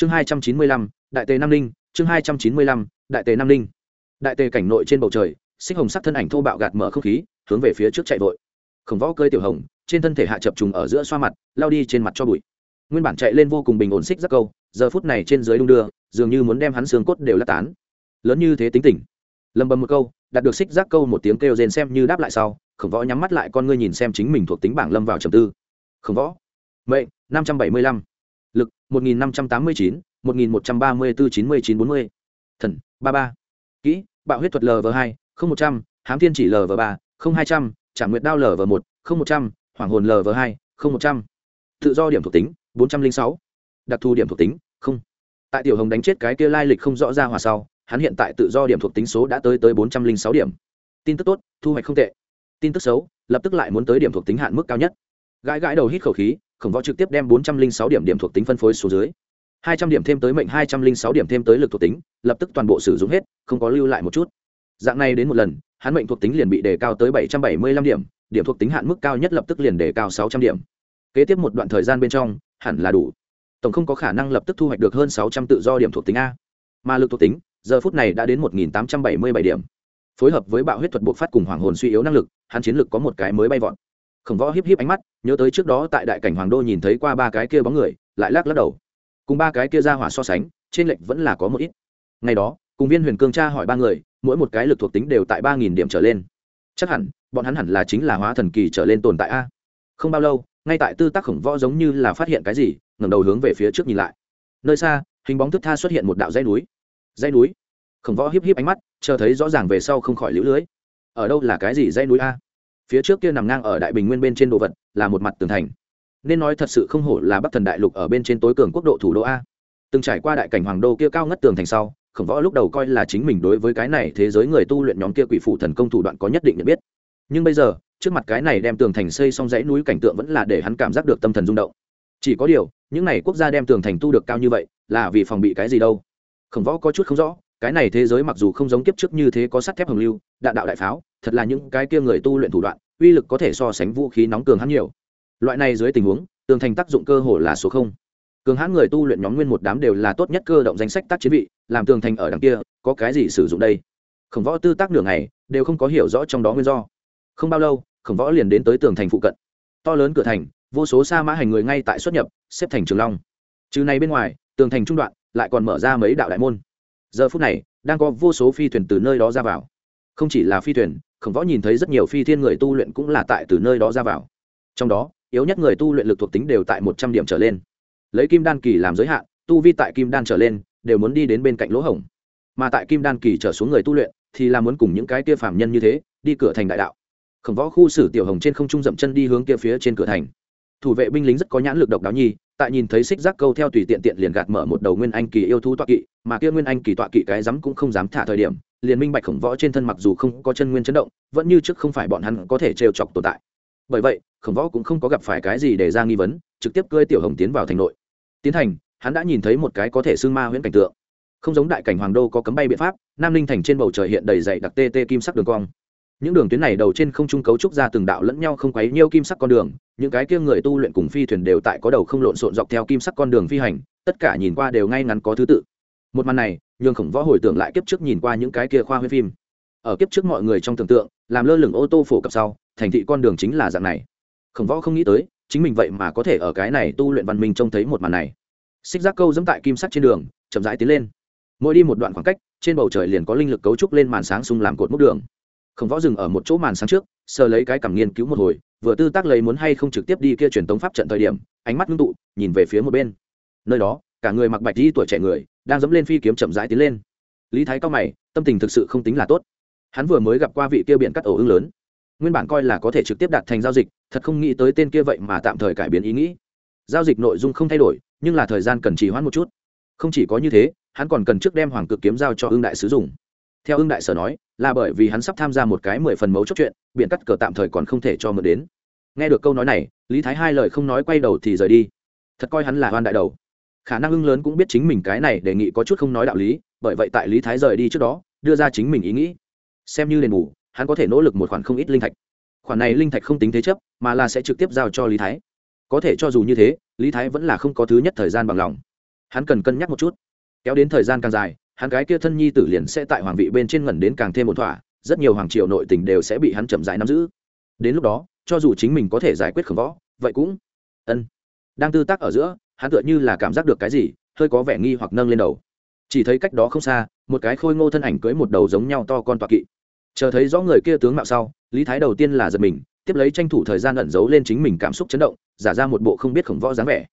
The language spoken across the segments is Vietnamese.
chương hai trăm chín mươi lăm, đại tề nam ninh, chương hai trăm chín mươi lăm, đại tề nam ninh. Đại tề cảnh nội trên bầu trời, xích hồng sắc thân ảnh thô bạo gạt mở không khí, hướng về phía trước chạy vội. Khổng võ cơi tiểu hồng, trên thân thể hạ chập trùng ở giữa xoa mặt, lao đi trên mặt cho bụi. Nguyên bản chạy lên vô cùng bình ổn xích rất câu, giờ phút này trên dưới đung đưa, dường như muốn đem hắn xương cốt đều lát tán. Lớn như thế tính tình. Lầm bầm một câu, đạt được xích giác câu một tiếng kêu rền xem như đáp lại sau, khổng võ nhắm mắt lại con ngươi nhìn xem chính mình thuộc tính bảng lâm vào trầm tư. Khổng võ, mệnh năm trăm bảy mươi lăm lực một nghìn năm trăm tám mươi chín, một nghìn một trăm ba mươi bốn chín mươi chín, bốn mươi. Thần, ba ba. Kỹ, bạo huyết thuật lv hai, không một trăm, hám thiên chỉ lv ba, không hai trăm trả nguyệt đao lv một, không một trăm, hoàng hồn lv hai, không một trăm. Tự do điểm thuộc tính, bốn trăm linh sáu. Đặc thù điểm thuộc tính, không. Tại tiểu hồng đánh chết cái kia lai lịch không rõ ra hòa sau, hắn hiện tại tự do điểm thuộc tính số đã tới tới bốn trăm linh sáu điểm. Tin tức tốt, thu hoạch không tệ. Tin tức xấu, lập tức lại muốn tới điểm thuộc tính hạn mức cao nhất. Gãi gãi đầu hít khẩu khí khổng võ trực tiếp đem bốn trăm linh sáu điểm điểm thuộc tính phân phối số dưới. hai trăm điểm thêm tới mệnh hai trăm linh sáu điểm thêm tới lực thuộc tính, lập tức toàn bộ sử dụng hết, không có lưu lại một chút. Dạng này đến một lần, hắn mệnh thuộc tính liền bị đề cao tới bảy trăm bảy mươi lăm điểm điểm thuộc tính hạn mức cao nhất lập tức liền đề cao sáu trăm điểm. Kế tiếp một đoạn thời gian bên trong, hẳn là đủ. Tổng không có khả năng lập tức thu hoạch được hơn sáu trăm tự do điểm thuộc tính a. Mà lực thuộc tính, giờ phút này đã đến một nghìn tám trăm bảy mươi bảy điểm. Phối hợp với bạo huyết thuật buộc phát cùng hoàng hồn suy yếu năng lực, hắn chiến lực có một cái mới bay vọt khổng võ híp híp ánh mắt, nhớ tới trước đó tại đại cảnh hoàng đô nhìn thấy qua ba cái kia bóng người, lại lắc lắc đầu. Cùng ba cái kia ra hỏa so sánh, trên lệnh vẫn là có một ít. Ngày đó, cùng viên huyền cương tra hỏi ba người, mỗi một cái lực thuộc tính đều tại ba nghìn điểm trở lên. Chắc hẳn, bọn hắn hẳn là chính là hóa thần kỳ trở lên tồn tại a. Không bao lâu, ngay tại tư tác khổng võ giống như là phát hiện cái gì, ngẩng đầu hướng về phía trước nhìn lại. Nơi xa, hình bóng thức tha xuất hiện một đạo dãy núi. Dãy núi? Khổng võ híp híp ánh mắt, chờ thấy rõ ràng về sau không khỏi lũ lưới. Ở đâu là cái gì dãy núi a? Phía trước kia nằm ngang ở đại bình nguyên bên trên đồ vật là một mặt tường thành. Nên nói thật sự không hổ là bắc thần đại lục ở bên trên tối cường quốc độ thủ đô a. Từng trải qua đại cảnh hoàng đô kia cao ngất tường thành sau, khổng võ lúc đầu coi là chính mình đối với cái này thế giới người tu luyện nhóm kia quỷ phụ thần công thủ đoạn có nhất định nhận biết. Nhưng bây giờ, trước mặt cái này đem tường thành xây xong dãy núi cảnh tượng vẫn là để hắn cảm giác được tâm thần rung động. Chỉ có điều, những n à y quốc gia đem tường thành tu được cao như vậy, là vì phòng bị cái gì đâu? Khổng võ có chút không rõ, cái này thế giới mặc dù không giống kiếp trước như thế có sắt thép hồng lưu, đạn đạo đại pháo thật là những cái kia người tu luyện thủ đoạn, uy lực có thể so sánh vũ khí nóng cường hắn nhiều. Loại này dưới tình huống, tường thành tác dụng cơ hồ là số không. Cường hãn người tu luyện nhóm nguyên một đám đều là tốt nhất cơ động danh sách tác chiến vị, làm tường thành ở đằng kia, có cái gì sử dụng đây? Khổng võ tư tác nửa ngày, đều không có hiểu rõ trong đó nguyên do. Không bao lâu, khổng võ liền đến tới tường thành phụ cận. To lớn cửa thành, vô số sa mã hành người ngay tại xuất nhập, xếp thành trường long. Trừ này bên ngoài, tường thành trung đoạn, lại còn mở ra mấy đạo đại môn. Giờ phút này, đang có vô số phi thuyền từ nơi đó ra vào. Không chỉ là phi thuyền khổng võ nhìn thấy rất nhiều phi thiên người tu luyện cũng là tại từ nơi đó ra vào. Trong đó, yếu nhất người tu luyện lực thuộc tính đều tại một trăm điểm trở lên. Lấy kim đan kỳ làm giới hạn, tu vi tại kim đan trở lên, đều muốn đi đến bên cạnh lỗ hổng. Mà tại kim đan kỳ trở xuống người tu luyện, thì là muốn cùng những cái kia phạm nhân như thế, đi cửa thành đại đạo. Khổng võ khu xử tiểu hồng trên không trung dậm chân đi hướng kia phía trên cửa thành. Thủ vệ binh lính rất có nhãn lực độc đáo nhi, tại nhìn thấy xích giác câu theo tùy tiện tiện liền gạt mở một đầu nguyên anh kỳ yêu thú tọa kỵ, mà kia nguyên anh kỳ tọa kỵ cái rắm cũng không dám thả thời điểm liền minh bạch khổng võ trên thân mặc dù không có chân nguyên chấn động, vẫn như trước không phải bọn hắn có thể trêu chọc tồn tại. Bởi vậy, khổng võ cũng không có gặp phải cái gì để ra nghi vấn, trực tiếp cơi tiểu hồng tiến vào thành nội. Tiến thành, hắn đã nhìn thấy một cái có thể xương ma huyễn cảnh tượng. Không giống đại cảnh hoàng đô có cấm bay biện pháp, nam ninh thành trên bầu trời hiện đầy dày đặc tê tê kim sắc đường cong. Những đường tuyến này đầu trên không trung cấu trúc ra từng đạo lẫn nhau không quấy nhiêu kim sắc con đường, những cái kia người tu luyện cùng phi thuyền đều tại có đầu không lộn xộn dọc theo kim sắc con đường phi hành, tất cả nhìn qua đều ngay ngắn có thứ tự. Một màn này nhường khổng võ hồi tưởng lại kiếp trước nhìn qua những cái kia khoa huyết phim. Ở kiếp trước mọi người trong tưởng tượng, làm lơ lửng ô tô phổ cập sau, thành thị con đường chính là dạng này. Khổng võ không nghĩ tới, chính mình vậy mà có thể ở cái này tu luyện văn minh trông thấy một màn này. Xích giác câu dẫm tại kim sắt trên đường, chậm rãi tiến lên. Mỗi đi một đoạn khoảng cách, trên bầu trời liền có linh lực cấu trúc lên màn sáng sung làm cột mốc đường. Khổng võ dừng ở một chỗ màn sáng trước, sờ lấy cái cảm nghiên cứu một hồi, vừa tư tác lấy muốn hay không trực tiếp đi kia truyền tống pháp trận thời điểm, ánh mắt ngưng tụ, nhìn về phía một bên. Nơi đó, cả người mặc bạch đi tuổi trẻ người đang dẫm lên phi kiếm chậm rãi tiến lên. Lý thái cao mày, tâm tình thực sự không tính là tốt. Hắn vừa mới gặp qua vị kia biển cắt ổ ưng lớn. Nguyên bản coi là có thể trực tiếp đạt thành giao dịch, thật không nghĩ tới tên kia vậy mà tạm thời cải biến ý nghĩ. Giao dịch nội dung không thay đổi, nhưng là thời gian cần trì hoãn một chút. Không chỉ có như thế, hắn còn cần trước đem hoàng cực kiếm giao cho ưng đại sử dụng theo ưng đại sở nói, là bởi vì hắn sắp tham gia một cái mười phần mấu chốt chuyện biện cắt cờ tạm thời còn không thể cho mượn đến. Nghe được câu nói này, lý thái hai lời không nói quay đầu thì rời đi. Thật coi hắn là hoan đại đầu khả năng ưng lớn cũng biết chính mình cái này đề nghị có chút không nói đạo lý, bởi vậy tại lý thái rời đi trước đó, đưa ra chính mình ý nghĩ. Xem như đền bù, hắn có thể nỗ lực một khoản không ít linh thạch. Khoản này linh thạch không tính thế chấp, mà là sẽ trực tiếp giao cho lý thái. Có thể cho dù như thế, lý thái vẫn là không có thứ nhất thời gian bằng lòng. Hắn cần cân nhắc một chút. Kéo đến thời gian càng dài, hắn cái kia thân nhi tử liền sẽ tại hoàng vị bên trên ngẩn đến càng thêm một thỏa, rất nhiều hoàng triều nội tình đều sẽ bị hắn chậm rãi nắm giữ. Đến lúc đó, cho dù chính mình có thể giải quyết khổng võ, vậy cũng, ân đang tư tác ở giữa, hắn tựa như là cảm giác được cái gì, hơi có vẻ nghi hoặc nâng lên đầu. Chỉ thấy cách đó không xa, một cái khôi ngô thân ảnh cưới một đầu giống nhau to con tọa kỵ. Chờ thấy rõ người kia tướng mạo sau, lý thái đầu tiên là giật mình, tiếp lấy tranh thủ thời gian ẩn giấu lên chính mình cảm xúc chấn động, giả ra một bộ không biết khổng võ dáng vẻ.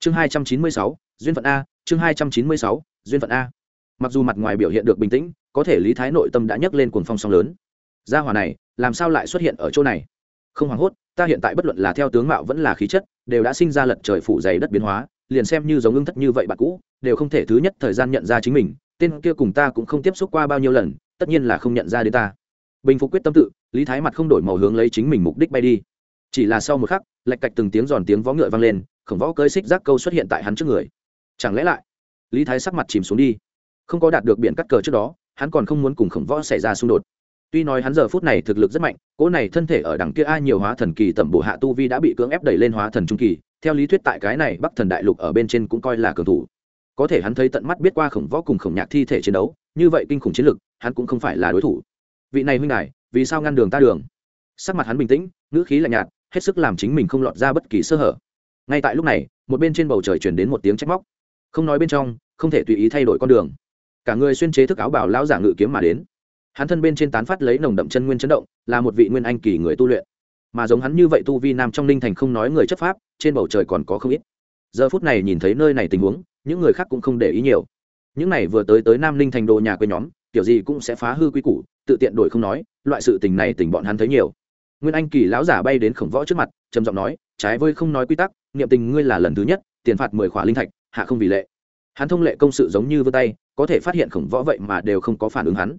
Chương hai trăm chín mươi sáu, duyên phận a, chương hai trăm chín mươi sáu, duyên phận a. Mặc dù mặt ngoài biểu hiện được bình tĩnh, có thể lý thái nội tâm đã nhấc lên cuồng phong song lớn. Gia hỏa này, làm sao lại xuất hiện ở chỗ này? Không hoảng hốt ta hiện tại bất luận là theo tướng mạo vẫn là khí chất, đều đã sinh ra lật trời phủ dày đất biến hóa, liền xem như giống ưng thất như vậy bạn cũ, đều không thể thứ nhất thời gian nhận ra chính mình, tên kia cùng ta cũng không tiếp xúc qua bao nhiêu lần, tất nhiên là không nhận ra đến ta. Bình phục quyết tâm tự, lý thái mặt không đổi màu hướng lấy chính mình mục đích bay đi. Chỉ là sau một khắc lạch cạch từng tiếng giòn tiếng vó ngựa vang lên, khổng võ cơi xích giác câu xuất hiện tại hắn trước người. Chẳng lẽ lại, lý thái sắc mặt chìm xuống đi. Không có đạt được biển cắt cờ trước đó, hắn còn không muốn cùng khổng võ xảy ra xung đột tuy nói hắn giờ phút này thực lực rất mạnh, cỗ này thân thể ở đằng kia ai nhiều hóa thần kỳ tẩm bổ hạ tu vi đã bị cưỡng ép đẩy lên hóa thần trung kỳ, theo lý thuyết tại cái này bắc thần đại lục ở bên trên cũng coi là cường thủ. Có thể hắn thấy tận mắt biết qua khổng võ cùng khổng nhạc thi thể chiến đấu, như vậy kinh khủng chiến lực, hắn cũng không phải là đối thủ. Vị này huynh đài, vì sao ngăn đường ta đường? Sắc mặt hắn bình tĩnh, ngữ khí lạnh nhạt, hết sức làm chính mình không lọt ra bất kỳ sơ hở. Ngay tại lúc này, một bên trên bầu trời chuyển đến một tiếng trách móc. Không nói bên trong, không thể tùy ý thay đổi con đường. Cả người xuyên chế thức áo bảo lão giả ngự kiếm mà đến hắn thân bên trên tán phát lấy nồng đậm chân nguyên chấn động, là một vị nguyên anh kỳ người tu luyện. Mà giống hắn như vậy tu vi nam trong ninh thành không nói người chấp pháp, trên bầu trời còn có không ít. Giờ phút này nhìn thấy nơi này tình huống, những người khác cũng không để ý nhiều. Những này vừa tới tới nam ninh thành đồ nhà quê nhóm, kiểu gì cũng sẽ phá hư quy củ, tự tiện đổi không nói, loại sự tình này tình bọn hắn thấy nhiều. Nguyên anh kỳ lão giả bay đến khổng võ trước mặt, trầm giọng nói, trái với không nói quy tắc, niệm tình ngươi là lần thứ nhất, tiền phạt mười khỏa linh thạch, hạ không vì lệ. Hắn thông lệ công sự giống như vươn tay, có thể phát hiện khổng võ vậy mà đều không có phản ứng hắn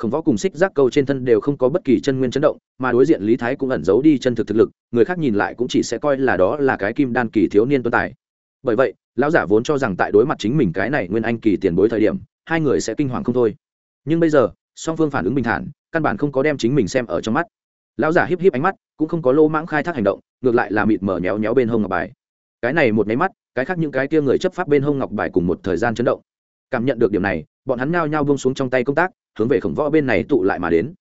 khổng võ cùng xích giác câu trên thân đều không có bất kỳ chân nguyên chấn động, mà đối diện lý thái cũng ẩn giấu đi chân thực thực lực, người khác nhìn lại cũng chỉ sẽ coi là đó là cái kim đan kỳ thiếu niên tuân tài. Bởi vậy, lão giả vốn cho rằng tại đối mặt chính mình cái này nguyên anh kỳ tiền bối thời điểm, hai người sẽ kinh hoàng không thôi. Nhưng bây giờ, song phương phản ứng bình thản, căn bản không có đem chính mình xem ở trong mắt. Lão giả híp híp ánh mắt, cũng không có lô mãng khai thác hành động, ngược lại là mịt mở nhéo nhéo bên hông ngọc bài. Cái này một máy mắt, cái khác những cái kia người chấp pháp bên hông ngọc bài cùng một thời gian chấn động. Cảm nhận được điểm này bọn hắn nao nhao bông xuống trong tay công tác, hướng về khổng võ bên này tụ lại mà đến.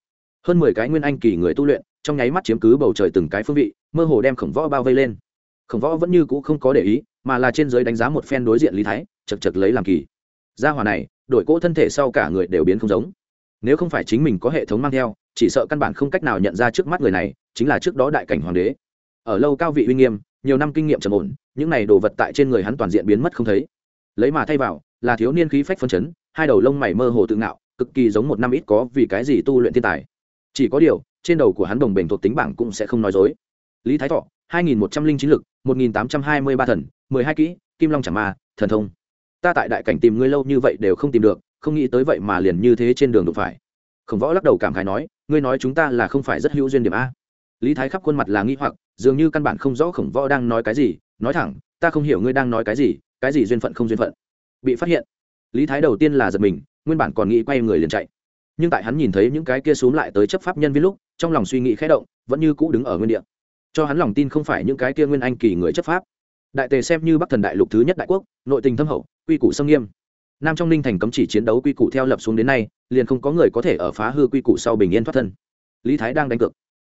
Hơn mười cái nguyên anh kỳ người tu luyện, trong nháy mắt chiếm cứ bầu trời từng cái phương vị, mơ hồ đem khổng võ bao vây lên. Khổng võ vẫn như cũ không có để ý, mà là trên giới đánh giá một phen đối diện lý thái, chật chật lấy làm kỳ. Gia hòa này, đổi cỗ thân thể sau cả người đều biến không giống. Nếu không phải chính mình có hệ thống mang theo, chỉ sợ căn bản không cách nào nhận ra trước mắt người này, chính là trước đó đại cảnh hoàng đế. Ở lâu cao vị uy nghiêm, nhiều năm kinh nghiệm trầm ổn, những này đồ vật tại trên người hắn toàn diện biến mất không thấy. Lấy mà thay vào, là thiếu niên khí phách phân chấn hai đầu lông mày mơ hồ tự ngạo, cực kỳ giống một năm ít có vì cái gì tu luyện thiên tài. Chỉ có điều, trên đầu của hắn đồng bền thuộc tính bảng cũng sẽ không nói dối. Lý thái thọ, hai nghìn một trăm linh chín lực, một nghìn tám trăm hai mươi ba thần, mười hai kỹ, kim long Chẳng ma, thần thông. Ta tại đại cảnh tìm ngươi lâu như vậy đều không tìm được, không nghĩ tới vậy mà liền như thế trên đường đụng phải. Khổng võ lắc đầu cảm khái nói, ngươi nói chúng ta là không phải rất hữu duyên điểm a. Lý thái khắp khuôn mặt là nghi hoặc, dường như căn bản không rõ khổng võ đang nói cái gì, nói thẳng, ta không hiểu ngươi đang nói cái gì cái gì duyên phận không duyên phận. Bị phát hiện lý thái đầu tiên là giật mình, nguyên bản còn nghĩ quay người liền chạy. Nhưng tại hắn nhìn thấy những cái kia xúm lại tới chấp pháp nhân viên lúc, trong lòng suy nghĩ khẽ động, vẫn như cũ đứng ở nguyên địa. Cho hắn lòng tin không phải những cái kia nguyên anh kỳ người chấp pháp. Đại tề xem như bắc thần đại lục thứ nhất đại quốc, nội tình thâm hậu, quy củ sâm nghiêm. Nam trong ninh thành cấm chỉ chiến đấu quy củ theo lập xuống đến nay, liền không có người có thể ở phá hư quy củ sau bình yên thoát thân. Lý thái đang đánh cược.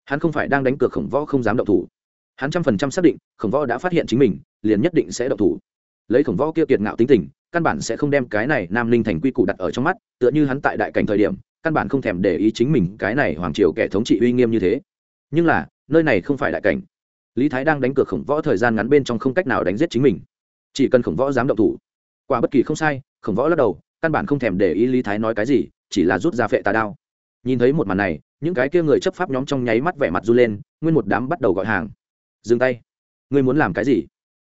Hắn không phải đang đánh cược khổng võ không dám động thủ. Hắn trăm phần trăm xác định, khổng võ đã phát hiện chính mình, liền nhất định sẽ động thủ. Lấy khổng võ kia kiệt ngạo tính tình căn bản sẽ không đem cái này nam ninh thành quy củ đặt ở trong mắt, tựa như hắn tại đại cảnh thời điểm, căn bản không thèm để ý chính mình cái này hoàng triều kẻ thống trị uy nghiêm như thế. Nhưng là, nơi này không phải đại cảnh. Lý thái đang đánh cược khổng võ thời gian ngắn bên trong không cách nào đánh giết chính mình. Chỉ cần khổng võ dám động thủ, quả bất kỳ không sai, khổng võ lắc đầu, căn bản không thèm để ý lý thái nói cái gì, chỉ là rút ra phệ tà đao. Nhìn thấy một màn này, những cái kia người chấp pháp nhóm trong nháy mắt vẻ mặt r u lên, nguyên một đám bắt đầu gọi hàng. Dừng tay. Ngươi muốn làm cái gì?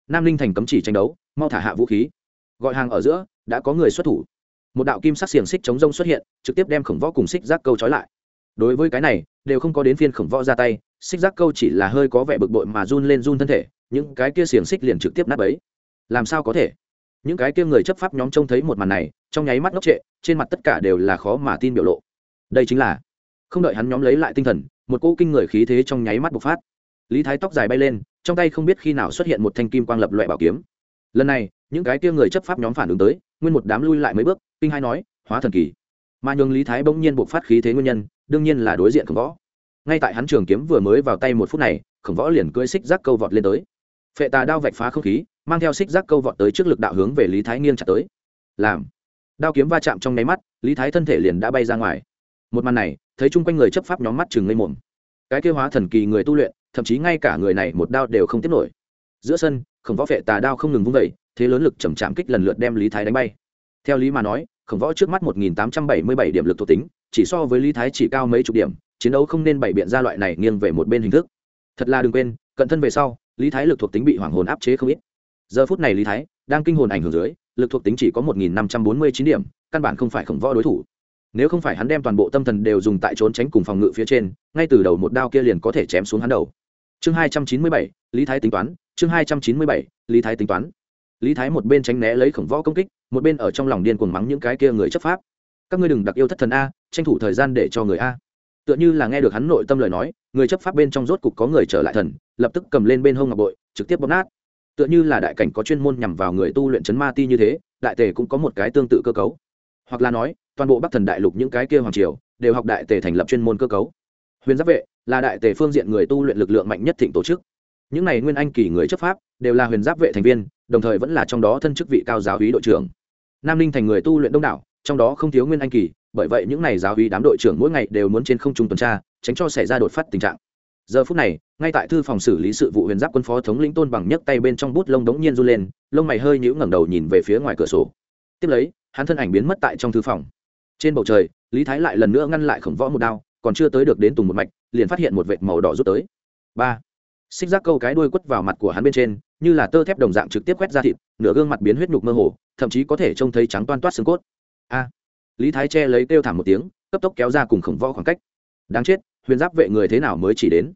Nam linh thành cấm chỉ tranh đấu, mau thả hạ vũ khí gọi hàng ở giữa, đã có người xuất thủ. Một đạo kim sắc xiềng xích chống rông xuất hiện, trực tiếp đem khổng võ cùng xích giác câu trói lại. Đối với cái này, đều không có đến phiên khổng võ ra tay, xích giác câu chỉ là hơi có vẻ bực bội mà run lên run thân thể, những cái kia xiềng xích liền trực tiếp nát ấy làm sao có thể? Những cái kia người chấp pháp nhóm trông thấy một màn này, trong nháy mắt ngốc trệ, trên mặt tất cả đều là khó mà tin biểu lộ. Đây chính là không đợi hắn nhóm lấy lại tinh thần, một cỗ kinh người khí thế trong nháy mắt bộc phát. Lý thái tóc dài bay lên, trong tay không biết khi nào xuất hiện một thanh kim quang lập loại bảo kiếm. Lần này những cái kia người chấp pháp nhóm phản ứng tới, nguyên một đám lui lại mấy bước, kinh hai nói, hóa thần kỳ. Mà nhường lý thái bỗng nhiên buộc phát khí thế nguyên nhân, đương nhiên là đối diện khổng võ. Ngay tại hắn trường kiếm vừa mới vào tay một phút này, khổng võ liền cưỡi xích rác câu vọt lên tới. Phệ tà đao vạch phá không khí, mang theo xích rác câu vọt tới trước lực đạo hướng về lý thái nghiêng chặt tới. Làm. Đao kiếm va chạm trong nháy mắt, lý thái thân thể liền đã bay ra ngoài. Một màn này, thấy chung quanh người chấp pháp nhóm mắt chừng ngây mồm. Cái kêu hóa thần kỳ người tu luyện, thậm chí ngay cả người này một đao đều không tiếp nổi. Giữa sân khổng võ phệ tà đao không ngừng vung vẩy, thế lớn lực chầm chạm kích lần lượt đem lý thái đánh bay. Theo lý mà nói, khổng võ trước mắt một nghìn tám trăm bảy mươi bảy điểm lực thuộc tính, chỉ so với lý thái chỉ cao mấy chục điểm, chiến đấu không nên bày biện ra loại này nghiêng về một bên hình thức. Thật là đừng quên, cận thân về sau, lý thái lực thuộc tính bị hoàng hồn áp chế không ít. Giờ phút này lý thái, đang kinh hồn ảnh hưởng dưới, lực thuộc tính chỉ có một nghìn năm trăm bốn mươi chín điểm, căn bản không phải khổng võ đối thủ. Nếu không phải hắn đem toàn bộ tâm thần đều dùng tại trốn tránh cùng phòng ngự phía trên, ngay từ đầu một đao kia liền có thể chém xuống hắn đầu chương hai trăm chín mươi bảy, lý thái tính toán, chương hai trăm chín mươi bảy, lý thái tính toán. Lý thái một bên tránh né lấy khổng võ công kích, một bên ở trong lòng điên cuồng mắng những cái kia người chấp pháp. Các ngươi đừng đặc yêu thất thần a, tranh thủ thời gian để cho người a. Tựa như là nghe được hắn nội tâm lời nói, người chấp pháp bên trong rốt cục có người trở lại thần, lập tức cầm lên bên hông ngọc bội, trực tiếp bóp nát. Tựa như là đại cảnh có chuyên môn nhằm vào người tu luyện chấn ma ti như thế, đại tề cũng có một cái tương tự cơ cấu. Hoặc là nói, toàn bộ bắc thần đại lục những cái kia hoàng triều, đều học đại tề thành lập chuyên môn cơ cấu huyền giáp vệ, là đại tề phương diện người tu luyện lực lượng mạnh nhất thịnh tổ chức. Những này nguyên anh kỳ người chấp pháp, đều là huyền giáp vệ thành viên, đồng thời vẫn là trong đó thân chức vị cao giáo hí đội trưởng. Nam ninh thành người tu luyện đông đảo, trong đó không thiếu nguyên anh kỳ, bởi vậy những này giáo hí đám đội trưởng mỗi ngày đều muốn trên không trung tuần tra, tránh cho xảy ra đột phát tình trạng. Giờ phút này, ngay tại thư phòng xử lý sự vụ huyền giáp quân phó thống lĩnh tôn bằng nhấc tay bên trong bút lông đống nhiên run lên, lông mày hơi nhũ ngẩng đầu nhìn về phía ngoài cửa sổ. Tiếp lấy, hắn thân ảnh biến mất tại trong thư phòng. Trên bầu trời, lý thái lại lần nữa ngăn lại khổng võ một đao còn chưa tới được đến tùng một mạch, liền phát hiện một vệt màu đỏ rút tới. Ba. Xích giác câu cái đuôi quất vào mặt của hắn bên trên, như là tơ thép đồng dạng trực tiếp quét ra thịt, nửa gương mặt biến huyết nhục mơ hồ, thậm chí có thể trông thấy trắng toan toát xương cốt. A. Lý thái che lấy kêu thảm một tiếng, cấp tốc kéo ra cùng khổng võ khoảng cách. Đáng chết, huyền giáp vệ người thế nào mới chỉ đến?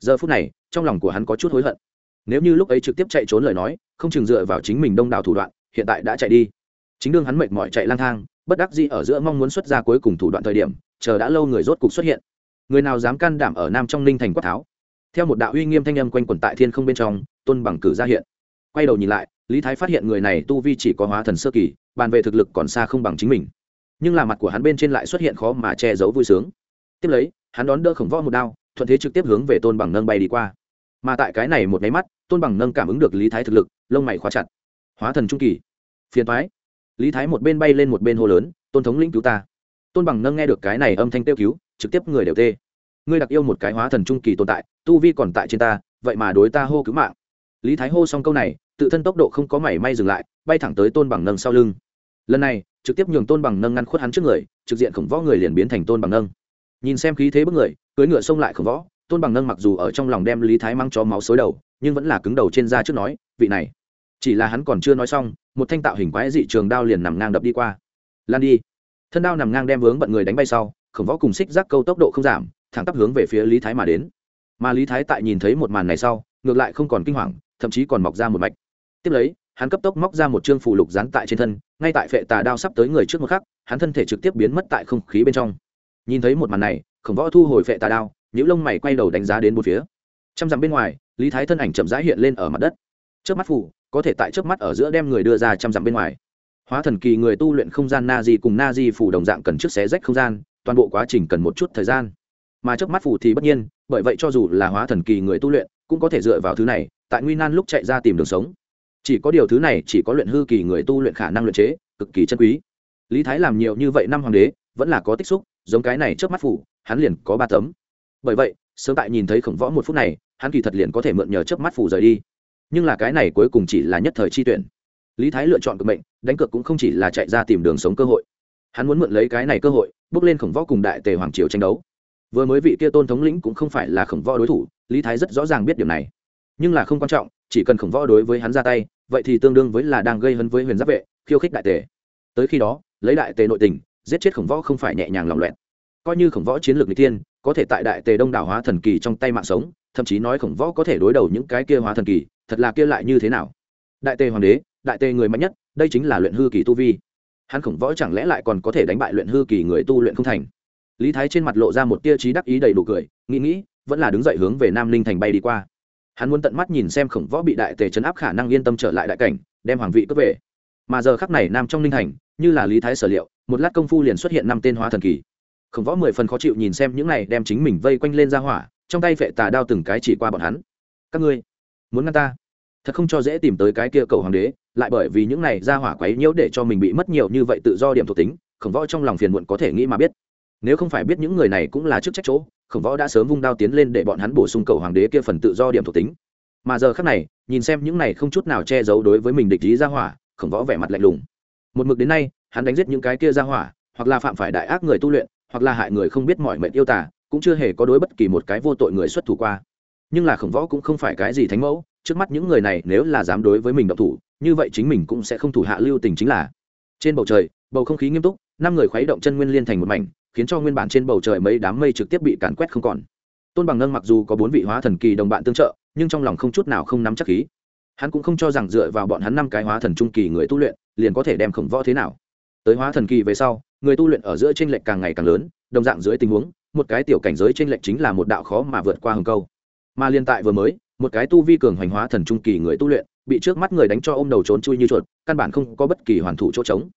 Giờ phút này, trong lòng của hắn có chút hối hận. Nếu như lúc ấy trực tiếp chạy trốn lời nói, không chừng dựa vào chính mình đông đảo thủ đoạn, hiện tại đã chạy đi. Chính đương hắn mệt mỏi chạy lang thang, bất đắc dĩ ở giữa mong muốn xuất ra cuối cùng thủ đoạn thời điểm chờ đã lâu người rốt cục xuất hiện. Người nào dám can đảm ở nam trong ninh thành quát tháo? Theo một đạo uy nghiêm thanh âm quanh quẩn tại thiên không bên trong, tôn bằng cử ra hiện. Quay đầu nhìn lại, lý thái phát hiện người này tu vi chỉ có hóa thần sơ kỳ, bàn về thực lực còn xa không bằng chính mình. Nhưng là mặt của hắn bên trên lại xuất hiện khó mà che giấu vui sướng. Tiếp lấy, hắn đón đỡ khổng võ một đao, thuận thế trực tiếp hướng về tôn bằng nâng bay đi qua. Mà tại cái này một máy mắt, tôn bằng nâng cảm ứng được lý thái thực lực, lông mày khóa chặt. Hóa thần trung kỳ. Phiền thoái lý thái một bên bay lên một bên hô lớn, tôn thống lĩnh cứu ta tôn bằng nâng nghe được cái này âm thanh kêu cứu, trực tiếp người đều tê. Ngươi đặc yêu một cái hóa thần trung kỳ tồn tại, tu vi còn tại trên ta, vậy mà đối ta hô cứu mạng. Lý thái hô xong câu này, tự thân tốc độ không có mảy may dừng lại, bay thẳng tới tôn bằng nâng sau lưng. Lần này, trực tiếp nhường tôn bằng nâng ngăn khuất hắn trước người, trực diện khổng võ người liền biến thành tôn bằng nâng. Nhìn xem khí thế bức người cưới ngựa xông lại khổng võ, tôn bằng nâng mặc dù ở trong lòng đem lý thái mang cho máu xối đầu, nhưng vẫn là cứng đầu trên da trước nói, vị này, chỉ là hắn còn chưa nói xong, một thanh tạo hình quái dị trường đao liền nằm ngang đập đi qua. Lan đi thân đao nằm ngang đem vướng bận người đánh bay sau, khổng võ cùng xích rác câu tốc độ không giảm, thẳng tắp hướng về phía lý thái mà đến. Mà lý thái tại nhìn thấy một màn này sau, ngược lại không còn kinh hoàng, thậm chí còn mọc ra một mạch. Tiếp lấy, hắn cấp tốc móc ra một chương phù lục dán tại trên thân, ngay tại phệ tà đao sắp tới người trước một khắc, hắn thân thể trực tiếp biến mất tại không khí bên trong. Nhìn thấy một màn này, khổng võ thu hồi phệ tà đao những lông mày quay đầu đánh giá đến một phía. Trăm dặm bên ngoài, lý thái thân ảnh chậm rãi hiện lên ở mặt đất. Trước mắt phủ có thể tại trước mắt ở giữa đem người đưa ra trăm dặm bên ngoài hóa thần kỳ người tu luyện không gian na di cùng na di phủ đồng dạng cần trước xé rách không gian, toàn bộ quá trình cần một chút thời gian. Mà trước mắt phủ thì bất nhiên, bởi vậy cho dù là hóa thần kỳ người tu luyện, cũng có thể dựa vào thứ này, tại nguy nan lúc chạy ra tìm đường sống. Chỉ có điều thứ này chỉ có luyện hư kỳ người tu luyện khả năng luyện chế, cực kỳ chân quý. Lý thái làm nhiều như vậy năm hoàng đế, vẫn là có tích xúc, giống cái này trước mắt phủ, hắn liền có ba tấm. Bởi vậy, sớm tại nhìn thấy khổng võ một phút này, hắn kỳ thật liền có thể mượn nhờ trước mắt phủ rời đi. Nhưng là cái này cuối cùng chỉ là nhất thời chi tuyển lý thái lựa chọn cực mệnh, đánh cược cũng không chỉ là chạy ra tìm đường sống cơ hội. Hắn muốn mượn lấy cái này cơ hội, bước lên khổng võ cùng đại tề hoàng triều tranh đấu. Vừa mới vị kia tôn thống lĩnh cũng không phải là khổng võ đối thủ, lý thái rất rõ ràng biết điều này. Nhưng là không quan trọng, chỉ cần khổng võ đối với hắn ra tay, vậy thì tương đương với là đang gây hấn với huyền giáp vệ, khiêu khích đại tề. Tới khi đó, lấy đại tề nội tình, giết chết khổng võ không phải nhẹ nhàng lòng loẹn coi như khổng võ chiến lược n g tiên có thể tại đại tề đông đảo hóa thần kỳ trong tay mạng sống, thậm chí nói khổng võ có thể đối đầu những cái kia hóa thần kỳ, thật là kia lại như thế nào? Đại tề hoàng đế đại tề người mạnh nhất, đây chính là luyện hư kỳ tu vi. Hắn khổng võ chẳng lẽ lại còn có thể đánh bại luyện hư kỳ người tu luyện không thành? Lý thái trên mặt lộ ra một tia trí đắc ý đầy đủ cười, nghĩ nghĩ, vẫn là đứng dậy hướng về nam linh thành bay đi qua. Hắn muốn tận mắt nhìn xem khổng võ bị đại tề chấn áp khả năng yên tâm trở lại đại cảnh, đem hoàng vị cướp về. Mà giờ khắc này nam trong ninh thành, như là lý thái sở liệu, một lát công phu liền xuất hiện năm tên hóa thần kỳ. Khổng võ mười phần khó chịu nhìn xem những này đem chính mình vây quanh lên ra hỏa, trong tay vệ tà đao từng cái chỉ qua bọn hắn. Các ngươi muốn ngăn ta? Thật không cho dễ tìm tới cái kia cầu hoàng đế lại bởi vì những này ra hỏa quấy nhiễu để cho mình bị mất nhiều như vậy tự do điểm thuộc tính, khổng võ trong lòng phiền muộn có thể nghĩ mà biết. Nếu không phải biết những người này cũng là chức trách chỗ, khổng võ đã sớm vung đao tiến lên để bọn hắn bổ sung cầu hoàng đế kia phần tự do điểm thuộc tính. Mà giờ khác này, nhìn xem những này không chút nào che giấu đối với mình địch ý ra hỏa, khổng võ vẻ mặt lạnh lùng. Một mực đến nay, hắn đánh giết những cái kia ra hỏa, hoặc là phạm phải đại ác người tu luyện, hoặc là hại người không biết mọi mệnh yêu tả cũng chưa hề có đối bất kỳ một cái vô tội người xuất thủ qua. Nhưng là khổng võ cũng không phải cái gì thánh mẫu, trước mắt những người này nếu là dám đối với mình động thủ như vậy chính mình cũng sẽ không thủ hạ lưu tình chính là. Trên bầu trời, bầu không khí nghiêm túc, năm người khuấy động chân nguyên liên thành một mảnh, khiến cho nguyên bản trên bầu trời mấy đám mây trực tiếp bị càn quét không còn. Tôn bằng nâng mặc dù có bốn vị hóa thần kỳ đồng bạn tương trợ, nhưng trong lòng không chút nào không nắm chắc khí. Hắn cũng không cho rằng dựa vào bọn hắn năm cái hóa thần trung kỳ người tu luyện, liền có thể đem khổng võ thế nào. Tới hóa thần kỳ về sau, người tu luyện ở giữa tranh lệch càng ngày càng lớn, đồng dạng dưới tình huống, một cái tiểu cảnh giới tranh lệch chính là một đạo khó mà vượt qua hừng câu. Mà liên tại vừa mới, một cái tu vi cường hoành hóa thần trung kỳ người tu luyện bị trước mắt người đánh cho ôm đầu trốn chui như chuột, căn bản không có bất kỳ hoàn thủ chỗ trống.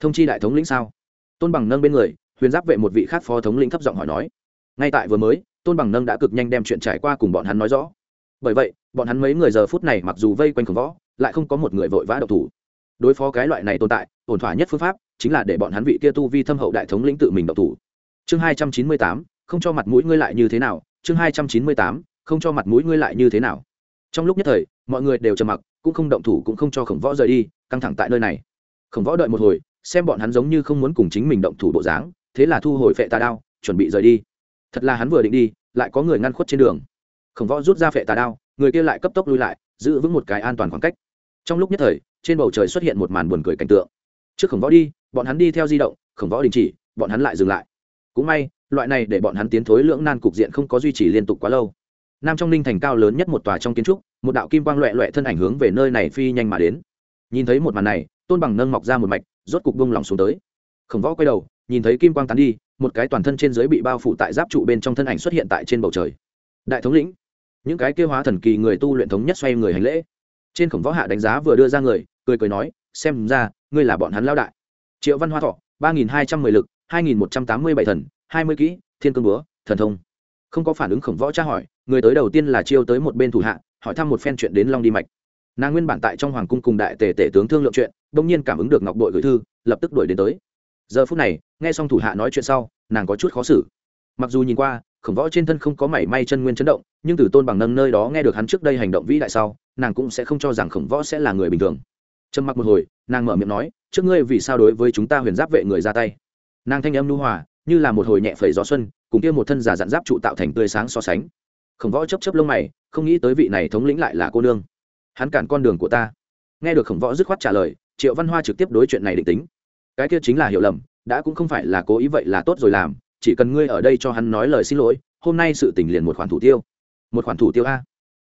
Thông chi đại thống lĩnh sao? Tôn bằng nâng bên người, huyền giáp vệ một vị khác phó thống lĩnh thấp giọng hỏi nói. Ngay tại vừa mới, tôn bằng nâng đã cực nhanh đem chuyện trải qua cùng bọn hắn nói rõ. Bởi vậy, bọn hắn mấy người giờ phút này mặc dù vây quanh khổng võ, lại không có một người vội vã độc thủ. Đối phó cái loại này tồn tại, ổn thỏa nhất phương pháp chính là để bọn hắn vị kia tu vi thâm hậu đại thống lĩnh tự mình độc thủ. Chương hai trăm chín mươi tám, không cho mặt mũi ngươi lại như thế nào? Chương hai trăm chín mươi tám, không cho mặt mũi ngươi lại như thế nào? Trong lúc nhất thời, mọi người đều trầm mặc cũng không động thủ cũng không cho khổng võ rời đi, căng thẳng tại nơi này. Khổng võ đợi một hồi, xem bọn hắn giống như không muốn cùng chính mình động thủ bộ dáng, thế là thu hồi phệ tà đao, chuẩn bị rời đi. Thật là hắn vừa định đi, lại có người ngăn khuất trên đường. Khổng võ rút ra phệ tà đao, người kia lại cấp tốc lui lại, giữ vững một cái an toàn khoảng cách. Trong lúc nhất thời, trên bầu trời xuất hiện một màn buồn cười cảnh tượng. Trước khổng võ đi, bọn hắn đi theo di động, khổng võ đình chỉ, bọn hắn lại dừng lại. Cũng may, loại này để bọn hắn tiến thối lưỡng nan cục diện không có duy trì liên tục quá lâu. Nam trong ninh thành cao lớn nhất một tòa trong kiến trúc một đạo kim quang loẹ loẹ thân ảnh hướng về nơi này phi nhanh mà đến. Nhìn thấy một màn này, tôn bằng nâng mọc ra một mạch, rốt cục bông lòng xuống tới. Khổng võ quay đầu, nhìn thấy kim quang tán đi, một cái toàn thân trên dưới bị bao phủ tại giáp trụ bên trong thân ảnh xuất hiện tại trên bầu trời. Đại thống lĩnh, những cái kêu hóa thần kỳ người tu luyện thống nhất xoay người hành lễ. Trên khổng võ hạ đánh giá vừa đưa ra người, cười cười nói, xem ra, ngươi là bọn hắn lao đại. Triệu văn hoa thọ, ba nghìn hai trăm mười lực, hai nghìn một trăm tám mươi bảy thần, hai mươi kỹ, thiên cương búa, thần thông. Không có phản ứng khổng võ tra hỏi, người tới đầu tiên là chiêu tới một bên thủ hạ hỏi thăm một phen chuyện đến long đi mạch. Nàng nguyên bản tại trong hoàng cung cùng đại tề tể tướng thương lượng chuyện đông nhiên cảm ứng được ngọc đội gửi thư, lập tức đuổi đến tới. Giờ phút này, nghe xong thủ hạ nói chuyện sau, nàng có chút khó xử. Mặc dù nhìn qua, khổng võ trên thân không có mảy may chân nguyên chấn động, nhưng từ tôn bằng nâng nơi đó nghe được hắn trước đây hành động vĩ đại sau, nàng cũng sẽ không cho rằng khổng võ sẽ là người bình thường. Trầm mặc một hồi, nàng mở miệng nói, trước ngươi vì sao đối với chúng ta huyền giáp vệ người ra tay? Nàng thanh âm nu hòa, như là một hồi nhẹ phẩy gió xuân, cùng kia một thân giả dặn giáp trụ tạo thành tươi sáng so sánh khổng võ chấp chấp lông mày, không nghĩ tới vị này thống lĩnh lại là cô nương. Hắn cản con đường của ta. Nghe được khổng võ dứt khoát trả lời, triệu văn hoa trực tiếp đối chuyện này định tính. Cái kia chính là hiểu lầm, đã cũng không phải là cố ý vậy là tốt rồi làm, chỉ cần ngươi ở đây cho hắn nói lời xin lỗi, hôm nay sự tình liền một khoản thủ tiêu. Một khoản thủ tiêu a.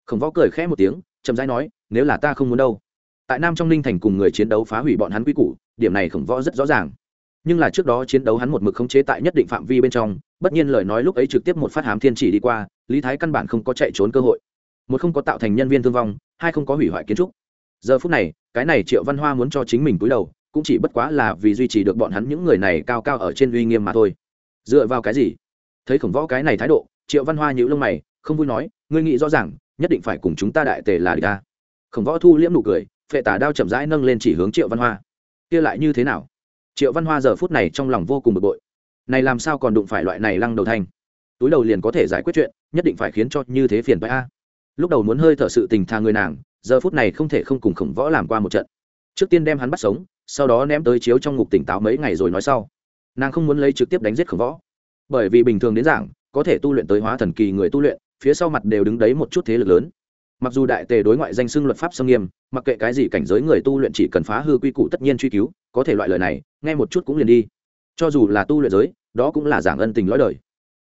Khổng võ cười khẽ một tiếng, chậm rãi nói, nếu là ta không muốn đâu. Tại nam trong ninh thành cùng người chiến đấu phá hủy bọn hắn quy củ, điểm này khổng võ rất rõ ràng nhưng là trước đó chiến đấu hắn một mực khống chế tại nhất định phạm vi bên trong, bất nhiên lời nói lúc ấy trực tiếp một phát hám thiên chỉ đi qua, lý thái căn bản không có chạy trốn cơ hội. Một không có tạo thành nhân viên thương vong, hai không có hủy hoại kiến trúc. Giờ phút này, cái này triệu văn hoa muốn cho chính mình cúi đầu, cũng chỉ bất quá là vì duy trì được bọn hắn những người này cao cao ở trên uy nghiêm mà thôi. Dựa vào cái gì? Thấy khổng võ cái này thái độ, triệu văn hoa nhữ lông mày, không vui nói, ngươi nghĩ rõ ràng, nhất định phải cùng chúng ta đại tề là địch ta. Khổng võ thu liễm nụ cười, phệ tả đao chậm rãi nâng lên chỉ hướng triệu văn hoa. Kia lại như thế nào? Triệu văn hoa giờ phút này trong lòng vô cùng bực bội. Này làm sao còn đụng phải loại này lăng đầu thanh túi đầu liền có thể giải quyết chuyện, nhất định phải khiến cho như thế phiền bãi a. Lúc đầu muốn hơi thở sự tình thà người nàng, giờ phút này không thể không cùng khổng võ làm qua một trận. Trước tiên đem hắn bắt sống, sau đó ném tới chiếu trong ngục tỉnh táo mấy ngày rồi nói sau. Nàng không muốn lấy trực tiếp đánh giết khổng võ. Bởi vì bình thường đến giảng có thể tu luyện tới hóa thần kỳ người tu luyện, phía sau mặt đều đứng đấy một chút thế lực lớn mặc dù đại tề đối ngoại danh xưng luật pháp xâm nghiêm, mặc kệ cái gì cảnh giới người tu luyện chỉ cần phá hư quy củ tất nhiên truy cứu, có thể loại lời này, nghe một chút cũng liền đi. Cho dù là tu luyện giới, đó cũng là giảng ân tình lõi đời.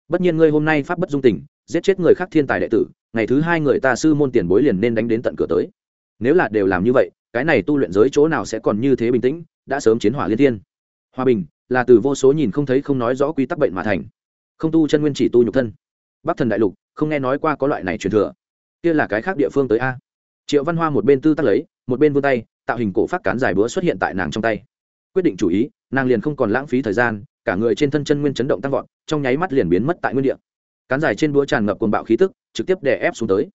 Bất nhiên ngươi hôm nay pháp bất dung tình, giết chết người khác thiên tài đệ tử, ngày thứ hai người ta sư môn tiền bối liền nên đánh đến tận cửa tới. Nếu là đều làm như vậy, cái này tu luyện giới chỗ nào sẽ còn như thế bình tĩnh, đã sớm chiến hỏa liên thiên. Hòa bình, là từ vô số nhìn không thấy không nói rõ quy tắc bệnh mà thành. Không tu chân nguyên chỉ tu nhục thân. Bắc thần đại lục, không nghe nói qua có loại này truyền thừa kia là cái khác địa phương tới a. Triệu văn hoa một bên tư tắc lấy, một bên vươn tay, tạo hình cổ phát cán dài búa xuất hiện tại nàng trong tay. Quyết định chủ ý, nàng liền không còn lãng phí thời gian, cả người trên thân chân nguyên chấn động tăng vọt, trong nháy mắt liền biến mất tại nguyên địa. Cán dài trên búa tràn ngập cuồng bạo khí tức, trực tiếp đè ép xuống tới.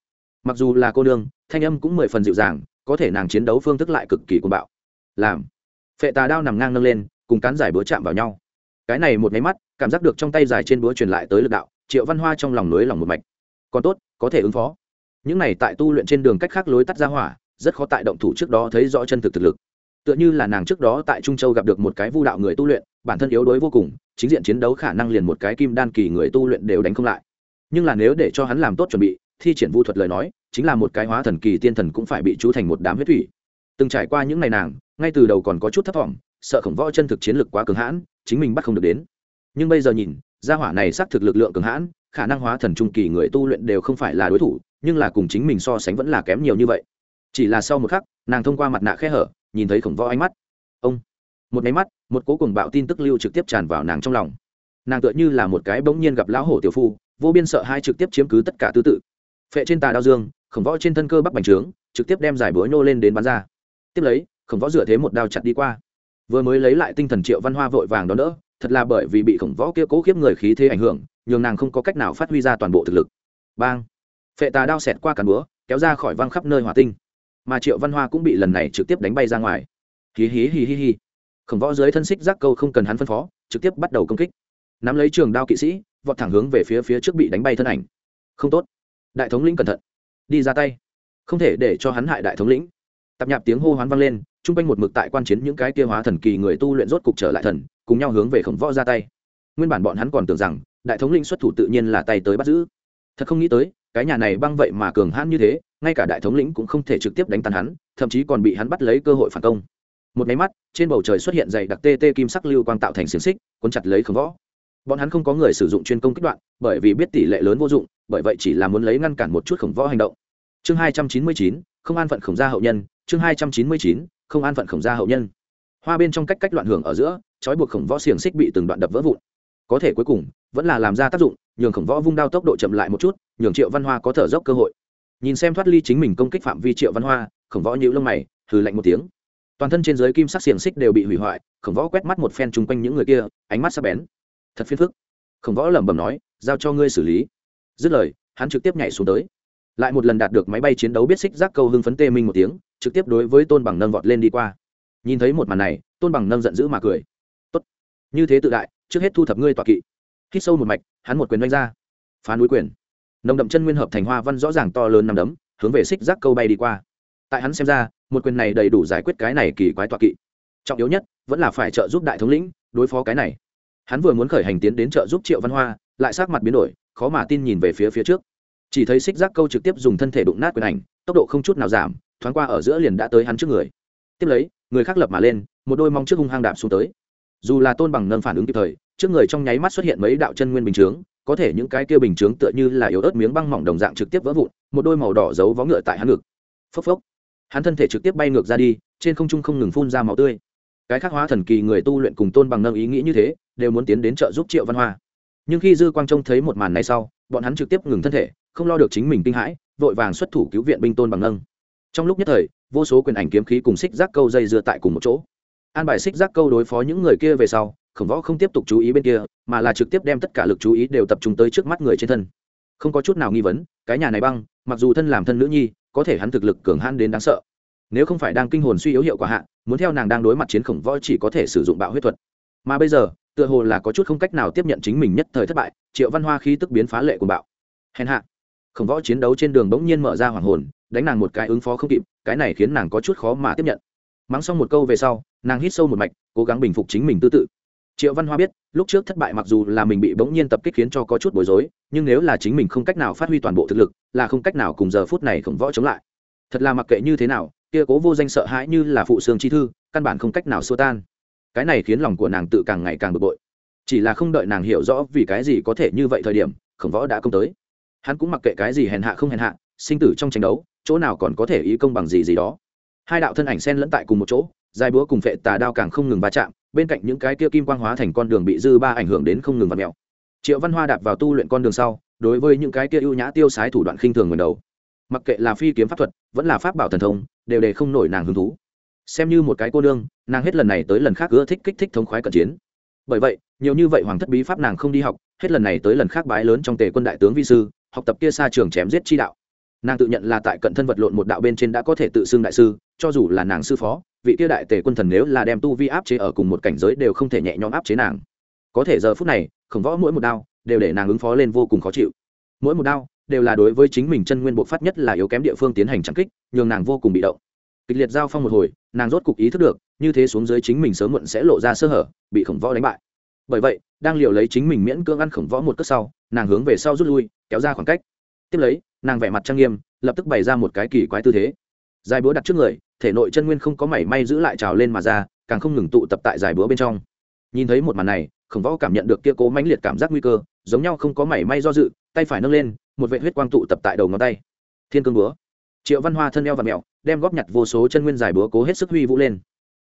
Mặc dù là cô nương, thanh âm cũng mười phần dịu dàng, có thể nàng chiến đấu phương thức lại cực kỳ cuồng bạo. Làm. Phệ tà đao nằm ngang nâng lên, cùng cán dài búa chạm vào nhau. Cái này một máy mắt, cảm giác được trong tay dài trên búa truyền lại tới lực đạo, triệu văn hoa trong lòng nối lòng một mạch. Còn tốt, có thể ứng phó những này tại tu luyện trên đường cách khác lối tắt ra hỏa, rất khó tại động thủ trước đó thấy rõ chân thực thực lực. Tựa như là nàng trước đó tại trung châu gặp được một cái vu đạo người tu luyện, bản thân yếu đuối vô cùng, chính diện chiến đấu khả năng liền một cái kim đan kỳ người tu luyện đều đánh không lại. Nhưng là nếu để cho hắn làm tốt chuẩn bị, thi triển vu thuật lời nói, chính là một cái hóa thần kỳ tiên thần cũng phải bị chú thành một đám huyết thủy. Từng trải qua những ngày nàng, ngay từ đầu còn có chút thất vọng, sợ khổng võ chân thực chiến lực quá cường hãn, chính mình bắt không được đến. Nhưng bây giờ nhìn, gia hỏa này xác thực lực lượng cường hãn, khả năng hóa thần trung kỳ người tu luyện đều không phải là đối thủ nhưng là cùng chính mình so sánh vẫn là kém nhiều như vậy. Chỉ là sau một khắc, nàng thông qua mặt nạ khe hở, nhìn thấy khổng võ ánh mắt. Ông! Một máy mắt, một cố cùng bạo tin tức lưu trực tiếp tràn vào nàng trong lòng. Nàng tựa như là một cái bỗng nhiên gặp lão hổ tiểu phu, vô biên sợ hai trực tiếp chiếm cứ tất cả tư tự. Phệ trên tà đao dương, khổng võ trên thân cơ bắc bành trướng, trực tiếp đem giải búa nhô lên đến bắn ra. Tiếp lấy, khổng võ dựa thế một đao chặt đi qua. Vừa mới lấy lại tinh thần triệu văn hoa vội vàng đón đỡ, thật là bởi vì bị khổng võ kia cố khiếp người khí thế ảnh hưởng, nhường nàng không có cách nào phát huy ra toàn bộ thực lực. Bang! Phệ tà đao xẹt qua cả búa, kéo ra khỏi văng khắp nơi hỏa tinh. Mà triệu văn hoa cũng bị lần này trực tiếp đánh bay ra ngoài. Hí hí hí hí hí. Khổng võ dưới thân xích giác câu không cần hắn phân phó, trực tiếp bắt đầu công kích. Nắm lấy trường đao kỵ sĩ, vọt thẳng hướng về phía phía trước bị đánh bay thân ảnh. Không tốt. Đại thống lĩnh cẩn thận. Đi ra tay. Không thể để cho hắn hại đại thống lĩnh. Tạp nhạp tiếng hô hoán vang lên, chung quanh một mực tại quan chiến những cái kia hóa thần kỳ người tu luyện rốt cục trở lại thần, cùng nhau hướng về khổng võ ra tay. Nguyên bản bọn hắn còn tưởng rằng, đại thống lĩnh xuất thủ tự nhiên là tay tới bắt giữ. Thật không nghĩ tới cái nhà này băng vậy mà cường hãn như thế, ngay cả đại thống lĩnh cũng không thể trực tiếp đánh tan hắn, thậm chí còn bị hắn bắt lấy cơ hội phản công. Một máy mắt, trên bầu trời xuất hiện dày đặc tê tê kim sắc lưu quang tạo thành xiềng xích, cuốn chặt lấy khổng võ. Bọn hắn không có người sử dụng chuyên công kích đoạn, bởi vì biết tỷ lệ lớn vô dụng, bởi vậy chỉ là muốn lấy ngăn cản một chút khổng võ hành động. Chương hai trăm chín mươi chín, không an phận khổng gia hậu nhân. Chương hai trăm chín mươi chín, không an phận khổng gia hậu nhân. Hoa bên trong cách cách loạn hưởng ở giữa, trói buộc khổng võ xiềng xích bị từng đoạn đập vỡ vụn. Có thể cuối cùng, vẫn là làm ra tác dụng nhường khổng võ vung đao tốc độ chậm lại một chút, nhường triệu văn hoa có thở dốc cơ hội. Nhìn xem thoát ly chính mình công kích phạm vi triệu văn hoa, khổng võ nhữ lông mày, hừ lạnh một tiếng. Toàn thân trên dưới kim sắc xiềng xích đều bị hủy hoại, khổng võ quét mắt một phen chung quanh những người kia, ánh mắt sắc bén. Thật phiền phức. Khổng võ lẩm bẩm nói, giao cho ngươi xử lý. Dứt lời, hắn trực tiếp nhảy xuống tới. Lại một lần đạt được máy bay chiến đấu biết xích giác câu hưng phấn tê minh một tiếng, trực tiếp đối với tôn bằng nâng vọt lên đi qua. Nhìn thấy một màn này, tôn bằng nâng giận dữ mà cười. Tốt. Như thế tự đại, trước hết thu thập ngươi tọa kỵ. Hít sâu một mạch hắn một quyền đánh ra. Phá núi quyền. Nồng đậm chân nguyên hợp thành hoa văn rõ ràng to lớn nằm đấm, hướng về xích giác câu bay đi qua. Tại hắn xem ra, một quyền này đầy đủ giải quyết cái này kỳ quái tọa kỵ. Trọng yếu nhất, vẫn là phải trợ giúp đại thống lĩnh đối phó cái này. Hắn vừa muốn khởi hành tiến đến trợ giúp triệu văn hoa, lại sát mặt biến đổi, khó mà tin nhìn về phía phía trước. Chỉ thấy xích giác câu trực tiếp dùng thân thể đụng nát quyền ảnh, tốc độ không chút nào giảm, thoáng qua ở giữa liền đã tới hắn trước người. Tiếp lấy, người khác lập mà lên, một đôi mong trước hung hăng đạp xuống tới. Dù là tôn bằng nâng phản ứng kịp thời trước người trong nháy mắt xuất hiện mấy đạo chân nguyên bình chướng, có thể những cái kia bình chướng tựa như là yếu ớt miếng băng mỏng đồng dạng trực tiếp vỡ vụn, một đôi màu đỏ giấu vó ngựa tại hắn ngực. Phốc phốc. Hắn thân thể trực tiếp bay ngược ra đi, trên không trung không ngừng phun ra máu tươi. Cái khắc hóa thần kỳ người tu luyện cùng tôn bằng nâng ý nghĩ như thế, đều muốn tiến đến trợ giúp triệu văn hoa. Nhưng khi dư quang trông thấy một màn này sau, bọn hắn trực tiếp ngừng thân thể, không lo được chính mình kinh hãi, vội vàng xuất thủ cứu viện binh tôn bằng nâng. Trong lúc nhất thời, vô số quyền ảnh kiếm khí cùng xích giác câu dây dưa tại cùng một chỗ. An bài xích giác câu đối phó những người kia về sau khổng võ không tiếp tục chú ý bên kia, mà là trực tiếp đem tất cả lực chú ý đều tập trung tới trước mắt người trên thân. Không có chút nào nghi vấn, cái nhà này băng, mặc dù thân làm thân nữ nhi, có thể hắn thực lực cường hãn đến đáng sợ. Nếu không phải đang kinh hồn suy yếu hiệu quả hạ, muốn theo nàng đang đối mặt chiến khổng võ chỉ có thể sử dụng bạo huyết thuật. Mà bây giờ, tựa hồ là có chút không cách nào tiếp nhận chính mình nhất thời thất bại, triệu văn hoa khí tức biến phá lệ của bạo. Hèn hạ, khổng võ chiến đấu trên đường bỗng nhiên mở ra hoàng hồn, đánh nàng một cái ứng phó không kịp, cái này khiến nàng có chút khó mà tiếp nhận. Mắng xong một câu về sau, nàng hít sâu một mạch, cố gắng bình phục chính mình tư tự triệu văn hoa biết, lúc trước thất bại mặc dù là mình bị bỗng nhiên tập kích khiến cho có chút bối rối, nhưng nếu là chính mình không cách nào phát huy toàn bộ thực lực, là không cách nào cùng giờ phút này khổng võ chống lại. Thật là mặc kệ như thế nào, kia cố vô danh sợ hãi như là phụ sương chi thư, căn bản không cách nào xua tan. Cái này khiến lòng của nàng tự càng ngày càng bực bội. Chỉ là không đợi nàng hiểu rõ vì cái gì có thể như vậy thời điểm, khổng võ đã công tới. Hắn cũng mặc kệ cái gì hèn hạ không hèn hạ, sinh tử trong tranh đấu, chỗ nào còn có thể ý công bằng gì gì đó. Hai đạo thân ảnh sen lẫn tại cùng một chỗ, dài búa cùng phệ tà đao càng không ngừng va chạm bên cạnh những cái kia kim quang hóa thành con đường bị dư ba ảnh hưởng đến không ngừng vặt mèo. Triệu văn hoa đạp vào tu luyện con đường sau, đối với những cái kia ưu nhã tiêu sái thủ đoạn khinh thường ngần đầu. Mặc kệ là phi kiếm pháp thuật, vẫn là pháp bảo thần thông, đều để không nổi nàng hứng thú. Xem như một cái cô nương, nàng hết lần này tới lần khác ưa thích kích thích thống khoái cận chiến. Bởi vậy, nhiều như vậy hoàng thất bí pháp nàng không đi học, hết lần này tới lần khác bái lớn trong tề quân đại tướng vi sư, học tập kia xa trường chém giết chi đạo nàng tự nhận là tại cận thân vật lộn một đạo bên trên đã có thể tự xưng đại sư, cho dù là nàng sư phó, vị kia đại tề quân thần nếu là đem tu vi áp chế ở cùng một cảnh giới đều không thể nhẹ nhõm áp chế nàng. Có thể giờ phút này, khổng võ mỗi một đao đều để nàng ứng phó lên vô cùng khó chịu. Mỗi một đao đều là đối với chính mình chân nguyên bộ phát nhất là yếu kém địa phương tiến hành trang kích, nhường nàng vô cùng bị động. Kịch liệt giao phong một hồi, nàng rốt cục ý thức được, như thế xuống dưới chính mình sớm muộn sẽ lộ ra sơ hở, bị khổng võ đánh bại. Bởi vậy, đang liều lấy chính mình miễn cưỡng ăn khổng võ một cất sau, nàng hướng về sau rút lui, kéo ra khoảng cách. Tiếp lấy nàng vẻ mặt trang nghiêm, lập tức bày ra một cái kỳ quái tư thế. Dài búa đặt trước người, thể nội chân nguyên không có mảy may giữ lại trào lên mà ra, càng không ngừng tụ tập tại dài búa bên trong. Nhìn thấy một màn này, khổng võ cảm nhận được kia cố mãnh liệt cảm giác nguy cơ, giống nhau không có mảy may do dự, tay phải nâng lên, một vệ huyết quang tụ tập tại đầu ngón tay. Thiên cương búa. Triệu văn hoa thân eo và mẹo, đem góp nhặt vô số chân nguyên dài búa cố hết sức huy vũ lên.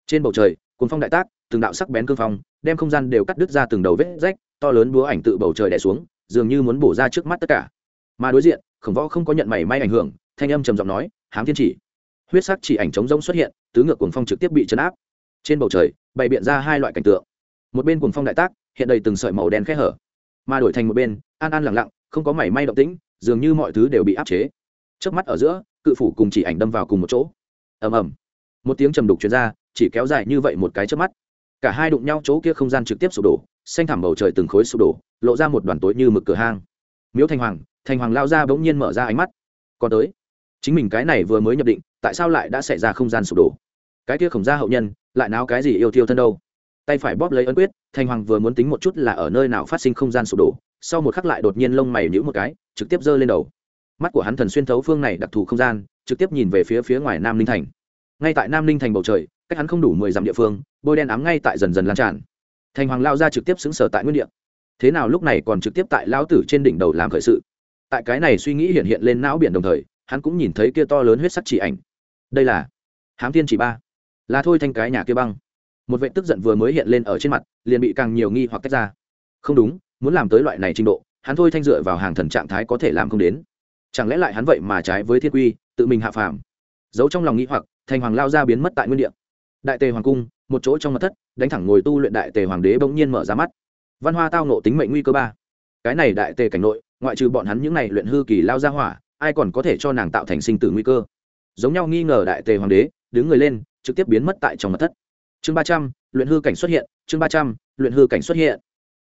Trên bầu trời cùng phong đại tác, từng đạo sắc bén cương phong, đem không gian đều cắt đứt ra từng đầu vết rách, to lớn búa ảnh tự bầu trời đẻ xuống, dường như muốn bổ ra trước mắt tất cả mà đối diện, khổng võ không có nhận mảy may ảnh hưởng, thanh âm trầm giọng nói, hám thiên chỉ. Huyết sắc chỉ ảnh trống rỗng xuất hiện, tứ ngược cuồng phong trực tiếp bị chấn áp. Trên bầu trời, bày biện ra hai loại cảnh tượng. Một bên cuồng phong đại tác, hiện đầy từng sợi màu đen khẽ hở. Mà đổi thành một bên, an an lặng lặng, không có mảy may động tĩnh, dường như mọi thứ đều bị áp chế. Trước mắt ở giữa, cự phủ cùng chỉ ảnh đâm vào cùng một chỗ. Ầm ầm. Một tiếng trầm đục truyền ra, chỉ kéo dài như vậy một cái trước mắt. Cả hai đụng nhau chỗ kia không gian trực tiếp sụp đổ, xanh thẳm bầu trời từng khối sụp đổ, lộ ra một đoàn tối như mực cửa hang. Miếu thanh hoàng thành hoàng lao ra bỗng nhiên mở ra ánh mắt. Còn tới. Chính mình cái này vừa mới nhập định, tại sao lại đã xảy ra không gian sụp đổ? Cái kia khổng ra hậu nhân, lại náo cái gì yêu thiêu thân đâu? Tay phải bóp lấy ấn quyết, thành hoàng vừa muốn tính một chút là ở nơi nào phát sinh không gian sụp đổ, sau một khắc lại đột nhiên lông mày nhữ một cái, trực tiếp giơ lên đầu. Mắt của hắn thần xuyên thấu phương này đặc thù không gian, trực tiếp nhìn về phía phía ngoài nam ninh thành. Ngay tại nam ninh thành bầu trời, cách hắn không đủ mười dặm địa phương, bôi đen ám ngay tại dần dần lan tràn. Thành hoàng lao ra trực tiếp xứng sở tại nguyên địa. Thế nào lúc này còn trực tiếp tại lão tử trên đỉnh đầu làm khởi sự? Tại cái này suy nghĩ hiện hiện lên não biển đồng thời, hắn cũng nhìn thấy kia to lớn huyết sắc chỉ ảnh. Đây là hám thiên chỉ ba. Là thôi thanh cái nhà kia băng. Một vệ tức giận vừa mới hiện lên ở trên mặt, liền bị càng nhiều nghi hoặc tách ra. Không đúng, muốn làm tới loại này trình độ, hắn thôi thanh dựa vào hàng thần trạng thái có thể làm không đến. Chẳng lẽ lại hắn vậy mà trái với thiên quy, tự mình hạ phàm? Giấu trong lòng nghĩ hoặc, thành hoàng lao ra biến mất tại nguyên địa. Đại tề hoàng cung, một chỗ trong mặt thất, đánh thẳng ngồi tu luyện đại tề hoàng đế bỗng nhiên mở ra mắt. Văn hoa tao nộ tính mệnh nguy cơ ba. Cái này đại tề cảnh nội ngoại trừ bọn hắn những này luyện hư kỳ lao ra hỏa, ai còn có thể cho nàng tạo thành sinh tử nguy cơ? Giống nhau nghi ngờ đại tề hoàng đế, đứng người lên, trực tiếp biến mất tại trong mặt thất. Chương ba trăm, luyện hư cảnh xuất hiện, chương ba trăm, luyện hư cảnh xuất hiện.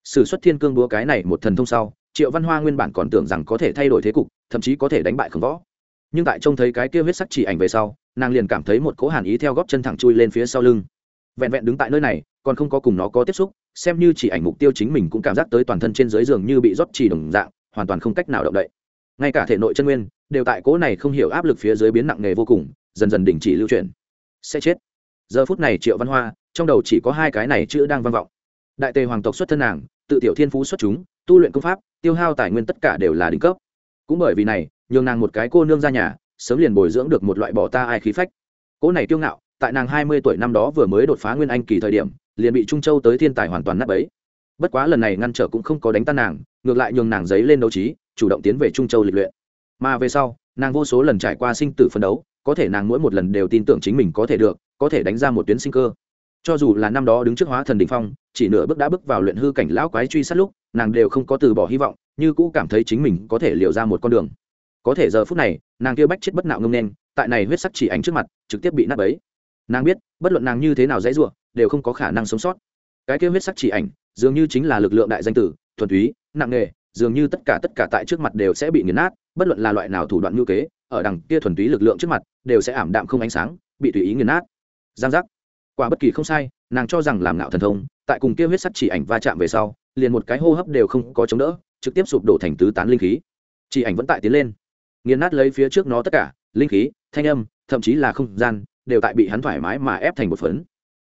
Sử xuất thiên cương búa cái này một thần thông sau, triệu văn hoa nguyên bản còn tưởng rằng có thể thay đổi thế cục, thậm chí có thể đánh bại khổng võ. Nhưng tại trông thấy cái kia huyết sắc chỉ ảnh về sau, nàng liền cảm thấy một cỗ hàn ý theo góp chân thẳng chui lên phía sau lưng. Vẹn vẹn đứng tại nơi này, còn không có cùng nó có tiếp xúc, xem như chỉ ảnh mục tiêu chính mình cũng cảm giác tới toàn thân trên dưới giường như bị rót chỉ đồng dạng hoàn toàn không cách nào động đậy. Ngay cả thể nội chân nguyên đều tại cố này không hiểu áp lực phía dưới biến nặng nề vô cùng, dần dần đình chỉ lưu chuyển. Sẽ chết. Giờ phút này triệu văn hoa, trong đầu chỉ có hai cái này chữ đang vang vọng. Đại tề hoàng tộc xuất thân nàng, tự tiểu thiên phú xuất chúng, tu luyện công pháp, tiêu hao tài nguyên tất cả đều là đỉnh cấp. Cũng bởi vì này, nhường nàng một cái cô nương ra nhà, sớm liền bồi dưỡng được một loại bỏ ta ai khí phách. Cỗ này kiêu ngạo, tại nàng hai mươi tuổi năm đó vừa mới đột phá nguyên anh kỳ thời điểm, liền bị trung châu tới thiên tài hoàn toàn nắp ấy bất quá lần này ngăn trở cũng không có đánh tan nàng, ngược lại nhường nàng giấy lên đấu trí, chủ động tiến về trung châu lịch luyện. Mà về sau, nàng vô số lần trải qua sinh tử phân đấu, có thể nàng mỗi một lần đều tin tưởng chính mình có thể được, có thể đánh ra một tuyến sinh cơ. Cho dù là năm đó đứng trước hóa thần đ ỉ n h phong, chỉ nửa bước đã bước vào luyện hư cảnh lão quái truy sát lúc, nàng đều không có từ bỏ hy vọng, như cũ cảm thấy chính mình có thể liều ra một con đường. Có thể giờ phút này, nàng kia bách chết bất nạo ngâm nên, tại này huyết sắc chỉ ánh trước mặt, trực tiếp bị nát ấy nàng biết, bất luận nàng như thế nào dễ dụa đều không có khả năng sống sót. Cái kia huyết sắc chỉ ảnh dường như chính là lực lượng đại danh tử, thuần túy, nặng nghề, dường như tất cả tất cả tại trước mặt đều sẽ bị nghiền nát, bất luận là loại nào thủ đoạn ngữ kế, ở đằng kia thuần túy lực lượng trước mặt, đều sẽ ảm đạm không ánh sáng, bị tùy ý nghiền nát. Giang giác. Quả bất kỳ không sai, nàng cho rằng làm ngạo thần thông, tại cùng kia huyết sắt chỉ ảnh va chạm về sau, liền một cái hô hấp đều không có chống đỡ, trực tiếp sụp đổ thành tứ tán linh khí. Chỉ ảnh vẫn tại tiến lên. Nghiền nát lấy phía trước nó tất cả, linh khí, thanh âm, thậm chí là không gian, đều tại bị hắn thoải mái mà ép thành một phấn.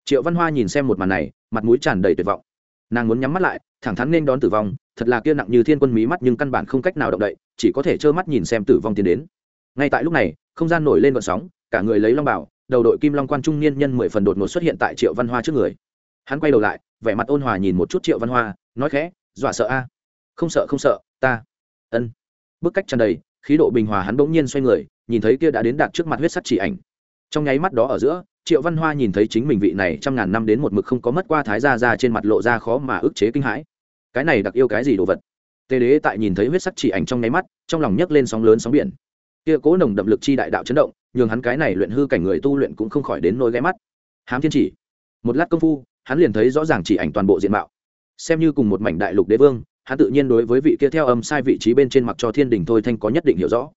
Triệu văn hoa nhìn xem một màn này, mặt mũi tràn đầy tuyệt vọng nàng muốn nhắm mắt lại, thẳng thắn nên đón tử vong, thật là kia nặng như thiên quân mí mắt nhưng căn bản không cách nào động đậy, chỉ có thể trơ mắt nhìn xem tử vong tiến đến. Ngay tại lúc này, không gian nổi lên vận sóng, cả người lấy long bảo, đầu đội kim long quan trung niên nhân mười phần đột ngột xuất hiện tại triệu văn hoa trước người. Hắn quay đầu lại, vẻ mặt ôn hòa nhìn một chút triệu văn hoa, nói khẽ, dọa sợ a. Không sợ không sợ, ta. Ân. Bức cách tràn đầy, khí độ bình hòa hắn bỗng nhiên xoay người, nhìn thấy kia đã đến đạt trước mặt huyết sắt chỉ ảnh. Trong nháy mắt đó ở giữa triệu văn hoa nhìn thấy chính mình vị này trăm ngàn năm đến một mực không có mất qua thái gia ra trên mặt lộ ra khó mà ức chế kinh hãi. Cái này đặc yêu cái gì đồ vật? Tề đế tại nhìn thấy huyết sắc chỉ ảnh trong nháy mắt, trong lòng nhấc lên sóng lớn sóng biển. Kia cố nồng đậm lực chi đại đạo chấn động, nhường hắn cái này luyện hư cảnh người tu luyện cũng không khỏi đến nỗi ghé mắt. Hám thiên chỉ. Một lát công phu, hắn liền thấy rõ ràng chỉ ảnh toàn bộ diện mạo. Xem như cùng một mảnh đại lục đế vương, hắn tự nhiên đối với vị kia theo âm sai vị trí bên trên mặc cho thiên đình thôi thanh có nhất định hiểu rõ.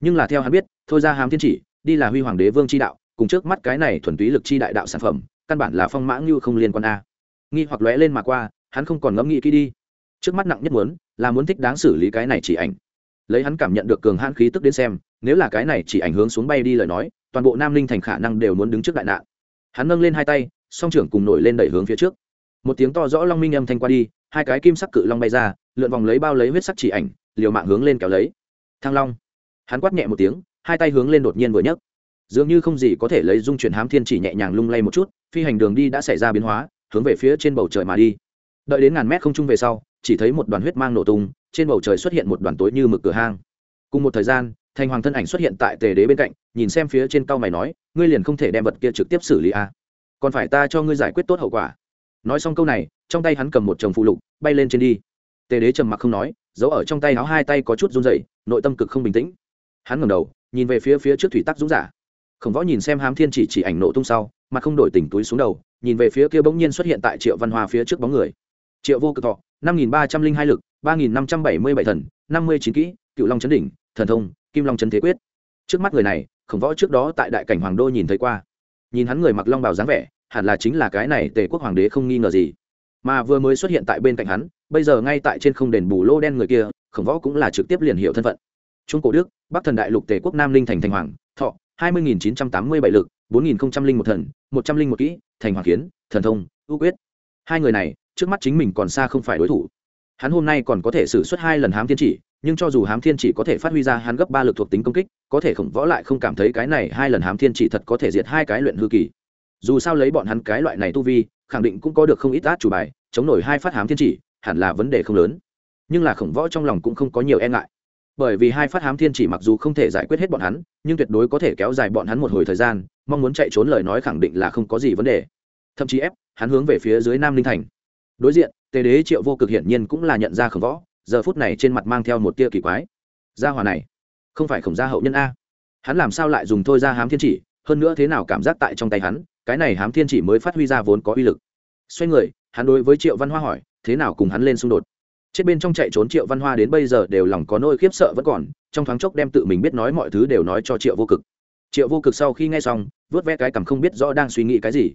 Nhưng là theo hắn biết, thôi ra hám thiên chỉ, đi là huy hoàng đế vương chi đạo cùng trước mắt cái này thuần túy lực chi đại đạo sản phẩm, căn bản là phong mã như không liên quan a. Nghi hoặc lóe lên mà qua, hắn không còn ngẫm nghĩ kỹ đi. Trước mắt nặng nhất muốn, là muốn thích đáng xử lý cái này chỉ ảnh. Lấy hắn cảm nhận được cường hãn khí tức đến xem, nếu là cái này chỉ ảnh hướng xuống bay đi lời nói, toàn bộ nam linh thành khả năng đều muốn đứng trước đại nạn. Hắn nâng lên hai tay, song trưởng cùng nổi lên đẩy hướng phía trước. Một tiếng to rõ long minh âm thanh qua đi, hai cái kim sắc cự long bay ra, lượn vòng lấy bao lấy huyết sắc chỉ ảnh, liều mạng hướng lên kéo lấy. Thăng long. Hắn quát nhẹ một tiếng, hai tay hướng lên đột nhiên vừa nhấc dường như không gì có thể lấy dung chuyển hám thiên chỉ nhẹ nhàng lung lay một chút, phi hành đường đi đã xảy ra biến hóa, hướng về phía trên bầu trời mà đi. Đợi đến ngàn mét không trung về sau, chỉ thấy một đoàn huyết mang nổ tung, trên bầu trời xuất hiện một đoàn tối như mực cửa hang. Cùng một thời gian, thành hoàng thân ảnh xuất hiện tại tề đế bên cạnh, nhìn xem phía trên cao mày nói, ngươi liền không thể đem vật kia trực tiếp xử lý à. còn phải ta cho ngươi giải quyết tốt hậu quả. Nói xong câu này, trong tay hắn cầm một chồng phụ lục, bay lên trên đi. Tề đế trầm mặc không nói, giấu ở trong tay áo hai tay có chút run dậy nội tâm cực không bình tĩnh. Hắn ngẩng đầu, nhìn về phía phía trước thủy tắc dũng giả khổng võ nhìn xem hám thiên chỉ chỉ ảnh nổ tung sau mà không đổi tỉnh túi xuống đầu, nhìn về phía kia bỗng nhiên xuất hiện tại triệu văn hoa phía trước bóng người. Triệu vô cực thọ, năm nghìn ba trăm linh hai lực, ba nghìn năm trăm bảy mươi bảy thần, năm mươi chín kỹ, cựu long chấn đỉnh, thần thông, kim long chấn thế quyết. Trước mắt người này, khổng võ trước đó tại đại cảnh hoàng đô nhìn thấy qua. Nhìn hắn người mặc long bào dáng vẻ, hẳn là chính là cái này tề quốc hoàng đế không nghi ngờ gì. Mà vừa mới xuất hiện tại bên cạnh hắn, bây giờ ngay tại trên không đền bù lô đen người kia, khổng võ cũng là trực tiếp liền hiệu thân phận. Trung cổ đức, bắc thần đại lục tề quốc nam linh thành thành hoàng, thọ hai mươi nghìn chín trăm tám mươi bảy lực, bốn nghìn linh một thần, một trăm linh một kỹ, thành hoàng kiến, thần thông, ưu quyết. Hai người này, trước mắt chính mình còn xa không phải đối thủ. Hắn hôm nay còn có thể xử suất hai lần hám thiên chỉ, nhưng cho dù hám thiên chỉ có thể phát huy ra hắn gấp ba lực thuộc tính công kích, có thể khổng võ lại không cảm thấy cái này hai lần hám thiên chỉ thật có thể diệt hai cái luyện hư kỳ. Dù sao lấy bọn hắn cái loại này tu vi, khẳng định cũng có được không ít át chủ bài, chống nổi hai phát hám thiên chỉ, hẳn là vấn đề không lớn. Nhưng là khổng võ trong lòng cũng không có nhiều e ngại bởi vì hai phát hám thiên chỉ mặc dù không thể giải quyết hết bọn hắn, nhưng tuyệt đối có thể kéo dài bọn hắn một hồi thời gian, mong muốn chạy trốn lời nói khẳng định là không có gì vấn đề. Thậm chí ép, hắn hướng về phía dưới nam linh thành. Đối diện, tề đế triệu vô cực hiển nhiên cũng là nhận ra khổng võ, giờ phút này trên mặt mang theo một tia kỳ quái. Gia hòa này, không phải khổng gia hậu nhân a. Hắn làm sao lại dùng thôi ra hám thiên chỉ, hơn nữa thế nào cảm giác tại trong tay hắn, cái này hám thiên chỉ mới phát huy ra vốn có uy lực. Xoay người, hắn đối với triệu văn hoa hỏi, thế nào cùng hắn lên xung đột? Chết bên trong chạy trốn triệu văn hoa đến bây giờ đều lòng có nôi khiếp sợ vẫn còn, trong thoáng chốc đem tự mình biết nói mọi thứ đều nói cho triệu vô cực. Triệu vô cực sau khi nghe xong, vớt ve cái cằm không biết rõ đang suy nghĩ cái gì.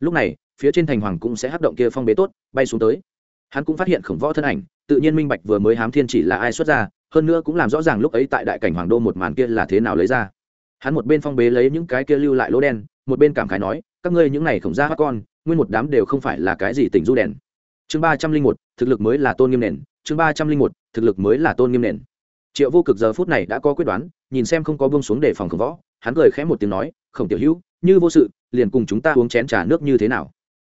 Lúc này, phía trên thành hoàng cũng sẽ hấp động kia phong bế tốt, bay xuống tới. Hắn cũng phát hiện khổng võ thân ảnh, tự nhiên minh bạch vừa mới hám thiên chỉ là ai xuất ra, hơn nữa cũng làm rõ ràng lúc ấy tại đại cảnh hoàng đô một màn kia là thế nào lấy ra. Hắn một bên phong bế lấy những cái kia lưu lại lỗ đen, một bên cảm khái nói, các ngươi những này khổng ra hát con, nguyên một đám đều không phải là cái gì tỉnh du đèn chương ba trăm linh một, thực lực mới là tôn nghiêm nền. Chương ba trăm linh một, thực lực mới là tôn nghiêm nền. Triệu vô cực giờ phút này đã có quyết đoán, nhìn xem không có buông xuống để phòng khổng võ, hắn cười khẽ một tiếng nói, khổng tiểu hữu, như vô sự, liền cùng chúng ta uống chén trà nước như thế nào?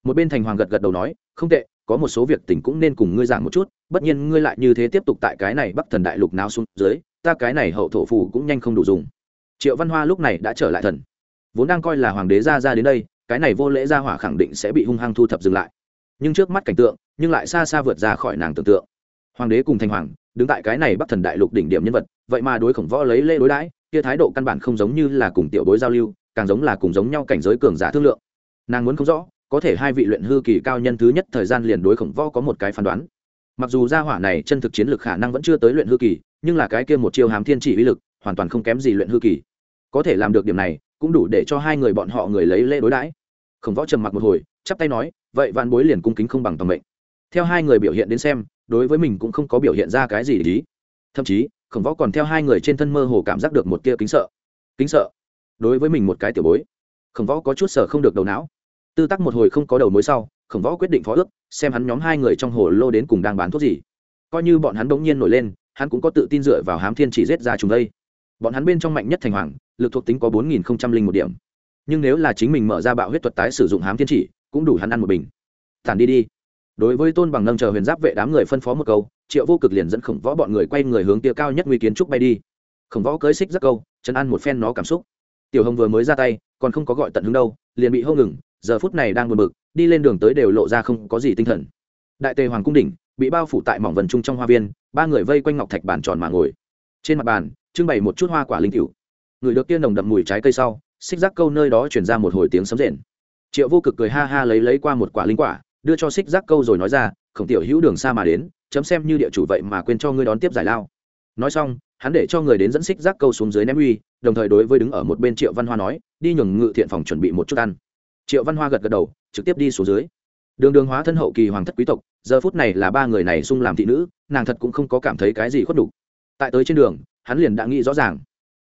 Một bên thành hoàng gật gật đầu nói, không tệ, có một số việc tỉnh cũng nên cùng ngươi giảng một chút, bất nhiên ngươi lại như thế tiếp tục tại cái này bắc thần đại lục nào xuống dưới, ta cái này hậu thổ phủ cũng nhanh không đủ dùng. Triệu văn hoa lúc này đã trở lại thần. Vốn đang coi là hoàng đế ra ra đến đây, cái này vô lễ ra hỏa khẳng định sẽ bị hung hăng thu thập dừng lại nhưng trước mắt cảnh tượng, nhưng lại xa xa vượt ra khỏi nàng tưởng tượng. Hoàng đế cùng thành hoàng, đứng tại cái này bắc thần đại lục đỉnh điểm nhân vật, vậy mà đối khổng võ lấy lễ đối đãi, kia thái độ căn bản không giống như là cùng tiểu bối giao lưu, càng giống là cùng giống nhau cảnh giới cường giả thương lượng. Nàng muốn không rõ, có thể hai vị luyện hư kỳ cao nhân thứ nhất thời gian liền đối khổng võ có một cái phán đoán. Mặc dù gia hỏa này chân thực chiến lược khả năng vẫn chưa tới luyện hư kỳ, nhưng là cái kia một chiêu hàm thiên chỉ uy lực, hoàn toàn không kém gì luyện hư kỳ. Có thể làm được điểm này, cũng đủ để cho hai người bọn họ người lấy lễ đối đãi. Khổng võ trầm mặc một hồi chắp tay nói, vậy vạn bối liền cung kính không bằng toàn mệnh. Theo hai người biểu hiện đến xem, đối với mình cũng không có biểu hiện ra cái gì để ý. Thậm chí, khổng võ còn theo hai người trên thân mơ hồ cảm giác được một tia kính sợ. Kính sợ? Đối với mình một cái tiểu bối, khổng võ có chút sợ không được đầu não. Tư tắc một hồi không có đầu mối sau, khổng võ quyết định phó ước, xem hắn nhóm hai người trong hồ lô đến cùng đang bán thuốc gì. Coi như bọn hắn đ ố n g nhiên nổi lên, hắn cũng có tự tin dựa vào hám thiên chỉ rết ra chúng đây. Bọn hắn bên trong mạnh nhất thành hoàng, lực thuộc tính có bốn nghìn một điểm. Nhưng nếu là chính mình mở ra bạo huyết thuật tái sử dụng hám thiên chỉ cũng đủ hắn ăn một bình. Tản đi đi. Đối với tôn bằng nâng chờ huyền giáp vệ đám người phân phó một câu, triệu vô cực liền dẫn khổng võ bọn người quay người hướng tia cao nhất nguy kiến trúc bay đi. Khổng võ cưới xích rất câu, chân ăn một phen nó cảm xúc. Tiểu hồng vừa mới ra tay, còn không có gọi tận hứng đâu, liền bị hô ngừng, giờ phút này đang buồn bực, đi lên đường tới đều lộ ra không có gì tinh thần. Đại tề hoàng cung đỉnh, bị bao phủ tại mỏng vần trung trong hoa viên, ba người vây quanh ngọc thạch bàn tròn mà ngồi. Trên mặt bàn, trưng bày một chút hoa quả linh cựu người được tiên nồng đậm mùi trái cây sau, xích rắc câu nơi đó chuyển ra một hồi tiếng sấm rền triệu vô cực cười ha ha lấy lấy qua một quả linh quả, đưa cho xích giác câu rồi nói ra, khổng tiểu hữu đường xa mà đến, chấm xem như địa chủ vậy mà quên cho ngươi đón tiếp giải lao. Nói xong, hắn để cho người đến dẫn xích giác câu xuống dưới ném uy, đồng thời đối với đứng ở một bên triệu văn hoa nói, đi nhường ngự thiện phòng chuẩn bị một chút ăn. Triệu văn hoa gật gật đầu, trực tiếp đi xuống dưới. Đường đường hóa thân hậu kỳ hoàng thất quý tộc, giờ phút này là ba người này sung làm thị nữ, nàng thật cũng không có cảm thấy cái gì khuất đủ tại tới trên đường, hắn liền đã nghĩ rõ ràng.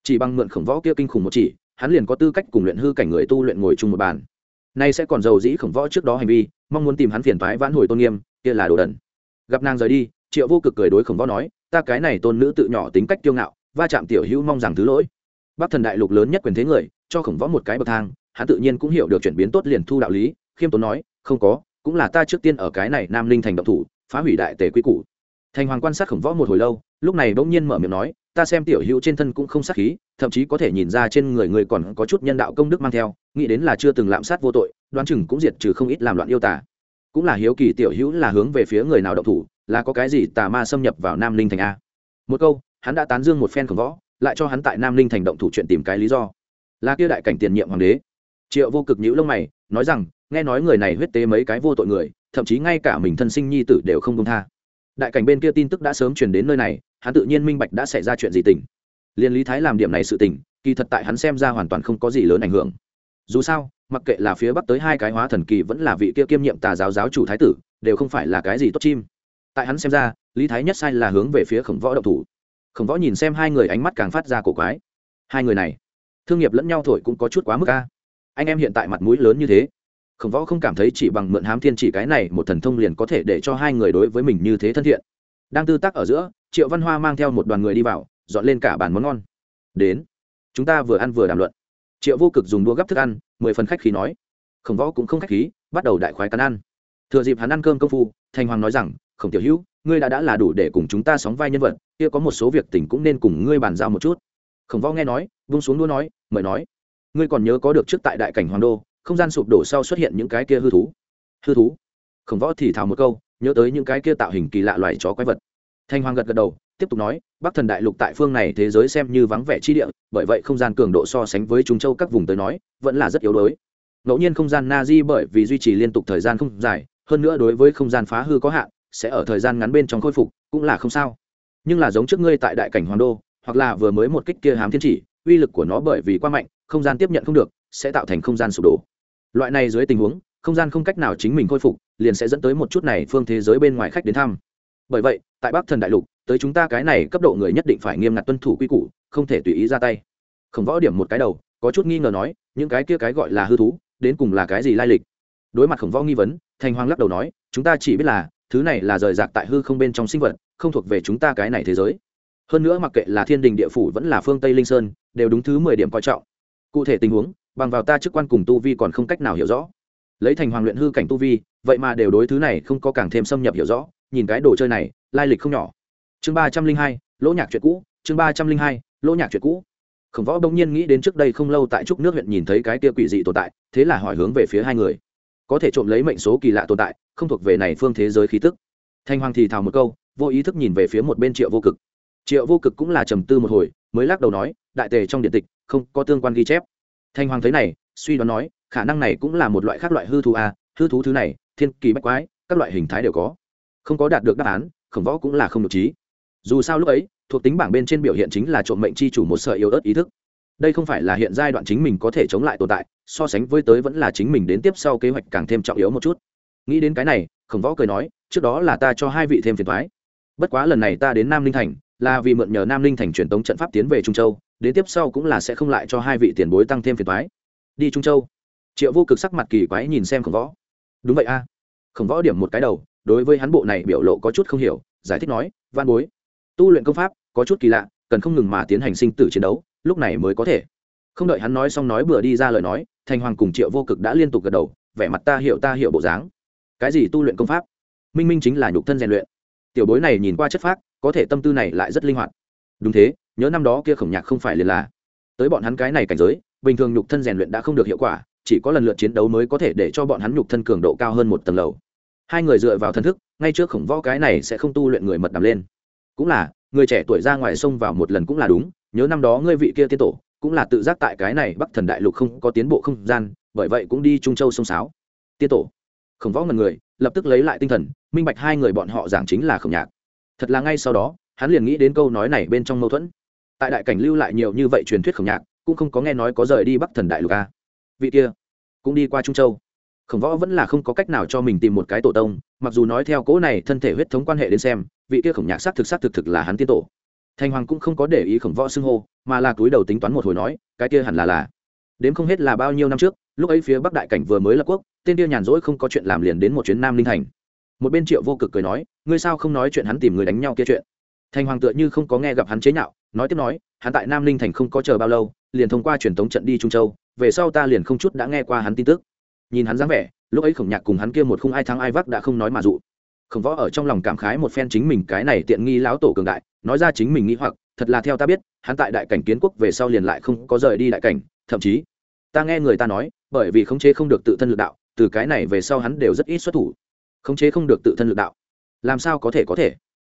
Chỉ bằng mượn khổng võ kia kinh khủng một chỉ, hắn liền có tư cách cùng luyện hư cảnh người tu luyện ngồi chung một bàn nay sẽ còn giàu dĩ khổng võ trước đó hành vi, mong muốn tìm hắn phiền thoái vãn hồi tôn nghiêm, kia là đồ đần. Gặp nàng rời đi, triệu vô cực cười đối khổng võ nói, ta cái này tôn nữ tự nhỏ tính cách kiêu ngạo, va chạm tiểu hữu mong rằng thứ lỗi. Bắc thần đại lục lớn nhất quyền thế người, cho khổng võ một cái bậc thang, hắn tự nhiên cũng hiểu được chuyển biến tốt liền thu đạo lý, khiêm tốn nói, không có, cũng là ta trước tiên ở cái này nam linh thành động thủ, phá hủy đại tề quy củ. Thành hoàng quan sát khổng võ một hồi lâu, lúc này bỗng nhiên mở miệng nói ta xem tiểu hữu trên thân cũng không sát khí, thậm chí có thể nhìn ra trên người người còn có chút nhân đạo công đức mang theo, nghĩ đến là chưa từng lạm sát vô tội, đoán chừng cũng diệt trừ không ít làm loạn yêu tả cũng là hiếu kỳ tiểu hữu là hướng về phía người nào động thủ, là có cái gì tà ma xâm nhập vào nam linh thành a? Một câu, hắn đã tán dương một phen khổng võ, lại cho hắn tại nam linh thành động thủ chuyện tìm cái lý do. Là kia đại cảnh tiền nhiệm hoàng đế. Triệu vô cực nhữ lông mày, nói rằng, nghe nói người này huyết tế mấy cái vô tội người, thậm chí ngay cả mình thân sinh nhi tử đều không công tha. Đại cảnh bên kia tin tức đã sớm truyền đến nơi này hắn tự nhiên minh bạch đã xảy ra chuyện gì tình. Liên lý thái làm điểm này sự tình, kỳ thật tại hắn xem ra hoàn toàn không có gì lớn ảnh hưởng. Dù sao, mặc kệ là phía bắc tới hai cái hóa thần kỳ vẫn là vị kia kiêm nhiệm tà giáo giáo chủ thái tử, đều không phải là cái gì tốt chim. Tại hắn xem ra, lý thái nhất sai là hướng về phía khổng võ động thủ. Khổng võ nhìn xem hai người ánh mắt càng phát ra cổ quái. Hai người này, thương nghiệp lẫn nhau thổi cũng có chút quá mức ca anh em hiện tại mặt mũi lớn như thế. Khổng võ không cảm thấy chỉ bằng mượn hám thiên chỉ cái này một thần thông liền có thể để cho hai người đối với mình như thế thân thiện. Đang tư tác ở giữa triệu văn hoa mang theo một đoàn người đi vào, dọn lên cả bàn món ngon. Đến, chúng ta vừa ăn vừa đàm luận. Triệu vô cực dùng đua gấp thức ăn, mười phần khách khí nói. Khổng võ cũng không khách khí, bắt đầu đại khoái cắn ăn. Thừa dịp hắn ăn cơm công phu thanh hoàng nói rằng, khổng tiểu hữu, ngươi đã đã là đủ để cùng chúng ta sóng vai nhân vật, kia có một số việc tỉnh cũng nên cùng ngươi bàn giao một chút. Khổng võ nghe nói, vung xuống đua nói, mời nói. Ngươi còn nhớ có được trước tại đại cảnh hoàng đô, không gian sụp đổ sau xuất hiện những cái kia hư thú? Hư thú? Khổng võ thì thào một câu, nhớ tới những cái kia tạo hình kỳ lạ loài chó quái vật thanh hoàng gật gật đầu, tiếp tục nói, bắc thần đại lục tại phương này thế giới xem như vắng vẻ chi địa, bởi vậy không gian cường độ so sánh với trung châu các vùng tới nói, vẫn là rất yếu đuối. Ngẫu nhiên không gian na di bởi vì duy trì liên tục thời gian không dài, hơn nữa đối với không gian phá hư có hạn, sẽ ở thời gian ngắn bên trong khôi phục, cũng là không sao. Nhưng là giống trước ngươi tại đại cảnh hoàng đô, hoặc là vừa mới một kích kia hám thiên chỉ, uy lực của nó bởi vì quá mạnh, không gian tiếp nhận không được, sẽ tạo thành không gian sụp đổ. Loại này dưới tình huống, không gian không cách nào chính mình khôi phục, liền sẽ dẫn tới một chút này phương thế giới bên ngoài khách đến thăm bởi vậy, tại bắc thần đại lục, tới chúng ta cái này cấp độ người nhất định phải nghiêm ngặt tuân thủ quy củ, không thể tùy ý ra tay. Khổng võ điểm một cái đầu, có chút nghi ngờ nói, những cái kia cái gọi là hư thú, đến cùng là cái gì lai lịch? Đối mặt khổng võ nghi vấn, thành hoàng lắc đầu nói, chúng ta chỉ biết là, thứ này là rời rạc tại hư không bên trong sinh vật, không thuộc về chúng ta cái này thế giới. Hơn nữa mặc kệ là thiên đình địa phủ vẫn là phương tây linh sơn, đều đúng thứ mười điểm coi trọng. Cụ thể tình huống, bằng vào ta chức quan cùng tu vi còn không cách nào hiểu rõ. Lấy thành hoàng luyện hư cảnh tu vi, vậy mà đều đối thứ này không có càng thêm xâm nhập hiểu rõ nhìn cái đồ chơi này, lai lịch không nhỏ. Chương ba trăm linh hai, lỗ nhạc chuyện cũ, chương ba trăm linh hai, lỗ nhạc chuyện cũ. Khổng võ đông nhiên nghĩ đến trước đây không lâu tại trúc nước huyện nhìn thấy cái kia quỷ dị tồn tại, thế là hỏi hướng về phía hai người. Có thể trộm lấy mệnh số kỳ lạ tồn tại, không thuộc về này phương thế giới khí tức. Thanh hoàng thì thào một câu, vô ý thức nhìn về phía một bên triệu vô cực. Triệu vô cực cũng là trầm tư một hồi, mới lắc đầu nói, đại tề trong điện tịch, không có tương quan ghi chép. Thanh hoàng thấy này, suy đoán nói, khả năng này cũng là một loại khác loại hư thú a hư thú thứ này, thiên kỳ bách quái, các loại hình thái đều có không có đạt được đáp án, khổng võ cũng là không được trí. Dù sao lúc ấy, thuộc tính bảng bên trên biểu hiện chính là trộm mệnh chi chủ một sợi yếu ớt ý thức. Đây không phải là hiện giai đoạn chính mình có thể chống lại tồn tại, so sánh với tới vẫn là chính mình đến tiếp sau kế hoạch càng thêm trọng yếu một chút. Nghĩ đến cái này, khổng võ cười nói, trước đó là ta cho hai vị thêm phiền thoái bất quá lần này ta đến nam ninh thành, là vì mượn nhờ nam ninh thành truyền tống trận pháp tiến về trung châu, đến tiếp sau cũng là sẽ không lại cho hai vị tiền bối tăng thêm phiền thoái đi trung châu. Triệu vô cực sắc mặt kỳ quái nhìn xem khổng võ. Đúng vậy a. Khổng võ điểm một cái đầu đối với hắn bộ này biểu lộ có chút không hiểu, giải thích nói văn bối, tu luyện công pháp có chút kỳ lạ, cần không ngừng mà tiến hành sinh tử chiến đấu, lúc này mới có thể. Không đợi hắn nói xong nói vừa đi ra lời nói, thành hoàng cùng triệu vô cực đã liên tục gật đầu, vẻ mặt ta hiểu ta hiểu bộ dáng. Cái gì tu luyện công pháp? Minh minh chính là nhục thân rèn luyện. Tiểu bối này nhìn qua chất phác, có thể tâm tư này lại rất linh hoạt. Đúng thế, nhớ năm đó kia khổng nhạc không phải liền là. Tới bọn hắn cái này cảnh giới, bình thường nhục thân rèn luyện đã không được hiệu quả, chỉ có lần lượt chiến đấu mới có thể để cho bọn hắn nhục thân cường độ cao hơn một tầng lầu hai người dựa vào thân thức, ngay trước khổng võ cái này sẽ không tu luyện người mật đàm lên. Cũng là, người trẻ tuổi ra ngoài sông vào một lần cũng là đúng, nhớ năm đó ngươi vị kia tiên tổ, cũng là tự giác tại cái này bắc thần đại lục không có tiến bộ không gian, bởi vậy cũng đi trung châu sông sáo tiên tổ. Khổng võ ngần người, lập tức lấy lại tinh thần, minh bạch hai người bọn họ giảng chính là khổng nhạc. Thật là ngay sau đó, hắn liền nghĩ đến câu nói này bên trong mâu thuẫn. Tại đại cảnh lưu lại nhiều như vậy truyền thuyết khổng nhạc, cũng không có nghe nói có rời đi bắc thần đại lục a vị kia, cũng đi qua trung châu khổng võ vẫn là không có cách nào cho mình tìm một cái tổ tông, mặc dù nói theo cỗ này thân thể huyết thống quan hệ đến xem, vị kia khổng nhạc xác thực xác thực thực là hắn tiên tổ. Thanh hoàng cũng không có để ý khổng võ xưng hô, mà là túi đầu tính toán một hồi nói, cái kia hẳn là là. Đến không hết là bao nhiêu năm trước, lúc ấy phía bắc đại cảnh vừa mới lập quốc, tên kia nhàn rỗi không có chuyện làm liền đến một chuyến nam linh thành. Một bên triệu vô cực cười nói, ngươi sao không nói chuyện hắn tìm người đánh nhau kia chuyện? Thanh hoàng tựa như không có nghe gặp hắn chế nhạo, nói tiếp nói, hắn tại nam linh thành không có chờ bao lâu, liền thông qua truyền thống trận đi trung châu, về sau ta liền không chút đã nghe qua hắn tin tức nhìn hắn dáng vẻ, lúc ấy khổng nhạc cùng hắn kia một khung ai thắng ai vác đã không nói mà dụ. Khổng võ ở trong lòng cảm khái một phen chính mình cái này tiện nghi lão tổ cường đại, nói ra chính mình nghĩ hoặc, thật là theo ta biết, hắn tại đại cảnh kiến quốc về sau liền lại không có rời đi đại cảnh, thậm chí, ta nghe người ta nói, bởi vì khống chế không được tự thân lực đạo, từ cái này về sau hắn đều rất ít xuất thủ. Khống chế không được tự thân lực đạo, làm sao có thể có thể?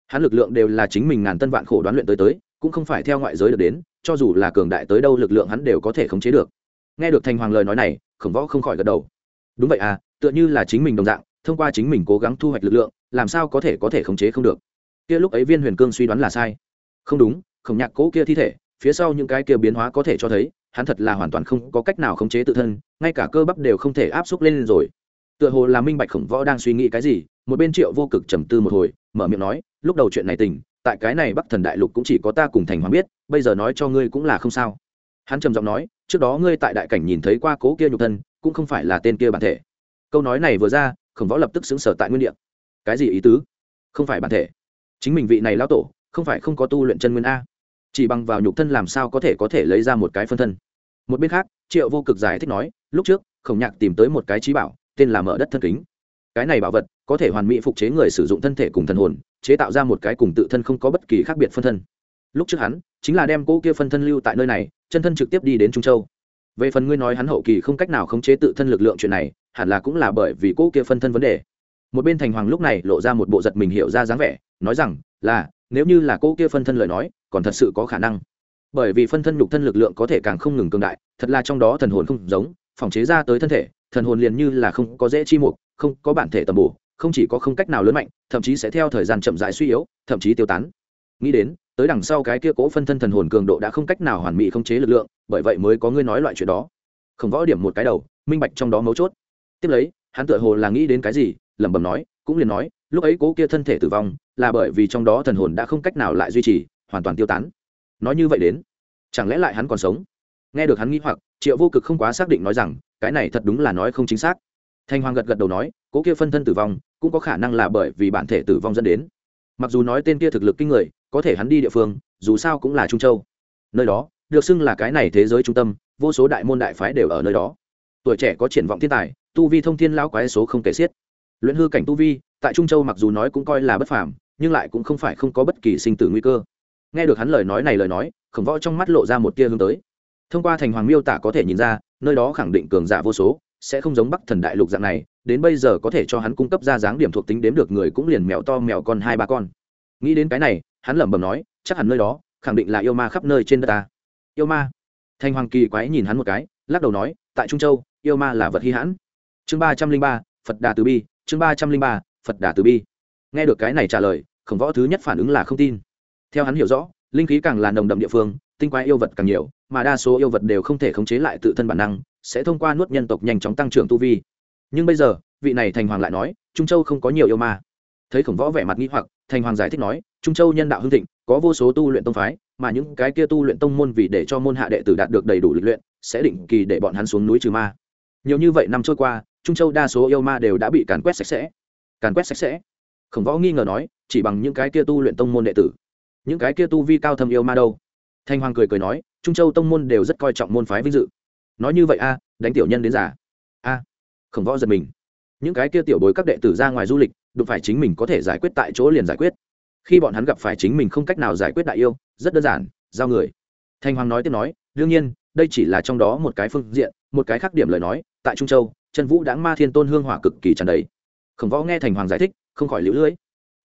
Hắn lực lượng đều là chính mình ngàn tân vạn khổ đoán luyện tới tới, cũng không phải theo ngoại giới được đến, cho dù là cường đại tới đâu lực lượng hắn đều có thể khống chế được. Nghe được thành hoàng lời nói này, khổng võ không khỏi gật đầu đúng vậy à tựa như là chính mình đồng dạng, thông qua chính mình cố gắng thu hoạch lực lượng, làm sao có thể có thể khống chế không được. Kia lúc ấy viên huyền cương suy đoán là sai. Không đúng, khổng nhạc cố kia thi thể, phía sau những cái kia biến hóa có thể cho thấy, hắn thật là hoàn toàn không có cách nào khống chế tự thân, ngay cả cơ bắp đều không thể áp xúc lên rồi. Tựa hồ là minh bạch khổng võ đang suy nghĩ cái gì, một bên triệu vô cực trầm tư một hồi, mở miệng nói, lúc đầu chuyện này tình, tại cái này bắc thần đại lục cũng chỉ có ta cùng thành hoàng biết, bây giờ nói cho ngươi cũng là không sao. Hắn trầm giọng nói, trước đó ngươi tại đại cảnh nhìn thấy qua cố kia nhục thân cũng không phải là tên kia bản thể. Câu nói này vừa ra, khổng võ lập tức xứng sở tại nguyên đ ị a cái gì ý tứ? Không phải bản thể. Chính mình vị này lão tổ, không phải không có tu luyện chân nguyên a. Chỉ bằng vào nhục thân làm sao có thể có thể lấy ra một cái phân thân. Một bên khác, triệu vô cực giải thích nói, lúc trước, khổng nhạc tìm tới một cái trí bảo, tên là mở đất thân kính. Cái này bảo vật, có thể hoàn mỹ phục chế người sử dụng thân thể cùng thần hồn, chế tạo ra một cái cùng tự thân không có bất kỳ khác biệt phân thân. Lúc trước hắn, chính là đem cỗ kia phân thân lưu tại nơi này, chân thân trực tiếp đi đến trung châu về phần ngươi nói hắn hậu kỳ không cách nào khống chế tự thân lực lượng chuyện này, hẳn là cũng là bởi vì cô kia phân thân vấn đề. Một bên thành hoàng lúc này lộ ra một bộ giật mình hiểu ra dáng vẻ, nói rằng, là, nếu như là cô kia phân thân lời nói, còn thật sự có khả năng. Bởi vì phân thân nhục thân lực lượng có thể càng không ngừng cường đại, thật là trong đó thần hồn không giống, phòng chế ra tới thân thể, thần hồn liền như là không có dễ chi mục, không có bản thể tầm bổ, không chỉ có không cách nào lớn mạnh, thậm chí sẽ theo thời gian chậm rãi suy yếu, thậm chí tiêu tán. Nghĩ đến tới đằng sau cái kia cố phân thân thần hồn cường độ đã không cách nào hoàn mỹ không chế lực lượng, bởi vậy mới có ngươi nói loại chuyện đó. Không võ điểm một cái đầu, minh bạch trong đó mấu chốt. Tiếp lấy, hắn tựa hồ là nghĩ đến cái gì, lẩm bẩm nói, cũng liền nói, lúc ấy cố kia thân thể tử vong, là bởi vì trong đó thần hồn đã không cách nào lại duy trì, hoàn toàn tiêu tán. Nói như vậy đến, chẳng lẽ lại hắn còn sống? Nghe được hắn nghĩ hoặc, triệu vô cực không quá xác định nói rằng, cái này thật đúng là nói không chính xác. Thanh hoàng gật gật đầu nói, cố kia phân thân tử vong, cũng có khả năng là bởi vì bản thể tử vong dẫn đến. Mặc dù nói tên kia thực lực kinh người có thể hắn đi địa phương, dù sao cũng là trung châu. Nơi đó, được xưng là cái này thế giới trung tâm, vô số đại môn đại phái đều ở nơi đó. Tuổi trẻ có triển vọng thiên tài, tu vi thông thiên lão quái số không kể xiết. Luyện hư cảnh tu vi, tại trung châu mặc dù nói cũng coi là bất phàm, nhưng lại cũng không phải không có bất kỳ sinh tử nguy cơ. Nghe được hắn lời nói này lời nói, khổng võ trong mắt lộ ra một tia hướng tới. Thông qua thành hoàng miêu tả có thể nhìn ra, nơi đó khẳng định cường giả vô số, sẽ không giống bắc thần đại lục dạng này, đến bây giờ có thể cho hắn cung cấp ra dáng điểm thuộc tính đếm được người cũng liền mèo to mèo con hai ba con nghĩ đến cái này, hắn lẩm bẩm nói, chắc hẳn nơi đó khẳng định là yêu ma khắp nơi trên đất ta. Yêu ma? Thanh hoàng kỳ quái nhìn hắn một cái, lắc đầu nói, tại trung châu, yêu ma là vật hy hãn. Chương ba trăm linh ba, phật đà từ bi, chương ba trăm linh ba, phật đà từ bi. Nghe được cái này trả lời, khổng võ thứ nhất phản ứng là không tin. Theo hắn hiểu rõ, linh khí càng là nồng đậm địa phương, tinh quái yêu vật càng nhiều, mà đa số yêu vật đều không thể khống chế lại tự thân bản năng, sẽ thông qua nuốt nhân tộc nhanh chóng tăng trưởng tu vi. Nhưng bây giờ, vị này thành hoàng lại nói, trung châu không có nhiều yêu ma thấy khổng võ vẻ mặt nghi hoặc, thành hoàng giải thích nói, trung châu nhân đạo hưng thịnh, có vô số tu luyện tông phái, mà những cái kia tu luyện tông môn vì để cho môn hạ đệ tử đạt được đầy đủ lịch luyện, sẽ định kỳ để bọn hắn xuống núi trừ ma. Nhiều như vậy năm trôi qua, trung châu đa số yêu ma đều đã bị càn quét sạch sẽ. Càn quét sạch sẽ. Khổng võ nghi ngờ nói, chỉ bằng những cái kia tu luyện tông môn đệ tử, những cái kia tu vi cao thâm yêu ma đâu? Thanh hoàng cười cười nói, trung châu tông môn đều rất coi trọng môn phái vinh dự. Nói như vậy a, đánh tiểu nhân đến giả a. Khổng võ giật mình những cái kia tiểu bối các đệ tử ra ngoài du lịch, đụng phải chính mình có thể giải quyết tại chỗ liền giải quyết. Khi bọn hắn gặp phải chính mình không cách nào giải quyết đại yêu, rất đơn giản, giao người. Thanh hoàng nói tiếp nói, đương nhiên, đây chỉ là trong đó một cái phương diện, một cái khác điểm lời nói, tại trung châu, chân vũ đáng ma thiên tôn hương hỏa cực kỳ tràn đầy. Khổng võ nghe thành hoàng giải thích, không khỏi lũ lưỡi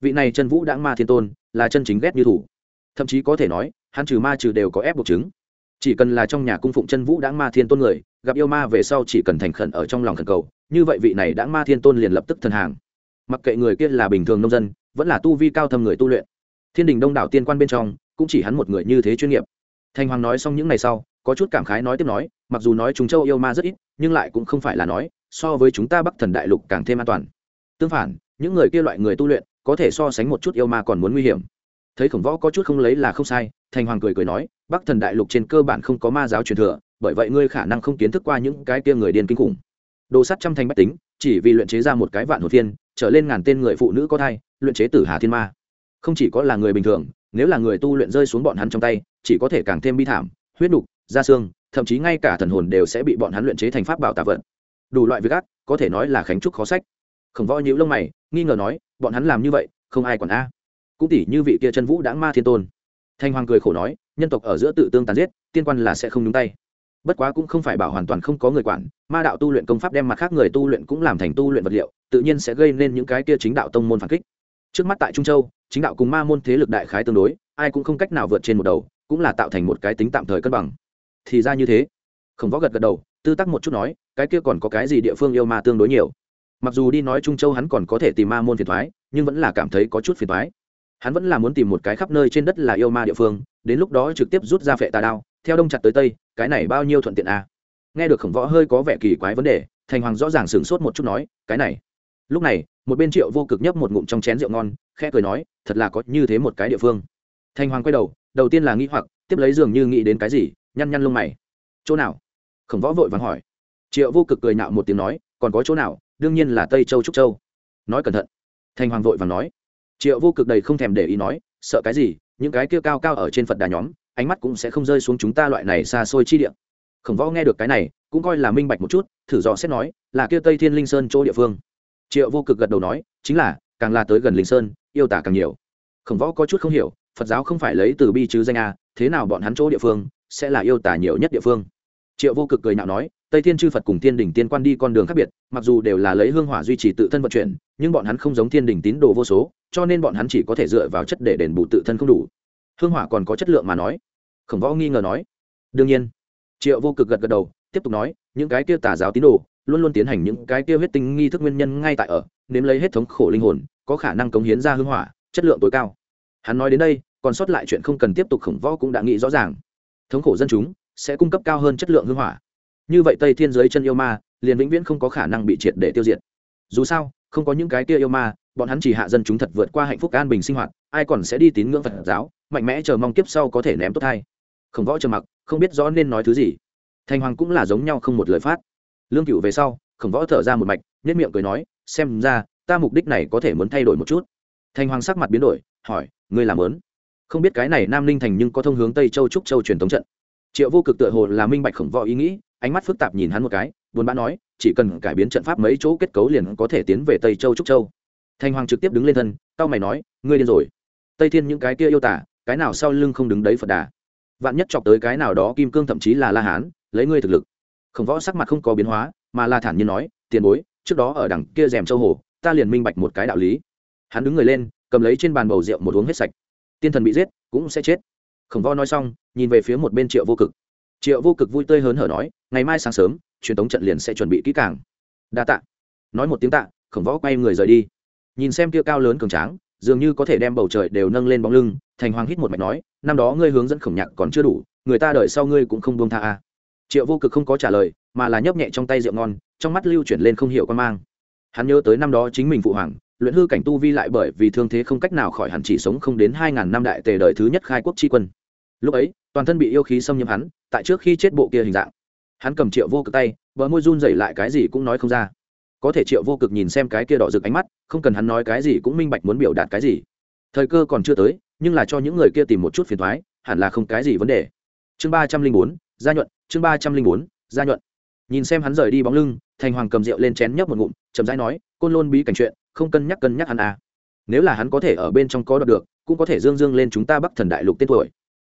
vị này chân vũ đáng ma thiên tôn, là chân chính ghét như thủ thậm chí có thể nói, hắn trừ ma trừ đều có ép buộc chứng. Chỉ cần là trong nhà cung phụng chân vũ đáng ma thiên tôn người, gặp yêu ma về sau chỉ cần thành khẩn ở trong lòng thần cầu như vậy vị này đã ma thiên tôn liền lập tức thần hàng. Mặc kệ người kia là bình thường nông dân, vẫn là tu vi cao thâm người tu luyện. Thiên đình đông đảo tiên quan bên trong, cũng chỉ hắn một người như thế chuyên nghiệp. Thanh hoàng nói xong những ngày sau, có chút cảm khái nói tiếp nói, mặc dù nói chúng châu yêu ma rất ít, nhưng lại cũng không phải là nói, so với chúng ta bắc thần đại lục càng thêm an toàn. Tương phản, những người kia loại người tu luyện, có thể so sánh một chút yêu ma còn muốn nguy hiểm. Thấy khổng võ có chút không lấy là không sai thành hoàng cười cười nói, bắc thần đại lục trên cơ bản không có ma giáo truyền thừa, bởi vậy ngươi khả năng không kiến thức qua những cái kia người điên kinh khủng đồ sắt trăm thành bách tính, chỉ vì luyện chế ra một cái vạn hồn thiên trở lên ngàn tên người phụ nữ có thai, luyện chế tử hà thiên ma. Không chỉ có là người bình thường, nếu là người tu luyện rơi xuống bọn hắn trong tay, chỉ có thể càng thêm bi thảm, huyết đục, da xương, thậm chí ngay cả thần hồn đều sẽ bị bọn hắn luyện chế thành pháp bảo tạ vận đủ loại việc ác, có thể nói là khánh trúc khó sách. Khổng võ nhíu lông mày, nghi ngờ nói, bọn hắn làm như vậy, không ai còn a. Cũng tỷ như vị kia chân vũ đã ma thiên tôn. Thanh hoàng cười khổ nói, nhân tộc ở giữa tự tương tàn giết, tiên quan là sẽ không nhúng tay bất quá cũng không phải bảo hoàn toàn không có người quản, ma đạo tu luyện công pháp đem mặt khác người tu luyện cũng làm thành tu luyện vật liệu, tự nhiên sẽ gây nên những cái kia chính đạo tông môn phản kích. Trước mắt tại trung châu, chính đạo cùng ma môn thế lực đại khái tương đối, ai cũng không cách nào vượt trên một đầu, cũng là tạo thành một cái tính tạm thời cân bằng. Thì ra như thế. Khổng võ gật gật đầu, tư tắc một chút nói, cái kia còn có cái gì địa phương yêu ma tương đối nhiều? Mặc dù đi nói trung châu hắn còn có thể tìm ma môn phiền thoái nhưng vẫn là cảm thấy có chút phiền thoái hắn vẫn là muốn tìm một cái khắp nơi trên đất là yêu ma địa phương, đến lúc đó trực tiếp rút ra phệ tà đao theo đông chặt tới tây, cái này bao nhiêu thuận tiện à? nghe được khổng võ hơi có vẻ kỳ quái vấn đề, thành hoàng rõ ràng sửng sốt một chút nói, cái này. Lúc này, một bên triệu vô cực nhấp một ngụm trong chén rượu ngon, khẽ cười nói, thật là có như thế một cái địa phương. Thành hoàng quay đầu đầu tiên là nghĩ hoặc, tiếp lấy dường như nghĩ đến cái gì, nhăn nhăn lông mày. Chỗ nào? Khổng võ vội vàng hỏi. Triệu vô cực cười nạo một tiếng nói, còn có chỗ nào? Đương nhiên là tây châu trúc châu. Nói cẩn thận. Thành hoàng vội vàng nói. Triệu vô cực đầy không thèm để ý nói, sợ cái gì? Những cái kia cao cao ở trên phật đà nhóm ánh mắt cũng sẽ không rơi xuống chúng ta loại này xa xôi chi địa. Khổng võ nghe được cái này, cũng coi là minh bạch một chút, thử dò xét nói, là kia tây thiên linh sơn chỗ địa phương. Triệu vô cực gật đầu nói, chính là, càng là tới gần linh sơn, yêu tả càng nhiều. Khổng võ có chút không hiểu, phật giáo không phải lấy từ bi chứ danh a, thế nào bọn hắn chỗ địa phương, sẽ là yêu tả nhiều nhất địa phương? Triệu vô cực cười nhạo nói, tây thiên chư phật cùng thiên đình tiên quan đi con đường khác biệt, mặc dù đều là lấy hương hỏa duy trì tự thân vận chuyển, nhưng bọn hắn không giống thiên đình tín đồ vô số, cho nên bọn hắn chỉ có thể dựa vào chất để đền bù tự thân không đủ hương hỏa còn có chất lượng mà nói. Khổng võ nghi ngờ nói. Đương nhiên. Triệu vô cực gật gật đầu, tiếp tục nói, những cái kia tà giáo tín đồ luôn luôn tiến hành những cái kia huyết tinh nghi thức nguyên nhân ngay tại ở, nếm lấy hết thống khổ linh hồn, có khả năng cống hiến ra hương hỏa, chất lượng tối cao. Hắn nói đến đây, còn sót lại chuyện không cần tiếp tục khổng võ cũng đã nghĩ rõ ràng. Thống khổ dân chúng sẽ cung cấp cao hơn chất lượng hương hỏa. Như vậy tây thiên giới chân yêu ma, liền vĩnh viễn không có khả năng bị triệt để tiêu diệt. Dù sao, không có những cái kia yêu ma, bọn hắn chỉ hạ dân chúng thật vượt qua hạnh phúc an bình sinh hoạt ai còn sẽ đi tín ngưỡng phật giáo, mạnh mẽ chờ mong kiếp sau có thể ném tốt thay khổng võ trầm mặc, không biết rõ nên nói thứ gì. Thành hoàng cũng là giống nhau không một lời phát. Lương cựu về sau, khổng võ thở ra một mạch nhất miệng cười nói, xem ra, ta mục đích này có thể muốn thay đổi một chút. Thành hoàng sắc mặt biến đổi, hỏi, ngươi làm lớn? Không biết cái này nam ninh thành nhưng có thông hướng tây châu trúc châu truyền thống trận. Triệu vô cực tựa hồ là minh bạch khổng võ ý nghĩ, ánh mắt phức tạp nhìn hắn một cái, buồn bã nói, chỉ cần cải biến trận pháp mấy chỗ kết cấu liền có thể tiến về tây châu trúc châu. Thanh hoàng trực tiếp đứng lên thân tao mày nói, ngươi điên rồi tây thiên những cái kia yêu tả, cái nào sau lưng không đứng đấy phật đà. Vạn nhất chọc tới cái nào đó kim cương thậm chí là la hán, lấy ngươi thực lực. Khổng võ sắc mặt không có biến hóa, mà la thản nhiên nói, tiền bối, trước đó ở đằng kia rèm châu hồ, ta liền minh bạch một cái đạo lý. Hắn đứng người lên, cầm lấy trên bàn bầu rượu một uống hết sạch. Tiên thần bị giết, cũng sẽ chết. Khổng võ nói xong, nhìn về phía một bên triệu vô cực. Triệu vô cực vui tươi hớn hở nói, ngày mai sáng sớm, truyền thống trận liền sẽ chuẩn bị kỹ càng. Đa tạ. Nói một tiếng tạ, khổng võ quay người rời đi. Nhìn xem kia cao lớn cường tráng dường như có thể đem bầu trời đều nâng lên bóng lưng, thành hoàng hít một mạch nói, năm đó ngươi hướng dẫn khổng nhạc còn chưa đủ, người ta đợi sau ngươi cũng không buông tha a. Triệu vô cực không có trả lời, mà là nhấp nhẹ trong tay rượu ngon, trong mắt lưu chuyển lên không hiểu quan mang. Hắn nhớ tới năm đó chính mình phụ hoàng, luyện hư cảnh tu vi lại bởi vì thương thế không cách nào khỏi hẳn chỉ sống không đến hai ngàn năm đại tề đời thứ nhất khai quốc tri quân. Lúc ấy, toàn thân bị yêu khí xâm nhiễm hắn, tại trước khi chết bộ kia hình dạng. Hắn cầm triệu vô cực tay, bờ môi run dậy lại cái gì cũng nói không ra có thể triệu vô cực nhìn xem cái kia đỏ rực ánh mắt, không cần hắn nói cái gì cũng minh bạch muốn biểu đạt cái gì. Thời cơ còn chưa tới, nhưng là cho những người kia tìm một chút phiền thoái hẳn là không cái gì vấn đề. Chương ba trăm linh bốn, gia nhuận, chương ba trăm linh bốn, gia nhuận. Nhìn xem hắn rời đi bóng lưng, thành hoàng cầm rượu lên chén nhấp một ngụm, chậm rãi nói, côn lôn bí cảnh chuyện, không cân nhắc cân nhắc hắn à. nếu là hắn có thể ở bên trong có đọc được, cũng có thể dương dương lên chúng ta bắc thần đại lục tên tuổi.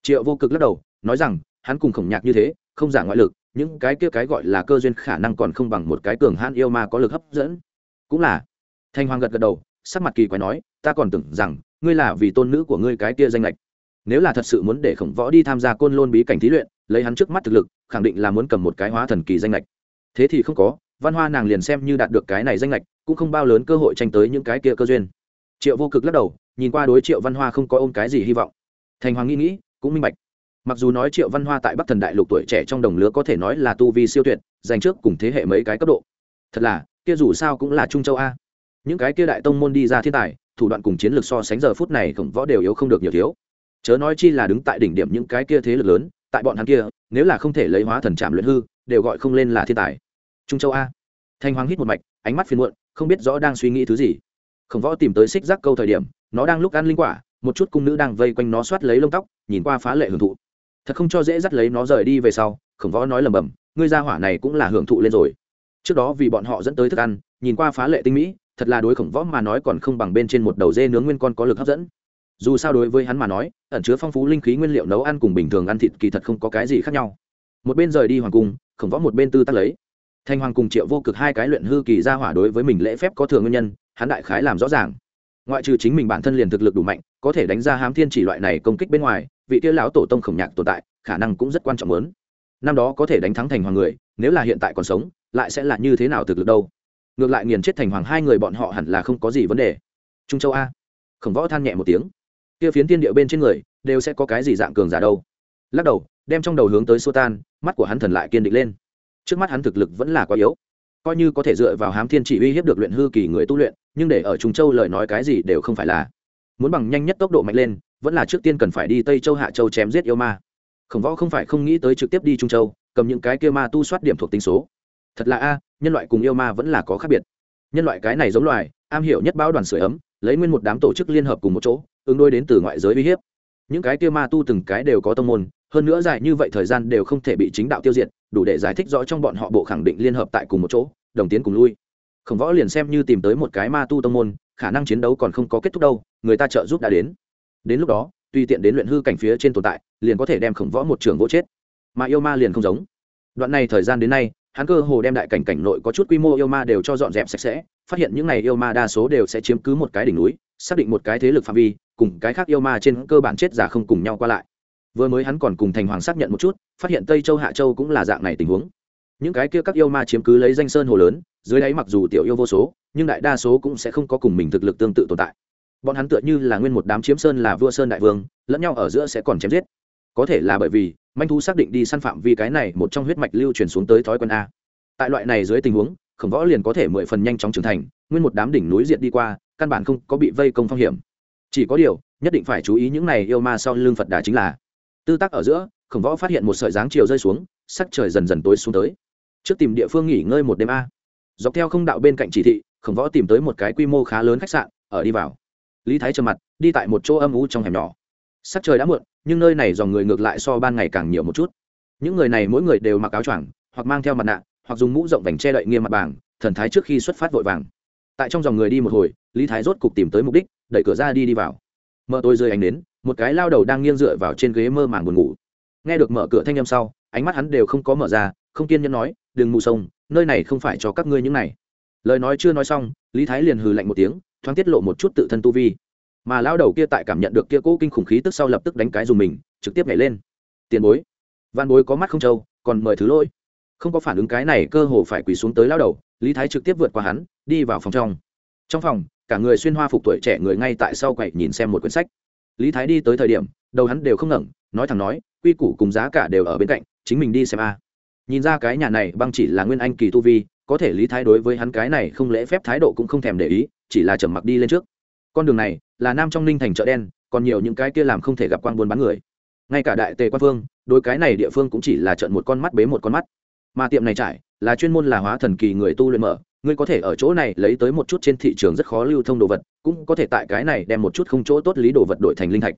Triệu vô cực lắc đầu, nói rằng, hắn cùng khổng nhạc như thế, không giả ngoại lực những cái kia cái gọi là cơ duyên khả năng còn không bằng một cái cường hãn yêu ma có lực hấp dẫn. Cũng là. Thanh hoàng gật gật đầu, sắc mặt kỳ quái nói, ta còn tưởng rằng, ngươi là vì tôn nữ của ngươi cái kia danh lệch. Nếu là thật sự muốn để khổng võ đi tham gia côn lôn bí cảnh thí luyện, lấy hắn trước mắt thực lực, khẳng định là muốn cầm một cái hóa thần kỳ danh lệch. Thế thì không có, văn hoa nàng liền xem như đạt được cái này danh lệch, cũng không bao lớn cơ hội tranh tới những cái kia cơ duyên. Triệu vô cực lắc đầu, nhìn qua đối triệu văn hoa không có ôm cái gì hy vọng. Thành hoàng nghĩ nghĩ, cũng minh bạch mặc dù nói triệu văn hoa tại bắc thần đại lục tuổi trẻ trong đồng lứa có thể nói là tu vi siêu tuyệt dành trước cùng thế hệ mấy cái cấp độ. Thật là, kia dù sao cũng là trung châu a. Những cái kia đại tông môn đi ra thiên tài, thủ đoạn cùng chiến lược so sánh giờ phút này khổng võ đều yếu không được nhiều thiếu. Chớ nói chi là đứng tại đỉnh điểm những cái kia thế lực lớn, tại bọn hắn kia, nếu là không thể lấy hóa thần trạm luyện hư, đều gọi không lên là thiên tài. Trung châu a. Thanh hoàng hít một mạch, ánh mắt phiền muộn, không biết rõ đang suy nghĩ thứ gì. Khổng võ tìm tới xích giác câu thời điểm, nó đang lúc ăn linh quả, một chút cung nữ đang vây quanh nó soát lấy lông tóc, nhìn qua phá lệ hưởng thụ thật không cho dễ dắt lấy nó rời đi về sau, khổng võ nói lầm bầm ngươi ra hỏa này cũng là hưởng thụ lên rồi. Trước đó vì bọn họ dẫn tới thức ăn, nhìn qua phá lệ tinh mỹ, thật là đối khổng võ mà nói còn không bằng bên trên một đầu dê nướng nguyên con có lực hấp dẫn. Dù sao đối với hắn mà nói, ẩn chứa phong phú linh khí nguyên liệu nấu ăn cùng bình thường ăn thịt kỳ thật không có cái gì khác nhau. Một bên rời đi hoàng cung, khổng võ một bên tư tắc lấy. Thanh hoàng cùng triệu vô cực hai cái luyện hư kỳ ra hỏa đối với mình lễ phép có thường nguyên nhân, hắn đại khái làm rõ ràng. Ngoại trừ chính mình bản thân liền thực lực đủ mạnh, có thể đánh ra hám thiên chỉ loại này công kích bên ngoài vị kia lão tổ tông khổng nhạc tồn tại, khả năng cũng rất quan trọng lớn năm đó có thể đánh thắng thành hoàng người, nếu là hiện tại còn sống, lại sẽ là như thế nào thực lực đâu? Ngược lại nghiền chết thành hoàng hai người bọn họ hẳn là không có gì vấn đề. Trung châu a. Khổng võ than nhẹ một tiếng. Kia phiến tiên địa bên trên người, đều sẽ có cái gì dạng cường giả đâu? Lắc đầu, đem trong đầu hướng tới xô tan, mắt của hắn thần lại kiên định lên. Trước mắt hắn thực lực vẫn là quá yếu. Coi như có thể dựa vào hám thiên chỉ uy hiếp được luyện hư kỳ người tu luyện, nhưng để ở trung châu lời nói cái gì đều không phải là. Muốn bằng nhanh nhất tốc độ mạnh lên vẫn là trước tiên cần phải đi tây châu hạ châu chém giết yêu ma. Khổng võ không phải không nghĩ tới trực tiếp đi trung châu, cầm những cái kia ma tu soát điểm thuộc tính số. Thật là a, nhân loại cùng yêu ma vẫn là có khác biệt. Nhân loại cái này giống loài, am hiểu nhất bao đoàn sửa ấm, lấy nguyên một đám tổ chức liên hợp cùng một chỗ, ứng đôi đến từ ngoại giới uy hiếp. Những cái kia ma tu từng cái đều có tông môn, hơn nữa dài như vậy thời gian đều không thể bị chính đạo tiêu diệt, đủ để giải thích rõ trong bọn họ bộ khẳng định liên hợp tại cùng một chỗ, đồng tiến cùng lui. Khổng võ liền xem như tìm tới một cái ma tu tông môn, khả năng chiến đấu còn không có kết thúc đâu, người ta trợ giúp đã đến đến lúc đó, tùy tiện đến luyện hư cảnh phía trên tồn tại, liền có thể đem khổng võ một trường vỗ chết. Mà yêu ma liền không giống. Đoạn này thời gian đến nay, hắn cơ hồ đem đại cảnh cảnh nội có chút quy mô yêu ma đều cho dọn dẹp sạch sẽ, phát hiện những n à y yêu ma đa số đều sẽ chiếm cứ một cái đỉnh núi, xác định một cái thế lực phạm vi, cùng cái khác yêu ma trên cơ bản chết giả không cùng nhau qua lại. Vừa mới hắn còn cùng thành hoàng xác nhận một chút, phát hiện tây châu hạ châu cũng là dạng này tình huống. Những cái kia các yêu ma chiếm cứ lấy danh sơn hồ lớn, dưới đáy mặc dù tiểu yêu vô số, nhưng đại đa số cũng sẽ không có cùng mình thực lực tương tự tồn tại bọn hắn tựa như là nguyên một đám chiếm sơn là vua sơn đại vương, lẫn nhau ở giữa sẽ còn chém giết. Có thể là bởi vì, manh thú xác định đi săn phạm vi cái này một trong huyết mạch lưu truyền xuống tới thói quen a. Tại loại này dưới tình huống, khổng võ liền có thể mười phần nhanh chóng trưởng thành, nguyên một đám đỉnh núi diện đi qua, căn bản không có bị vây công phong hiểm. Chỉ có điều, nhất định phải chú ý những này yêu ma sau lưng phật đà chính là, tư tác ở giữa, khổng võ phát hiện một sợi dáng chiều rơi xuống, sắc trời dần dần tối xuống tới. Trước tìm địa phương nghỉ ngơi một đêm a. Dọc theo không đạo bên cạnh chỉ thị, khổng võ tìm tới một cái quy mô khá lớn khách sạn, ở đi vào lý thái trầm mặt, đi tại một chỗ âm u trong hẻm nhỏ. Sắc trời đã muộn, nhưng nơi này dòng người ngược lại so ban ngày càng nhiều một chút. Những người này mỗi người đều mặc áo choàng, hoặc mang theo mặt nạ, hoặc dùng mũ rộng vành che đậy nghiêm mặt bảng, thần thái trước khi xuất phát vội vàng. Tại trong dòng người đi một hồi, lý thái rốt cục tìm tới mục đích, đẩy cửa ra đi đi vào. Mở tôi rơi ánh đến, một cái lao đầu đang nghiêng dựa vào trên ghế mơ màng buồn ngủ. Nghe được mở cửa thanh â m sau, ánh mắt hắn đều không có mở ra, không kiên nhẫn nói, đừng mù sông, nơi này không phải cho các ngươi những này. Lời nói chưa nói xong, lý thái liền hừ lạnh một tiếng thoáng tiết lộ một chút tự thân tu vi. Mà lao đầu kia tại cảm nhận được kia cỗ kinh khủng khí tức sau lập tức đánh cái dùng mình, trực tiếp nhảy lên. Tiền bối. Văn bối có mắt không trâu, còn mời thứ lỗi. Không có phản ứng cái này cơ hồ phải quỳ xuống tới lao đầu, lý thái trực tiếp vượt qua hắn, đi vào phòng trong. Trong phòng, cả người xuyên hoa phục tuổi trẻ người ngay tại sau quậy nhìn xem một quyển sách. Lý thái đi tới thời điểm, đầu hắn đều không ngẩng, nói thẳng nói, quy củ cùng giá cả đều ở bên cạnh, chính mình đi xem a. Nhìn ra cái nhà này băng chỉ là nguyên anh kỳ tu vi có thể lý thái đối với hắn cái này không lễ phép thái độ cũng không thèm để ý, chỉ là trầm mặc đi lên trước. Con đường này là nam trong ninh thành chợ đen, còn nhiều những cái kia làm không thể gặp quang buôn bán người. Ngay cả đại tề quan phương đối cái này địa phương cũng chỉ là trận một con mắt bế một con mắt. Mà tiệm này trải, là chuyên môn là hóa thần kỳ người tu luyện mở, ngươi có thể ở chỗ này lấy tới một chút trên thị trường rất khó lưu thông đồ vật, cũng có thể tại cái này đem một chút không chỗ tốt lý đồ vật đổi thành linh thạch.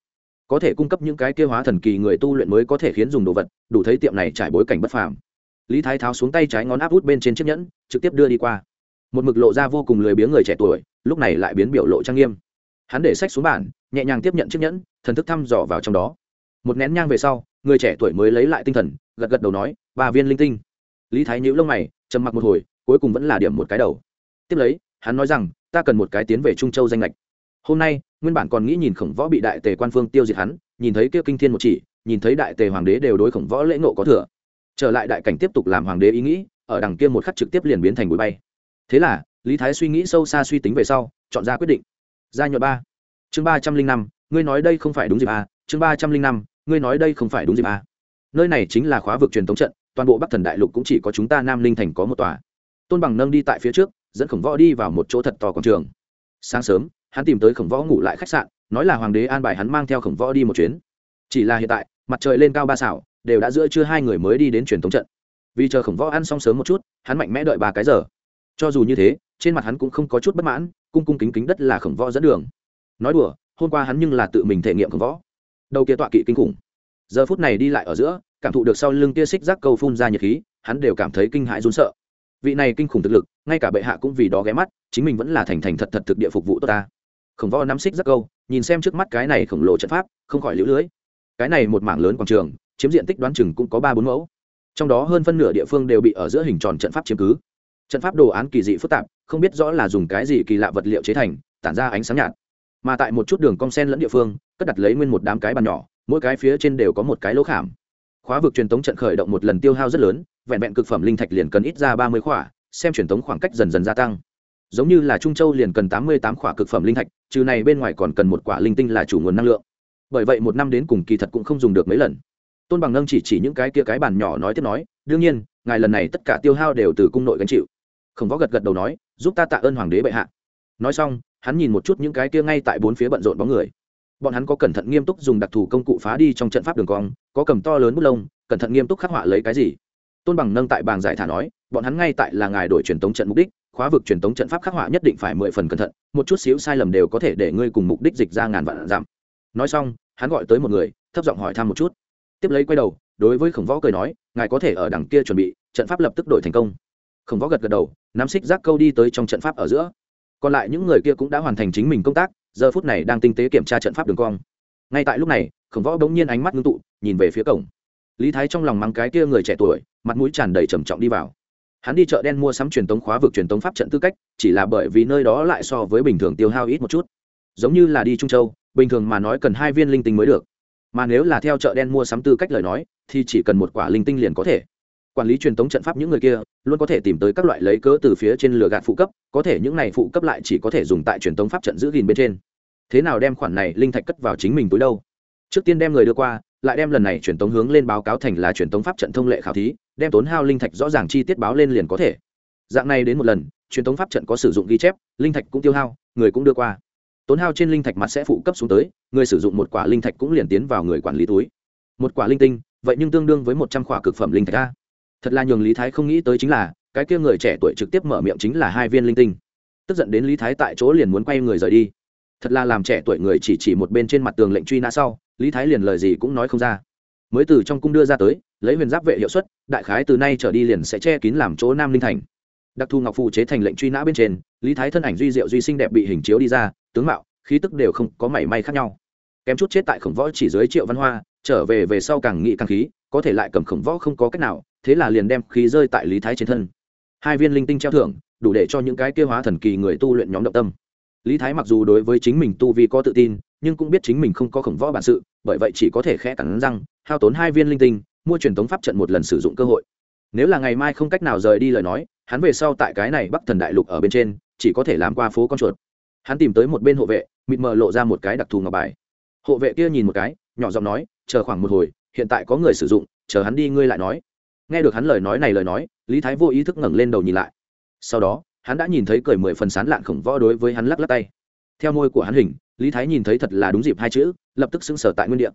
Có thể cung cấp những cái kia hóa thần kỳ người tu luyện mới có thể khiến dùng đồ vật, đủ thấy tiệm này trải bối cảnh bất phàm lý thái tháo xuống tay trái ngón áp út bên trên chiếc nhẫn, trực tiếp đưa đi qua. Một mực lộ ra vô cùng lười biếng người trẻ tuổi, lúc này lại biến biểu lộ trang nghiêm. Hắn để sách xuống bàn, nhẹ nhàng tiếp nhận chiếc nhẫn, thần thức thăm dò vào trong đó. Một nén nhang về sau, người trẻ tuổi mới lấy lại tinh thần, gật gật đầu nói, ba viên linh tinh. Lý thái nhíu lông mày, trầm mặc một hồi, cuối cùng vẫn là điểm một cái đầu. Tiếp lấy, hắn nói rằng, ta cần một cái tiến về trung châu danh lệch hôm nay, nguyên bản còn nghĩ nhìn khổng võ bị đại tề quan phương tiêu diệt hắn, nhìn thấy kêu kinh thiên một chỉ, nhìn thấy đại tề hoàng đế đều đối khổng võ lễ ngộ có thừa trở lại đại cảnh tiếp tục làm hoàng đế ý nghĩ, ở đằng kia một khắc trực tiếp liền biến thành bụi bay. Thế là, lý thái suy nghĩ sâu xa suy tính về sau, chọn ra quyết định. Gia nhuận ba. Chương ba trăm linh năm, ngươi nói đây không phải đúng dịp a chương ba trăm linh năm, ngươi nói đây không phải đúng dịp a nơi này chính là khóa vực truyền thống trận, toàn bộ bắc thần đại lục cũng chỉ có chúng ta nam linh thành có một tòa. Tôn bằng nâng đi tại phía trước, dẫn khổng võ đi vào một chỗ thật to quảng trường. Sáng sớm, hắn tìm tới khổng võ ngủ lại khách sạn, nói là hoàng đế an bài hắn mang theo khổng võ đi một chuyến. Chỉ là hiện tại, mặt trời lên cao ba xảo đều đã giữa trưa hai người mới đi đến truyền thống trận. Vì chờ khổng võ ăn xong sớm một chút, hắn mạnh mẽ đợi ba cái giờ. Cho dù như thế, trên mặt hắn cũng không có chút bất mãn, cung cung kính kính đất là khổng võ dẫn đường. Nói đùa, hôm qua hắn nhưng là tự mình thể nghiệm khổng võ. Đầu kia tọa kỵ kinh khủng. Giờ phút này đi lại ở giữa, cảm thụ được sau lưng kia xích rác câu phun ra nhiệt khí, hắn đều cảm thấy kinh hãi run sợ. Vị này kinh khủng thực lực, ngay cả bệ hạ cũng vì đó ghé mắt, chính mình vẫn là thành thành thật thật thực địa phục vụ tốt ta. Khổng võ nắm xích rác câu, nhìn xem trước mắt cái này khổng lồ trận pháp, không khỏi lũ lưới. Cái này một mảng lớn quảng trường chiếm diện tích đoán chừng cũng có ba bốn mẫu. Trong đó hơn phân nửa địa phương đều bị ở giữa hình tròn trận pháp chiếm cứ. Trận pháp đồ án kỳ dị phức tạp, không biết rõ là dùng cái gì kỳ lạ vật liệu chế thành, tản ra ánh sáng nhạt. Mà tại một chút đường cong sen lẫn địa phương, cất đặt lấy nguyên một đám cái bàn nhỏ, mỗi cái phía trên đều có một cái lỗ khảm. Khóa vực truyền tống trận khởi động một lần tiêu hao rất lớn, vẹn vẹn cực phẩm linh thạch liền cần ít ra ba mươi khỏa, xem truyền tống khoảng cách dần dần gia tăng. Giống như là trung châu liền cần tám mươi tám khỏa cực phẩm linh thạch, trừ này bên ngoài còn cần một quả linh tinh là chủ nguồn năng lượng. Bởi vậy một năm đến cùng kỳ thật cũng không dùng được mấy lần tôn bằng nâng chỉ chỉ những cái kia cái bàn nhỏ nói tiếp nói, đương nhiên, ngài lần này tất cả tiêu hao đều từ cung nội gánh chịu. Khổng võ gật gật đầu nói, giúp ta tạ ơn hoàng đế bệ hạ. Nói xong, hắn nhìn một chút những cái kia ngay tại bốn phía bận rộn bóng người. Bọn hắn có cẩn thận nghiêm túc dùng đặc thù công cụ phá đi trong trận pháp đường cong, có cầm to lớn bút lông, cẩn thận nghiêm túc khắc họa lấy cái gì. Tôn bằng nâng tại bàn giải thả nói, bọn hắn ngay tại là ngài đổi truyền tống trận mục đích, khóa vực truyền tống trận pháp khắc họa nhất định phải mười phần cẩn thận, một chút xíu sai lầm đều có thể để ngươi cùng mục đích dịch ra ngàn vạn giảm. Nói xong, hắn gọi tới một người, thấp giọng hỏi thăm một chút tiếp lấy quay đầu, đối với khổng võ cười nói, ngài có thể ở đằng kia chuẩn bị, trận pháp lập tức đổi thành công. Khổng võ gật gật đầu, nắm xích rác câu đi tới trong trận pháp ở giữa. Còn lại những người kia cũng đã hoàn thành chính mình công tác, giờ phút này đang tinh tế kiểm tra trận pháp đường cong. Ngay tại lúc này, khổng võ bỗng nhiên ánh mắt ngưng tụ, nhìn về phía cổng. Lý thái trong lòng mắng cái kia người trẻ tuổi, mặt mũi tràn đầy trầm trọng đi vào. Hắn đi chợ đen mua sắm truyền tống khóa vực truyền tống pháp trận tư cách, chỉ là bởi vì nơi đó lại so với bình thường tiêu hao ít một chút. Giống như là đi trung châu, bình thường mà nói cần hai viên linh tinh mới được mà nếu là theo chợ đen mua sắm tư cách lời nói, thì chỉ cần một quả linh tinh liền có thể. Quản lý truyền thống trận pháp những người kia, luôn có thể tìm tới các loại lấy cớ từ phía trên lửa gạt phụ cấp, có thể những này phụ cấp lại chỉ có thể dùng tại truyền thống pháp trận giữ gìn bên trên. Thế nào đem khoản này linh thạch cất vào chính mình túi đâu? Trước tiên đem người đưa qua, lại đem lần này truyền thống hướng lên báo cáo thành là truyền thống pháp trận thông lệ khảo thí, đem tốn hao linh thạch rõ ràng chi tiết báo lên liền có thể. Dạng này đến một lần, truyền thống pháp trận có sử dụng ghi chép, linh thạch cũng tiêu hao, người cũng đưa qua tốn hao trên linh thạch mặt sẽ phụ cấp xuống tới, người sử dụng một quả linh thạch cũng liền tiến vào người quản lý túi. Một quả linh tinh, vậy nhưng tương đương với một trăm quả cực phẩm linh thạch a. Thật là nhường lý thái không nghĩ tới chính là, cái kia người trẻ tuổi trực tiếp mở miệng chính là hai viên linh tinh. Tức giận đến lý thái tại chỗ liền muốn quay người rời đi. Thật là làm trẻ tuổi người chỉ chỉ một bên trên mặt tường lệnh truy nã sau, lý thái liền lời gì cũng nói không ra. Mới từ trong cung đưa ra tới, lấy huyền giáp vệ hiệu suất, đại khái từ nay trở đi liền sẽ che kín làm chỗ nam linh thành. Đặc thù ngọc phụ chế thành lệnh truy nã bên trên, lý thái thân ảnh duy diệu duy sinh đẹp bị hình chiếu đi ra tướng mạo, khí tức đều không có mảy may khác nhau. Kém chút chết tại khổng võ chỉ dưới triệu văn hoa, trở về về sau càng nghị càng khí, có thể lại cầm khổng võ không có cách nào, thế là liền đem khí rơi tại lý thái trên thân. Hai viên linh tinh treo thưởng, đủ để cho những cái kia hóa thần kỳ người tu luyện nhóm động tâm. Lý thái mặc dù đối với chính mình tu vi có tự tin, nhưng cũng biết chính mình không có khổng võ bản sự, bởi vậy chỉ có thể khẽ cắn răng, hao tốn hai viên linh tinh, mua truyền thống pháp trận một lần sử dụng cơ hội. Nếu là ngày mai không cách nào rời đi lời nói, hắn về sau tại cái này bắc thần đại lục ở bên trên, chỉ có thể làm qua phố con chuột hắn tìm tới một bên hộ vệ, mịt mờ lộ ra một cái đặc thù ngọc bài. Hộ vệ kia nhìn một cái, nhỏ giọng nói, chờ khoảng một hồi, hiện tại có người sử dụng, chờ hắn đi ngươi lại nói. Nghe được hắn lời nói này lời nói, lý thái vô ý thức ngẩng lên đầu nhìn lại. Sau đó, hắn đã nhìn thấy cười mười phần sán lạn khổng võ đối với hắn lắc lắc tay. Theo môi của hắn hình, lý thái nhìn thấy thật là đúng dịp hai chữ, lập tức sững sờ tại nguyên đ ị a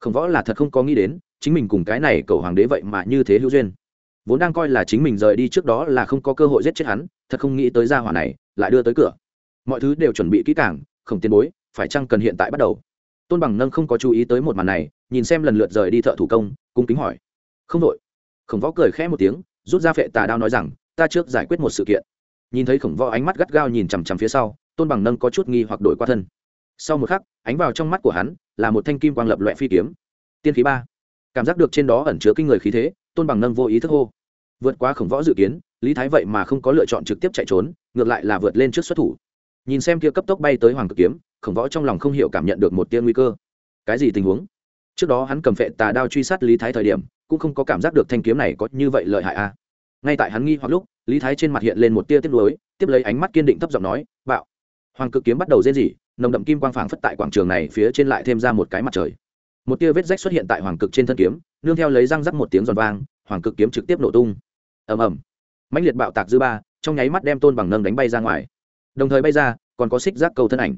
khổng võ là thật không có nghĩ đến, chính mình cùng cái này cầu hoàng đế vậy mà như thế hữu duyên. Vốn đang coi là chính mình rời đi trước đó là không có cơ hội giết chết hắn, thật không nghĩ tới gia hỏa này, lại đưa tới cửa mọi thứ đều chuẩn bị kỹ càng không tiền bối, phải chăng cần hiện tại bắt đầu? Tôn bằng nâng không có chú ý tới một màn này, nhìn xem lần lượt rời đi thợ thủ công, cung kính hỏi. Không đội. Khổng võ cười khẽ một tiếng, rút ra phệ tà đao nói rằng, ta trước giải quyết một sự kiện. Nhìn thấy khổng võ ánh mắt gắt gao nhìn chằm chằm phía sau, tôn bằng nâng có chút nghi hoặc đổi qua thân. Sau một khắc, ánh vào trong mắt của hắn, là một thanh kim quang lập loại phi kiếm. Tiên khí ba. Cảm giác được trên đó ẩn chứa kinh người khí thế, tôn bằng nâng vô ý thức hô. Vượt qua khổng võ dự kiến, lý thái vậy mà không có lựa chọn trực tiếp chạy trốn, ngược lại là vượt lên trước xuất thủ nhìn xem kia cấp tốc bay tới hoàng cực kiếm, khổng võ trong lòng không hiểu cảm nhận được một tia nguy cơ. Cái gì tình huống? Trước đó hắn cầm phệ tà đao truy sát lý thái thời điểm, cũng không có cảm giác được thanh kiếm này có như vậy lợi hại a à. ngay tại hắn nghi hoặc lúc, lý thái trên mặt hiện lên một tia tiếp lối tiếp lấy ánh mắt kiên định thấp giọng nói, bạo. Hoàng cực kiếm bắt đầu rên rỉ, nồng đậm kim quang phảng phất tại quảng trường này phía trên lại thêm ra một cái mặt trời. Một tia vết rách xuất hiện tại hoàng cực trên thân kiếm, nương theo lấy răng rắc một tiếng giòn vang, hoàng cực kiếm trực tiếp nổ tung. Ầm ầm. Mãnh liệt bạo tạc dư ba, trong nháy mắt đem tôn bằng nâng đánh bay ra ngoài đồng thời bay ra, còn có xích giác câu thân ảnh.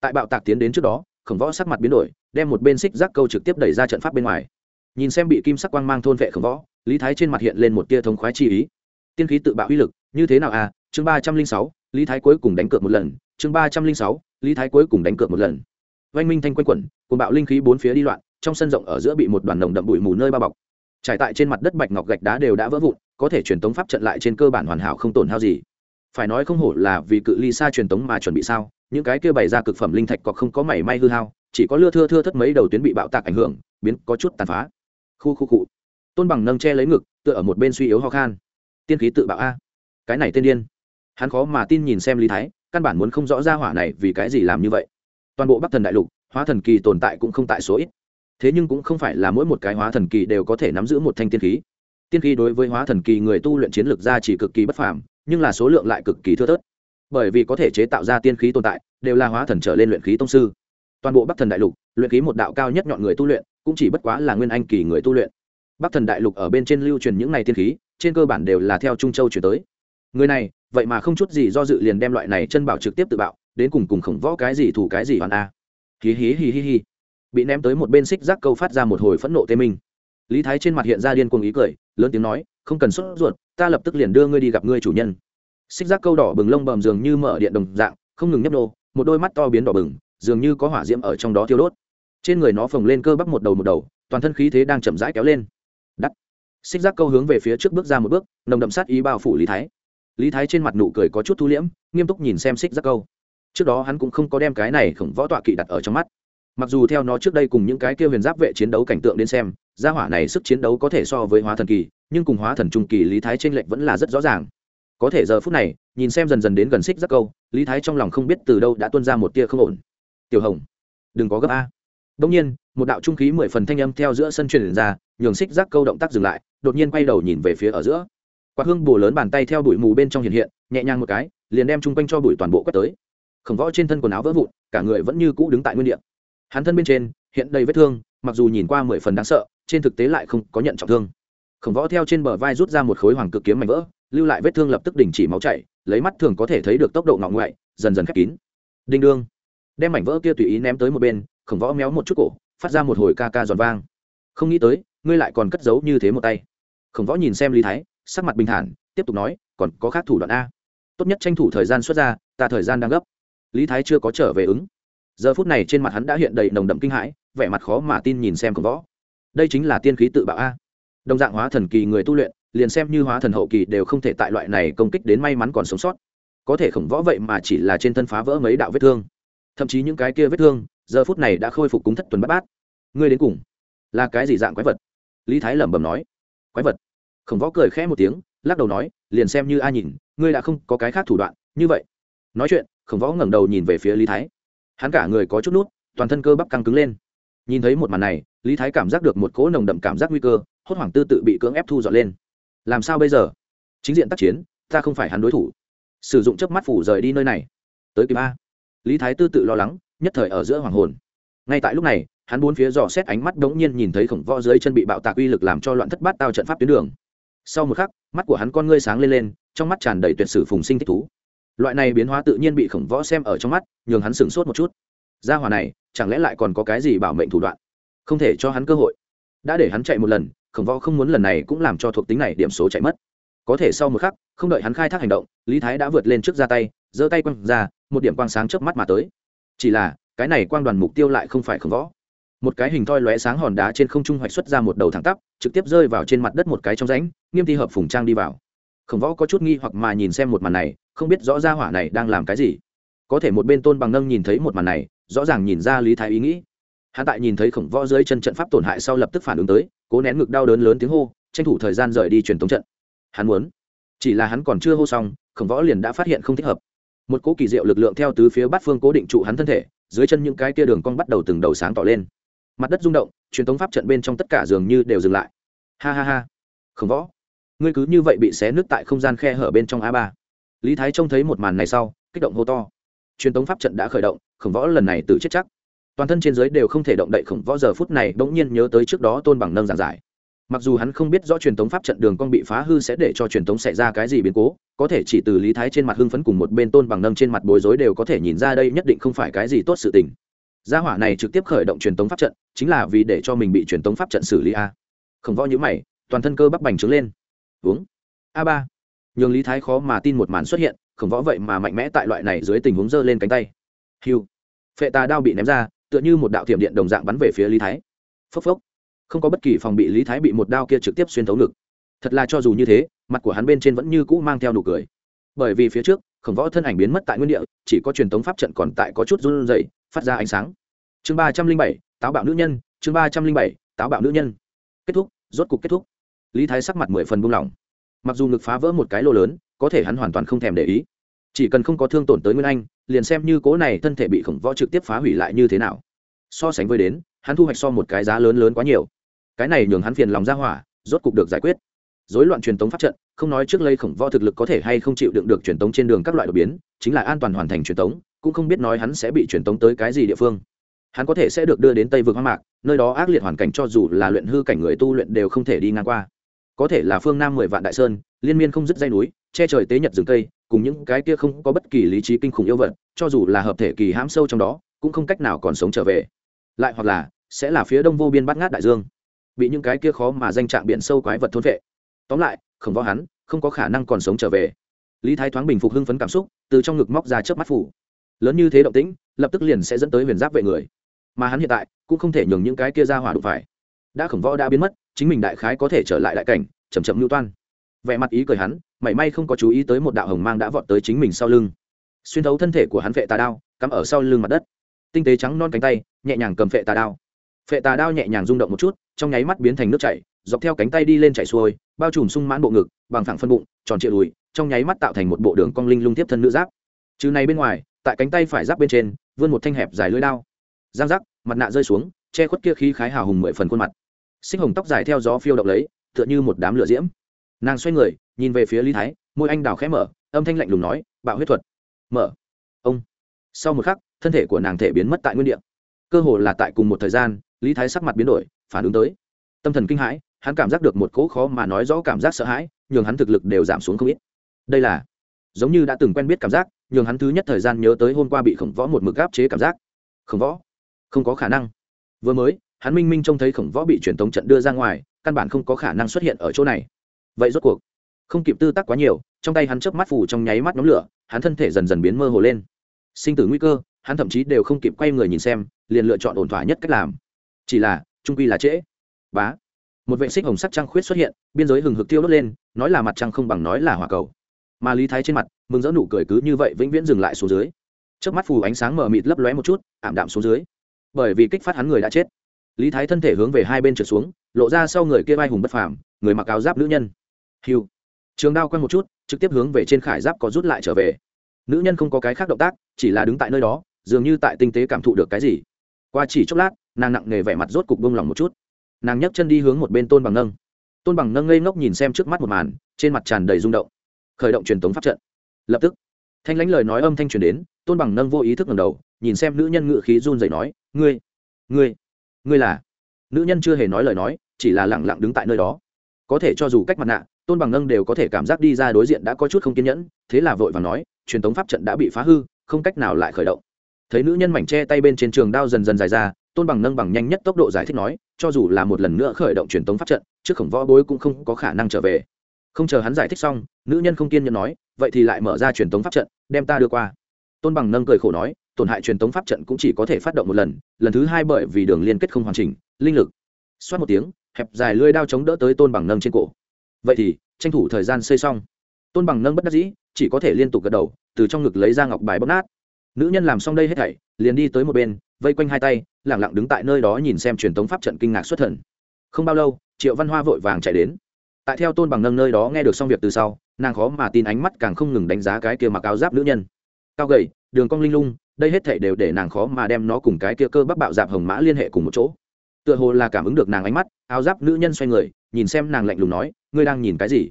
Tại bạo tạc tiến đến trước đó, khổng võ sắc mặt biến đổi, đem một bên xích giác câu trực tiếp đẩy ra trận pháp bên ngoài. Nhìn xem bị kim sắc quang mang thôn vệ khổng võ, lý thái trên mặt hiện lên một tia thống khoái chi ý. Tiên khí tự bạo uy lực, như thế nào à? Chương ba trăm linh sáu, lý thái cuối cùng đánh cược một lần. Chương ba trăm linh sáu, lý thái cuối cùng đánh cược một lần. Oanh minh thanh quanh quẩn cùng bạo linh khí bốn phía đi loạn, trong sân rộng ở giữa bị một đoàn nồng đậm bụi mù nơi bao bọc. Trải tại trên mặt đất bạch ngọc gạch đá đều đã vỡ vụn, có thể truyền tống pháp trận lại trên cơ bản hoàn hảo không tổn hao gì phải nói không hổ là vì cự ly xa truyền tống mà chuẩn bị sao, những cái kia bày ra cực phẩm linh thạch có không có mảy may hư hao, chỉ có lưa thưa thưa thất mấy đầu tuyến bị bạo tạc ảnh hưởng, biến có chút tàn phá. Khu khu cụ tôn bằng nâng che lấy ngực, tựa ở một bên suy yếu ho khan. Tiên khí tự bạo a. Cái này tên điên. Hắn khó mà tin nhìn xem lý thái, căn bản muốn không rõ ra hỏa này vì cái gì làm như vậy. Toàn bộ bắc thần đại lục, hóa thần kỳ tồn tại cũng không tại số ít. Thế nhưng cũng không phải là mỗi một cái hóa thần kỳ đều có thể nắm giữ một thanh tiên khí. Tiên khí đối với hóa thần kỳ người tu luyện chiến lược ra chỉ cực kỳ bất phàm nhưng là số lượng lại cực kỳ thưa thớt. Bởi vì có thể chế tạo ra tiên khí tồn tại, đều là hóa thần trở lên luyện khí tông sư. Toàn bộ bắc thần đại lục, luyện khí một đạo cao nhất nhọn người tu luyện, cũng chỉ bất quá là nguyên anh kỳ người tu luyện. Bắc thần đại lục ở bên trên lưu truyền những này tiên khí, trên cơ bản đều là theo trung châu chuyển tới. Người này, vậy mà không chút gì do dự liền đem loại này chân bảo trực tiếp tự bạo, đến cùng cùng khổng võ cái gì thủ cái gì hoàn a. Hí hí hí hí hí. Bị ném tới một bên xích rác câu phát ra một hồi phẫn nộ tê minh. Lý thái trên mặt hiện ra điên cuồng ý cười, lớn tiếng nói không cần sốt ruột, ta lập tức liền đưa ngươi đi gặp ngươi chủ nhân. Xích Giác câu đỏ bừng lông bầm dường như mở điện đồng dạng, không ngừng nhấp nô, một đôi mắt to biến đỏ bừng, dường như có hỏa diễm ở trong đó thiêu đốt. Trên người nó phồng lên cơ bắp một đầu một đầu, toàn thân khí thế đang chậm rãi kéo lên. Đắt. Xích Giác câu hướng về phía trước bước ra một bước, nồng đậm sát ý bao phủ lý thái. Lý thái trên mặt nụ cười có chút thu liễm, nghiêm túc nhìn xem xích Giác câu. Trước đó hắn cũng không có đem cái này khổng võ tọa kỵ đặt ở trong mắt. Mặc dù theo nó trước đây cùng những cái kia huyền giáp vệ chiến đấu cảnh tượng đến xem, gia hỏa này sức chiến đấu có thể so với hóa thần kỳ nhưng cùng hóa thần trung kỳ lý thái trên lệnh vẫn là rất rõ ràng. Có thể giờ phút này, nhìn xem dần dần đến gần xích giác câu, lý thái trong lòng không biết từ đâu đã tuân ra một tia không ổn. Tiểu hồng, đừng có gấp a. Đông nhiên, một đạo trung khí mười phần thanh âm theo giữa sân truyền ra, nhường xích giác câu động tác dừng lại, đột nhiên quay đầu nhìn về phía ở giữa. Quạt hương bùa lớn bàn tay theo bụi mù bên trong hiện hiện, nhẹ nhàng một cái, liền đem chung quanh cho bụi toàn bộ quét tới. Khổng võ trên thân quần áo vỡ vụn, cả người vẫn như cũ đứng tại nguyên địa. Hắn thân bên trên, hiện đầy vết thương, mặc dù nhìn qua mười phần đáng sợ, trên thực tế lại không có nhận trọng thương khổng võ theo trên bờ vai rút ra một khối hoàng cực kiếm mảnh vỡ, lưu lại vết thương lập tức đình chỉ máu chảy, lấy mắt thường có thể thấy được tốc độ ngọng ngoại, dần dần khép kín. Đinh đương. Đem mảnh vỡ kia tùy ý ném tới một bên, khổng võ méo một chút cổ, phát ra một hồi ca ca giòn vang. Không nghĩ tới, ngươi lại còn cất giấu như thế một tay. Khổng võ nhìn xem lý thái, sắc mặt bình thản, tiếp tục nói, còn có khác thủ đoạn a. Tốt nhất tranh thủ thời gian xuất ra, ta thời gian đang gấp. Lý thái chưa có trở về ứng. Giờ phút này trên mặt hắn đã hiện đầy nồng đậm kinh hãi, vẻ mặt khó mà tin nhìn xem khổng võ. Đây chính là tiên khí tự bạo a đồng dạng hóa thần kỳ người tu luyện, liền xem như hóa thần hậu kỳ đều không thể tại loại này công kích đến may mắn còn sống sót. Có thể khổng võ vậy mà chỉ là trên thân phá vỡ mấy đạo vết thương. Thậm chí những cái kia vết thương, giờ phút này đã khôi phục cúng thất tuần bát bát. Ngươi đến cùng là cái gì dạng quái vật? Lý thái lẩm bẩm nói. Quái vật? Khổng võ cười khẽ một tiếng, lắc đầu nói, liền xem như ai nhìn, ngươi đã không có cái khác thủ đoạn, như vậy. Nói chuyện, khổng võ ngẩng đầu nhìn về phía lý thái. Hắn cả người có chút nút, toàn thân cơ bắp căng cứng lên. Nhìn thấy một màn này, lý thái cảm giác được một cỗ nồng đậm cảm giác nguy cơ hốt hoảng tư tự bị cưỡng ép thu dọn lên. Làm sao bây giờ? Chính diện tác chiến, ta không phải hắn đối thủ. Sử dụng chớp mắt phủ rời đi nơi này. Tới kỳ ba. lý thái tư tự lo lắng, nhất thời ở giữa hoàng hồn. Ngay tại lúc này, hắn bốn phía dò xét ánh mắt đống nhiên nhìn thấy khổng võ dưới chân bị bạo tạc uy lực làm cho loạn thất bát tao trận pháp tuyến đường. Sau một khắc, mắt của hắn con ngươi sáng lên lên, trong mắt tràn đầy tuyệt sử phùng sinh thích thú. Loại này biến hóa tự nhiên bị khổng võ xem ở trong mắt, nhường hắn sửng sốt một chút. Gia hòa này, chẳng lẽ lại còn có cái gì bảo mệnh thủ đoạn? Không thể cho hắn cơ hội. Đã để hắn chạy một lần khổng võ không muốn lần này cũng làm cho thuộc tính này điểm số chạy mất. Có thể sau một khắc, không đợi hắn khai thác hành động, lý thái đã vượt lên trước ra tay, giơ tay quăng ra, một điểm quang sáng chớp mắt mà tới. Chỉ là, cái này quang đoàn mục tiêu lại không phải khổng võ. Một cái hình thoi lóe sáng hòn đá trên không trung hoạch xuất ra một đầu thẳng tắp, trực tiếp rơi vào trên mặt đất một cái trong rãnh, nghiêm thi hợp phùng trang đi vào. Khổng võ có chút nghi hoặc mà nhìn xem một màn này, không biết rõ ra hỏa này đang làm cái gì. Có thể một bên tôn bằng nâng nhìn thấy một màn này, rõ ràng nhìn ra lý thái ý nghĩ hắn tại nhìn thấy khổng võ dưới chân trận pháp tổn hại sau lập tức phản ứng tới, cố nén ngực đau đớn lớn tiếng hô, tranh thủ thời gian rời đi truyền tống trận. Hắn muốn. Chỉ là hắn còn chưa hô xong, khổng võ liền đã phát hiện không thích hợp. Một cỗ kỳ diệu lực lượng theo tứ phía bát phương cố định trụ hắn thân thể, dưới chân những cái tia đường cong bắt đầu từng đầu sáng tỏ lên. Mặt đất rung động, truyền tống pháp trận bên trong tất cả dường như đều dừng lại. Ha ha ha. Khổng võ, ngươi cứ như vậy bị xé nứt tại không gian khe hở bên trong a ba. Lý thái trông thấy một màn này sau, kích động hô to. Truyền tống pháp trận đã khởi động, khổng võ lần này tự chết chắc toàn thân trên giới đều không thể động đậy khổng võ giờ phút này bỗng nhiên nhớ tới trước đó tôn bằng nâng giảng giải. Mặc dù hắn không biết rõ truyền tống pháp trận đường con bị phá hư sẽ để cho truyền tống xảy ra cái gì biến cố, có thể chỉ từ lý thái trên mặt hưng phấn cùng một bên tôn bằng nâng trên mặt bối rối đều có thể nhìn ra đây nhất định không phải cái gì tốt sự tình. Gia hỏa này trực tiếp khởi động truyền tống pháp trận, chính là vì để cho mình bị truyền tống pháp trận xử lý a. Khổng võ nhữ mày, toàn thân cơ bắp bành trướng lên. Uống. A ba. Nhường lý thái khó mà tin một màn xuất hiện, khổng võ vậy mà mạnh mẽ tại loại này dưới tình huống giơ lên cánh tay. Hiu phệ tà đao bị ném ra tựa như một đạo thiểm điện đồng dạng bắn về phía lý thái. Phốc phốc. Không có bất kỳ phòng bị lý thái bị một đao kia trực tiếp xuyên thấu ngực. Thật là cho dù như thế, mặt của hắn bên trên vẫn như cũ mang theo nụ cười. Bởi vì phía trước, khổng võ thân ảnh biến mất tại nguyên địa, chỉ có truyền thống pháp trận còn tại có chút run rẩy, phát ra ánh sáng. Chương ba trăm linh bảy, táo bạo nữ nhân, chương ba trăm linh bảy, táo bạo nữ nhân. Kết thúc, rốt cục kết thúc. Lý thái sắc mặt mười phần buông lỏng. Mặc dù ngực phá vỡ một cái lô lớn, có thể hắn hoàn toàn không thèm để ý chỉ cần không có thương tổn tới nguyên anh, liền xem như cố này thân thể bị khổng võ trực tiếp phá hủy lại như thế nào. So sánh với đến, hắn thu hoạch so một cái giá lớn lớn quá nhiều. Cái này nhường hắn phiền lòng ra hỏa, rốt cục được giải quyết. Dối loạn truyền tống pháp trận, không nói trước lây khổng võ thực lực có thể hay không chịu đựng được truyền tống trên đường các loại đột biến, chính là an toàn hoàn thành truyền tống, cũng không biết nói hắn sẽ bị truyền tống tới cái gì địa phương. Hắn có thể sẽ được đưa đến tây vực hoang mạc, nơi đó ác liệt hoàn cảnh cho dù là luyện hư cảnh người tu luyện đều không thể đi ngang qua. Có thể là phương nam mười vạn đại sơn, liên miên không dứt dây núi che trời tế nhật rừng cây, cùng những cái kia không có bất kỳ lý trí kinh khủng yêu vật, cho dù là hợp thể kỳ hãm sâu trong đó, cũng không cách nào còn sống trở về. Lại hoặc là, sẽ là phía đông vô biên bắt ngát đại dương, bị những cái kia khó mà danh trạng biển sâu quái vật thôn vệ. Tóm lại không võ hắn, không có khả năng còn sống trở về. Lý thái thoáng bình phục hưng phấn cảm xúc, từ trong ngực móc ra trước mắt phủ. Lớn như thế động tĩnh, lập tức liền sẽ dẫn tới huyền giáp vệ người. Mà hắn hiện tại, cũng không thể nhường những cái kia ra hỏa đụng phải. Đã khổng võ đã biến mất, chính mình đại khái có thể trở lại đại cảnh chầm chậm lưu toan vẻ mặt ý cười hắn, mảy may không có chú ý tới một đạo hồng mang đã vọt tới chính mình sau lưng. Xuyên thấu thân thể của hắn vệ tà đao, cắm ở sau lưng mặt đất. Tinh tế trắng non cánh tay, nhẹ nhàng cầm vệ tà đao. Phệ tà đao nhẹ nhàng rung động một chút, trong nháy mắt biến thành nước chảy, dọc theo cánh tay đi lên chảy xuôi, bao trùm sung mãn bộ ngực, bằng thẳng phân bụng, tròn trịa lùi trong nháy mắt tạo thành một bộ đường cong linh lung tiếp thân nữ giáp. Trừ này bên ngoài, tại cánh tay phải giáp bên trên, vươn một thanh hẹp dài lưỡi đao. Giang giác, mặt nạ rơi xuống, che khuất kia khí khái hào hùng mười phần khuôn mặt. Sinh hồng tóc dài theo gió phiêu động lấy, tựa như một đám lửa diễm nàng xoay người, nhìn về phía lý thái, môi anh đào khẽ mở, âm thanh lạnh lùng nói, bạo huyết thuật. Mở. Ông. Sau một khắc, thân thể của nàng thể biến mất tại nguyên địa. Cơ hồ là tại cùng một thời gian, lý thái sắc mặt biến đổi, phản ứng tới. Tâm thần kinh hãi, hắn cảm giác được một cỗ khó mà nói rõ cảm giác sợ hãi, nhường hắn thực lực đều giảm xuống không ít. Đây là, giống như đã từng quen biết cảm giác, nhường hắn thứ nhất thời gian nhớ tới hôm qua bị khổng võ một mực gáp chế cảm giác. Khổng võ? Không có khả năng. Vừa mới, hắn minh minh trông thấy khổng võ bị truyền tống trận đưa ra ngoài, căn bản không có khả năng xuất hiện ở chỗ này vậy rốt cuộc, không kịp tư tắc quá nhiều, trong tay hắn chớp mắt phủ trong nháy mắt nhóm lửa, hắn thân thể dần dần biến mơ hồ lên. Sinh tử nguy cơ, hắn thậm chí đều không kịp quay người nhìn xem, liền lựa chọn ổn thỏa nhất cách làm. Chỉ là, trung quy là trễ. Bá. Một vệ xích hồng sắc trăng khuyết xuất hiện, biên giới hừng hực tiêu đốt lên, nói là mặt trăng không bằng nói là hỏa cầu. Mà lý thái trên mặt, mừng rỡ nụ cười cứ như vậy vĩnh viễn dừng lại xuống dưới. Trước mắt phù ánh sáng mờ mịt lấp lóe một chút, ảm đạm xuống dưới. Bởi vì kích phát hắn người đã chết. Lý thái thân thể hướng về hai bên trượt xuống, lộ ra sau người kia vai hùng bất phàm, người mặc áo giáp nữ nhân hiu trường đao quen một chút, trực tiếp hướng về trên khải giáp có rút lại trở về. Nữ nhân không có cái khác động tác, chỉ là đứng tại nơi đó, dường như tại tinh tế cảm thụ được cái gì. Qua chỉ chốc lát, nàng nặng nề vẻ mặt rốt cục bông lòng một chút. Nàng nhấc chân đi hướng một bên tôn bằng nâng. Tôn bằng nâng ngây ngốc nhìn xem trước mắt một màn, trên mặt tràn đầy rung động. Khởi động truyền thống pháp trận. Lập tức, thanh lãnh lời nói âm thanh truyền đến, tôn bằng nâng vô ý thức ngầm đầu, nhìn xem nữ nhân ngự khí run dậy nói, ngươi ngươi ngươi là? Nữ nhân chưa hề nói lời nói, chỉ là lẳng lặng đứng tại nơi đó. Có thể cho dù cách mặt nạ tôn bằng nâng đều có thể cảm giác đi ra đối diện đã có chút không kiên nhẫn, thế là vội và nói, truyền thống pháp trận đã bị phá hư, không cách nào lại khởi động. Thấy nữ nhân mảnh che tay bên trên trường đao dần dần dài ra, tôn bằng nâng bằng nhanh nhất tốc độ giải thích nói, cho dù là một lần nữa khởi động truyền tống pháp trận, trước khổng võ bối cũng không có khả năng trở về. Không chờ hắn giải thích xong, nữ nhân không kiên nhẫn nói, vậy thì lại mở ra truyền tống pháp trận, đem ta đưa qua. Tôn bằng nâng cười khổ nói, tổn hại truyền tống pháp trận cũng chỉ có thể phát động một lần lần thứ hai bởi vì đường liên kết không hoàn chỉnh, linh lực. Xoát một tiếng, hẹp dài lưỡi đao chống đỡ tới tôn bằng nâng trên cổ vậy thì, tranh thủ thời gian xây xong. Tôn bằng nâng bất đắc dĩ, chỉ có thể liên tục gật đầu, từ trong ngực lấy ra ngọc bài bóc nát. Nữ nhân làm xong đây hết thảy, liền đi tới một bên, vây quanh hai tay lẳng lặng đứng tại nơi đó nhìn xem truyền thống pháp trận kinh ngạc xuất thần. Không bao lâu, triệu văn hoa vội vàng chạy đến. Tại theo tôn bằng nâng nơi đó nghe được xong việc từ sau, nàng khó mà tin ánh mắt càng không ngừng đánh giá cái kia mặc áo giáp nữ nhân. Cao gầy, đường cong linh lung, đây hết thảy đều để nàng khó mà đem nó cùng cái kia cơ bắp bạo dạp hồng mã liên hệ cùng một chỗ. Tựa hồ là cảm ứng được nàng ánh mắt, áo giáp nữ nhân xoay người, nhìn xem nàng lạnh lùng nói ngươi đang nhìn cái gì?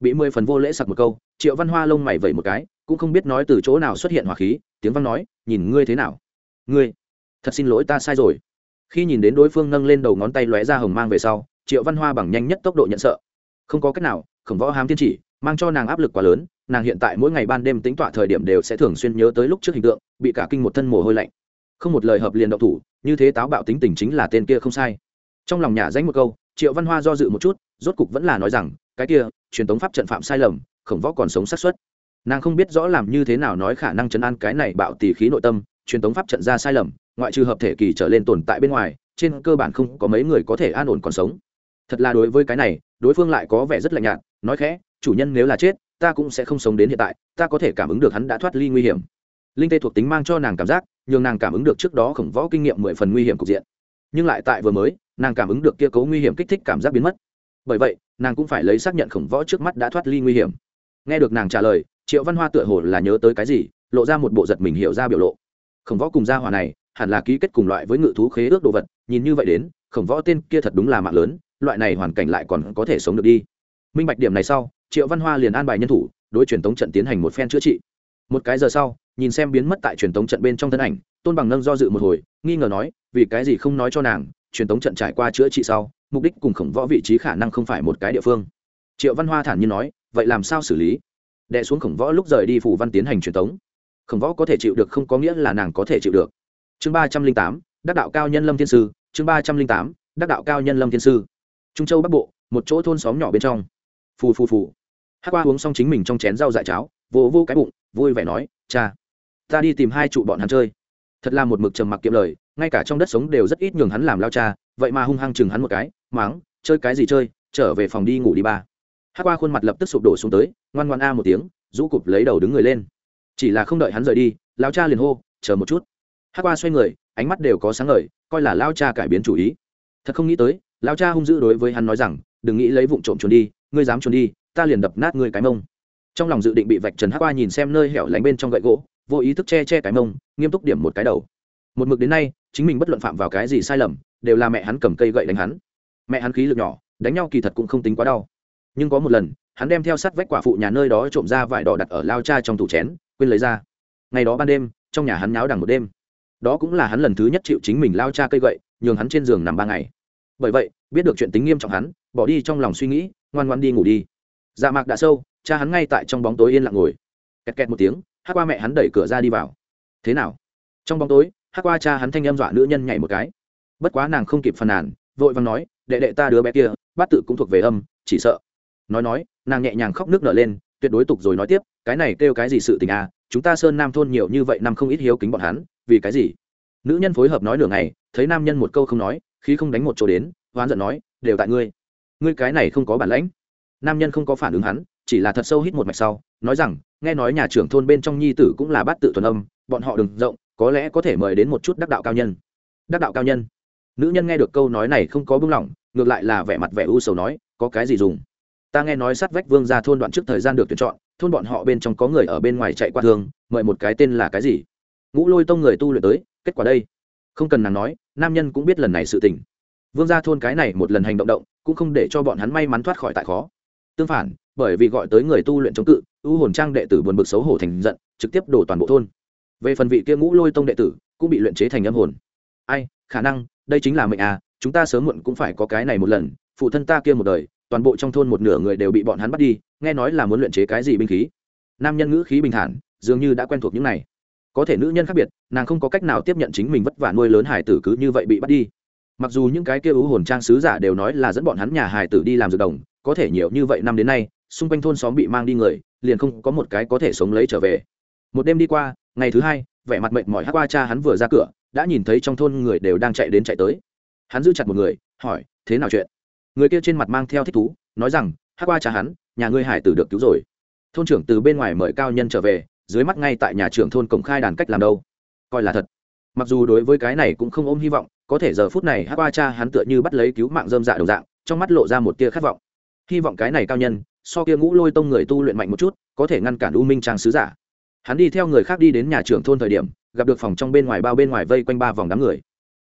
Bị mười phần vô lễ sặc một câu, triệu văn hoa lông mày vẩy một cái, cũng không biết nói từ chỗ nào xuất hiện hỏa khí, tiếng văn nói, nhìn ngươi thế nào? Ngươi, thật xin lỗi ta sai rồi. Khi nhìn đến đối phương nâng lên đầu ngón tay lóe ra hồng mang về sau, triệu văn hoa bằng nhanh nhất tốc độ nhận sợ. Không có cách nào, khổng võ hám thiên chỉ, mang cho nàng áp lực quá lớn, nàng hiện tại mỗi ngày ban đêm tính tọa thời điểm đều sẽ thường xuyên nhớ tới lúc trước hình tượng, bị cả kinh một thân mồ hôi lạnh. Không một lời hợp liền động thủ, như thế táo bạo tính tình chính là tên kia không sai. Trong lòng nhà danh một câu triệu văn hoa do dự một chút rốt cục vẫn là nói rằng cái kia truyền thống pháp trận phạm sai lầm khổng võ còn sống sát suất, nàng không biết rõ làm như thế nào nói khả năng chấn an cái này bạo tỉ khí nội tâm truyền thống pháp trận ra sai lầm ngoại trừ hợp thể kỳ trở lên tồn tại bên ngoài trên cơ bản không có mấy người có thể an ổn còn sống. Thật là đối với cái này đối phương lại có vẻ rất lạnh nhạt nói khẽ chủ nhân nếu là chết ta cũng sẽ không sống đến hiện tại ta có thể cảm ứng được hắn đã thoát ly nguy hiểm. Linh tê thuộc tính mang cho nàng cảm giác nhường nàng cảm ứng được trước đó khổng võ kinh nghiệm mười phần nguy hiểm cục diện. Nhưng lại tại vừa mới nàng cảm ứng được kia cấu nguy hiểm kích thích cảm giác biến mất. Bởi vậy, nàng cũng phải lấy xác nhận khổng võ trước mắt đã thoát ly nguy hiểm. Nghe được nàng trả lời, triệu văn hoa tựa hồ là nhớ tới cái gì, lộ ra một bộ giật mình hiểu ra biểu lộ. Khổng võ cùng gia hòa này, hẳn là ký kết cùng loại với ngự thú khế ước đồ vật, nhìn như vậy đến, khổng võ tên kia thật đúng là mạng lớn, loại này hoàn cảnh lại còn có thể sống được đi. Minh bạch điểm này sau, triệu văn hoa liền an bài nhân thủ, đối truyền tống trận tiến hành một phen chữa trị. Một cái giờ sau, nhìn xem biến mất tại truyền tống trận bên trong thân ảnh, tôn bằng nâng do dự một hồi, nghi ngờ nói, vì cái gì không nói cho nàng truyền tống trận trải qua chữa trị sau, mục đích cùng khổng võ vị trí khả năng không phải một cái địa phương. Triệu văn hoa thản nhiên nói, vậy làm sao xử lý? Đệ xuống khổng võ lúc rời đi phủ văn tiến hành truyền tống. Khổng võ có thể chịu được không có nghĩa là nàng có thể chịu được. Chương ba trăm linh tám, đắc đạo cao nhân lâm thiên sư. Chương ba trăm linh tám, đắc đạo cao nhân lâm thiên sư. Trung châu bắc bộ, một chỗ thôn xóm nhỏ bên trong. Phù phù phù. Hát qua uống xong chính mình trong chén rau dại cháo, vỗ vô cái bụng, vui vẻ nói, cha, ta đi tìm hai trụ bọn hắn chơi thật là một mực trầm mặc kiệm lời, ngay cả trong đất sống đều rất ít nhường hắn làm lao cha, vậy mà hung hăng chừng hắn một cái máng chơi cái gì chơi, trở về phòng đi ngủ đi ba. Hát qua khuôn mặt lập tức sụp đổ xuống tới, ngoan ngoan a một tiếng, rũ cụp lấy đầu đứng người lên. Chỉ là không đợi hắn rời đi, lao cha liền hô, chờ một chút. Hát qua xoay người, ánh mắt đều có sáng ngời, coi là lao cha cải biến chủ ý. Thật không nghĩ tới, lao cha hung dữ đối với hắn nói rằng, đừng nghĩ lấy vụ trộm trốn đi, ngươi dám trốn đi, ta liền đập nát ngươi cái mông. Trong lòng dự định bị vạch trần hát qua nhìn xem nơi hẻo lánh bên trong gậy gỗ vô ý thức che che cái mông, nghiêm túc điểm một cái đầu. Một mực đến nay, chính mình bất luận phạm vào cái gì sai lầm, đều là mẹ hắn cầm cây gậy đánh hắn. Mẹ hắn khí lực nhỏ, đánh nhau kỳ thật cũng không tính quá đau. Nhưng có một lần, hắn đem theo sắt vách quả phụ nhà nơi đó trộm ra vải đỏ đặt ở lao cha trong tủ chén, quên lấy ra. Ngày đó ban đêm, trong nhà hắn nháo đằng một đêm. Đó cũng là hắn lần thứ nhất chịu chính mình lao cha cây gậy, nhường hắn trên giường nằm ba ngày. Bởi vậy, biết được chuyện tính nghiêm trọng hắn, bỏ đi trong lòng suy nghĩ, ngoan ngoan đi ngủ đi. Dạ mạc đã sâu, cha hắn ngay tại trong bóng tối yên lặng ngồi. Kẹt kẹt một tiếng hát qua mẹ hắn đẩy cửa ra đi vào. Thế nào? Trong bóng tối, hát qua cha hắn thanh em dọa nữ nhân nhảy một cái. Bất quá nàng không kịp phàn nàn, vội vàng nói, đệ đệ ta đứa bé kia, bát tự cũng thuộc về âm, chỉ sợ. Nói nói, nàng nhẹ nhàng khóc nước nở lên, tuyệt đối tục rồi nói tiếp, cái này kêu cái gì sự tình à chúng ta sơn nam thôn nhiều như vậy năm không ít hiếu kính bọn hắn, vì cái gì? Nữ nhân phối hợp nói nửa ngày, thấy nam nhân một câu không nói khi không đánh một chỗ đến, hoán giận nói, đều tại ngươi. Ngươi cái này không có bản lãnh. Nam nhân không có phản ứng hắn chỉ là thật sâu hít một mạch sau, nói rằng, nghe nói nhà trưởng thôn bên trong nhi tử cũng là bát tự thuần âm, bọn họ đừng rộng, có lẽ có thể mời đến một chút đắc đạo cao nhân. Đắc đạo cao nhân? Nữ nhân nghe được câu nói này không có bưng lỏng, ngược lại là vẻ mặt vẻ u sầu nói, có cái gì dùng? Ta nghe nói sát vách vương ra thôn đoạn trước thời gian được tuyển chọn, thôn bọn họ bên trong có người ở bên ngoài chạy qua thương mời một cái tên là cái gì? Ngũ lôi tông người tu luyện tới, kết quả đây. Không cần nàng nói, nam nhân cũng biết lần này sự tình. Vương gia thôn cái này một lần hành động động, cũng không để cho bọn hắn may mắn thoát khỏi tại khó tương phản, bởi vì gọi tới người tu luyện chống cự, ưu hồn trang đệ tử buồn bực xấu hổ thành giận, trực tiếp đổ toàn bộ thôn. Về phần vị kia ngũ lôi tông đệ tử, cũng bị luyện chế thành âm hồn. Ai, khả năng, đây chính là mệnh à chúng ta sớm muộn cũng phải có cái này một lần, phụ thân ta kia một đời, toàn bộ trong thôn một nửa người đều bị bọn hắn bắt đi, nghe nói là muốn luyện chế cái gì binh khí. Nam nhân ngữ khí bình thản, dường như đã quen thuộc những này. Có thể nữ nhân khác biệt, nàng không có cách nào tiếp nhận chính mình vất vả nuôi lớn hải tử cứ như vậy bị bắt đi. Mặc dù những cái kia ưu hồn trang sứ giả đều nói là dẫn bọn hắn nhà hải tử đi làm dược đồng có thể nhiều như vậy năm đến nay, xung quanh thôn xóm bị mang đi người, liền không có một cái có thể sống lấy trở về. Một đêm đi qua, ngày thứ hai, vẻ mặt mệt mỏi hát qua cha hắn vừa ra cửa, đã nhìn thấy trong thôn người đều đang chạy đến chạy tới. Hắn giữ chặt một người, hỏi, thế nào chuyện? Người kia trên mặt mang theo thích thú, nói rằng hát qua cha hắn, nhà ngươi hải tử được cứu rồi. Thôn trưởng từ bên ngoài mời cao nhân trở về, dưới mắt ngay tại nhà trưởng thôn công khai đàn cách làm đâu. Coi là thật. Mặc dù đối với cái này cũng không ôm hy vọng, có thể giờ phút này hát qua cha hắn tựa như bắt lấy cứu mạng dơm dạ đồng dạng, trong mắt lộ ra một tia khát vọng hy vọng cái này cao nhân, so kia ngũ lôi tông người tu luyện mạnh một chút, có thể ngăn cản u minh trang sứ giả. Hắn đi theo người khác đi đến nhà trưởng thôn thời điểm, gặp được phòng trong bên ngoài bao bên ngoài vây quanh ba vòng đám người.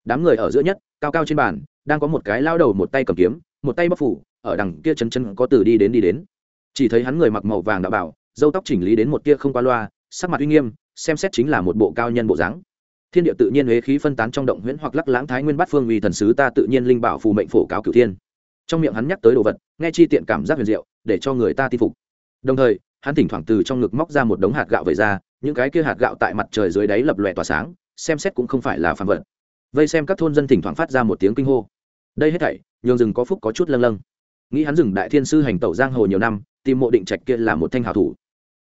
Đám người ở giữa nhất, cao cao trên bàn, đang có một cái lao đầu một tay cầm kiếm, một tay bóc phủ, ở đằng kia chân chân có từ đi đến đi đến. Chỉ thấy hắn người mặc màu vàng đạo bảo dâu tóc chỉnh lý đến một tia không qua loa, sắc mặt uy nghiêm, xem xét chính là một bộ cao nhân bộ dáng. Thiên địa tự nhiên huế khí phân tán trong động huyễn hoặc lắc lãng thái nguyên bát phương uy thần sứ ta tự nhiên linh bảo phù mệnh phổ cáo cửu thiên. Trong miệng hắn nhắc tới đồ vật nghe chi tiện cảm giác huyền diệu, để cho người ta tin phục. Đồng thời, hắn thỉnh thoảng từ trong ngực móc ra một đống hạt gạo về ra, những cái kia hạt gạo tại mặt trời dưới đáy lập lòe tỏa sáng, xem xét cũng không phải là phản vật. Vây xem các thôn dân thỉnh thoảng phát ra một tiếng kinh hô. Đây hết thảy, nhường rừng có phúc có chút lâng lâng. Nghĩ hắn rừng đại thiên sư hành tẩu giang hồ nhiều năm, tìm mộ định trạch kia là một thanh hào thủ.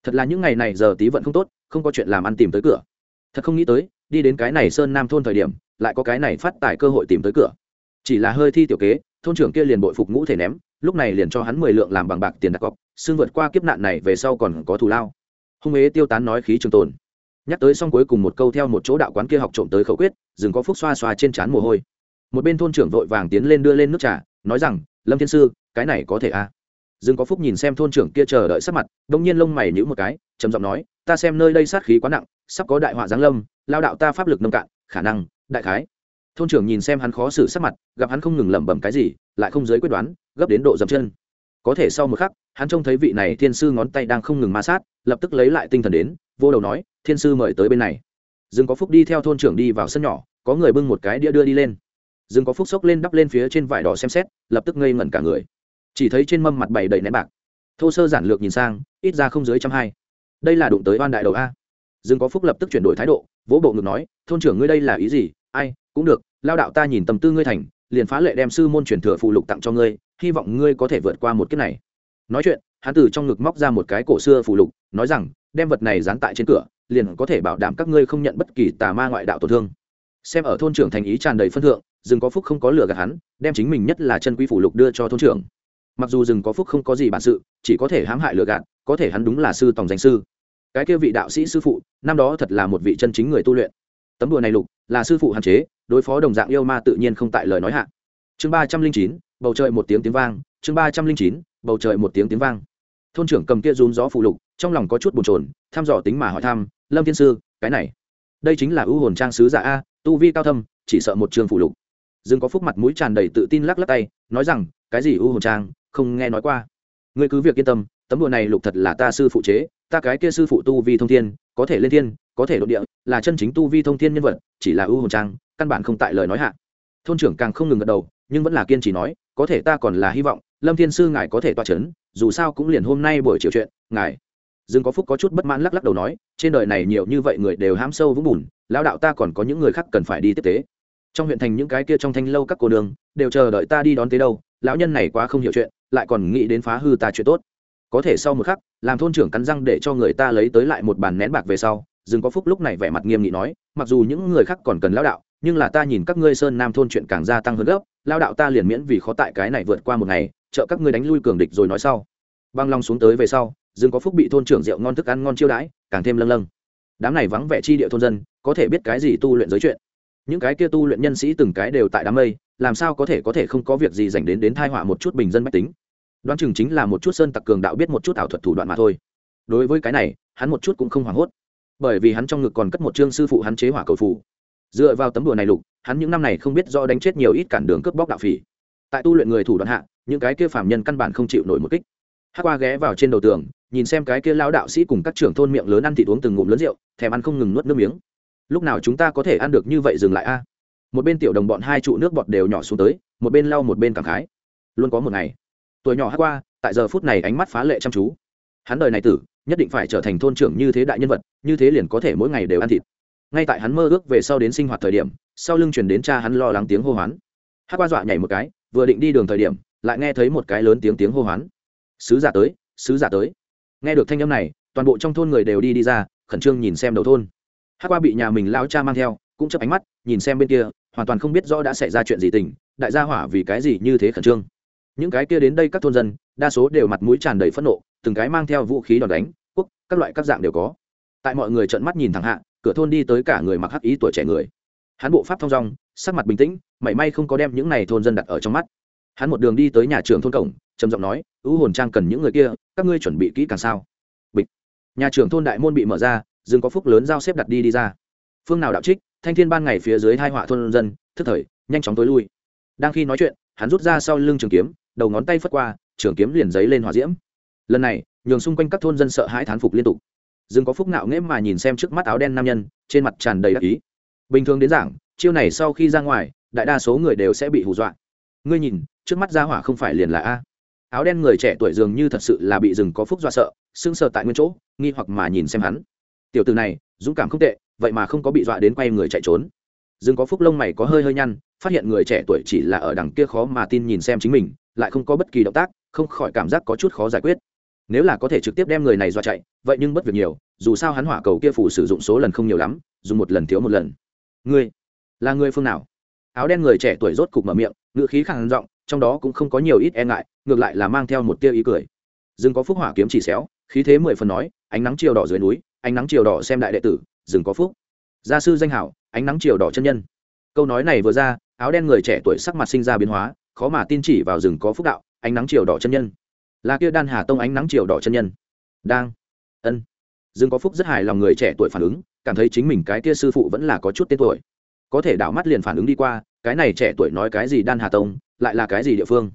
Thật là những ngày này giờ tí vận không tốt, không có chuyện làm ăn tìm tới cửa. Thật không nghĩ tới, đi đến cái này sơn nam thôn thời điểm, lại có cái này phát tài cơ hội tìm tới cửa. Chỉ là hơi thi tiểu kế, thôn trưởng kia liền bội phục ngũ thể ném lúc này liền cho hắn mười lượng làm bằng bạc tiền đặt cọc, xương vượt qua kiếp nạn này về sau còn có thù lao. Hung ế tiêu tán nói khí trường tồn. Nhắc tới xong cuối cùng một câu theo một chỗ đạo quán kia học trộm tới khẩu quyết dừng có phúc xoa xoa trên trán mồ hôi. Một bên thôn trưởng vội vàng tiến lên đưa lên nước trà, nói rằng, lâm thiên sư, cái này có thể à? Dừng có phúc nhìn xem thôn trưởng kia chờ đợi sắc mặt, đông nhiên lông mày nhữ một cái, trầm giọng nói, ta xem nơi đây sát khí quá nặng, sắp có đại họa giáng lâm, lao đạo ta pháp lực nông cạn, khả năng, đại khái thôn trưởng nhìn xem hắn khó xử sắc mặt, gặp hắn không ngừng lẩm bẩm cái gì, lại không giới quyết đoán, gấp đến độ dậm chân. Có thể sau một khắc, hắn trông thấy vị này thiên sư ngón tay đang không ngừng ma sát, lập tức lấy lại tinh thần đến, vô đầu nói, thiên sư mời tới bên này. Dừng có phúc đi theo thôn trưởng đi vào sân nhỏ, có người bưng một cái đĩa đưa đi lên. Dừng có phúc xốc lên đắp lên phía trên vải đỏ xem xét, lập tức ngây ngẩn cả người. Chỉ thấy trên mâm mặt bày đầy nén bạc. Thô sơ giản lược nhìn sang, ít ra không dưới trăm hai. Đây là đụng tới oan đại đầu a. Dừng có phúc lập tức chuyển đổi thái độ, vỗ bộ ngực nói, thôn trưởng ngươi đây là ý gì? Ai cũng được, lao đạo ta nhìn tâm tư ngươi thành, liền phá lệ đem sư môn truyền thừa phụ lục tặng cho ngươi, hy vọng ngươi có thể vượt qua một kiếp này. Nói chuyện, hắn từ trong ngực móc ra một cái cổ xưa phụ lục, nói rằng, đem vật này dán tại trên cửa, liền có thể bảo đảm các ngươi không nhận bất kỳ tà ma ngoại đạo tổn thương. Xem ở thôn trưởng thành ý tràn đầy phân thượng, rừng có phúc không có lừa gạt hắn, đem chính mình nhất là chân quý phụ lục đưa cho thôn trưởng. Mặc dù rừng có phúc không có gì bản sự, chỉ có thể hãm hại lừa gạt, có thể hắn đúng là sư tòng danh sư. Cái kia vị đạo sĩ sư phụ, năm đó thật là một vị chân chính người tu luyện tấm đùa này lục, là sư phụ hạn chế, đối phó đồng dạng yêu ma tự nhiên không tại lời nói hạ. Chương ba trăm linh chín, bầu trời một tiếng tiếng vang, chương ba trăm linh chín, bầu trời một tiếng tiếng vang. Thôn trưởng cầm kia rún gió phụ lục, trong lòng có chút bồn chồn, thăm dò tính mà hỏi thăm, lâm thiên sư, cái này, đây chính là ưu hồn trang sứ giả a, tu vi cao thâm, chỉ sợ một trường phụ lục. Dương có phúc mặt mũi tràn đầy tự tin lắc lắc tay, nói rằng, cái gì ưu hồn trang, không nghe nói qua. Ngươi cứ việc yên tâm, tấm đùa này lục thật là ta sư phụ chế, ta cái kia sư phụ tu vi thông thiên, có thể lên thiên có thể đ địa, là chân chính tu vi thông thiên nhân vật, chỉ là ưu hồn trang, căn bản không tại lời nói hạ. Thôn trưởng càng không ngừng gật đầu, nhưng vẫn là kiên trì nói, có thể ta còn là hy vọng, lâm thiên sư ngài có thể toa c h ấ n dù sao cũng liền hôm nay buổi chiều chuyện, ngài. Dương có phúc có chút bất mãn lắc lắc đầu nói, trên đời này nhiều như vậy người đều hám sâu vũng bùn, lão đạo ta còn có những người khác cần phải đi tiếp tế. Trong huyện thành những cái kia trong thanh lâu các cô đường, đều chờ đợi ta đi đón tới đâu, lão nhân này quá không hiểu chuyện, lại còn nghĩ đến phá hư ta chuyện tốt. Có thể sau một khắc, làm thôn trưởng cắn răng để cho người ta lấy tới lại một bàn nén bạc về sau dương có phúc lúc này vẻ mặt nghiêm nghị nói, mặc dù những người khác còn cần lão đạo, nhưng là ta nhìn các ngươi sơn nam thôn chuyện càng gia tăng hơn gấp, lao đạo ta liền miễn vì khó tại cái này vượt qua một ngày, trợ các ngươi đánh lui cường địch rồi nói sau. Băng long xuống tới về sau dương có phúc bị thôn trưởng rượu ngon thức ăn ngon chiêu đãi, càng thêm lâng lâng. Đám này vắng vẻ chi địa thôn dân, có thể biết cái gì tu luyện giới chuyện. Những cái kia tu luyện nhân sĩ từng cái đều tại đám mây, làm sao có thể có thể không có việc gì dành đến đến thai họa một chút bình dân mách tính. Đoán chừng chính là một chút sơn tặc cường đạo biết một chút ảo thuật thủ đoạn mà thôi. Đối với cái này, hắn một chút cũng không hoảng hốt bởi vì hắn trong ngực còn cất một chương sư phụ hắn chế hỏa cầu phủ dựa vào tấm đùa này lục, hắn những năm này không biết do đánh chết nhiều ít cản đường cướp bóc đạo phỉ. Tại tu luyện người thủ đoạn hạ, những cái kia phạm nhân căn bản không chịu nổi một kích. Hát qua ghé vào trên đầu tường, nhìn xem cái kia lao đạo sĩ cùng các trưởng thôn miệng lớn ăn thịt uống từng ngụm lớn rượu, thèm ăn không ngừng nuốt nước miếng. Lúc nào chúng ta có thể ăn được như vậy dừng lại a? Một bên tiểu đồng bọn hai trụ nước bọt đều nhỏ xuống tới, một bên lau một bên cảm khái. Luôn có một ngày, tuổi nhỏ hát qua, tại giờ phút này ánh mắt phá lệ chăm chú. Hắn đời này tử nhất định phải trở thành thôn trưởng như thế đại nhân vật, như thế liền có thể mỗi ngày đều ăn thịt. Ngay tại hắn mơ ước về sau đến sinh hoạt thời điểm, sau lưng chuyển đến cha hắn lo lắng tiếng hô hoán. Hát qua dọa nhảy một cái, vừa định đi đường thời điểm, lại nghe thấy một cái lớn tiếng tiếng hô hoán. Sứ giả tới, sứ giả tới. Nghe được thanh âm này, toàn bộ trong thôn người đều đi đi ra, khẩn trương nhìn xem đầu thôn. Hát qua bị nhà mình lao cha mang theo, cũng chấp ánh mắt, nhìn xem bên kia, hoàn toàn không biết rõ đã xảy ra chuyện gì tình, đại gia hỏa vì cái gì như thế khẩn trương những cái kia đến đây các thôn dân, đa số đều mặt mũi tràn đầy phẫn nộ, từng cái mang theo vũ khí đòn đánh, quốc, các loại các dạng đều có. Tại mọi người trợn mắt nhìn thẳng hạ, cửa thôn đi tới cả người mặc hắc ý tuổi trẻ người. Hắn bộ pháp thong dong, sắc mặt bình tĩnh, mảy may không có đem những này thôn dân đặt ở trong mắt. Hắn một đường đi tới nhà trường thôn cổng, trầm giọng nói ưu hồn trang cần những người kia, các ngươi chuẩn bị kỹ càng sao? Bịch. Nhà trường thôn đại môn bị mở ra dừng có phúc lớn giao xếp đặt đi đi ra. Phương nào đạo trích, thanh thiên ban ngày phía dưới hai họa thôn dân, thức thời, nhanh chóng tối lui. Đang khi nói chuyện, hắn rút ra sau lưng trường kiếm đầu ngón tay phất qua, trường kiếm liền giấy lên hỏa diễm. Lần này, nhường xung quanh các thôn dân sợ hãi thán phục liên tục. Dừng có phúc ngạo nghễ mà nhìn xem trước mắt áo đen nam nhân, trên mặt tràn đầy đặc ý. Bình thường đến giảng, chiêu này sau khi ra ngoài, đại đa số người đều sẽ bị hù dọa. Ngươi nhìn, trước mắt ra hỏa không phải liền là a? Áo đen người trẻ tuổi dường như thật sự là bị rừng có phúc dọa sợ sưng sờ tại nguyên chỗ, nghi hoặc mà nhìn xem hắn. Tiểu từ này, dũng cảm không tệ, vậy mà không có bị dọa đến quay người chạy trốn. Rừng có phúc lông mày có hơi hơi nhăn, phát hiện người trẻ tuổi chỉ là ở đằng kia khó mà tin nhìn xem chính mình lại không có bất kỳ động tác, không khỏi cảm giác có chút khó giải quyết. Nếu là có thể trực tiếp đem người này dọa chạy, vậy nhưng bất việc nhiều, dù sao hắn hỏa cầu kia phủ sử dụng số lần không nhiều lắm, dùng một lần thiếu một lần. Ngươi là người phương nào? Áo đen người trẻ tuổi rốt cục mở miệng ngự khí khẳng giọng, trong đó cũng không có nhiều ít e ngại, ngược lại là mang theo một tia ý cười. Dừng có phúc hỏa kiếm chỉ xéo, khí thế mười phần nói, ánh nắng chiều đỏ dưới núi, ánh nắng chiều đỏ xem đại đệ tử, dừng có phúc. Gia sư danh hảo, ánh nắng chiều đỏ chân nhân. Câu nói này vừa ra, áo đen người trẻ tuổi sắc mặt sinh ra biến hóa khó mà tin chỉ vào rừng có phúc đạo, ánh nắng chiều đỏ chân nhân. Là kia đan hà tông ánh nắng chiều đỏ chân nhân. Đang. Ân. Rừng có phúc rất hài lòng người trẻ tuổi phản ứng, cảm thấy chính mình cái kia sư phụ vẫn là có chút tên tuổi. Có thể đảo mắt liền phản ứng đi qua, cái này trẻ tuổi nói cái gì đan hà tông, lại là cái gì địa phương?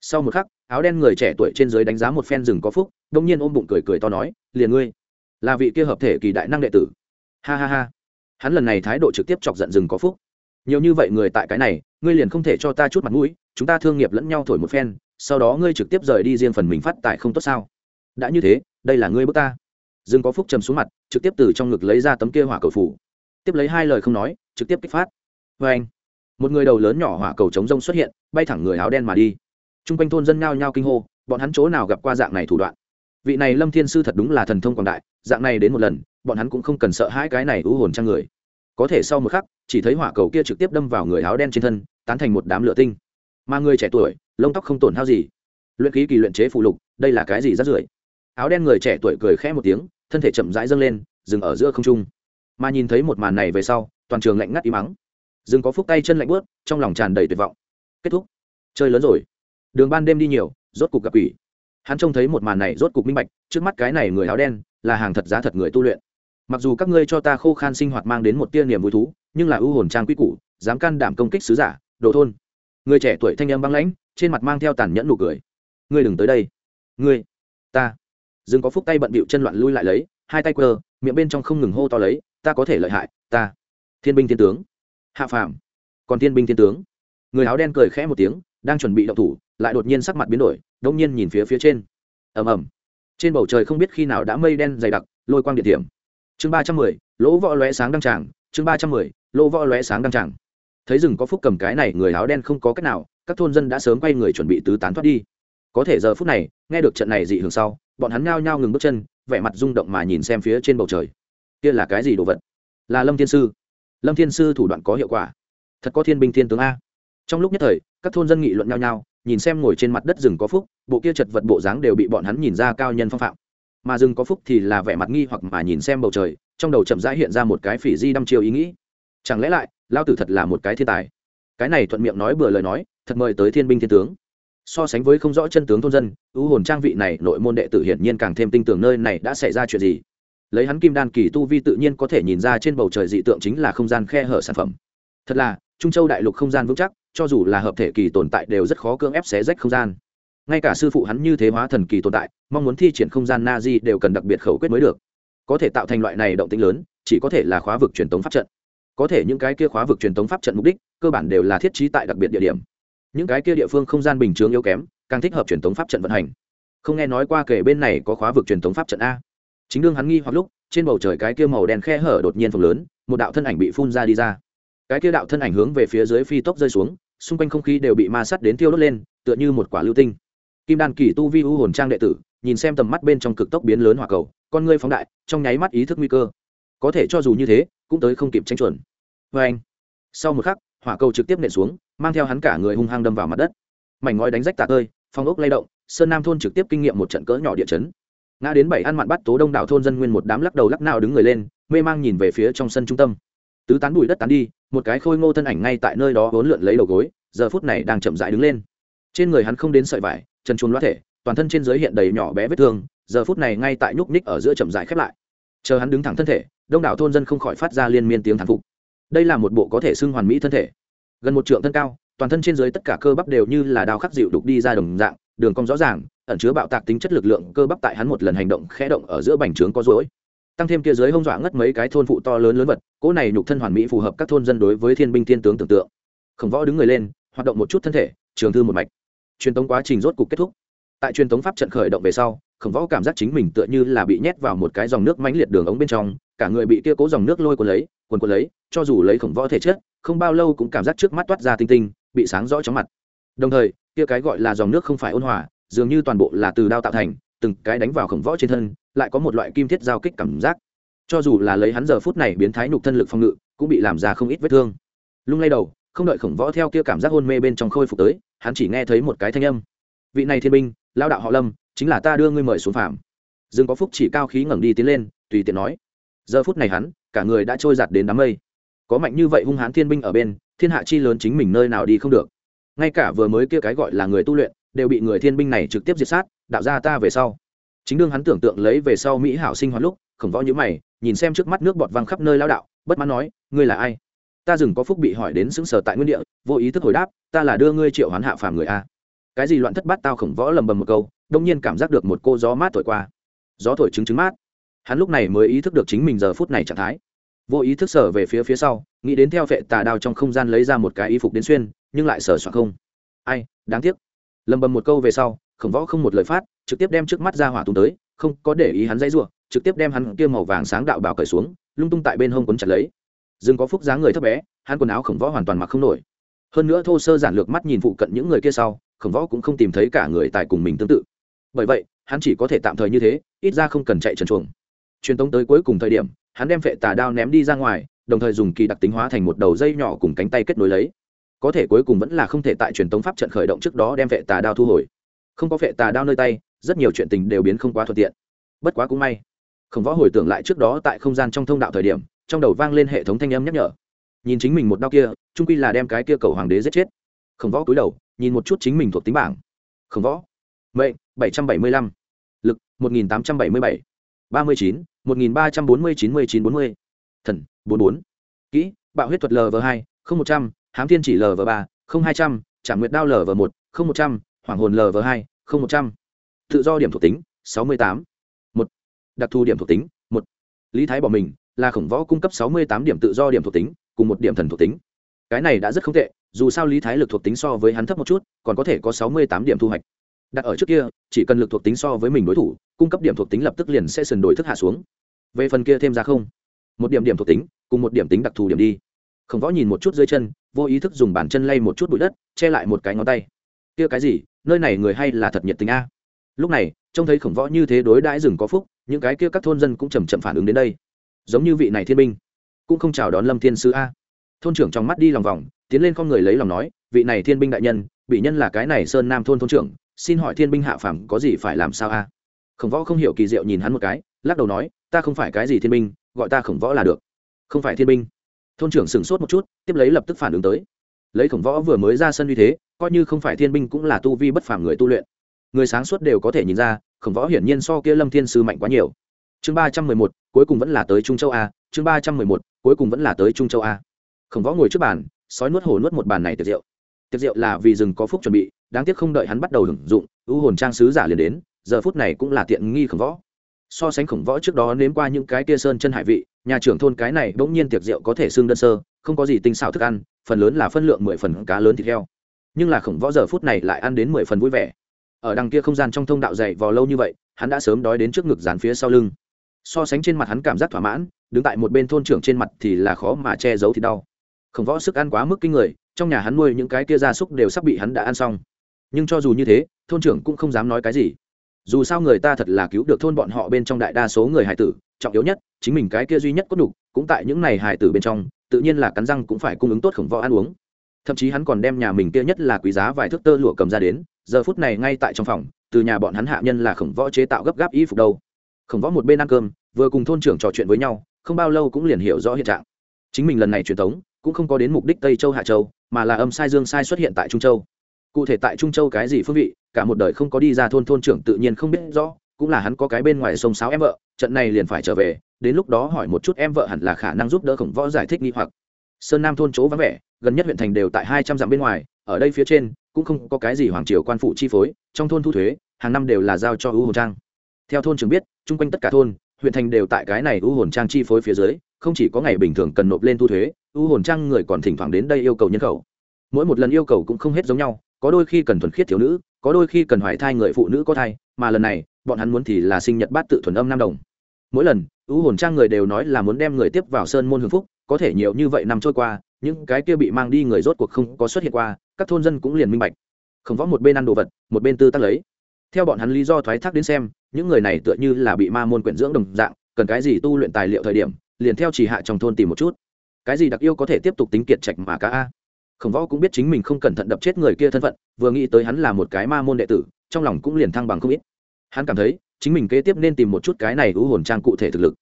Sau một khắc, áo đen người trẻ tuổi trên dưới đánh giá một phen rừng có phúc, đông nhiên ôm bụng cười cười to nói, liền ngươi, là vị kia hợp thể kỳ đại năng đệ tử. Ha ha ha. Hắn lần này thái độ trực tiếp chọc giận rừng có phúc nhiều như vậy người tại cái này, ngươi liền không thể cho ta chút mặt mũi, chúng ta thương nghiệp lẫn nhau thổi một phen, sau đó ngươi trực tiếp rời đi riêng phần mình phát tại không tốt sao? Đã như thế, đây là ngươi bước ta. Dương có phúc trầm xuống mặt, trực tiếp từ trong ngực lấy ra tấm kia hỏa cầu phủ. Tiếp lấy hai lời không nói, trực tiếp kích phát. Vê anh, một người đầu lớn nhỏ hỏa cầu chống rông xuất hiện, bay thẳng người áo đen mà đi. T r u n g quanh thôn dân nhao nhao kinh hô, bọn hắn chỗ nào gặp qua dạng này thủ đoạn? Vị này lâm thiên sư thật đúng là thần thông quảng đại, dạng này đến một lần, bọn hắn cũng không cần sợ hãi cái này ưu hồn trang người có thể sau một khắc, chỉ thấy hỏa cầu kia trực tiếp đâm vào người áo đen trên thân, tán thành một đám lửa tinh. Mà người trẻ tuổi, lông tóc không tổn hao gì. Luyện khí kỳ luyện chế phụ lục, đây là cái gì rất rưởi? Áo đen người trẻ tuổi cười khẽ một tiếng, thân thể chậm rãi dâng lên, dừng ở giữa không trung. Mà nhìn thấy một màn này về sau, toàn trường lạnh ngắt im mắng dừng có phúc tay chân lạnh bớt trong lòng tràn đầy tuyệt vọng. Kết thúc. Chơi lớn rồi. Đường ban đêm đi nhiều, rốt cục gặp quỷ. Hắn trông thấy một màn này rốt cục minh bạch, trước mắt cái này người áo đen, là hàng thật giá thật người tu luyện mặc dù các ngươi cho ta khô khan sinh hoạt mang đến một tia niềm vui thú, nhưng là ưu hồn trang quy củ, dám can đảm công kích sứ giả, đồ thôn. Người trẻ tuổi thanh âm băng lãnh, trên mặt mang theo tàn nhẫn nụ cười. Ngươi đừng tới đây. Ngươi, ta. Dừng có phúc tay bận bịu chân loạn lui lại lấy, hai tay quơ miệng bên trong không ngừng hô to lấy, ta có thể lợi hại, ta. Thiên binh thiên tướng. Hạ phàm. Còn thiên binh thiên tướng. Người áo đen cười khẽ một tiếng, đang chuẩn bị động thủ, lại đột nhiên sắc mặt biến đổi, đông nhiên nhìn phía phía trên. Ầm ầm. Trên bầu trời không biết khi nào đã mây đen dày đặc, lôi quang điện điểm chương ba trăm mười, lỗ võ lóe sáng đăng tràng. Chương ba trăm mười, lỗ võ lóe sáng đăng tràng. Thấy rừng có phúc cầm cái này, người áo đen không có cách nào, các thôn dân đã sớm quay người chuẩn bị tứ tán thoát đi. Có thể giờ phút này, nghe được trận này dị hưởng sau, bọn hắn nhao nhao ngừng bước chân, vẻ mặt rung động mà nhìn xem phía trên bầu trời. Kia là cái gì đồ vật? Là lâm thiên sư. Lâm thiên sư thủ đoạn có hiệu quả. Thật có thiên binh thiên tướng a. Trong lúc nhất thời, các thôn dân nghị luận nhau nhau nhìn xem ngồi trên mặt đất rừng có phúc, bộ kia chật vật bộ dáng đều bị bọn hắn nhìn ra cao nhân phong phạm mà rừng có phúc thì là vẻ mặt nghi hoặc mà nhìn xem bầu trời, trong đầu chậm rãi hiện ra một cái phỉ di đăm chiêu ý nghĩ. Chẳng lẽ lại lao tử thật là một cái thiên tài? Cái này thuận miệng nói bừa lời nói, thật mời tới thiên binh thiên tướng. So sánh với không rõ chân tướng thôn dân, ưu hồn trang vị này nội môn đệ tử hiển nhiên càng thêm tin tưởng nơi này đã xảy ra chuyện gì. Lấy hắn kim đan kỳ tu vi tự nhiên có thể nhìn ra trên bầu trời dị tượng chính là không gian khe hở sản phẩm. Thật là, trung châu đại lục không gian vững chắc, cho dù là hợp thể kỳ tồn tại đều rất khó cưỡng ép xé rách không gian ngay cả sư phụ hắn như thế hóa thần kỳ tồn tại, mong muốn thi triển không gian na di đều cần đặc biệt khẩu quyết mới được. Có thể tạo thành loại này động tĩnh lớn, chỉ có thể là khóa vực truyền tống pháp trận. Có thể những cái kia khóa vực truyền tống pháp trận mục đích, cơ bản đều là thiết trí tại đặc biệt địa điểm. Những cái kia địa phương không gian bình chướng yếu kém, càng thích hợp truyền thống pháp trận vận hành. Không nghe nói qua kể bên này có khóa vực truyền thống pháp trận a. Chính đương hắn nghi hoặc lúc, trên bầu trời cái kia màu đen khe hở đột nhiên phồng lớn, một đạo thân ảnh bị phun ra đi ra. Cái kia đạo thân ảnh hướng về phía dưới phi tốc rơi xuống, xung quanh không khí đều bị ma sát đến tiêu đốt lên, tựa như một quả lưu tinh kim đan kỳ tu vi u hồn trang đệ tử, nhìn xem tầm mắt bên trong cực tốc biến lớn hỏa cầu, con ngươi phóng đại, trong nháy mắt ý thức nguy cơ. Có thể cho dù như thế, cũng tới không kịp tranh chuẩn. Vê anh, sau một khắc, hỏa cầu trực tiếp nện xuống, mang theo hắn cả người hung hăng đâm vào mặt đất. Mảnh ngói đánh rách tạc ơi phong ốc lay động, sơn nam thôn trực tiếp kinh nghiệm một trận cỡ nhỏ địa chấn. Ngã đến bảy ăn mặn bắt tố đông đảo thôn dân nguyên một đám lắc đầu lắc nào đứng người lên, mê mang nhìn về phía trong sân trung tâm. Tứ tán bụi đất tán đi, một cái khôi ngô thân ảnh ngay tại nơi đó vốn lượn lấy đầu gối, giờ phút này đang chậm rãi đứng lên trên người hắn không đến sợi vải, chân chuồn loa thể, toàn thân trên giới hiện đầy nhỏ bé vết thương, giờ phút này ngay tại nhúc ních ở giữa chậm dài khép lại. Chờ hắn đứng thẳng thân thể, đông đảo thôn dân không khỏi phát ra liên miên tiếng thán phục. Đây là một bộ có thể xưng hoàn mỹ thân thể. Gần một trượng thân cao, toàn thân trên dưới tất cả cơ bắp đều như là đao khắc dịu đục đi ra đồng dạng, đường cong rõ ràng, ẩn chứa bạo tạc tính chất lực lượng cơ bắp tại hắn một lần hành động khẽ động ở giữa bành trướng có rối tăng thêm kia dưới hông dọa ngất mấy cái thôn phụ to lớn lớn vật, cỗ này nhục thân hoàn mỹ phù hợp các thôn dân đối với thiên binh thiên tướng tưởng tượng. Khổng võ đứng người lên, hoạt động một chút thân thể, trường thư một mạch truyền tống quá trình rốt cục kết thúc. Tại truyền tống pháp trận khởi động về sau, khổng võ cảm giác chính mình tựa như là bị nhét vào một cái dòng nước mãnh liệt đường ống bên trong, cả người bị kia cố dòng nước lôi cuốn lấy, cuốn cuốn lấy, cho dù lấy khổng võ thể chất, không bao lâu cũng cảm giác trước mắt toát ra tinh tinh, bị sáng rõ chóng mặt. Đồng thời, kia cái gọi là dòng nước không phải ôn hòa, dường như toàn bộ là từ đao tạo thành, từng cái đánh vào khổng võ trên thân, lại có một loại kim thiết giao kích cảm giác. Cho dù là lấy hắn giờ phút này biến thái nhục thân lực phòng ngự, cũng bị làm ra không ít vết thương. Lung lay đầu không đợi khổng võ theo kia cảm giác hôn mê bên trong khôi phục tới, hắn chỉ nghe thấy một cái thanh âm. Vị này thiên binh lao đạo họ lâm, chính là ta đưa ngươi mời xuống phạm dương có phúc chỉ cao khí ngẩng đi tiến lên, tùy tiện nói. Giờ phút này hắn, cả người đã trôi giặt đến đám mây. Có mạnh như vậy hung hãn thiên binh ở bên, thiên hạ chi lớn chính mình nơi nào đi không được. Ngay cả vừa mới kia cái gọi là người tu luyện, đều bị người thiên binh này trực tiếp diệt sát, đạo ra ta về sau. Chính đương hắn tưởng tượng lấy về sau mỹ hảo sinh hoạt lúc, khổng võ nhữ mày, nhìn xem trước mắt nước bọt văng khắp nơi lao đạo, bất mãn nói, ngươi là ai? Ta dừng có phúc bị hỏi đến xứng sở tại nguyên địa, vô ý thức hồi đáp, ta là đưa ngươi triệu hoán hạ phàm người a. Cái gì loạn thất bát tao khổng võ lầm bầm một câu, đông nhiên cảm giác được một cô gió mát thổi qua. Gió thổi chứng chứng mát. Hắn lúc này mới ý thức được chính mình giờ phút này trạng thái. Vô ý thức sở về phía phía sau, nghĩ đến theo vệ tà đao trong không gian lấy ra một cái y phục đến xuyên, nhưng lại sở soạn không. Ai, đáng tiếc. Lầm bầm một câu về sau, khổng võ không một lời phát, trực tiếp đem trước mắt ra hỏa tung tới, không có để ý hắn dãy ruộng trực tiếp đem hắn kia màu vàng sáng đạo bảo cởi xuống, lung tung tại bên hông quấn chặt lấy dừng có phúc giá người thấp bé, hắn quần áo khổng võ hoàn toàn mặc không nổi. Hơn nữa thô sơ giản lược mắt nhìn phụ cận những người kia sau, khổng võ cũng không tìm thấy cả người tại cùng mình tương tự. Bởi vậy, hắn chỉ có thể tạm thời như thế, ít ra không cần chạy trần chuồng. Truyền tống tới cuối cùng thời điểm, hắn đem vệ tà đao ném đi ra ngoài, đồng thời dùng kỳ đặc tính hóa thành một đầu dây nhỏ cùng cánh tay kết nối lấy. Có thể cuối cùng vẫn là không thể tại truyền tống pháp trận khởi động trước đó đem vệ tà đao thu hồi. Không có vệ tà đao nơi tay, rất nhiều chuyện tình đều biến không quá thuận tiện. Bất quá cũng may, khổng võ hồi tưởng lại trước đó tại không gian trong thông đạo thời điểm trong đầu vang lên hệ thống thanh âm nhắc nhở. Nhìn chính mình một đau kia trung quy là đem cái kia cầu hoàng đế giết chết. Khổng võ cúi đầu, nhìn một chút chính mình thuộc tính bảng. Khổng võ. Mệnh, bảy trăm bảy mươi lăm. Lực, một nghìn tám trăm bảy mươi bảy. ba mươi chín, một nghìn ba trăm bốn mươi chín mươi chín bốn mươi. Thần, bốn bốn. Kỹ, bạo huyết thuật lv hai, không một trăm, hám thiên chỉ lv ba, không hai trăm trả nguyệt đao lv một, không một trăm, hoàng hồn lv hai, không một trăm. Tự do điểm thuộc tính, sáu mươi tám. Một. Đặc thù điểm thuộc tính, một. Lý thái bỏ mình là khổng võ cung cấp sáu mươi tám điểm tự do điểm thuộc tính, cùng một điểm thần thuộc tính. Cái này đã rất không tệ, dù sao lý thái lực thuộc tính so với hắn thấp một chút, còn có thể có sáu mươi tám điểm thu hoạch. Đặt ở trước kia, chỉ cần lực thuộc tính so với mình đối thủ, cung cấp điểm thuộc tính lập tức liền sẽ sần đổi thức hạ xuống. Về phần kia thêm ra không, một điểm điểm thuộc tính, cùng một điểm tính đặc thù điểm đi. Khổng võ nhìn một chút dưới chân, vô ý thức dùng bàn chân lay một chút bụi đất, che lại một cái ngón tay. Kia cái gì, nơi này người hay là thật nhiệt tình a? Lúc này, trông thấy khổng võ như thế đối đãi rừng có phúc, những cái kia các thôn dân cũng chầm chậm phản ứng đến đây giống như vị này thiên binh. Cũng không chào đón lâm thiên sư a. Thôn trưởng trong mắt đi lòng vòng, tiến lên con người lấy lòng nói, vị này thiên binh đại nhân, bị nhân là cái này sơn nam thôn thôn trưởng, xin hỏi thiên binh hạ phàm có gì phải làm sao a? Khổng võ không hiểu kỳ diệu nhìn hắn một cái, lắc đầu nói, ta không phải cái gì thiên binh, gọi ta khổng võ là được. Không phải thiên binh. Thôn trưởng sửng sốt một chút, tiếp lấy lập tức phản ứng tới. Lấy khổng võ vừa mới ra sân uy thế, coi như không phải thiên binh cũng là tu vi bất phàm người tu luyện. Người sáng suốt đều có thể nhìn ra, khổng võ hiển nhiên so kia lâm thiên sư mạnh quá nhiều chương ba trăm mười một, cuối cùng vẫn là tới trung châu a, chương ba trăm mười một, cuối cùng vẫn là tới trung châu a. Khổng võ ngồi trước bàn, sói nuốt hổ nuốt một bàn này tiệc rượu. Tiệc rượu là vì rừng có phúc chuẩn bị, đáng tiếc không đợi hắn bắt đầu hưởng dụng, ưu hồn trang sứ giả liền đến, giờ phút này cũng là tiện nghi khổng võ. So sánh khổng võ trước đó nếm qua những cái tia sơn chân hải vị, nhà trưởng thôn cái này bỗng nhiên tiệc rượu có thể xương đơn sơ, không có gì tinh xảo thức ăn, phần lớn là phân lượng mười phần cá lớn thịt heo. Nhưng là khổng võ giờ phút này lại ăn đến mười phần vui vẻ. Ở đằng kia không gian trong thông đạo dày vò lâu như vậy, hắn đã sớm đói đến trước ngực dán phía sau lưng so sánh trên mặt hắn cảm giác thỏa mãn, đứng tại một bên thôn trưởng trên mặt thì là khó mà che giấu thì đau. Khổng võ sức ăn quá mức kinh người, trong nhà hắn nuôi những cái kia gia súc đều sắp bị hắn đã ăn xong. Nhưng cho dù như thế, thôn trưởng cũng không dám nói cái gì. Dù sao người ta thật là cứu được thôn bọn họ bên trong đại đa số người hải tử, trọng yếu nhất, chính mình cái kia duy nhất có đủ cũng tại những này hải tử bên trong, tự nhiên là cắn răng cũng phải cung ứng tốt khổng võ ăn uống. Thậm chí hắn còn đem nhà mình kia nhất là quý giá vài thước tơ lụa cầm ra đến, giờ phút này ngay tại trong phòng, từ nhà bọn hắn hạ nhân là khổng võ chế tạo gấp gáp y phục đâu khổng võ một bên ăn cơm, vừa cùng thôn trưởng trò chuyện với nhau, không bao lâu cũng liền hiểu rõ hiện trạng. Chính mình lần này truyền thống, cũng không có đến mục đích tây châu hạ châu, mà là âm sai dương sai xuất hiện tại trung châu. Cụ thể tại trung châu cái gì phương vị, cả một đời không có đi ra thôn thôn trưởng tự nhiên không biết rõ, cũng là hắn có cái bên ngoài sông sáo em vợ, trận này liền phải trở về, đến lúc đó hỏi một chút em vợ hẳn là khả năng giúp đỡ khổng võ giải thích nghi hoặc. Sơn nam thôn chỗ vắng vẻ, gần nhất huyện thành đều tại hai trăm dặm bên ngoài, ở đây phía trên, cũng không có cái gì hoàng triều quan phụ chi phối, trong thôn thu thuế, hàng năm đều là giao cho ưu hồ trang theo thôn trưởng biết, chung quanh tất cả thôn, huyện thành đều tại cái này ưu hồn trang chi phối phía dưới, không chỉ có ngày bình thường cần nộp lên thu thuế ưu hồn trang người còn thỉnh thoảng đến đây yêu cầu nhân khẩu. Mỗi một lần yêu cầu cũng không hết giống nhau, có đôi khi cần thuần khiết thiếu nữ, có đôi khi cần hoài thai người phụ nữ có thai, mà lần này, bọn hắn muốn thì là sinh nhật bát tự thuần âm nam đồng. Mỗi lần ưu hồn trang người đều nói là muốn đem người tiếp vào sơn môn hưng phúc, có thể nhiều như vậy năm trôi qua, những cái kia bị mang đi người rốt cuộc không có xuất hiện qua, các thôn dân cũng liền minh bạch. Không võ một bên ăn đồ vật, một bên tư tác lấy theo bọn hắn lý do thoái thác đến xem, những người này tựa như là bị ma môn quyển dưỡng đồng dạng, cần cái gì tu luyện tài liệu thời điểm, liền theo chỉ hạ trong thôn tìm một chút. Cái gì đặc yêu có thể tiếp tục tính kiệt trạch mà cá a? Khổng võ cũng biết chính mình không cẩn thận đập chết người kia thân phận, vừa nghĩ tới hắn là một cái ma môn đệ tử, trong lòng cũng liền thăng bằng không ít. Hắn cảm thấy, chính mình kế tiếp nên tìm một chút cái này ưu hồn trang cụ thể thực lực.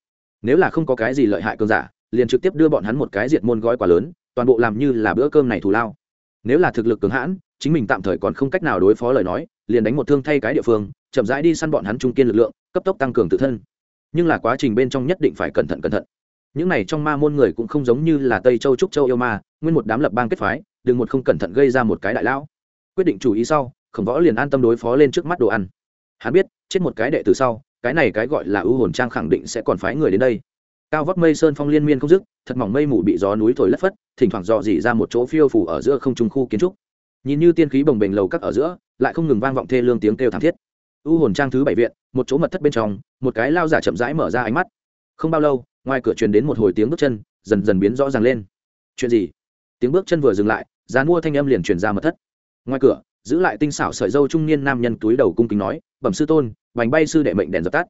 Nếu là không có cái gì lợi hại cơn giả, liền trực tiếp đưa bọn hắn một cái diệt môn gói quá lớn, toàn bộ làm như là bữa cơm này thù lao. Nếu là thực lực cứng hãn, chính mình tạm thời còn không cách nào đối phó lời nói liền đánh một thương thay cái địa phương, chậm rãi đi săn bọn hắn trung kiên lực lượng, cấp tốc tăng cường tự thân. Nhưng là quá trình bên trong nhất định phải cẩn thận cẩn thận. Những này trong ma môn người cũng không giống như là tây châu trúc châu yêu ma, nguyên một đám lập bang kết phái, đừng một không cẩn thận gây ra một cái đại lão. Quyết định chủ ý sau, khổng võ liền an tâm đối phó lên trước mắt đồ ăn. Hắn biết, chết một cái đệ từ sau, cái này cái gọi là ưu hồn trang khẳng định sẽ còn phái người đến đây. Cao vóc mây sơn phong liên miên không dứt, thật mỏng mây mù bị gió núi thổi lất phất, thỉnh thoảng dò dỉ ra một chỗ phiêu phủ ở giữa không trung khu kiến trúc nhìn như tiên khí bồng bềnh lầu các ở giữa, lại không ngừng vang vọng thê lương tiếng kêu thảm thiết. U hồn trang thứ bảy viện, một chỗ mật thất bên trong, một cái lao giả chậm rãi mở ra ánh mắt. Không bao lâu, ngoài cửa truyền đến một hồi tiếng bước chân, dần dần biến rõ ràng lên. Chuyện gì? Tiếng bước chân vừa dừng lại dán mua thanh âm liền truyền ra mật thất. Ngoài cửa, giữ lại tinh xảo sợi dâu trung niên nam nhân túi đầu cung kính nói, bẩm sư tôn, bành bay sư đệ mệnh đèn dập tắt.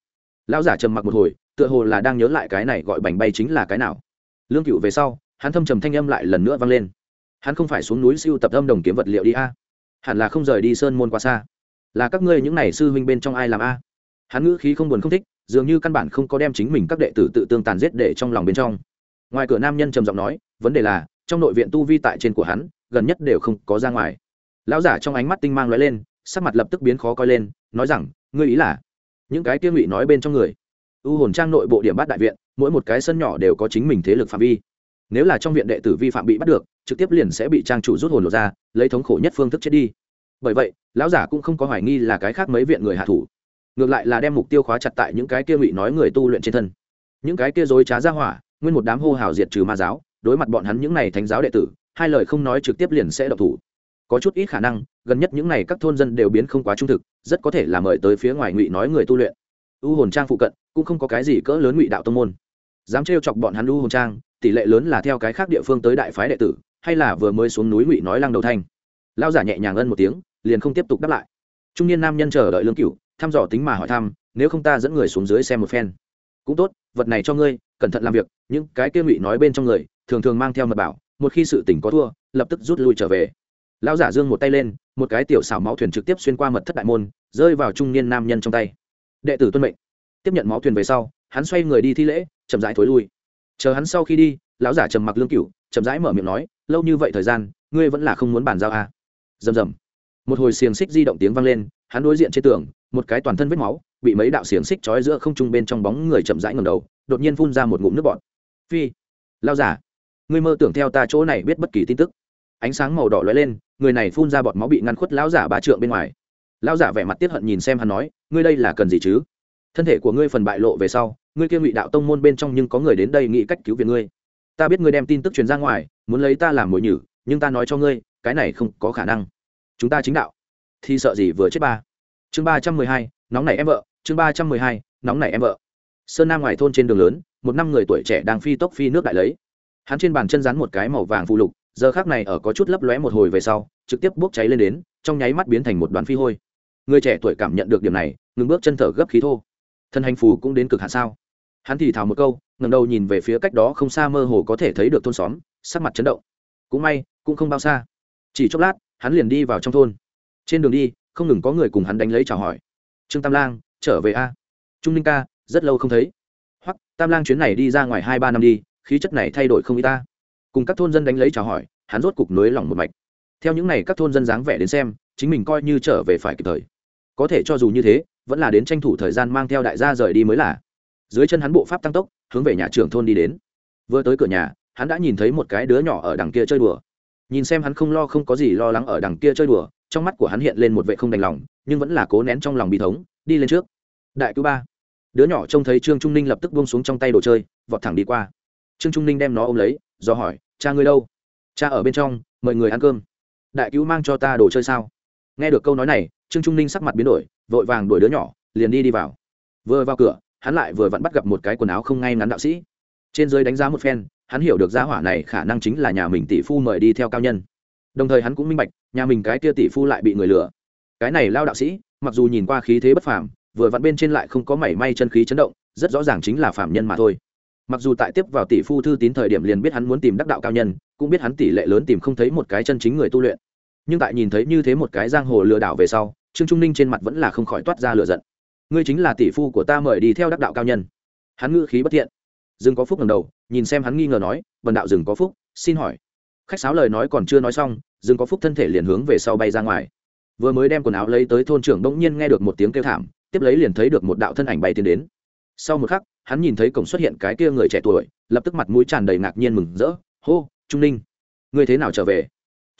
Lão giả trầm mặc một hồi, tựa hồ là đang nhớ lại cái này gọi bành bay chính là cái nào. Lương cựu về sau, hắn thâm trầm thanh âm lại lần nữa vang lên hắn không phải xuống núi siêu tập âm đồng kiếm vật liệu đi a. Hẳn là không rời đi sơn môn quá xa. Là các ngươi những n à y sư huynh bên trong ai làm a? Hắn ngữ khí không buồn không thích, dường như căn bản không có đem chính mình các đệ tử tự tương tàn giết để trong lòng bên trong. Ngoài cửa nam nhân trầm giọng nói, vấn đề là, trong nội viện tu vi tại trên của hắn, gần nhất đều không có ra ngoài. Lão giả trong ánh mắt tinh mang l ó e lên, sắc mặt lập tức biến khó coi lên, nói rằng, ngươi ý là? Những cái kia ngụy nói bên trong người. U hồn trang nội bộ điểm bát đại viện, mỗi một cái sân nhỏ đều có chính mình thế lực phạm vi nếu là trong viện đệ tử vi phạm bị bắt được, trực tiếp liền sẽ bị trang chủ rút hồn lột ra, lấy thống khổ nhất phương thức chết đi. Bởi vậy, lão giả cũng không có hoài nghi là cái khác mấy viện người hạ thủ. Ngược lại là đem mục tiêu khóa chặt tại những cái kia ngụy nói người tu luyện trên thân. Những cái kia dối trá ra hỏa, nguyên một đám hô hào diệt trừ ma giáo, đối mặt bọn hắn những này thánh giáo đệ tử, hai lời không nói trực tiếp liền sẽ độc thủ. Có chút ít khả năng, gần nhất những này các thôn dân đều biến không quá trung thực, rất có thể là mời tới phía ngoài ngụy nói người tu luyện. U hồn trang phụ cận, cũng không có cái gì cỡ lớn ngụy đạo tông môn. Dám trêu chọc bọn hắn u hồn trang tỷ lệ lớn là theo cái khác địa phương tới đại phái đệ tử, hay là vừa mới xuống núi ngụy nói lăng đầu thanh. Lao giả nhẹ nhàng ân một tiếng, liền không tiếp tục đáp lại. Trung niên nam nhân chờ đợi lương cửu, thăm dò tính mà hỏi thăm, nếu không ta dẫn người xuống dưới xem một phen. Cũng tốt, vật này cho ngươi, cẩn thận làm việc, những cái kia ngụy nói bên trong người, thường thường mang theo mật bảo, một khi sự tỉnh có thua, lập tức rút lui trở về. Lão giả dương một tay lên, một cái tiểu xảo máu thuyền trực tiếp xuyên qua mật thất đại môn, rơi vào trung niên nam nhân trong tay. Đệ tử tuân mệnh. Tiếp nhận máu thuyền về sau, hắn xoay người đi thi lễ, chậm rãi thối lui chờ hắn sau khi đi, lão giả trầm mặc lương cựu chậm rãi mở miệng nói, lâu như vậy thời gian, ngươi vẫn là không muốn bàn giao à. rầm rầm. Một hồi xiềng xích di động tiếng vang lên, hắn đối diện trên tường, một cái toàn thân vết máu, bị mấy đạo xiềng xích trói giữa không trung bên trong bóng người chậm rãi ngầm đầu, đột nhiên phun ra một ngụm nước bọt. Phi lao giả, ngươi mơ tưởng theo ta chỗ này biết bất kỳ tin tức. Ánh sáng màu đỏ lóe lên, người này phun ra bọt máu bị ngăn khuất lão giả ba trượng bên ngoài. Lão giả vẻ mặt tiết hận nhìn xem hắn nói, ngươi đây là cần gì chứ? Thân thể của ngươi phần bại lộ về sau ngươi kia ngụy đạo tông môn bên trong nhưng có người đến đây nghĩ cách cứu viện ngươi. Ta biết ngươi đem tin tức truyền ra ngoài, muốn lấy ta làm mồi nhử, nhưng ta nói cho ngươi, cái này không có khả năng. Chúng ta chính đạo. Thì sợ gì vừa chết ba. Chương ba trăm mười hai, nóng này em vợ, chương ba trăm mười hai, nóng này em vợ. Sơn nam ngoài thôn trên đường lớn, một năm người tuổi trẻ đang phi tốc phi nước đại lấy. Hắn trên bàn chân rắn một cái màu vàng phụ lục, giờ khác này ở có chút lấp lóe một hồi về sau, trực tiếp bốc cháy lên đến, trong nháy mắt biến thành một đoàn phi hôi. Người trẻ tuổi cảm nhận được điểm này, ngừng bước chân thở gấp khí thô thân hành phù cũng đến cực hạ sao? Hắn thì thào một câu ngầm đầu nhìn về phía cách đó không xa mơ hồ có thể thấy được thôn xóm, sắc mặt chấn động. Cũng may, cũng không bao xa. Chỉ chốc lát, hắn liền đi vào trong thôn. Trên đường đi, không ngừng có người cùng hắn đánh lấy chào hỏi. Trương tam lang, trở về a? Trung ninh ca, rất lâu không thấy. Hoặc tam lang chuyến này đi ra ngoài hai ba năm đi, khí chất này thay đổi không y ta. Cùng các thôn dân đánh lấy chào hỏi, hắn rốt cục nối lòng một mạch. Theo những n à y các thôn dân dáng vẻ đến xem, chính mình coi như trở về phải kịp thời. Có thể cho dù như thế vẫn là đến tranh thủ thời gian mang theo đại gia rời đi mới là. Dưới chân hắn bộ pháp tăng tốc, hướng về nhà trưởng thôn đi đến. Vừa tới cửa nhà, hắn đã nhìn thấy một cái đứa nhỏ ở đằng kia chơi đùa. Nhìn xem hắn không lo không có gì lo lắng ở đằng kia chơi đùa, trong mắt của hắn hiện lên một vệ không đành lòng, nhưng vẫn là cố nén trong lòng bị thống, đi lên trước. Đại cứu ba. Đứa nhỏ trông thấy trương trung ninh lập tức buông xuống trong tay đồ chơi, vọt thẳng đi qua. Trương trung ninh đem nó ôm lấy, do hỏi, cha ngươi đâu? Cha ở bên trong, mời người ăn cơm. Đại cứu mang cho ta đồ chơi sao? Nghe được câu nói này, trương trung ninh sắc mặt biến đổi, vội vàng đuổi đứa nhỏ, liền đi đi vào. Vừa vào cửa, hắn lại vừa vặn bắt gặp một cái quần áo không ngay ngắn đạo sĩ. Trên dưới đánh giá một phen, hắn hiểu được gia hỏa này khả năng chính là nhà mình tỷ phu mời đi theo cao nhân. Đồng thời hắn cũng minh bạch, nhà mình cái kia tỷ phu lại bị người lừa. Cái này lao đạo sĩ, mặc dù nhìn qua khí thế bất phàm, vừa vặn bên trên lại không có mảy may chân khí chấn động, rất rõ ràng chính là phạm nhân mà thôi. Mặc dù tại tiếp vào tỷ phu thư tín thời điểm liền biết hắn muốn tìm đắc đạo cao nhân, cũng biết hắn tỷ lệ lớn tìm không thấy một cái chân chính người tu luyện nhưng tại nhìn thấy như thế một cái giang hồ lừa đảo về sau, trương trung ninh trên mặt vẫn là không khỏi toát ra lừa giận. Ngươi chính là tỷ phu của ta mời đi theo đắc đạo cao nhân. Hắn ngữ khí bất thiện. Dừng có phúc ngầm đầu, nhìn xem hắn nghi ngờ nói vần đạo dừng có phúc, xin hỏi. Khách sáo lời nói còn chưa nói xong dừng có phúc thân thể liền hướng về sau bay ra ngoài. Vừa mới đem quần áo lấy tới thôn trưởng bỗng nhiên nghe được một tiếng kêu thảm, tiếp lấy liền thấy được một đạo thân ảnh bay tiến đến. Sau một khắc, hắn nhìn thấy cổng xuất hiện cái kia người trẻ tuổi, lập tức mặt mũi tràn đầy ngạc nhiên mừng rỡ, hô, trung ninh, ngươi thế nào trở về?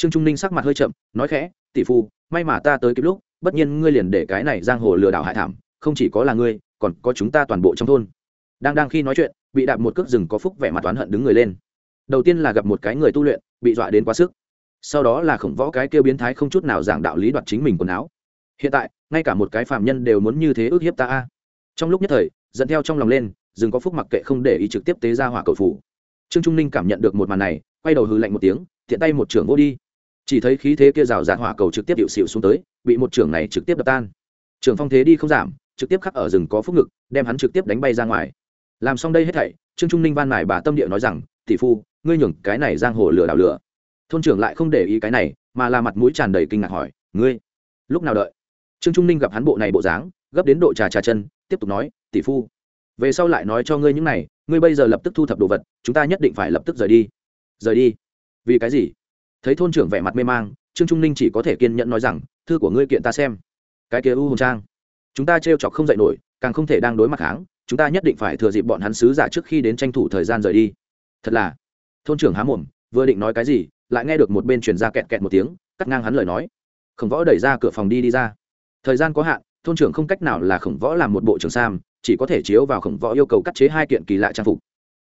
Trương trung ninh sắc mặt hơi chậm, nói khẽ, tỷ phu, may mà ta tới kịp lúc, bất nhiên ngươi liền để cái này giang hồ lừa đảo hại thảm, không chỉ có là ngươi, còn có chúng ta toàn bộ trong thôn. Đang đang khi nói chuyện, bị đạp một cước rừng có phúc vẻ mặt oán hận đứng người lên. Đầu tiên là gặp một cái người tu luyện, bị dọa đến quá sức. Sau đó là khổng võ cái kêu biến thái không chút nào giảng đạo lý đoạt chính mình quần áo. Hiện tại, ngay cả một cái phạm nhân đều muốn như thế ước hiếp ta a. Trong lúc nhất thời dẫn theo trong lòng lên, rừng có phúc mặc kệ không để ý trực tiếp tế ra hỏa cầu phủ trương trung ninh cảm nhận được một màn này, quay đầu hư lạnh một tiếng, tiện tay một trưởng vô đi chỉ thấy khí thế kia rào rạt hỏa cầu trực tiếp điệu xịu xuống tới, bị một trưởng này trực tiếp đập tan. Trưởng phong thế đi không giảm, trực tiếp khắc ở rừng có phúc ngực, đem hắn trực tiếp đánh bay ra ngoài. Làm xong đây hết thảy, trương trung ninh van mải bà tâm địa nói rằng, tỷ phu, ngươi nhường cái này giang hồ lửa đảo lửa. thôn trưởng lại không để ý cái này, mà là mặt mũi tràn đầy kinh ngạc hỏi, ngươi, lúc nào đợi? Trương trung ninh gặp hắn bộ này bộ dáng, gấp đến độ trà trà chân, tiếp tục nói, tỷ phu, về sau lại nói cho ngươi những này, ngươi bây giờ lập tức thu thập đồ vật, chúng ta nhất định phải lập tức rời đi. Rời đi? Vì cái gì? Thấy thôn trưởng vẻ mặt mê mang, trương trung ninh chỉ có thể kiên nhẫn nói rằng, thư của ngươi kiện ta xem. Cái kia u hồn trang. Chúng ta trêu chọc không dạy nổi, càng không thể đang đối mặt háng chúng ta nhất định phải thừa dịp bọn hắn sứ giả trước khi đến tranh thủ thời gian rời đi. Thật là. Thôn trưởng há mồm, vừa định nói cái gì, lại nghe được một bên truyền ra kẹt kẹt một tiếng, cắt ngang hắn lời nói. Khổng võ đẩy ra cửa phòng đi đi ra. Thời gian có hạn, thôn trưởng không cách nào là khổng võ làm một bộ trường sam, chỉ có thể chiếu vào khổng võ yêu cầu cắt chế hai kiện kỳ lạ trang phục.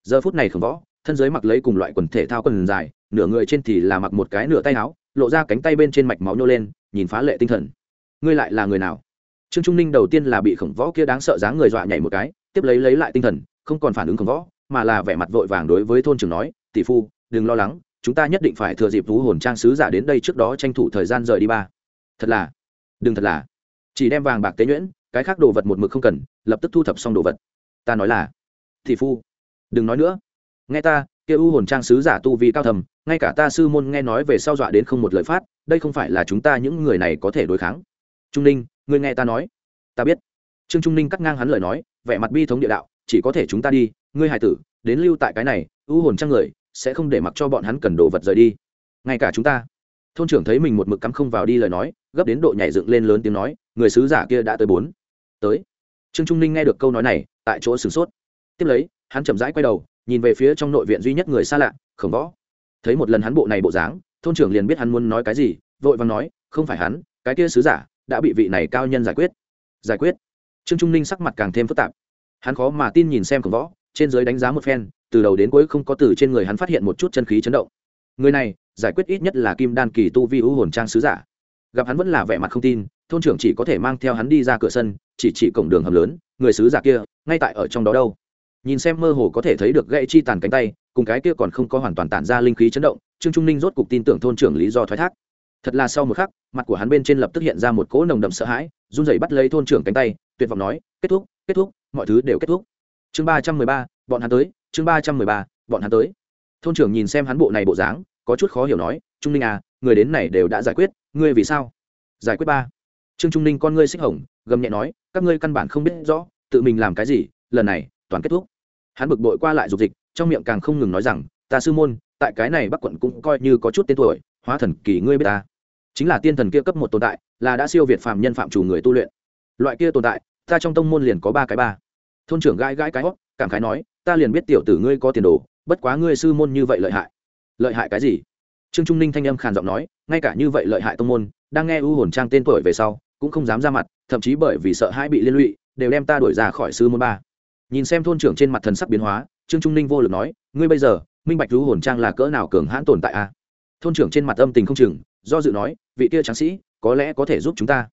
Giờ phút này khổng võ, thân giới mặc lấy cùng loại quần thể thao quần dài nửa người trên thì là mặc một cái nửa tay áo, lộ ra cánh tay bên trên mạch máu nhô lên, nhìn phá lệ tinh thần. Ngươi lại là người nào? Trương trung ninh đầu tiên là bị khổng võ kia đáng sợ dáng người dọa nhảy một cái, tiếp lấy lấy lại tinh thần, không còn phản ứng khổng võ, mà là vẻ mặt vội vàng đối với thôn trưởng nói, tỷ phu, đừng lo lắng, chúng ta nhất định phải thừa dịp thú hồn trang sứ giả đến đây trước đó tranh thủ thời gian rời đi ba. Thật là, đừng thật là. Chỉ đem vàng bạc tế nhuyễn, cái khác đồ vật một mực không cần, lập tức thu thập xong đồ vật. Ta nói là, tỷ phu, đừng nói nữa. Nghe ta kia u hồn trang sứ giả tu vi cao thầm, ngay cả ta sư môn nghe nói về sau dọa đến không một lời phát, đây không phải là chúng ta những người này có thể đối kháng. Trung ninh, ngươi nghe ta nói. Ta biết. Trương trung ninh cắt ngang hắn lời nói, vẻ mặt bi thống địa đạo, chỉ có thể chúng ta đi, ngươi hải tử, đến lưu tại cái này, u hồn trang người, sẽ không để mặc cho bọn hắn cần đồ vật rời đi. Ngay cả chúng ta. Thôn trưởng thấy mình một mực cắm không vào đi lời nói, gấp đến độ nhảy dựng lên lớn tiếng nói, người sứ giả kia đã tới bốn. Tới. Trương trung ninh nghe được câu nói này, tại chỗ sửng sốt. Tiếp lấy, hắn chậm rãi quay đầu nhìn về phía trong nội viện duy nhất người xa lạ, khổng võ. Thấy một lần hắn bộ này bộ dáng, thôn trưởng liền biết hắn muốn nói cái gì, vội vàng nói, không phải hắn, cái kia sứ giả đã bị vị này cao nhân giải quyết. Giải quyết? Trương trung ninh sắc mặt càng thêm phức tạp. Hắn khó mà tin nhìn xem khổng võ, trên giới đánh giá một phen, từ đầu đến cuối không có từ trên người hắn phát hiện một chút chân khí chấn động. Người này, giải quyết ít nhất là kim đan kỳ tu vi ưu hồn trang sứ giả. Gặp hắn vẫn là vẻ mặt không tin, thôn trưởng chỉ có thể mang theo hắn đi ra cửa sân, chỉ chỉ cổng đường hầm lớn, người sứ giả kia, ngay tại ở trong đó đâu? Nhìn xem mơ hồ có thể thấy được gãy chi tàn cánh tay, cùng cái kia còn không có hoàn toàn tản ra linh khí chấn động, trương trung ninh rốt cục tin tưởng thôn trưởng lý do thoái thác. Thật là sau một khắc, mặt của hắn bên trên lập tức hiện ra một cỗ nồng đậm sợ hãi, run rẩy bắt lấy thôn trưởng cánh tay, tuyệt vọng nói, kết thúc kết thúc, mọi thứ đều kết thúc. Chương ba trăm mười ba, bọn hắn tới, chương ba trăm mười ba, bọn hắn tới. Thôn trưởng nhìn xem hắn bộ này bộ dáng, có chút khó hiểu nói, trung ninh à người đến này đều đã giải quyết, ngươi vì sao? Giải quyết ba. Trương trung ninh con ngươi xích hồng, gầm nhẹ nói, các ngươi căn bản không biết rõ, tự mình làm cái gì, lần này, toàn kết thúc hắn bực bội qua lại dục dịch, trong miệng càng không ngừng nói rằng, ta sư môn, tại cái này bắc quận cũng coi như có chút tên tuổi, hóa thần kỳ ngươi biết ta. Chính là tiên thần kia cấp một tồn tại, là đã siêu việt phạm nhân phạm chủ người tu luyện. Loại kia tồn tại, ta trong tông môn liền có ba cái ba. Thôn trưởng gãi gãi cái hót, cảm khái nói, ta liền biết tiểu tử ngươi có tiền đồ, bất quá ngươi sư môn như vậy lợi hại. Lợi hại cái gì? Trương trung ninh thanh âm khàn giọng nói, ngay cả như vậy lợi hại tông môn, đang nghe u hồn trang tên tuổi về sau, cũng không dám ra mặt, thậm chí bởi vì sợ hãi bị liên lụy, đều đem ta đuổi ra khỏi sư môn ba nhìn xem thôn trưởng trên mặt thần sắc biến hóa, trương trung ninh vô lực nói, ngươi bây giờ, minh bạch u hồn trang là cỡ nào cường hãn tồn tại a à? thôn trưởng trên mặt âm tình không chừng, do dự nói, vị kia tráng sĩ, có lẽ có thể giúp chúng ta.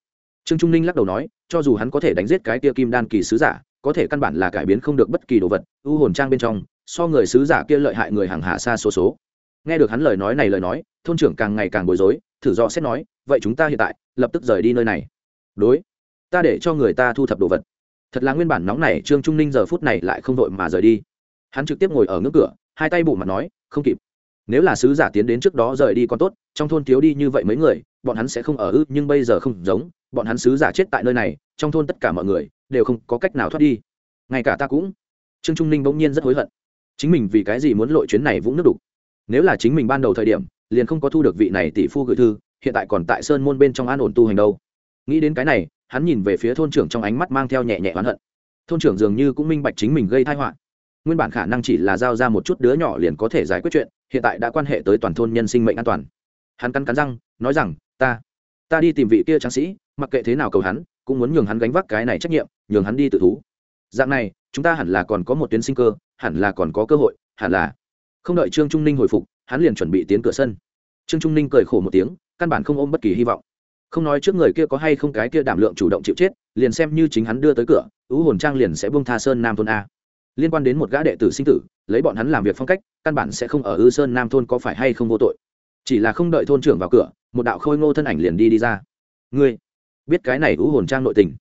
Trương trung ninh lắc đầu nói, cho dù hắn có thể đánh giết cái kia kim đan kỳ sứ giả, có thể căn bản là cải biến không được bất kỳ đồ vật u hồn trang bên trong, so người sứ giả kia lợi hại người hàng hạ xa số số. Nghe được hắn lời nói này lời nói, thôn trưởng càng ngày càng bối rối, thử do xét nói, vậy chúng ta hiện tại, lập tức rời đi nơi này. Đối, ta để cho người ta thu thập đồ vật thật là nguyên bản nóng này, trương trung ninh giờ phút này lại không đội mà rời đi. Hắn trực tiếp ngồi ở ngưỡng cửa, hai tay bụ mặt nói, không kịp. Nếu là sứ giả tiến đến trước đó rời đi còn tốt, trong thôn thiếu đi như vậy mấy người, bọn hắn sẽ không ở ư, nhưng bây giờ không giống, bọn hắn sứ giả chết tại nơi này, trong thôn tất cả mọi người đều không có cách nào thoát đi. Ngay cả ta cũng. Trương trung ninh bỗng nhiên rất hối hận. Chính mình vì cái gì muốn lội chuyến này vũng nước đục? Nếu là chính mình ban đầu thời điểm, liền không có thu được vị này tỷ phu gửi thư, hiện tại còn tại sơn môn bên trong an ổn tu hành đâu. Nghĩ đến cái này hắn nhìn về phía thôn trưởng trong ánh mắt mang theo nhẹ nhẹ oán hận. Thôn trưởng dường như cũng minh bạch chính mình gây thai họa. Nguyên bản khả năng chỉ là giao ra một chút đứa nhỏ liền có thể giải quyết chuyện, hiện tại đã quan hệ tới toàn thôn nhân sinh mệnh an toàn. Hắn cắn cắn răng, nói rằng, ta ta đi tìm vị kia tráng sĩ, mặc kệ thế nào cầu hắn, cũng muốn nhường hắn gánh vác cái này trách nhiệm, nhường hắn đi tự thú. Dạng này, chúng ta hẳn là còn có một tuyến sinh cơ, hẳn là còn có cơ hội, hẳn là. Không đợi trương trung ninh hồi phục, hắn liền chuẩn bị tiến cửa sân. Trương trung ninh cười khổ một tiếng, căn bản không ôm bất kỳ hy vọng không nói trước người kia có hay không cái kia đảm lượng chủ động chịu chết, liền xem như chính hắn đưa tới cửa ứ hồn trang liền sẽ buông tha sơn nam thôn a. Liên quan đến một gã đệ tử sinh tử, lấy bọn hắn làm việc phong cách, căn bản sẽ không ở ư sơn nam thôn có phải hay không vô tội. Chỉ là không đợi thôn trưởng vào cửa, một đạo khôi ngô thân ảnh liền đi đi ra. Ngươi, biết cái này ứ hồn trang nội tình.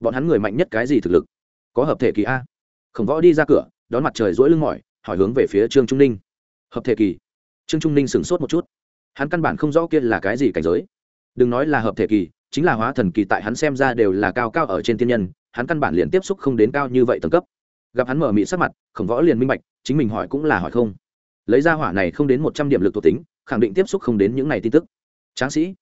Bọn hắn người mạnh nhất cái gì thực lực? Có hợp thể kỳ a. Khổng võ đi ra cửa, đón mặt trời rỗi lưng mỏi, hỏi hướng về phía trương trung ninh. Hợp thể kỳ. Trương trung ninh sửng sốt một chút. Hắn căn bản không rõ kia là cái gì cảnh giới đừng nói là hợp thể kỳ, chính là hóa thần kỳ tại hắn xem ra đều là cao cao ở trên thiên nhân, hắn căn bản liền tiếp xúc không đến cao như vậy tầng cấp. Gặp hắn mở mị sắc mặt, khổng võ liền minh bạch, chính mình hỏi cũng là hỏi không. Lấy ra hỏa này không đến một trăm điểm lực thuộc tính, khẳng định tiếp xúc không đến những này tin tức. Tráng sĩ,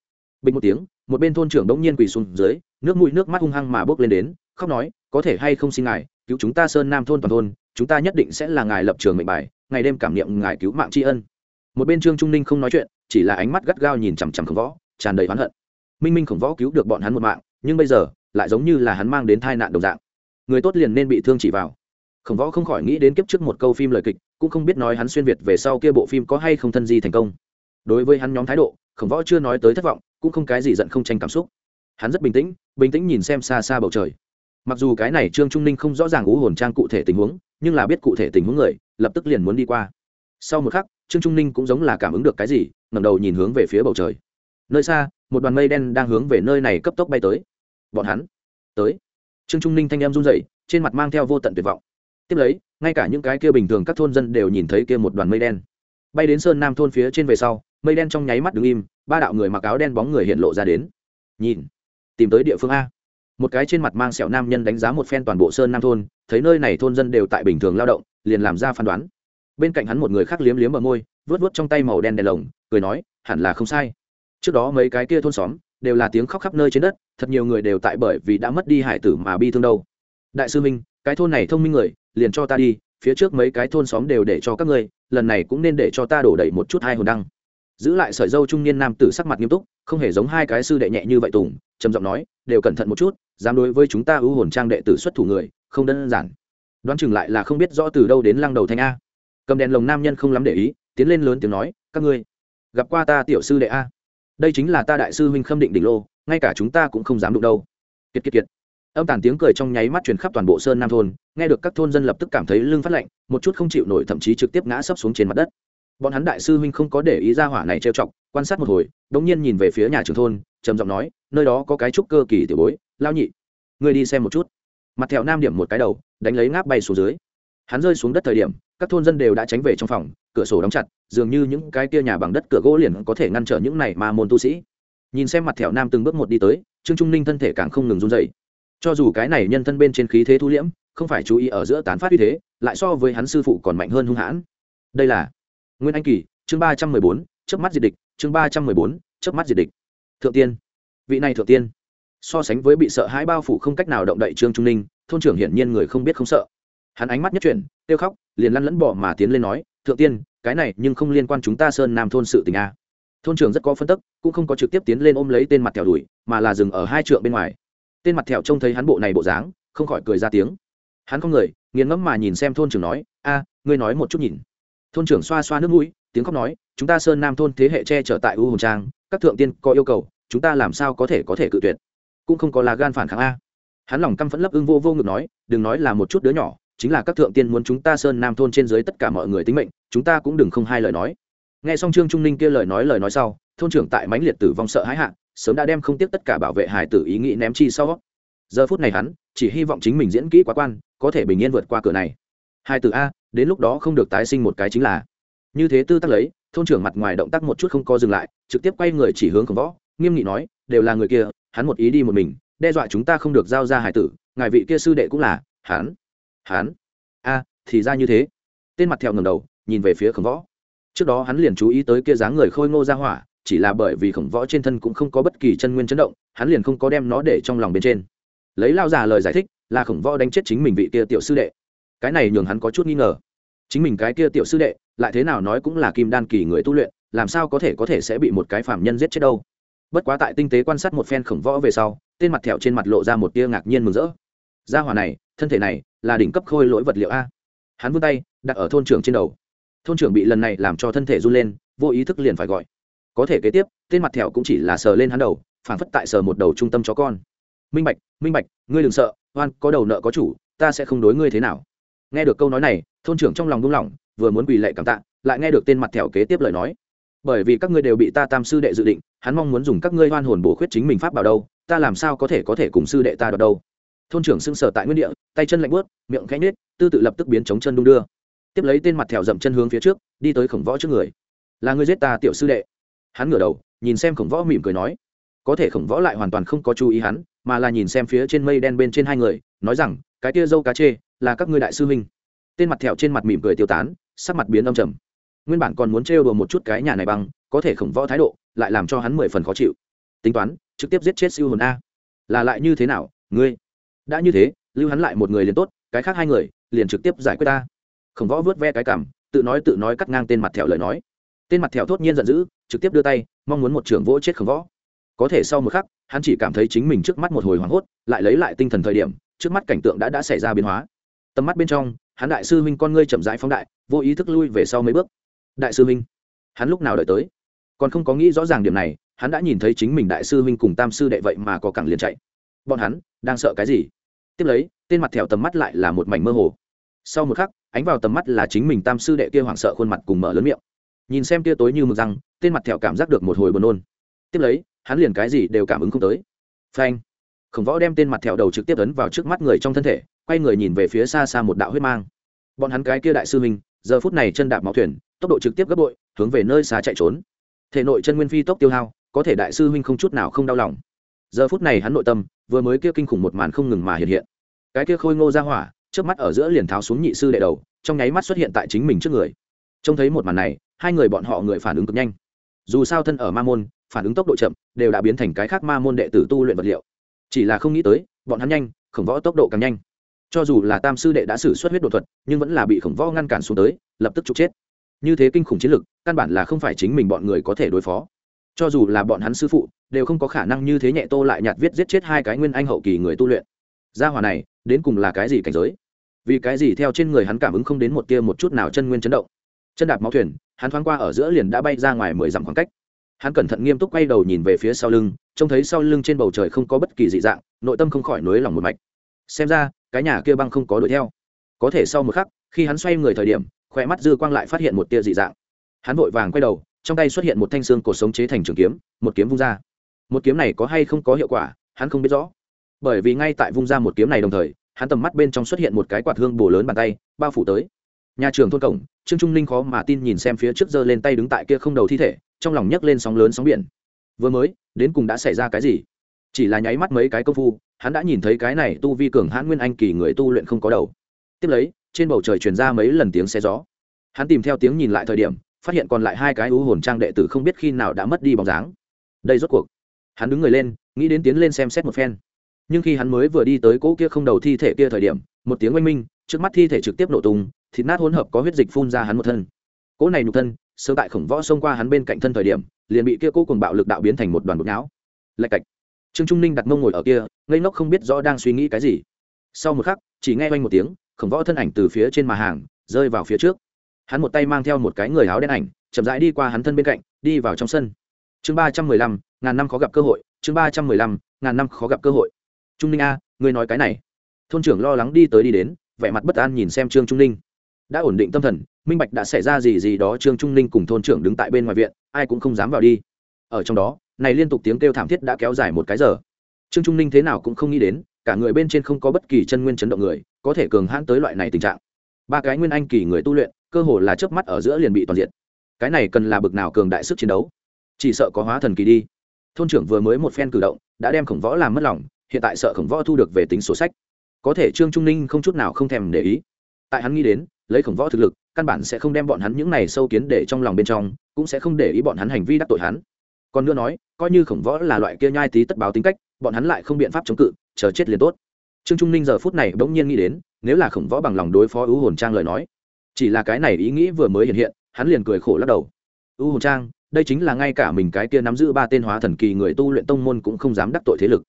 bình một tiếng, một bên thôn trưởng đống nhiên quỳ xuống dưới, nước mũi nước mắt hung hăng mà bước lên đến, khóc nói, có thể hay không xin ngài, cứu chúng ta sơn nam thôn toàn thôn, chúng ta nhất định sẽ là ngài lập trường mệnh bài, ngày đêm cảm niệm ngài cứu mạng tri ân. Một bên trương trung ninh không nói chuyện, chỉ là ánh mắt gắt gao nhìn chằm chằm khổng võ tràn đầy oán hận. Minh minh khổng võ cứu được bọn hắn một mạng, nhưng bây giờ, lại giống như là hắn mang đến tai nạn đồng dạng. Người tốt liền nên bị thương chỉ vào. Khổng võ không khỏi nghĩ đến kiếp trước một câu phim lời kịch, cũng không biết nói hắn xuyên việt về sau kia bộ phim có hay không thân di thành công. Đối với hắn nhóm thái độ, khổng võ chưa nói tới thất vọng, cũng không cái gì giận không tranh cảm xúc. Hắn rất bình tĩnh bình tĩnh nhìn xem xa xa bầu trời. Mặc dù cái này trương trung ninh không rõ ràng ú hồn trang cụ thể tình huống, nhưng là biết cụ thể tình huống người, lập tức liền muốn đi qua. Sau một khắc, trương trung ninh cũng giống là cảm ứng được cái gì, ngẩng đầu nhìn hướng về phía bầu trời nơi xa, một đoàn mây đen đang hướng về nơi này cấp tốc bay tới. Bọn hắn tới. Trương trung ninh thanh em run dậy trên mặt mang theo vô tận tuyệt vọng. Tiếp lấy, ngay cả những cái kia bình thường các thôn dân đều nhìn thấy kia một đoàn mây đen. Bay đến sơn nam thôn phía trên về sau, mây đen trong nháy mắt đứng im, ba đạo người mặc áo đen bóng người hiện lộ ra đến. Nhìn, tìm tới địa phương a. Một cái trên mặt mang sẹo nam nhân đánh giá một phen toàn bộ sơn nam thôn, thấy nơi này thôn dân đều tại bình thường lao động, liền làm ra phán đoán. Bên cạnh hắn một người khác liếm liếm ở môi vớt vớt trong tay màu đen đèn lồng, cười nói, hẳn là không sai trước đó mấy cái kia thôn xóm đều là tiếng khóc khắp nơi trên đất, thật nhiều người đều tại bởi vì đã mất đi hải tử mà bi thương đâu. Đại sư minh, cái thôn này thông minh người, liền cho ta đi, phía trước mấy cái thôn xóm đều để cho các ngươi, lần này cũng nên để cho ta đổ đầy một chút hai hồn đăng. Giữ lại sợi dâu trung niên nam tử sắc mặt nghiêm túc, không hề giống hai cái sư đệ nhẹ như vậy tùng, trầm giọng nói, đều cẩn thận một chút, dám đối với chúng ta ưu hồn trang đệ tử xuất thủ người, không đơn giản. Đoán chừng lại là không biết rõ từ đâu đến lăng đầu thanh a. Cầm đèn lồng nam nhân không lắm để ý, tiến lên lớn tiếng nói, các ngươi, gặp qua ta tiểu sư đệ a? Đây chính là ta đại sư huynh khâm định đỉnh lô, ngay cả chúng ta cũng không dám đụng đâu. Kiệt kiệt kiệt. Âm tàn tiếng cười trong nháy mắt truyền khắp toàn bộ sơn nam thôn, nghe được các thôn dân lập tức cảm thấy lưng phát lạnh, một chút không chịu nổi thậm chí trực tiếp ngã sấp xuống trên mặt đất. Bọn hắn đại sư huynh không có để ý ra hỏa này trêu chọc, quan sát một hồi đống nhiên nhìn về phía nhà trường thôn, trầm giọng nói, nơi đó có cái trúc cơ kỳ tiểu bối lao nhị, ngươi đi xem một chút. Mặt thẹo nam điểm một cái đầu, đánh lấy ngáp bay xuống dưới hắn rơi xuống đất thời điểm, các thôn dân đều đã tránh về trong phòng, cửa sổ đóng chặt, dường như những cái kia nhà bằng đất cửa gỗ liền có thể ngăn trở những này mà môn tu sĩ. Nhìn xem mặt thẹo nam từng bước một đi tới, trương trung ninh thân thể càng không ngừng run dậy cho dù cái này nhân thân bên trên khí thế thu liễm, không phải chú ý ở giữa tán phát uy thế, lại so với hắn sư phụ còn mạnh hơn hung hãn. Đây là nguyên anh kỳ, chương ba trăm mười bốn, chớp mắt diệt địch, chương ba trăm mười bốn, chớp mắt diệt địch. Thượng tiên. Vị này thượng tiên. So sánh với bị sợ hãi bao phủ không cách nào động đậy trương trung ninh, thôn trưởng hiển nhiên người không biết không sợ hắn ánh mắt nhất chuyển tiêu khóc, liền lăn lẫn bỏ mà tiến lên nói, thượng tiên, cái này nhưng không liên quan chúng ta sơn nam thôn sự tình a. Thôn trưởng rất có phân tức, cũng không có trực tiếp tiến lên ôm lấy tên mặt thẹo đuổi, mà là dừng ở hai trượng bên ngoài. Tên mặt thẹo trông thấy hắn bộ này bộ dáng, không khỏi cười ra tiếng. Hắn không người, nghiền ngẫm mà nhìn xem thôn trưởng nói, a, ngươi nói một chút nhìn. Thôn trưởng xoa xoa nước mũi, tiếng khóc nói, chúng ta sơn nam thôn thế hệ che chở tại u hồn trang, các thượng tiên có yêu cầu, chúng ta làm sao có thể có thể cự tuyệt? Cũng không có là gan phản kháng a. Hắn lòng căm phẫn lấp ưng vô vô ngực nói, đừng nói là một chút đứa nhỏ chính là các thượng tiên muốn chúng ta sơn nam thôn trên dưới tất cả mọi người tính mệnh, chúng ta cũng đừng không hai lời nói. Nghe xong trương trung ninh kia lời nói lời nói sau, thôn trưởng tại mãnh liệt tử vong sợ hãi hạ, sớm đã đem không tiếp tất cả bảo vệ hải tử ý nghĩ ném chi sau. Giờ phút này hắn chỉ hy vọng chính mình diễn kỹ quá quan, có thể bình yên vượt qua cửa này. Hai tử a, đến lúc đó không được tái sinh một cái chính là. Như thế tư tắc lấy, thôn trưởng mặt ngoài động tác một chút không co dừng lại, trực tiếp quay người chỉ hướng khổng võ, nghiêm nghị nói, đều là người kia, hắn một ý đi một mình, đe dọa chúng ta không được giao ra hải tử, ngài vị kia sư đệ cũng là, hắn hắn a, thì ra như thế. Tên mặt theo ngầm đầu, nhìn về phía khổng võ. Trước đó hắn liền chú ý tới kia dáng người khôi ngô ra hỏa, chỉ là bởi vì khổng võ trên thân cũng không có bất kỳ chân nguyên chấn động, hắn liền không có đem nó để trong lòng bên trên. Lấy lao già lời giải thích, là khổng võ đánh chết chính mình vị kia tiểu sư đệ. Cái này nhường hắn có chút nghi ngờ. Chính mình cái kia tiểu sư đệ, lại thế nào nói cũng là kim đan kỳ người tu luyện, làm sao có thể có thể sẽ bị một cái phạm nhân giết chết đâu? Bất quá tại tinh tế quan sát một phen khổng võ về sau, tên mặt thẹo trên mặt lộ ra một tia ngạc nhiên mừng rỡ. Gia hỏa này, thân thể này là đỉnh cấp khôi lỗi vật liệu a. Hắn vươn tay, đặt ở thôn trưởng trên đầu. Thôn trưởng bị lần này làm cho thân thể run lên, vô ý thức liền phải gọi. Có thể kế tiếp, tên mặt thẹo cũng chỉ là sờ lên hắn đầu phản phất tại sờ một đầu trung tâm chó con. Minh bạch minh bạch, ngươi đừng sợ, oan, có đầu nợ có chủ, ta sẽ không đối ngươi thế nào. Nghe được câu nói này, thôn trưởng trong lòng buông lỏng, vừa muốn quỳ lệ cảm tạ, lại nghe được tên mặt thẹo kế tiếp lời nói. Bởi vì các ngươi đều bị ta tam sư đệ dự định, hắn mong muốn dùng các ngươi hoan hồn bổ khuyết chính mình pháp bảo đâu, ta làm sao có thể có thể cùng sư đệ ta đọc đâu? Thôn trưởng sưng sở tại nguyên địa, tay chân lạnh bớt miệng khẽ nết tư tự lập tức biến chống chân đung đưa. Tiếp lấy tên mặt thẹo dậm chân hướng phía trước, đi tới khổng võ trước người. Là người giết ta, tiểu sư đệ. Hắn ngửa đầu, nhìn xem khổng võ mỉm cười nói. Có thể khổng võ lại hoàn toàn không có chú ý hắn, mà là nhìn xem phía trên mây đen bên trên hai người, nói rằng, cái tia dâu cá chê, là các ngươi đại sư huynh. Tên mặt thẹo trên mặt mỉm cười tiêu tán, sắc mặt biến âm trầm. Nguyên bản còn muốn trêu đùa một chút cái nhà này bằng, có thể khổng võ thái độ, lại làm cho hắn mười phần khó chịu. Tính toán, trực tiếp giết chết siêu hồn a. Là lại như thế nào, ngươi? Đã như thế, lưu hắn lại một người liền tốt, cái khác hai người liền trực tiếp giải quyết ta. Khổng võ vớt ve cái cảm, tự nói tự nói cắt ngang tên mặt thẹo lời nói. Tên mặt thẹo thốt nhiên giận dữ, trực tiếp đưa tay, mong muốn một trưởng vỗ chết khổng võ. Có thể sau một khắc, hắn chỉ cảm thấy chính mình trước mắt một hồi hoảng hốt, lại lấy lại tinh thần thời điểm, trước mắt cảnh tượng đã đã xảy ra biến hóa. Tầm mắt bên trong, hắn đại sư huynh con ngươi chậm rãi phóng đại, vô ý thức lui về sau mấy bước. Đại sư huynh, hắn lúc nào đợi tới? Còn không có nghĩ rõ ràng điểm này, hắn đã nhìn thấy chính mình đại sư huynh cùng tam sư đệ vậy mà có cẳng liền chạy. Bọn hắn đang sợ cái gì? Tiếp lấy, tên mặt thẹo tầm mắt lại là một mảnh mơ hồ. Sau một khắc, ánh vào tầm mắt là chính mình tam sư đệ kia hoảng sợ khuôn mặt cùng mở lớn miệng. Nhìn xem tia tối như mực răng, tên mặt thẹo cảm giác được một hồi buồn nôn. Tiếp lấy, hắn liền cái gì đều cảm ứng không tới. Phanh! Khổng võ đem tên mặt thẹo đầu trực tiếp ấn vào trước mắt người trong thân thể, quay người nhìn về phía xa xa một đạo huyết mang. Bọn hắn cái kia đại sư minh giờ phút này chân đạp máu thuyền, tốc độ trực tiếp gấp bội, hướng về nơi xa chạy trốn. Thể nội chân nguyên phi tốc tiêu hao, có thể đại sư huynh không chút nào không đau lòng giờ phút này hắn nội tâm vừa mới kia kinh khủng một màn không ngừng mà hiện hiện. Cái kia khôi ngô ra hỏa trước mắt ở giữa liền tháo xuống nhị sư đệ đầu, trong nháy mắt xuất hiện tại chính mình trước người. Trông thấy một màn này, hai người bọn họ người phản ứng cực nhanh. Dù sao thân ở ma môn, phản ứng tốc độ chậm, đều đã biến thành cái khác ma môn đệ tử tu luyện vật liệu. Chỉ là không nghĩ tới, bọn hắn nhanh, khổng võ tốc độ càng nhanh. Cho dù là tam sư đệ đã xử xuất huyết đột thuật, nhưng vẫn là bị khổng võ ngăn cản xuống tới, lập tức trục chết. Như thế kinh khủng chiến lực, căn bản là không phải chính mình bọn người có thể đối phó cho dù là bọn hắn sư phụ, đều không có khả năng như thế nhẹ tô lại nhạt viết giết chết hai cái nguyên anh hậu kỳ người tu luyện. Gia hòa này, đến cùng là cái gì cảnh giới? Vì cái gì theo trên người hắn cảm ứng không đến một tia một chút nào chân nguyên chấn động? Chân đạp máu thuyền, hắn thoáng qua ở giữa liền đã bay ra ngoài mười dặm khoảng cách. Hắn cẩn thận nghiêm túc quay đầu nhìn về phía sau lưng, trông thấy sau lưng trên bầu trời không có bất kỳ dị dạng, nội tâm không khỏi nối lòng một mạch. Xem ra, cái nhà kia băng không có đuổi theo. Có thể sau một khắc, khi hắn xoay người thời điểm khoe mắt dư quang lại phát hiện một tia dị dạng. Hắn vội vàng quay đầu trong tay xuất hiện một thanh xương cột sống chế thành trường kiếm, một kiếm vung ra. Một kiếm này có hay không có hiệu quả, hắn không biết rõ. Bởi vì ngay tại vung ra một kiếm này đồng thời, hắn tầm mắt bên trong xuất hiện một cái quạt hương bổ lớn bàn tay, bao phủ tới. Nhà trường thôn cổng, trương trung linh khó mà tin nhìn xem phía trước giơ lên tay đứng tại kia không đầu thi thể, trong lòng nhấc lên sóng lớn sóng biển. Vừa mới, đến cùng đã xảy ra cái gì? Chỉ là nháy mắt mấy cái công phu, hắn đã nhìn thấy cái này tu vi cường hãn nguyên anh kỳ người tu luyện không có đầu. Tiếp lấy, trên bầu trời truyền ra mấy lần tiếng xe gió. Hắn tìm theo tiếng nhìn lại thời điểm phát hiện còn lại hai cái ưu hồn trang đệ tử không biết khi nào đã mất đi bóng dáng. Đây rốt cuộc, hắn đứng người lên, nghĩ đến tiến lên xem xét một phen. Nhưng khi hắn mới vừa đi tới cỗ kia không đầu thi thể kia thời điểm, một tiếng oanh minh, trước mắt thi thể trực tiếp nổ tung, thịt nát hỗn hợp có huyết dịch phun ra hắn một thân. Cỗ này nhục thân, sơ tại khổng võ xông qua hắn bên cạnh thân thời điểm, liền bị kia cỗ cùng bạo lực đạo biến thành một đoàn bột não. Lạch cạch. Trương trung ninh đặt mông ngồi ở kia, ngây ngốc không biết rõ đang suy nghĩ cái gì. Sau một khắc, chỉ nghe oanh một tiếng, khổng võ thân ảnh từ phía trên mà hàng, rơi vào phía trước hắn một tay mang theo một cái người áo đen ảnh, chậm rãi đi qua hắn thân bên cạnh, đi vào trong sân. Chương ba trăm mười lăm, ngàn năm khó gặp cơ hội, chương ba trăm mười lăm, ngàn năm khó gặp cơ hội. Trung ninh a, ngươi nói cái này. Thôn trưởng lo lắng đi tới đi đến, vẻ mặt bất an nhìn xem trương trung ninh. Đã ổn định tâm thần, minh bạch đã xảy ra gì gì đó trương trung ninh cùng thôn trưởng đứng tại bên ngoài viện, ai cũng không dám vào đi. Ở trong đó, này liên tục tiếng kêu thảm thiết đã kéo dài một cái giờ. Trương trung ninh thế nào cũng không nghĩ đến, cả người bên trên không có bất kỳ chân nguyên chấn động người, có thể cường hãn tới loại này tình trạng. Ba cái nguyên anh kỳ người tu luyện cơ hồ là chớp mắt ở giữa liền bị toàn diện cái này cần là bực nào cường đại sức chiến đấu? Chỉ sợ có hóa thần kỳ đi. Thôn trưởng vừa mới một phen cử động, đã đem khổng võ làm mất lòng, hiện tại sợ khổng võ thu được về tính sổ sách. Có thể trương trung ninh không chút nào không thèm để ý. Tại hắn nghĩ đến, lấy khổng võ thực lực, căn bản sẽ không đem bọn hắn những này sâu kiến để trong lòng bên trong, cũng sẽ không để ý bọn hắn hành vi đắc tội hắn. Còn nữa nói, coi như khổng võ là loại kia nhai tí tất báo tính cách, bọn hắn lại không biện pháp chống cự, chờ chết liền tốt. Trương trung ninh giờ phút này bỗng nhiên nghĩ đến, nếu là khổng võ bằng lòng đối phó ưu hồn trang lời nói chỉ là cái này ý nghĩ vừa mới hiện hiện, hắn liền cười khổ lắc đầu. U hồn trang, đây chính là ngay cả mình cái kia nắm giữ ba tên hóa thần kỳ người tu luyện tông môn cũng không dám đắc tội thế lực.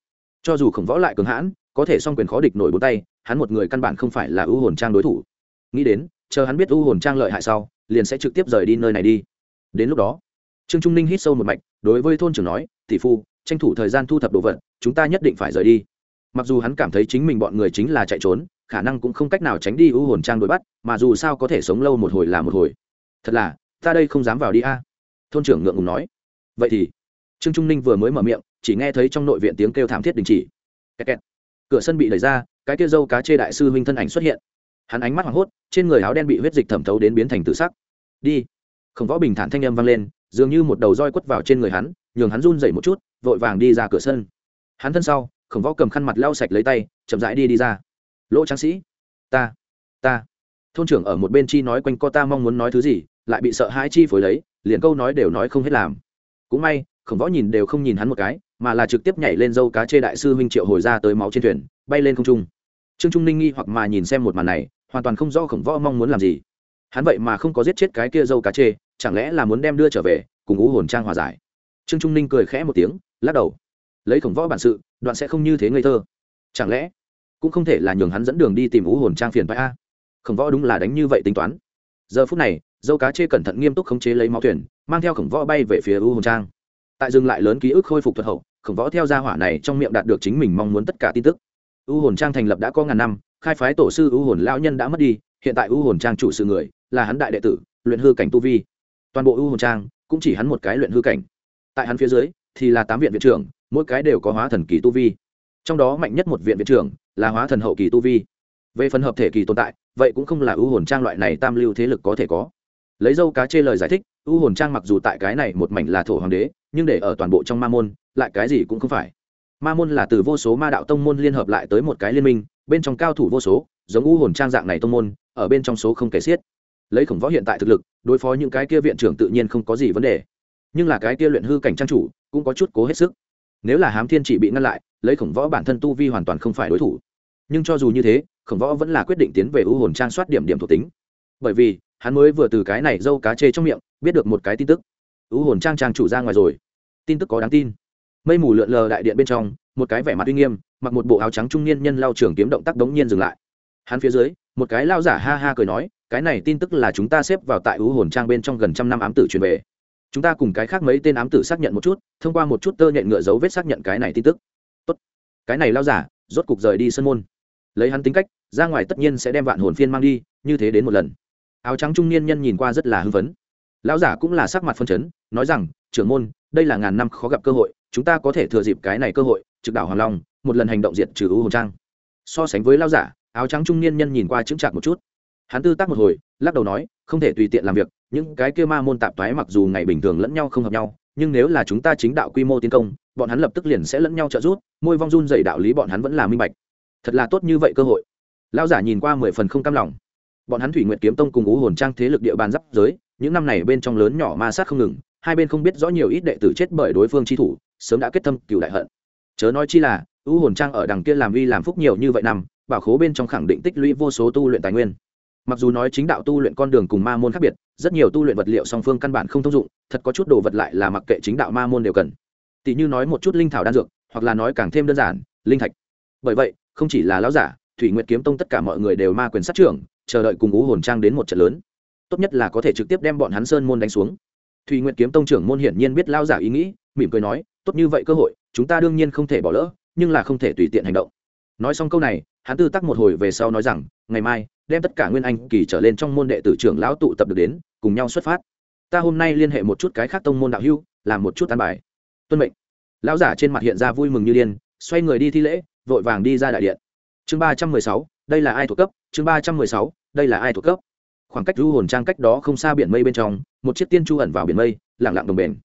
Cho dù khổng võ lại cường hãn, có thể song quyền khó địch nổi bốn tay, hắn một người căn bản không phải là u hồn trang đối thủ. Nghĩ đến, chờ hắn biết u hồn trang lợi hại sau, liền sẽ trực tiếp rời đi nơi này đi. Đến lúc đó, trương trung ninh hít sâu một mạch, đối với thôn trưởng nói, tỷ phu, tranh thủ thời gian thu thập đồ vật, chúng ta nhất định phải rời đi. Mặc dù hắn cảm thấy chính mình bọn người chính là chạy trốn khả năng cũng không cách nào tránh đi u hồn trang đuổi bắt, mà dù sao có thể sống lâu một hồi là một hồi. Thật là, ta đây không dám vào đi a. Thôn trưởng ngượng ngùng nói. Vậy thì? Trương trung ninh vừa mới mở miệng, chỉ nghe thấy trong nội viện tiếng kêu thảm thiết đình chỉ. Kẹt kẹt. cửa sân bị đẩy ra, cái kia dâu cá chê đại sư huynh thân ảnh xuất hiện. Hắn ánh mắt hoảng hốt, trên người áo đen bị huyết dịch thẩm thấu đến biến thành tự sắc. Đi. Khổng võ bình thản thanh âm vang lên, dường như một đầu roi quất vào trên người hắn, nhường hắn run dậy một chút, vội vàng đi ra cửa sân. Hắn thân sau, khổng võ cầm khăn mặt lau sạch lấy tay, chậm rãi đi đi ra lỗ tráng sĩ. Ta ta. Thôn trưởng ở một bên chi nói quanh co ta mong muốn nói thứ gì, lại bị sợ hãi chi phối lấy, liền câu nói đều nói không hết làm. Cũng may, khổng võ nhìn đều không nhìn hắn một cái, mà là trực tiếp nhảy lên dâu cá chê đại sư huynh triệu hồi ra tới máu trên thuyền, bay lên không trung. Trương trung ninh nghi hoặc mà nhìn xem một màn này, hoàn toàn không rõ khổng võ mong muốn làm gì. Hắn vậy mà không có giết chết cái kia dâu cá chê, chẳng lẽ là muốn đem đưa trở về, cùng ú hồn trang hòa giải? Trương trung ninh cười khẽ một tiếng, lắc đầu. Lấy khổng võ bản sự, đoạn sẽ không như thế ngây thơ. Chẳng lẽ cũng không thể là nhường hắn dẫn đường đi tìm ú hồn trang phiền phải a. Khổng võ đúng là đánh như vậy tính toán. Giờ phút này, dâu cá chê cẩn thận nghiêm túc khống chế lấy máu thuyền, mang theo khổng võ bay về phía U hồn trang. Tại dừng lại lớn ký ức khôi phục thuật hậu, khổng võ theo gia hỏa này trong miệng đạt được chính mình mong muốn tất cả tin tức. U hồn trang thành lập đã có ngàn năm, khai phái tổ sư u hồn lão nhân đã mất đi, hiện tại u hồn trang chủ sự người là hắn đại đệ tử, luyện hư cảnh tu vi. Toàn bộ u hồn trang cũng chỉ hắn một cái luyện hư cảnh. Tại hắn phía dưới thì là tám viện viện trưởng, mỗi cái đều có hóa thần kỳ tu vi. Trong đó mạnh nhất một viện viện trưởng là hóa thần hậu kỳ tu vi. Về phần hợp thể kỳ tồn tại, vậy cũng không là ưu hồn trang loại này tam lưu thế lực có thể có. Lấy dâu cá chê lời giải thích, ưu hồn trang mặc dù tại cái này một mảnh là thổ hoàng đế, nhưng để ở toàn bộ trong ma môn, lại cái gì cũng không phải. Ma môn là từ vô số ma đạo tông môn liên hợp lại tới một cái liên minh, bên trong cao thủ vô số, giống ưu hồn trang dạng này tông môn, ở bên trong số không kể xiết. Lấy khổng võ hiện tại thực lực, đối phó những cái kia viện trưởng tự nhiên không có gì vấn đề. Nhưng là cái kia luyện hư cảnh trang chủ, cũng có chút cố hết sức. Nếu là hám thiên chỉ bị ngăn lại, lấy khổng võ bản thân tu vi hoàn toàn không phải đối thủ nhưng cho dù như thế, khổng võ vẫn là quyết định tiến về ưu hồn trang soát điểm điểm thuộc tính. Bởi vì, hắn mới vừa từ cái này dâu cá chê trong miệng, biết được một cái tin tức. Ưu hồn trang trang chủ ra ngoài rồi. Tin tức có đáng tin. Mây mù lượn lờ đại điện bên trong, một cái vẻ mặt uy nghiêm, mặc một bộ áo trắng trung niên nhân lao trường kiếm động tác đống nhiên dừng lại. Hắn phía dưới, một cái lao giả ha ha cười nói, cái này tin tức là chúng ta xếp vào tại ưu hồn trang bên trong gần trăm năm ám tử truyền về. Chúng ta cùng cái khác mấy tên ám tử xác nhận một chút, thông qua một chút tơ nhện ngựa dấu vết xác nhận cái này tin tức. Tốt. Cái này lao giả, rốt cục rời đi sân môn lấy hắn tính cách, ra ngoài tất nhiên sẽ đem vạn hồn phiên mang đi, như thế đến một lần. Áo trắng trung niên nhân nhìn qua rất là hưng phấn. Lão giả cũng là sắc mặt phân chấn, nói rằng, trưởng môn, đây là ngàn năm khó gặp cơ hội, chúng ta có thể thừa dịp cái này cơ hội, trực đảo hoàng long, một lần hành động diệt trừ ưu hồn trang. So sánh với lão giả, áo trắng trung niên nhân nhìn qua chững chạc một chút. Hắn tư tác một hồi, lắc đầu nói, không thể tùy tiện làm việc, những cái kia ma môn tạp toái mặc dù ngày bình thường lẫn nhau không hợp nhau, nhưng nếu là chúng ta chính đạo quy mô tiến công, bọn hắn lập tức liền sẽ lẫn nhau trợ giúp, môi vong run dày đạo lý bọn hắn vẫn là minh bạch thật là tốt như vậy cơ hội. Lao giả nhìn qua mười phần không cam lòng. Bọn hắn thủy nguyện kiếm tông cùng ú hồn trang thế lực địa bàn giáp giới, những năm này bên trong lớn nhỏ ma sát không ngừng, hai bên không biết rõ nhiều ít đệ tử chết bởi đối phương chi thủ, sớm đã kết thâm cựu đại hận. Chớ nói chi là u hồn trang ở đằng kia làm uy làm phúc nhiều như vậy năm, bảo khố bên trong khẳng định tích lũy vô số tu luyện tài nguyên. Mặc dù nói chính đạo tu luyện con đường cùng ma môn khác biệt, rất nhiều tu luyện vật liệu song phương căn bản không thông dụng, thật có chút đồ vật lại là mặc kệ chính đạo ma môn đều cần. Tỷ như nói một chút linh thảo đan dược, hoặc là nói càng thêm đơn giản, linh thạch. Bởi vậy không chỉ là lão giả, thủy nguyệt kiếm tông tất cả mọi người đều ma quyền sát trưởng, chờ đợi cùng ú hồn trang đến một trận lớn. Tốt nhất là có thể trực tiếp đem bọn hắn sơn môn đánh xuống. Thủy nguyệt kiếm tông trưởng môn hiển nhiên biết lao giả ý nghĩ, mỉm cười nói, tốt như vậy cơ hội, chúng ta đương nhiên không thể bỏ lỡ, nhưng là không thể tùy tiện hành động. Nói xong câu này, hắn tư tắc một hồi về sau nói rằng, ngày mai, đem tất cả nguyên anh kỳ trở lên trong môn đệ tử trưởng lão tụ tập được đến, cùng nhau xuất phát. Ta hôm nay liên hệ một chút cái khác tông môn đạo hưu làm một chút an bài. Tuân mệnh. Lão giả trên mặt hiện ra vui mừng như điên, xoay người đi thi lễ vội vàng đi ra đại điện. Chương ba trăm mười sáu, đây là ai thuộc cấp? Chương ba trăm mười sáu, đây là ai thuộc cấp? Khoảng cách du hồn trang cách đó không xa biển mây bên trong, một chiếc tiên chu ẩn vào biển mây lẳng lặng đồng bền.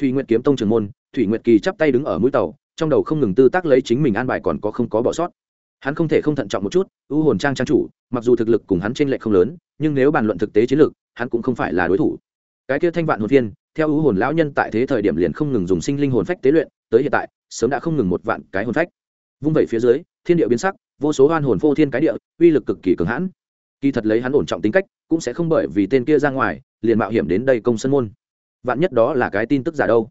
Thủy nguyệt kiếm tông trường môn, thủy nguyệt kỳ chắp tay đứng ở mũi tàu, trong đầu không ngừng tư tác lấy chính mình an bài còn có không có bỏ sót. Hắn không thể không thận trọng một chút, u hồn trang trang chủ, mặc dù thực lực cùng hắn t r ê n lệch không lớn, nhưng nếu bàn luận thực tế chiến lược, hắn cũng không phải là đối thủ. Cái kia thanh vạn hồn tiên theo u hồn lão nhân tại thế thời điểm liền không ngừng dùng sinh linh hồn phách tế luyện, tới hiện tại, sớm đã không ngừng một vạn cái hồn phách vung vẩy phía dưới, thiên địa biến sắc, vô số hoan hồn vô thiên cái địa, uy lực cực kỳ cường hãn. Kỳ thật lấy hắn ổn trọng tính cách, cũng sẽ không bởi vì tên kia ra ngoài, liền mạo hiểm đến đây công sân môn. Vạn nhất đó là cái tin tức giả đâu.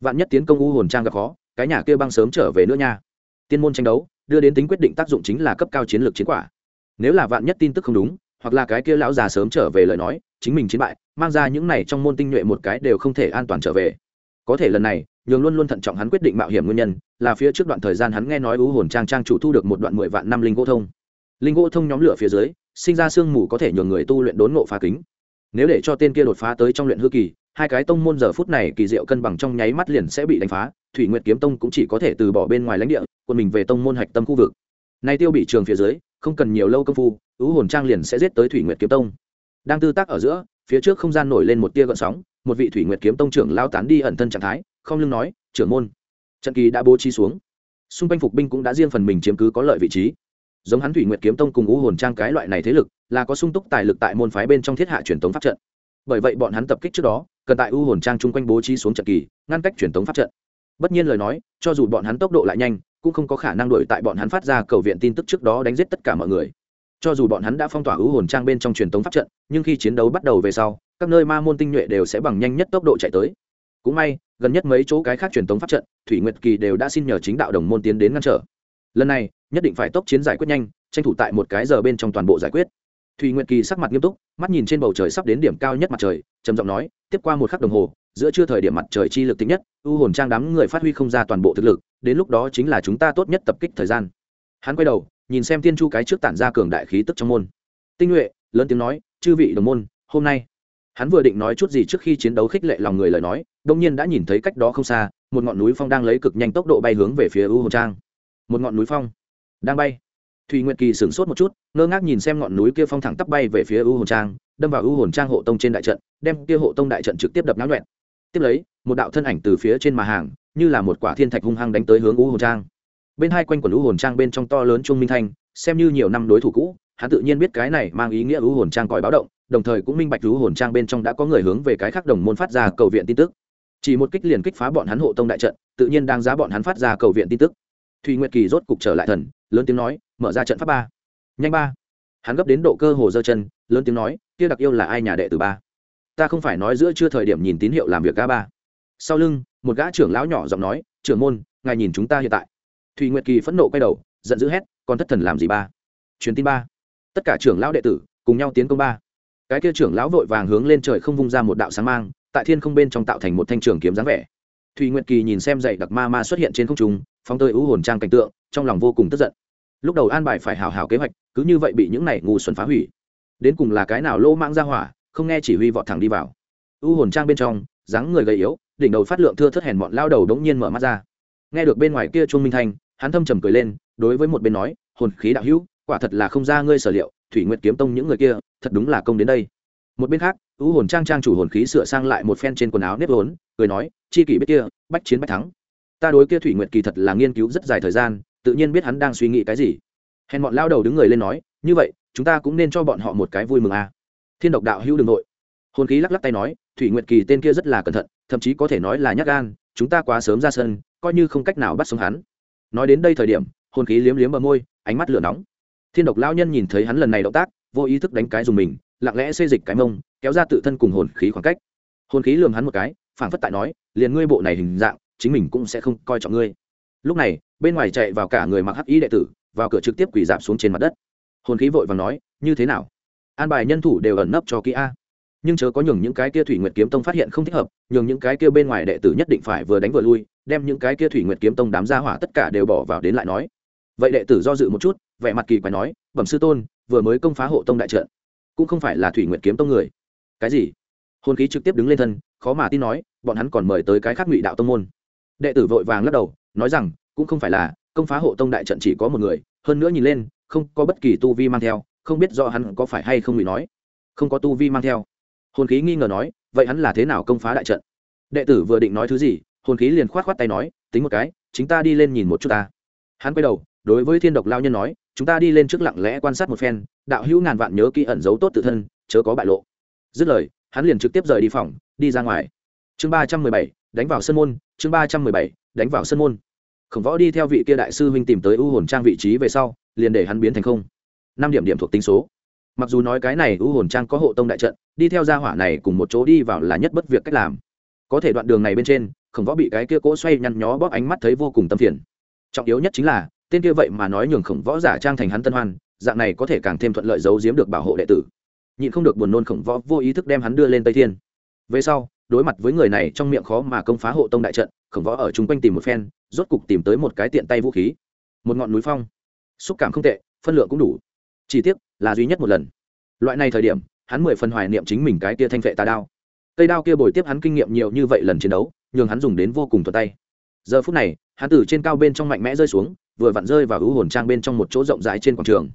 Vạn nhất tiến công u hồn trang gặp khó, cái nhà kia băng sớm trở về nữa nha. Tiên môn tranh đấu, đưa đến tính quyết định tác dụng chính là cấp cao chiến lược chiến quả. Nếu là vạn nhất tin tức không đúng, hoặc là cái kia lão già sớm trở về lời nói, chính mình chiến bại, mang ra những này trong môn tinh nhuệ một cái đều không thể an toàn trở về có thể lần này, nhường luôn luôn thận trọng hắn quyết định mạo hiểm nguyên nhân, là phía trước đoạn thời gian hắn nghe nói ú hồn trang trang chủ thu được một đoạn mười vạn năm linh gỗ thông. Linh gỗ thông nhóm lửa phía dưới, sinh ra sương mù có thể nhường người tu luyện đốn ngộ phá kính. Nếu để cho tên kia đột phá tới trong luyện hư kỳ, hai cái tông môn giờ phút này kỳ diệu cân bằng trong nháy mắt liền sẽ bị đánh phá, thủy nguyệt kiếm tông cũng chỉ có thể từ bỏ bên ngoài lãnh địa, quân mình về tông môn hạch tâm khu vực. Nay tiêu bị trường phía dưới, không cần nhiều lâu công phu ứ hồn trang liền sẽ giết tới thủy nguyệt kiếm tông. Đang tư tác ở giữa, phía trước không gian nổi lên một tia gợn sóng một vị thủy nguyệt kiếm tông trưởng lao tán đi ẩn thân trạng thái, không lưng nói, trưởng môn, trận kỳ đã bố trí xuống. Xung quanh phục binh cũng đã riêng phần mình chiếm cứ có lợi vị trí. Giống hắn thủy nguyệt kiếm tông cùng u hồn trang cái loại này thế lực, là có sung túc tài lực tại môn phái bên trong thiết hạ truyền thống pháp trận. Bởi vậy bọn hắn tập kích trước đó, cần tại u hồn trang chung quanh bố trí xuống trận kỳ, ngăn cách truyền thống pháp trận. Bất nhiên lời nói, cho dù bọn hắn tốc độ lại nhanh, cũng không có khả năng đuổi tại bọn hắn phát ra cầu viện tin tức trước đó đánh giết tất cả mọi người. Cho dù bọn hắn đã phong tỏa u hồn trang bên trong truyền thống pháp trận, nhưng khi chiến đấu bắt đầu về sau các nơi ma môn tinh nhuệ đều sẽ bằng nhanh nhất tốc độ chạy tới. Cũng may, gần nhất mấy chỗ cái khác truyền thống pháp trận, thủy nguyệt kỳ đều đã xin nhờ chính đạo đồng môn tiến đến ngăn trở. Lần này, nhất định phải tốc chiến giải quyết nhanh, tranh thủ tại một cái giờ bên trong toàn bộ giải quyết. Thủy nguyệt kỳ sắc mặt nghiêm túc, mắt nhìn trên bầu trời sắp đến điểm cao nhất mặt trời, trầm giọng nói, tiếp qua một khắc đồng hồ, giữa trưa thời điểm mặt trời chi lực tính nhất, u hồn trang đám người phát huy không ra toàn bộ thực lực, đến lúc đó chính là chúng ta tốt nhất tập kích thời gian. Hắn quay đầu, nhìn xem tiên chu cái trước tản ra cường đại khí tức trong môn. Tinh nhuệ, lớn tiếng nói, chư vị đồng môn, hôm nay hắn vừa định nói chút gì trước khi chiến đấu khích lệ lòng người lời nói đông nhiên đã nhìn thấy cách đó không xa, một ngọn núi phong đang lấy cực nhanh tốc độ bay hướng về phía u hồn trang. Một ngọn núi phong đang bay. Thùy nguyệt kỳ sửng sốt một chút, ngơ ngác nhìn xem ngọn núi kia phong thẳng tắp bay về phía u hồn trang, đâm vào u hồn trang hộ tông trên đại trận, đem kia hộ tông đại trận trực tiếp đập náo nhuẹn tiếp lấy, một đạo thân ảnh từ phía trên mà hàng, như là một quả thiên thạch hung hăng đánh tới hướng u hồn trang. Bên hai quanh quần u hồn trang bên trong to lớn trung minh thanh, xem như nhiều năm đối thủ cũ, hắn tự nhiên biết cái này mang ý nghĩa u hồn trang còi báo động đồng thời cũng minh bạch u hồn trang bên trong đã có người hướng về cái khác đồng môn phát ra cầu viện tin tức. Chỉ một kích liền kích phá bọn hắn hộ tông đại trận, tự nhiên đang giá bọn hắn phát ra cầu viện tin tức. Thùy nguyệt kỳ rốt cục trở lại thần, lớn tiếng nói, mở ra trận pháp ba. Nhanh ba. Hắn gấp đến độ cơ hồ dơ chân, lớn tiếng nói, kia đặc yêu là ai nhà đệ tử ba? Ta không phải nói giữa chưa thời điểm nhìn tín hiệu làm việc ga ba. Sau lưng, một gã trưởng lão nhỏ giọng nói, trưởng môn, ngài nhìn chúng ta hiện tại. Thùy nguyệt kỳ phẫn nộ quay đầu, giận dữ hét còn thất thần làm gì ba? Truyền tin ba. Tất cả trưởng lão đệ tử cùng nhau tiến công ba cái kia trưởng lão vội vàng hướng lên trời không vung ra một đạo sáng mang, tại thiên không bên trong tạo thành một thanh trường kiếm dáng vẻ. Thùy nguyệt kỳ nhìn xem dậy đặc ma ma xuất hiện trên không trung, phóng tơi ưu hồn trang cảnh tượng, trong lòng vô cùng tức giận. Lúc đầu an bài phải hào hào kế hoạch, cứ như vậy bị những này ngu xuẩn phá hủy. Đến cùng là cái nào lô mang ra hỏa, không nghe chỉ huy vọt thẳng đi vào. U hồn trang bên trong, dáng người gầy yếu, đỉnh đầu phát lượng thưa thất hèn bọn lao đầu đống nhiên mở mắt ra. Nghe được bên ngoài kia chuông minh thanh, hắn thâm trầm cười lên, đối với một bên nói, hồn khí đạo hữu, quả thật là không ra ngươi sở liệu, thủy nguyệt kiếm tông những người kia thật đúng là công đến đây. Một bên khác u hồn trang trang chủ hồn khí sửa sang lại một phen trên quần áo nếp vốn, cười nói, chi kỷ biết kia, bách chiến bách thắng. Ta đối kia thủy nguyệt kỳ thật là nghiên cứu rất dài thời gian, tự nhiên biết hắn đang suy nghĩ cái gì. Hèn bọn lao đầu đứng người lên nói, như vậy, chúng ta cũng nên cho bọn họ một cái vui mừng à. thiên độc đạo hữu đường nội. Hồn khí lắc lắc tay nói, thủy nguyệt kỳ tên kia rất là cẩn thận, thậm chí có thể nói là nhắc gan, chúng ta quá sớm ra sân, coi như không cách nào bắt sống hắn. Nói đến đây thời điểm, hồn khí liếm liếm bờ môi, ánh mắt lửa nóng. Thiên độc lao nhân nhìn thấy hắn lần này động tác vô ý thức đánh cái dùng mình, lặng lẽ xê dịch cái mông, kéo ra tự thân cùng hồn khí khoảng cách. Hồn khí lườm hắn một cái phản phất tại nói, liền ngươi bộ này hình dạng, chính mình cũng sẽ không coi trọng ngươi. Lúc này, bên ngoài chạy vào cả người mặc hắc ý đệ tử, vào cửa trực tiếp quỳ dạp xuống trên mặt đất. Hồn khí vội và nói, như thế nào? An bài nhân thủ đều ẩn nấp cho kỹ a. Nhưng chớ có nhường những cái kia thủy nguyệt kiếm tông phát hiện không thích hợp, nhường những cái kia bên ngoài đệ tử nhất định phải vừa đánh vừa lui, đem những cái kia thủy nguyệt kiếm tông đám gia hỏa tất cả đều bỏ vào đến lại nói. Vậy đệ tử do dự một chút vẻ mặt kỳ quái nói, bẩm sư tôn, vừa mới công phá hộ tông đại trận, cũng không phải là thủy nguyệt kiếm tông người. Cái gì? Hồn khí trực tiếp đứng lên thân, khó mà tin nói, bọn hắn còn mời tới cái khác ngụy đạo tông môn. Đệ tử vội vàng lắc đầu, nói rằng, cũng không phải là, công phá hộ tông đại trận chỉ có một người, hơn nữa nhìn lên, không có bất kỳ tu vi mang theo, không biết do hắn có phải hay không ngụy nói. Không có tu vi mang theo. Hồn khí nghi ngờ nói, vậy hắn là thế nào công phá đại trận? Đệ tử vừa định nói thứ gì, hồn khí liền khoát khoát tay nói, tính một cái, chính ta đi lên nhìn một chút ta. Hắn quay đầu, đối với thiên độc lao nhân nói chúng ta đi lên trước lặng lẽ quan sát một phen, đạo hữu ngàn vạn nhớ kỹ ẩn giấu tốt tự thân, chớ có bại lộ. Dứt lời, hắn liền trực tiếp rời đi phòng, đi ra ngoài. Chương ba trăm mười bảy, đánh vào sân môn, chương ba trăm mười bảy, đánh vào sân môn. Khổng võ đi theo vị kia đại sư huynh tìm tới ưu hồn trang vị trí về sau, liền để hắn biến thành không. Năm điểm điểm thuộc tính số. Mặc dù nói cái này ưu hồn trang có hộ tông đại trận, đi theo gia hỏa này cùng một chỗ đi vào là nhất bất việc cách làm. Có thể đoạn đường này bên trên, khổng võ bị cái kia cỗ xoay nhăn nhó bóp ánh mắt thấy vô cùng tâm phiền. Trọng yếu nhất chính là tên kia vậy mà nói nhường khổng võ giả trang thành hắn tân hoan, dạng này có thể càng thêm thuận lợi giấu giếm được bảo hộ đệ tử. Nhịn không được buồn nôn, khổng võ vô ý thức đem hắn đưa lên tây thiên. Về sau, đối mặt với người này trong miệng khó mà công phá hộ tông đại trận, khổng võ ở chung quanh tìm một phen, rốt cục tìm tới một cái tiện tay vũ khí. Một ngọn núi phong. Xúc cảm không tệ, phân lượng cũng đủ. Chỉ tiếc là duy nhất một lần. Loại này thời điểm, hắn mười phần hoài niệm chính mình cái kia thanh vệ tà đao. Cây đao kia bồi tiếp hắn kinh nghiệm nhiều như vậy lần chiến đấu, nhường hắn dùng đến vô cùng thuật tay giờ phút này, hắn từ trên cao bên trong mạnh mẽ rơi xuống, vừa vặn rơi vào ưu hồn trang bên trong một chỗ rộng rãi trên quảng trường.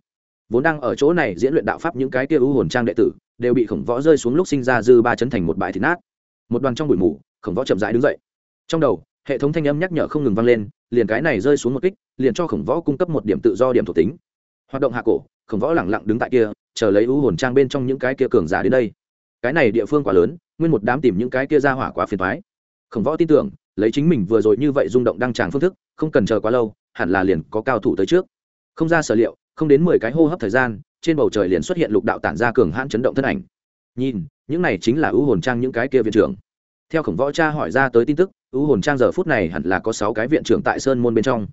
Vốn đang ở chỗ này diễn luyện đạo pháp những cái kia ưu hồn trang đệ tử, đều bị khổng võ rơi xuống lúc sinh ra dư ba chấn thành một bãi thịt nát. Một đoàn trong bụi mù, khổng võ chậm rãi đứng dậy. Trong đầu, hệ thống thanh âm nhắc nhở không ngừng vang lên, liền cái này rơi xuống một kích, liền cho khổng võ cung cấp một điểm tự do điểm thuộc tính. Hoạt động hạ cổ, khổng võ lẳng lặng đứng tại kia, chờ lấy ưu hồn trang bên trong những cái kia cường giả đến đây. Cái này địa phương quá lớn, nguyên một đám tìm những cái kia ra hỏa quá phiền thoái khổng võ tin tưởng lấy chính mình vừa rồi như vậy rung động đăng tràng phương thức, không cần chờ quá lâu, hẳn là liền có cao thủ tới trước. Không ra sở liệu, không đến mười cái hô hấp thời gian, trên bầu trời liền xuất hiện lục đạo tản ra cường hãn chấn động thân ảnh. Nhìn, những này chính là ưu hồn trang những cái kia viện trưởng. Theo khổng võ cha hỏi ra tới tin tức, ưu hồn trang giờ phút này hẳn là có sáu cái viện trưởng tại sơn môn bên trong.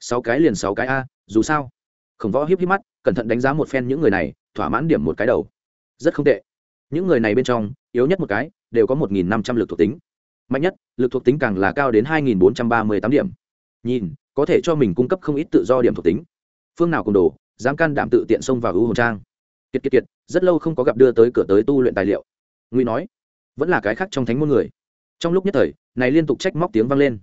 Sáu cái liền sáu cái a, dù sao. Khổng võ hiếp hiếp mắt, cẩn thận đánh giá một phen những người này, thỏa mãn điểm một cái đầu. Rất không tệ. Những người này bên trong, yếu nhất một cái, đều có một nghìn năm trăm l ự c thuộc tính mạnh nhất, lực thuộc tính càng là cao đến hai nghìn bốn trăm ba mươi tám điểm. Nhìn, có thể cho mình cung cấp không ít tự do điểm thuộc tính. Phương nào cùng đồ, dám can đảm tự tiện xông vào ưu hồn trang. Kiệt kiệt kiệt, rất lâu không có gặp đưa tới cửa tới tu luyện tài liệu. Ngụy nói, vẫn là cái khác trong thánh môn người. Trong lúc nhất thời, này liên tục trách móc tiếng vang lên.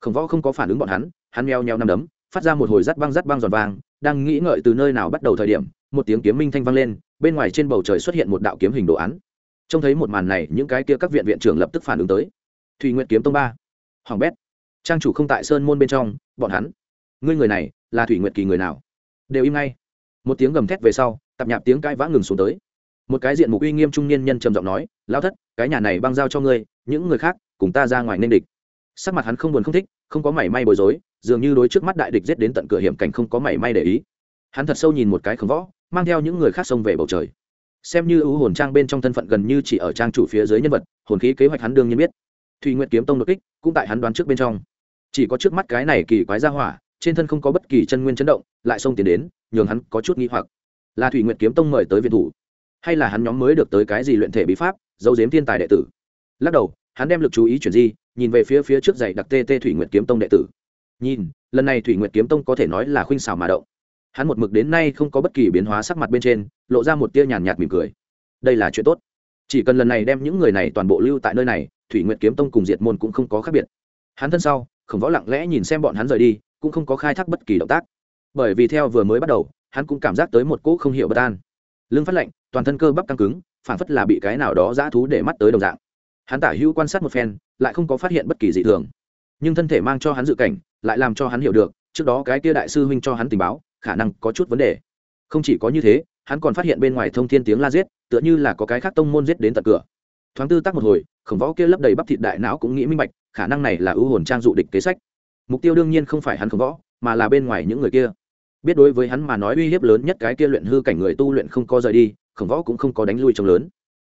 Khổng võ không có phản ứng bọn hắn hắn meo nheo nằm đấm, phát ra một hồi rắt băng rắt băng giòn vàng, đang nghĩ ngợi từ nơi nào bắt đầu thời điểm, một tiếng kiếm minh thanh vang lên, bên ngoài trên bầu trời xuất hiện một đạo kiếm hình đồ án. Trông thấy một màn này, những cái kia các viện viện trưởng lập tức phản ứng tới thùy nguyện kiếm tông ba. Hoàng bét. Trang chủ không tại sơn môn bên trong, bọn hắn. Ngươi người này, là thủy nguyện kỳ người nào? Đều im ngay. Một tiếng gầm thét về sau, tạp nhạp tiếng cãi vã ngừng xuống tới. Một cái diện mục uy nghiêm trung niên nhân trầm giọng nói lao thất, cái nhà này băng giao cho ngươi, những người khác, cùng ta ra ngoài nên địch. Sắc mặt hắn không buồn không thích, không có mảy may bối rối, dường như đối trước mắt đại địch giết đến tận cửa hiểm cảnh không có mảy may để ý. Hắn thật sâu nhìn một cái khổng võ, mang theo những người khác xông về bầu trời. Xem như ưu hồn trang bên trong thân phận gần như chỉ ở trang chủ phía dưới nhân vật, hồn khí kế hoạch hắn đương nhiên biết thùy nguyện kiếm tông đột kích, cũng tại hắn đoán trước bên trong. Chỉ có trước mắt cái này kỳ quái ra hỏa, trên thân không có bất kỳ chân nguyên chấn động, lại xông tiến đến, nhường hắn có chút nghi hoặc. Là thủy nguyện kiếm tông mời tới viện thủ, hay là hắn nhóm mới được tới cái gì luyện thể bí pháp, giấu giếm thiên tài đệ tử? Lắc đầu, hắn đem lực chú ý chuyển di, nhìn về phía phía trước dạy đặc tê tê thủy nguyệt kiếm tông đệ tử. Nhìn, lần này thủy nguyệt kiếm tông có thể nói là khuynh xào mà động. Hắn một mực đến nay không có bất kỳ biến hóa sắc mặt bên trên, lộ ra một tia nhàn nhạt mỉm cười. Đây là chuyện tốt. Chỉ cần lần này đem những người này toàn bộ lưu tại nơi này thủy nguyệt kiếm tông cùng diệt môn cũng không có khác biệt. Hắn thân sau, khổng võ lặng lẽ nhìn xem bọn hắn rời đi, cũng không có khai thác bất kỳ động tác. Bởi vì theo vừa mới bắt đầu, hắn cũng cảm giác tới một cỗ không hiểu bất an. Lưng phát lạnh, toàn thân cơ bắp căng cứng phản phất là bị cái nào đó dã thú để mắt tới đồng dạng. Hắn tả hữu quan sát một phen, lại không có phát hiện bất kỳ dị thường. Nhưng thân thể mang cho hắn dự cảnh, lại làm cho hắn hiểu được, trước đó cái kia đại sư huynh cho hắn tình báo, khả năng có chút vấn đề. Không chỉ có như thế, hắn còn phát hiện bên ngoài thông thiên tiếng la giết, tựa như là có cái khác tông môn giết đến tận cửa thoáng tư tác một hồi, khổng võ kia lấp đầy bắp thịt đại não cũng nghĩ minh bạch, khả năng này là ưu hồn trang dụ địch kế sách. Mục tiêu đương nhiên không phải hắn khổng võ, mà là bên ngoài những người kia. Biết đối với hắn mà nói uy hiếp lớn nhất cái kia luyện hư cảnh người tu luyện không có rời đi, khổng võ cũng không có đánh lui trông lớn.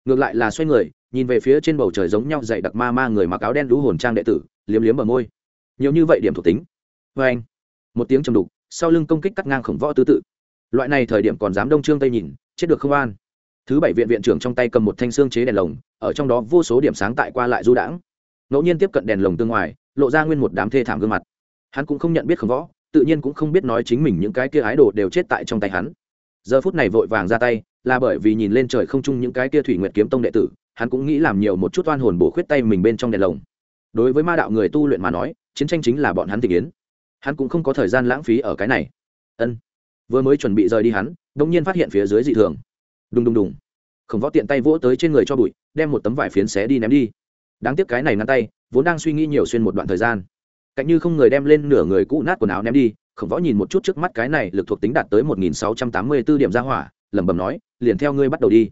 Ngược lại là xoay người, nhìn về phía trên bầu trời giống nhau dày đặc ma ma người mặc áo đen lũ hồn trang đệ tử, liếm liếm bờ môi. Nhiều như vậy điểm thuộc tính. Vê anh. Một tiếng trầm đục, sau lưng công kích cắt ngang khổng võ tư tự. Loại này thời điểm còn dám đông trương tây nhìn, chết được không an. Thứ bảy viện viện trưởng trong tay cầm một thanh xương chế đèn lồng ở trong đó vô số điểm sáng tại qua lại du đãng. Ngẫu nhiên tiếp cận đèn lồng tương ngoài, lộ ra nguyên một đám thê thảm gương mặt. Hắn cũng không nhận biết khổng võ, tự nhiên cũng không biết nói chính mình những cái kia ái đồ đều chết tại trong tay hắn. Giờ phút này vội vàng ra tay, là bởi vì nhìn lên trời không chung những cái kia thủy nguyệt kiếm tông đệ tử, hắn cũng nghĩ làm nhiều một chút oan hồn bổ khuyết tay mình bên trong đèn lồng. Đối với ma đạo người tu luyện mà nói, chiến tranh chính là bọn hắn thị kiến. Hắn cũng không có thời gian lãng phí ở cái này. Ân. Vừa mới chuẩn bị rời đi hắn đông nhiên phát hiện phía dưới dị thường. Đùng đùng đùng khổng võ tiện tay vỗ tới trên người cho bụi, đem một tấm vải phiến xé đi ném đi. Đáng tiếc cái này ngăn tay, vốn đang suy nghĩ nhiều xuyên một đoạn thời gian. Cạnh như không người đem lên nửa người cũ nát quần áo ném đi, khổng võ nhìn một chút trước mắt cái này lực thuộc tính đạt tới một nghìn sáu trăm tám mươi b ố điểm ra hỏa, lẩm bẩm nói, liền theo ngươi bắt đầu đi.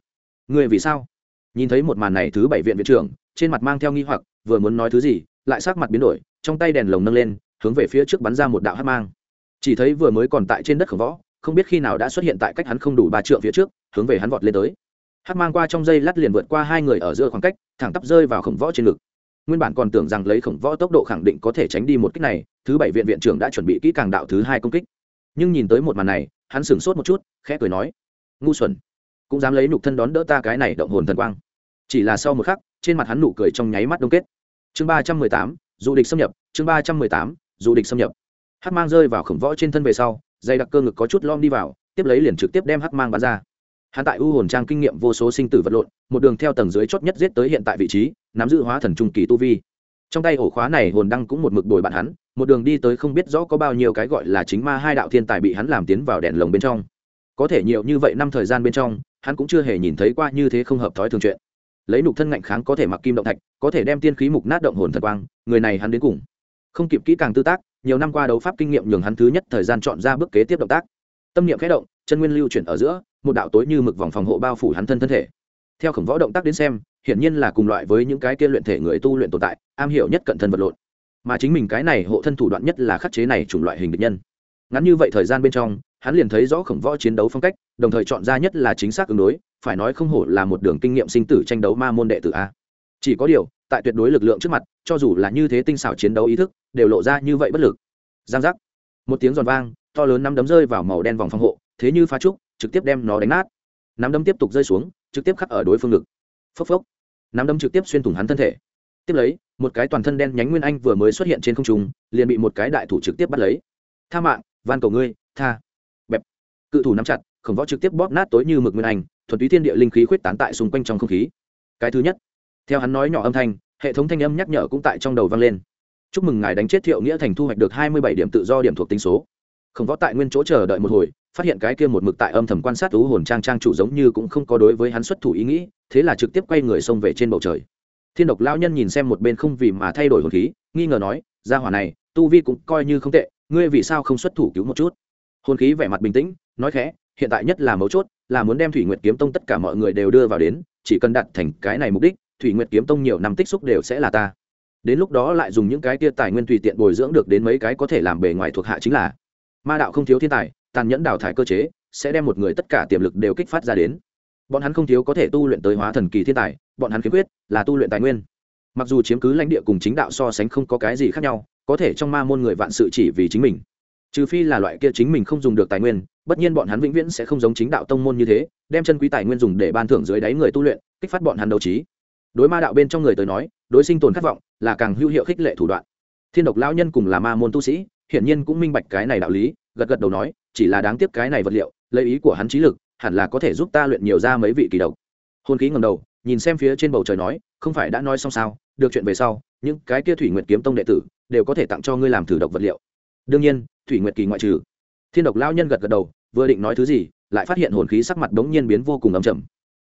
Ngươi vì sao? Nhìn thấy một màn này thứ bảy viện viện trưởng, trên mặt mang theo nghi hoặc, vừa muốn nói thứ gì, lại sắc mặt biến đổi, trong tay đèn lồng nâng lên, hướng về phía trước bắn ra một đạo hát mang. Chỉ thấy vừa mới còn tại trên đất khổng võ, không biết khi nào đã xuất hiện tại cách hắn không đủ ba trượng phía trước, hướng về hắn vọt lên tới hát mang qua trong dây lát liền vượt qua hai người ở giữa khoảng cách thẳng tắp rơi vào khổng võ trên ngực nguyên bản còn tưởng rằng lấy khổng võ tốc độ khẳng định có thể tránh đi một kích này thứ bảy viện viện trưởng đã chuẩn bị kỹ càng đạo thứ hai công kích nhưng nhìn tới một màn này hắn sửng sốt một chút khẽ cười nói ngu xuẩn cũng dám lấy nục thân đón đỡ ta cái này động hồn thần quang chỉ là sau một khắc trên mặt hắn nụ cười trong nháy mắt đông kết chương ba trăm mười tám du địch xâm nhập chương ba trăm mười tám du địch xâm nhập hắc mang rơi vào khổng võ trên thân về sau dây đặc cơ ngực có chút lom đi vào tiếp lấy liền trực tiếp đem hắc mang bắn ra hắn tại u hồn trang kinh nghiệm vô số sinh tử vật lộn, một đường theo tầng dưới chót nhất giết tới hiện tại vị trí, nắm giữ hóa thần trung kỳ tu vi. Trong tay ổ khóa này hồn đăng cũng một mực bồi bạn hắn, một đường đi tới không biết rõ có bao nhiêu cái gọi là chính ma hai đạo thiên tài bị hắn làm tiến vào đèn lồng bên trong. Có thể nhiều như vậy năm thời gian bên trong, hắn cũng chưa hề nhìn thấy qua như thế không hợp thói thường chuyện. Lấy nục thân ngạnh kháng có thể mặc kim động thạch, có thể đem tiên khí mục nát động hồn thật quang, người này hắn đến cùng không kịp kỹ càng tư tác, nhiều năm qua đấu pháp kinh nghiệm nhường hắn thứ nhất thời gian chọn ra bước kế tiếp động tác. Tâm niệm khẽ động, chân nguyên lưu chuyển ở giữa một đạo tối như mực vòng phòng hộ bao phủ hắn thân thân thể. Theo khổng võ động tác đến xem, hiển nhiên là cùng loại với những cái kia luyện thể người tu luyện tồn tại, am hiểu nhất cận thân vật lộn. Mà chính mình cái này hộ thân thủ đoạn nhất là khắc chế này chủng loại hình địch nhân. Ngắn như vậy thời gian bên trong, hắn liền thấy rõ khổng võ chiến đấu phong cách, đồng thời chọn ra nhất là chính xác ứng đối, phải nói không hổ là một đường kinh nghiệm sinh tử tranh đấu ma môn đệ tử a. Chỉ có điều, tại tuyệt đối lực lượng trước mặt, cho dù là như thế tinh xảo chiến đấu ý thức, đều lộ ra như vậy bất lực. Giang giác. Một tiếng giòn vang, to lớn nắm đấm rơi vào màu đen vòng phòng hộ, thế như phá trúc trực tiếp đem nó đánh nát. Nắm đấm tiếp tục rơi xuống, trực tiếp khắc ở đối phương ngực. Phốc phốc. Nắm đấm trực tiếp xuyên thủng hắn thân thể. Tiếp lấy, một cái toàn thân đen nhánh nguyên anh vừa mới xuất hiện trên không trung, liền bị một cái đại thủ trực tiếp bắt lấy. Tha mạng, van cầu ngươi, tha. Bẹp. Cự thủ nắm chặt, khổng võ trực tiếp bóp nát tối như mực nguyên anh, thuần túy thiên địa linh khí khuyết tán tại xung quanh trong không khí. Cái thứ nhất. Theo hắn nói nhỏ âm thanh, hệ thống thanh âm nhắc nhở cũng tại trong đầu vang lên. Chúc mừng ngài đánh chết thiệu nghĩa thành thu hoạch được hai mươi bảy điểm tự do điểm thuộc tính số. Khổng võ tại nguyên chỗ chờ đợi một hồi phát hiện cái kia một mực tại âm thầm quan sát thú hồn trang trang chủ giống như cũng không có đối với hắn xuất thủ ý nghĩ, thế là trực tiếp quay người xông về trên bầu trời. Thiên độc lão nhân nhìn xem một bên không vì mà thay đổi hồn khí, nghi ngờ nói ra hỏa này, tu vi cũng coi như không tệ, ngươi vì sao không xuất thủ cứu một chút? Hồn khí vẻ mặt bình tĩnh, nói khẽ, hiện tại nhất là mấu chốt, là muốn đem thủy nguyệt kiếm tông tất cả mọi người đều đưa vào đến, chỉ cần đặt thành cái này mục đích, thủy nguyệt kiếm tông nhiều năm tích xúc đều sẽ là ta. Đến lúc đó lại dùng những cái kia tài nguyên tùy tiện bồi dưỡng được đến mấy cái có thể làm bề ngoài thuộc hạ chính là. Ma đạo không thiếu thiên tài tàn nhẫn đào thải cơ chế, sẽ đem một người tất cả tiềm lực đều kích phát ra đến. Bọn hắn không thiếu có thể tu luyện tới hóa thần kỳ thiên tài, bọn hắn khiếm khuyết là tu luyện tài nguyên. Mặc dù chiếm cứ lãnh địa cùng chính đạo so sánh không có cái gì khác nhau, có thể trong ma môn người vạn sự chỉ vì chính mình. Trừ phi là loại kia chính mình không dùng được tài nguyên, bất nhiên bọn hắn vĩnh viễn sẽ không giống chính đạo tông môn như thế, đem chân quý tài nguyên dùng để ban thưởng dưới đáy người tu luyện, kích phát bọn hắn đấu trí. Đối ma đạo bên trong người tới nói, đối sinh tồn khát vọng là càng hữu hiệu khích lệ thủ đoạn. Thiên độc lão nhân cùng là ma môn tu sĩ, hiển nhiên cũng minh bạch cái này đạo lý, gật gật đầu nói chỉ là đáng tiếc cái này vật liệu, lấy ý của hắn trí lực, hẳn là có thể giúp ta luyện nhiều ra mấy vị kỳ độc. Hôn khí ngầm đầu, nhìn xem phía trên bầu trời nói, không phải đã nói xong sao, được chuyện về sau, những cái kia thủy nguyệt kiếm tông đệ tử đều có thể tặng cho ngươi làm thử độc vật liệu. Đương nhiên, thủy nguyệt kỳ ngoại trừ. Thiên độc lao nhân gật gật đầu, vừa định nói thứ gì, lại phát hiện hồn khí sắc mặt bỗng nhiên biến vô cùng ấm chầm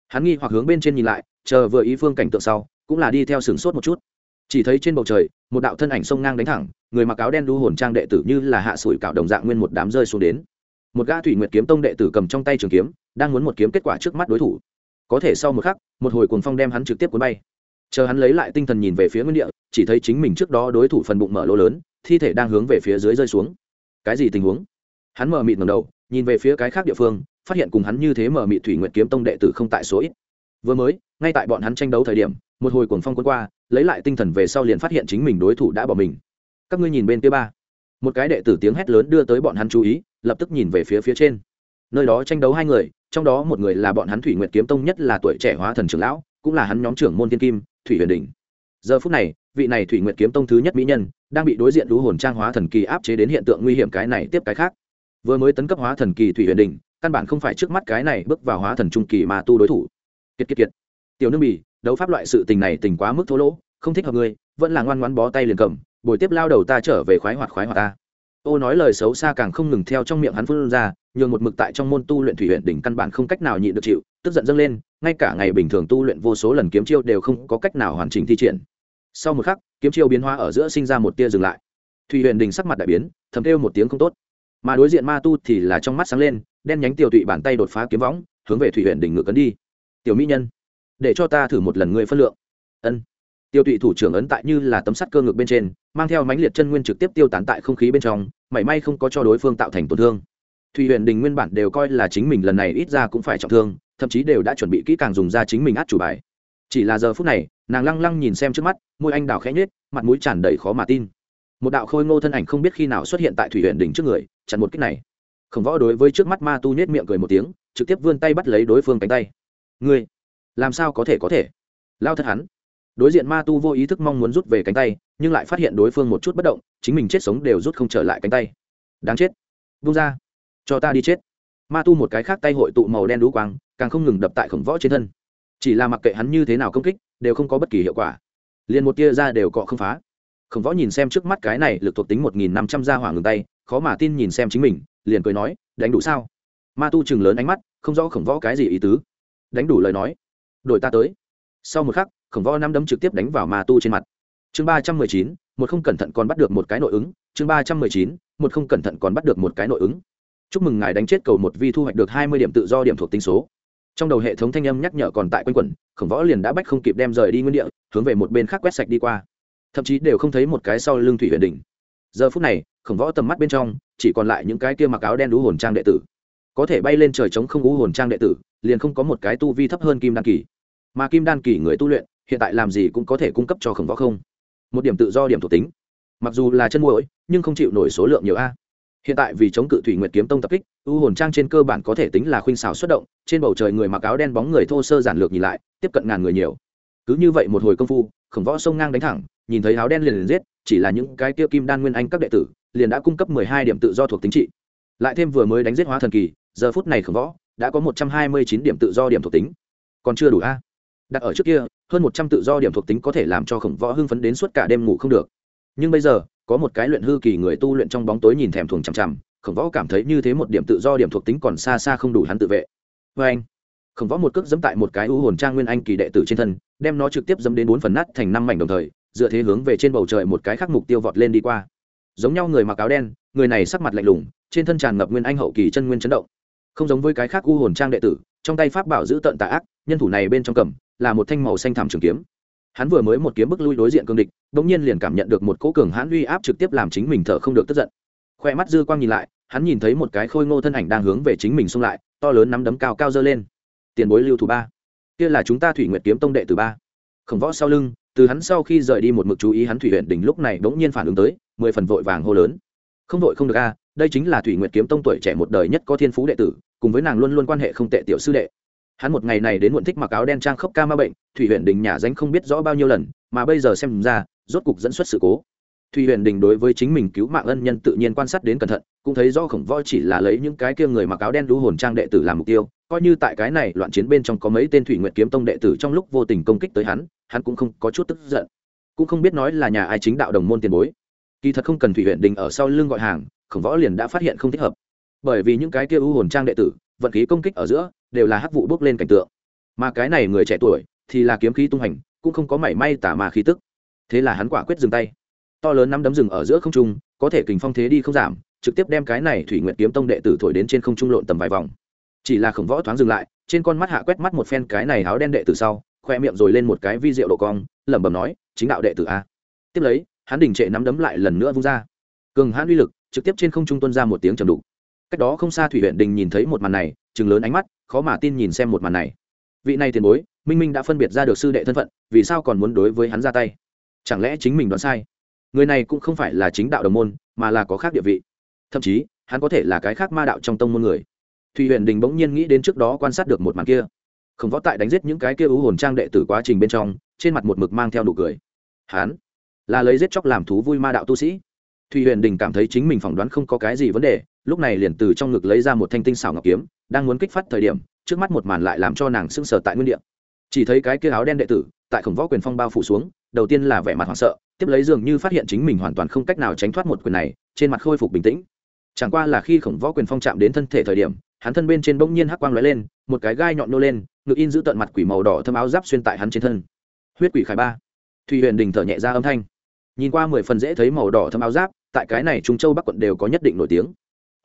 hắn nghi hoặc hướng bên trên nhìn lại, chờ vừa ý phương cảnh tượng sau, cũng là đi theo sửng sốt một chút. Chỉ thấy trên bầu trời, một đạo thân ảnh sông ngang đánh thẳng, người mặc áo đen đu hồn trang đệ tử như là hạ sủi cạo đồng dạng nguyên một đám rơi xuống đến một gã thủy nguyệt kiếm tông đệ tử cầm trong tay trường kiếm, đang muốn một kiếm kết quả trước mắt đối thủ. Có thể sau một khắc, một hồi cuồng phong đem hắn trực tiếp cuốn bay. Chờ hắn lấy lại tinh thần nhìn về phía nguyên địa, chỉ thấy chính mình trước đó đối thủ phần bụng mở lỗ lớn, thi thể đang hướng về phía dưới rơi xuống. Cái gì tình huống? Hắn mở mịt ngầm đầu, nhìn về phía cái khác địa phương, phát hiện cùng hắn như thế mở mịt thủy Nguyệt kiếm tông đệ tử không tại số ít. Vừa mới, ngay tại bọn hắn tranh đấu thời điểm, một hồi cuồng phong cuốn qua, lấy lại tinh thần về sau liền phát hiện chính mình đối thủ đã bỏ mình. Các ngươi nhìn bên kia ba. Một cái đệ tử tiếng hét lớn đưa tới bọn hắn chú ý lập tức nhìn về phía phía trên. Nơi đó tranh đấu hai người, trong đó một người là bọn hắn thủy nguyệt kiếm tông nhất là tuổi trẻ hóa thần trưởng lão, cũng là hắn nhóm trưởng môn thiên kim, thủy huyền đình giờ phút này, vị này thủy nguyệt kiếm tông thứ nhất mỹ nhân, đang bị đối diện lũ hồn trang hóa thần kỳ áp chế đến hiện tượng nguy hiểm cái này tiếp cái khác. Vừa mới tấn cấp hóa thần kỳ thủy huyền đình căn bản không phải trước mắt cái này bước vào hóa thần trung kỳ mà tu đối thủ. Kiệt kiệt kiệt. Tiểu nước bỉ đấu pháp loại sự tình này tình quá mức thô lỗ, không thích hợp ngươi, vẫn là ngoan ngoãn bó tay liền cầm, buổi tiếp lao đầu ta trở về khoái hoạt khoái hoạt ta ô nói lời xấu xa càng không ngừng theo trong miệng hắn phun ra, nhường một mực tại trong môn tu luyện thủy huyện đỉnh căn bản không cách nào nhịn được chịu, tức giận dâng lên, ngay cả ngày bình thường tu luyện vô số lần kiếm chiêu đều không có cách nào hoàn chỉnh thi triển. Sau một khắc, kiếm chiêu biến hóa ở giữa sinh ra một tia dừng lại. Thủy huyền đỉnh sắc mặt đại biến, thầm kêu một tiếng không tốt. Mà đối diện ma tu thì là trong mắt sáng lên, đen nhánh tiểu tụy bàn tay đột phá kiếm võng, hướng về thủy huyền đỉnh ngự cấn đi. Tiểu mỹ nhân, để cho ta thử một lần ngươi phân lượng. Ân. Tiêu tụy thủ trưởng ấn tại như là tấm sắt cơ ngực bên trên, mang theo mãnh liệt chân nguyên trực tiếp tiêu tán tại không khí bên trong mảy may không có cho đối phương tạo thành tổn thương. Thùy huyền đình nguyên bản đều coi là chính mình lần này ít ra cũng phải trọng thương, thậm chí đều đã chuẩn bị kỹ càng dùng ra chính mình át chủ bài. Chỉ là giờ phút này, nàng lăng lăng nhìn xem trước mắt, môi anh đào khẽ nhết mặt mũi tràn đầy khó mà tin. Một đạo khôi ngô thân ảnh không biết khi nào xuất hiện tại thủy huyện đỉnh trước người, chặn một cách này. Khổng võ đối với trước mắt ma tu nhết miệng cười một tiếng, trực tiếp vươn tay bắt lấy đối phương cánh tay. Ngươi, làm sao có thể có thể? Lao thật hắn. Đối diện ma tu vô ý thức mong muốn rút về cánh tay nhưng lại phát hiện đối phương một chút bất động, chính mình chết sống đều rút không trở lại cánh tay. Đáng chết. Vung ra. Cho ta đi chết. Ma tu một cái khác tay hội tụ màu đen đũ quang, càng không ngừng đập tại khổng võ trên thân. Chỉ là mặc kệ hắn như thế nào công kích, đều không có bất kỳ hiệu quả. Liền một tia ra đều cọ không phá. Khổng võ nhìn xem trước mắt cái này lực thuộc tính một nghìn năm trăm ra hỏa ngừng tay, khó mà tin nhìn xem chính mình, liền cười nói, đánh đủ sao? Ma tu chừng lớn ánh mắt, không rõ khổng võ cái gì ý tứ. Đánh đủ lời nói. Đổi ta tới. Sau một khắc, khổng võ năm đấm trực tiếp đánh vào ma tu trên mặt chương ba trăm mười chín, một không cẩn thận còn bắt được một cái nội ứng. Chương ba trăm mười chín, một không cẩn thận còn bắt được một cái nội ứng. Chúc mừng ngài đánh chết cầu một vi thu hoạch được hai mươi điểm tự do điểm thuộc tinh số. Trong đầu hệ thống thanh âm nhắc nhở còn tại quanh quẩn, khổng võ liền đã bách không kịp đem rời đi nguyên địa, hướng về một bên khác quét sạch đi qua. Thậm chí đều không thấy một cái sau lưng thủy huyền đỉnh. Giờ phút này, khổng võ tầm mắt bên trong, chỉ còn lại những cái kia mặc áo đen đú hồn trang đệ tử. Có thể bay lên trời trống không ú hồn trang đệ tử, liền không có một cái tu vi thấp hơn kim đan kỳ. Mà kim đan kỳ người tu luyện, hiện tại làm gì cũng có thể cung cấp cho khổng võ không một điểm tự do điểm thuộc tính. Mặc dù là chân muỗi, nhưng không chịu nổi số lượng nhiều a. Hiện tại vì chống cự thủy nguyệt kiếm tông tập kích, u hồn trang trên cơ bản có thể tính là khuynh xào xuất động, trên bầu trời người mặc áo đen bóng người thô sơ giản lược nhìn lại, tiếp cận ngàn người nhiều. Cứ như vậy một hồi công phu, khổng võ sông ngang đánh thẳng, nhìn thấy áo đen liền liền giết, chỉ là những cái kia kim đan nguyên anh các đệ tử, liền đã cung cấp mười hai điểm tự do thuộc tính trị. Lại thêm vừa mới đánh giết hóa thần kỳ, giờ phút này khổng võ, đã có một trăm hai mươi chín điểm tự do điểm thuộc tính. Còn chưa đủ a đặt ở trước kia, hơn một trăm tự do điểm thuộc tính có thể làm cho khổng võ hưng phấn đến suốt cả đêm ngủ không được. Nhưng bây giờ, có một cái luyện hư kỳ người tu luyện trong bóng tối nhìn thèm thuồng chằm chằm, khổng võ cảm thấy như thế một điểm tự do điểm thuộc tính còn xa xa không đủ hắn tự vệ. Vê anh, khổng võ một cước dẫm tại một cái u hồn trang nguyên anh kỳ đệ tử trên thân, đem nó trực tiếp dẫm đến bốn phần nát thành năm mảnh đồng thời, dựa thế hướng về trên bầu trời một cái khác mục tiêu vọt lên đi qua. Giống nhau người mặc áo đen, người này sắc mặt lạnh lùng, trên thân tràn ngập nguyên anh hậu kỳ chân nguyên chấn động. Không giống với cái khác u hồn trang đệ tử, trong tay pháp bảo giữ tận tà ác, nhân thủ này bên trong cầm là một thanh màu xanh thảm trường kiếm. Hắn vừa mới một kiếm bức lui đối diện cương địch đ ỗ n g nhiên liền cảm nhận được một cỗ cường hãn uy áp trực tiếp làm chính mình thở không được tức giận. Khoe mắt dư quang nhìn lại, hắn nhìn thấy một cái khôi ngô thân ảnh đang hướng về chính mình xung lại, to lớn nắm đấm cao cao dơ lên. Tiền bối lưu thủ ba. Kia là chúng ta thủy nguyệt kiếm tông đệ từ ba. Khổng võ sau lưng, từ hắn sau khi rời đi một mực chú ý hắn thủy huyện đỉnh lúc này bỗng nhiên phản ứng tới, mười phần vội vàng hô lớn. Không vội không được a, đây chính là thủy nguyệt kiếm tông tuổi trẻ một đời nhất có thiên phú đệ tử, cùng với nàng luôn luôn quan hệ không tệ tiểu sư đệ hắn một ngày này đến muộn thích mặc áo đen trang khốc ca ma bệnh, thủy huyện đình nhà danh không biết rõ bao nhiêu lần, mà bây giờ xem ra, rốt cục dẫn xuất sự cố. Thủy huyện đình đối với chính mình cứu mạng ân nhân tự nhiên quan sát đến cẩn thận, cũng thấy do khổng võ chỉ là lấy những cái kia người mặc áo đen đu hồn trang đệ tử làm mục tiêu, coi như tại cái này loạn chiến bên trong có mấy tên thủy nguyện kiếm tông đệ tử trong lúc vô tình công kích tới hắn hắn cũng không có chút tức giận. Cũng không biết nói là nhà ai chính đạo đồng môn tiền bối. Kỳ thật không cần thủy huyện đình ở sau lưng gọi hàng, khổng võ liền đã phát hiện không thích hợp. Bởi vì những cái kia u hồn trang đệ tử, vận khí công kích ở giữa đều là hắc vụ bốc lên cảnh tượng. Mà cái này người trẻ tuổi thì là kiếm khí tung hành, cũng không có mảy may tả mà khí tức. Thế là hắn quả quyết dừng tay. To lớn năm đấm rừng ở giữa không trung, có thể kình phong thế đi không giảm, trực tiếp đem cái này thủy nguyện kiếm tông đệ tử thổi đến trên không trung lộn tầm vài vòng. Chỉ là khổng võ thoáng dừng lại, trên con mắt hạ quét mắt một phen cái này áo đen đệ tử sau, khoe miệng rồi lên một cái vi rượu độ cong, lẩm bẩm nói, chính đạo đệ tử a. Tiếp lấy, hắn đình trệ nắm đấm lại lần nữa vung ra. Cường hãn uy lực trực tiếp trên không trung tuân ra một tiếng trầm đục. Cách đó không xa thủy huyện đình nhìn thấy một màn này chừng lớn ánh mắt khó mà tin nhìn xem một màn này. Vị này tiền bối, minh minh đã phân biệt ra được sư đệ thân phận, vì sao còn muốn đối với hắn ra tay? Chẳng lẽ chính mình đoán sai? Người này cũng không phải là chính đạo đồng môn, mà là có khác địa vị. Thậm chí, hắn có thể là cái khác ma đạo trong tông môn người. Thùy huyền đình bỗng nhiên nghĩ đến trước đó quan sát được một màn kia. Không võ tại đánh giết những cái kia ưu hồn trang đệ tử quá trình bên trong, trên mặt một mực mang theo nụ cười. Hắn là lấy giết chóc làm thú vui ma đạo tu sĩ thùy huyền đình cảm thấy chính mình phỏng đoán không có cái gì vấn đề, lúc này liền từ trong ngực lấy ra một thanh tinh xảo ngọc kiếm, đang muốn kích phát thời điểm, trước mắt một màn lại làm cho nàng sưng sờ tại nguyên địa. Chỉ thấy cái kia áo đen đệ tử, tại khổng võ quyền phong bao phủ xuống, đầu tiên là vẻ mặt hoảng sợ, tiếp lấy dường như phát hiện chính mình hoàn toàn không cách nào tránh thoát một quyền này, trên mặt khôi phục bình tĩnh. Chẳng qua là khi khổng võ quyền phong chạm đến thân thể thời điểm, hắn thân bên trên bỗng nhiên hắc quang lóe lên, một cái gai nhọn nô lên, ngực in giữ tận mặt quỷ màu đỏ thâm áo giáp xuyên tại hắn trên thân. Huyết quỷ khải ba. Thùy huyền đình thở nhẹ ra âm thanh. Nhìn qua mười phần dễ thấy màu đỏ thâm áo giáp tại cái này trung châu bắc quận đều có nhất định nổi tiếng.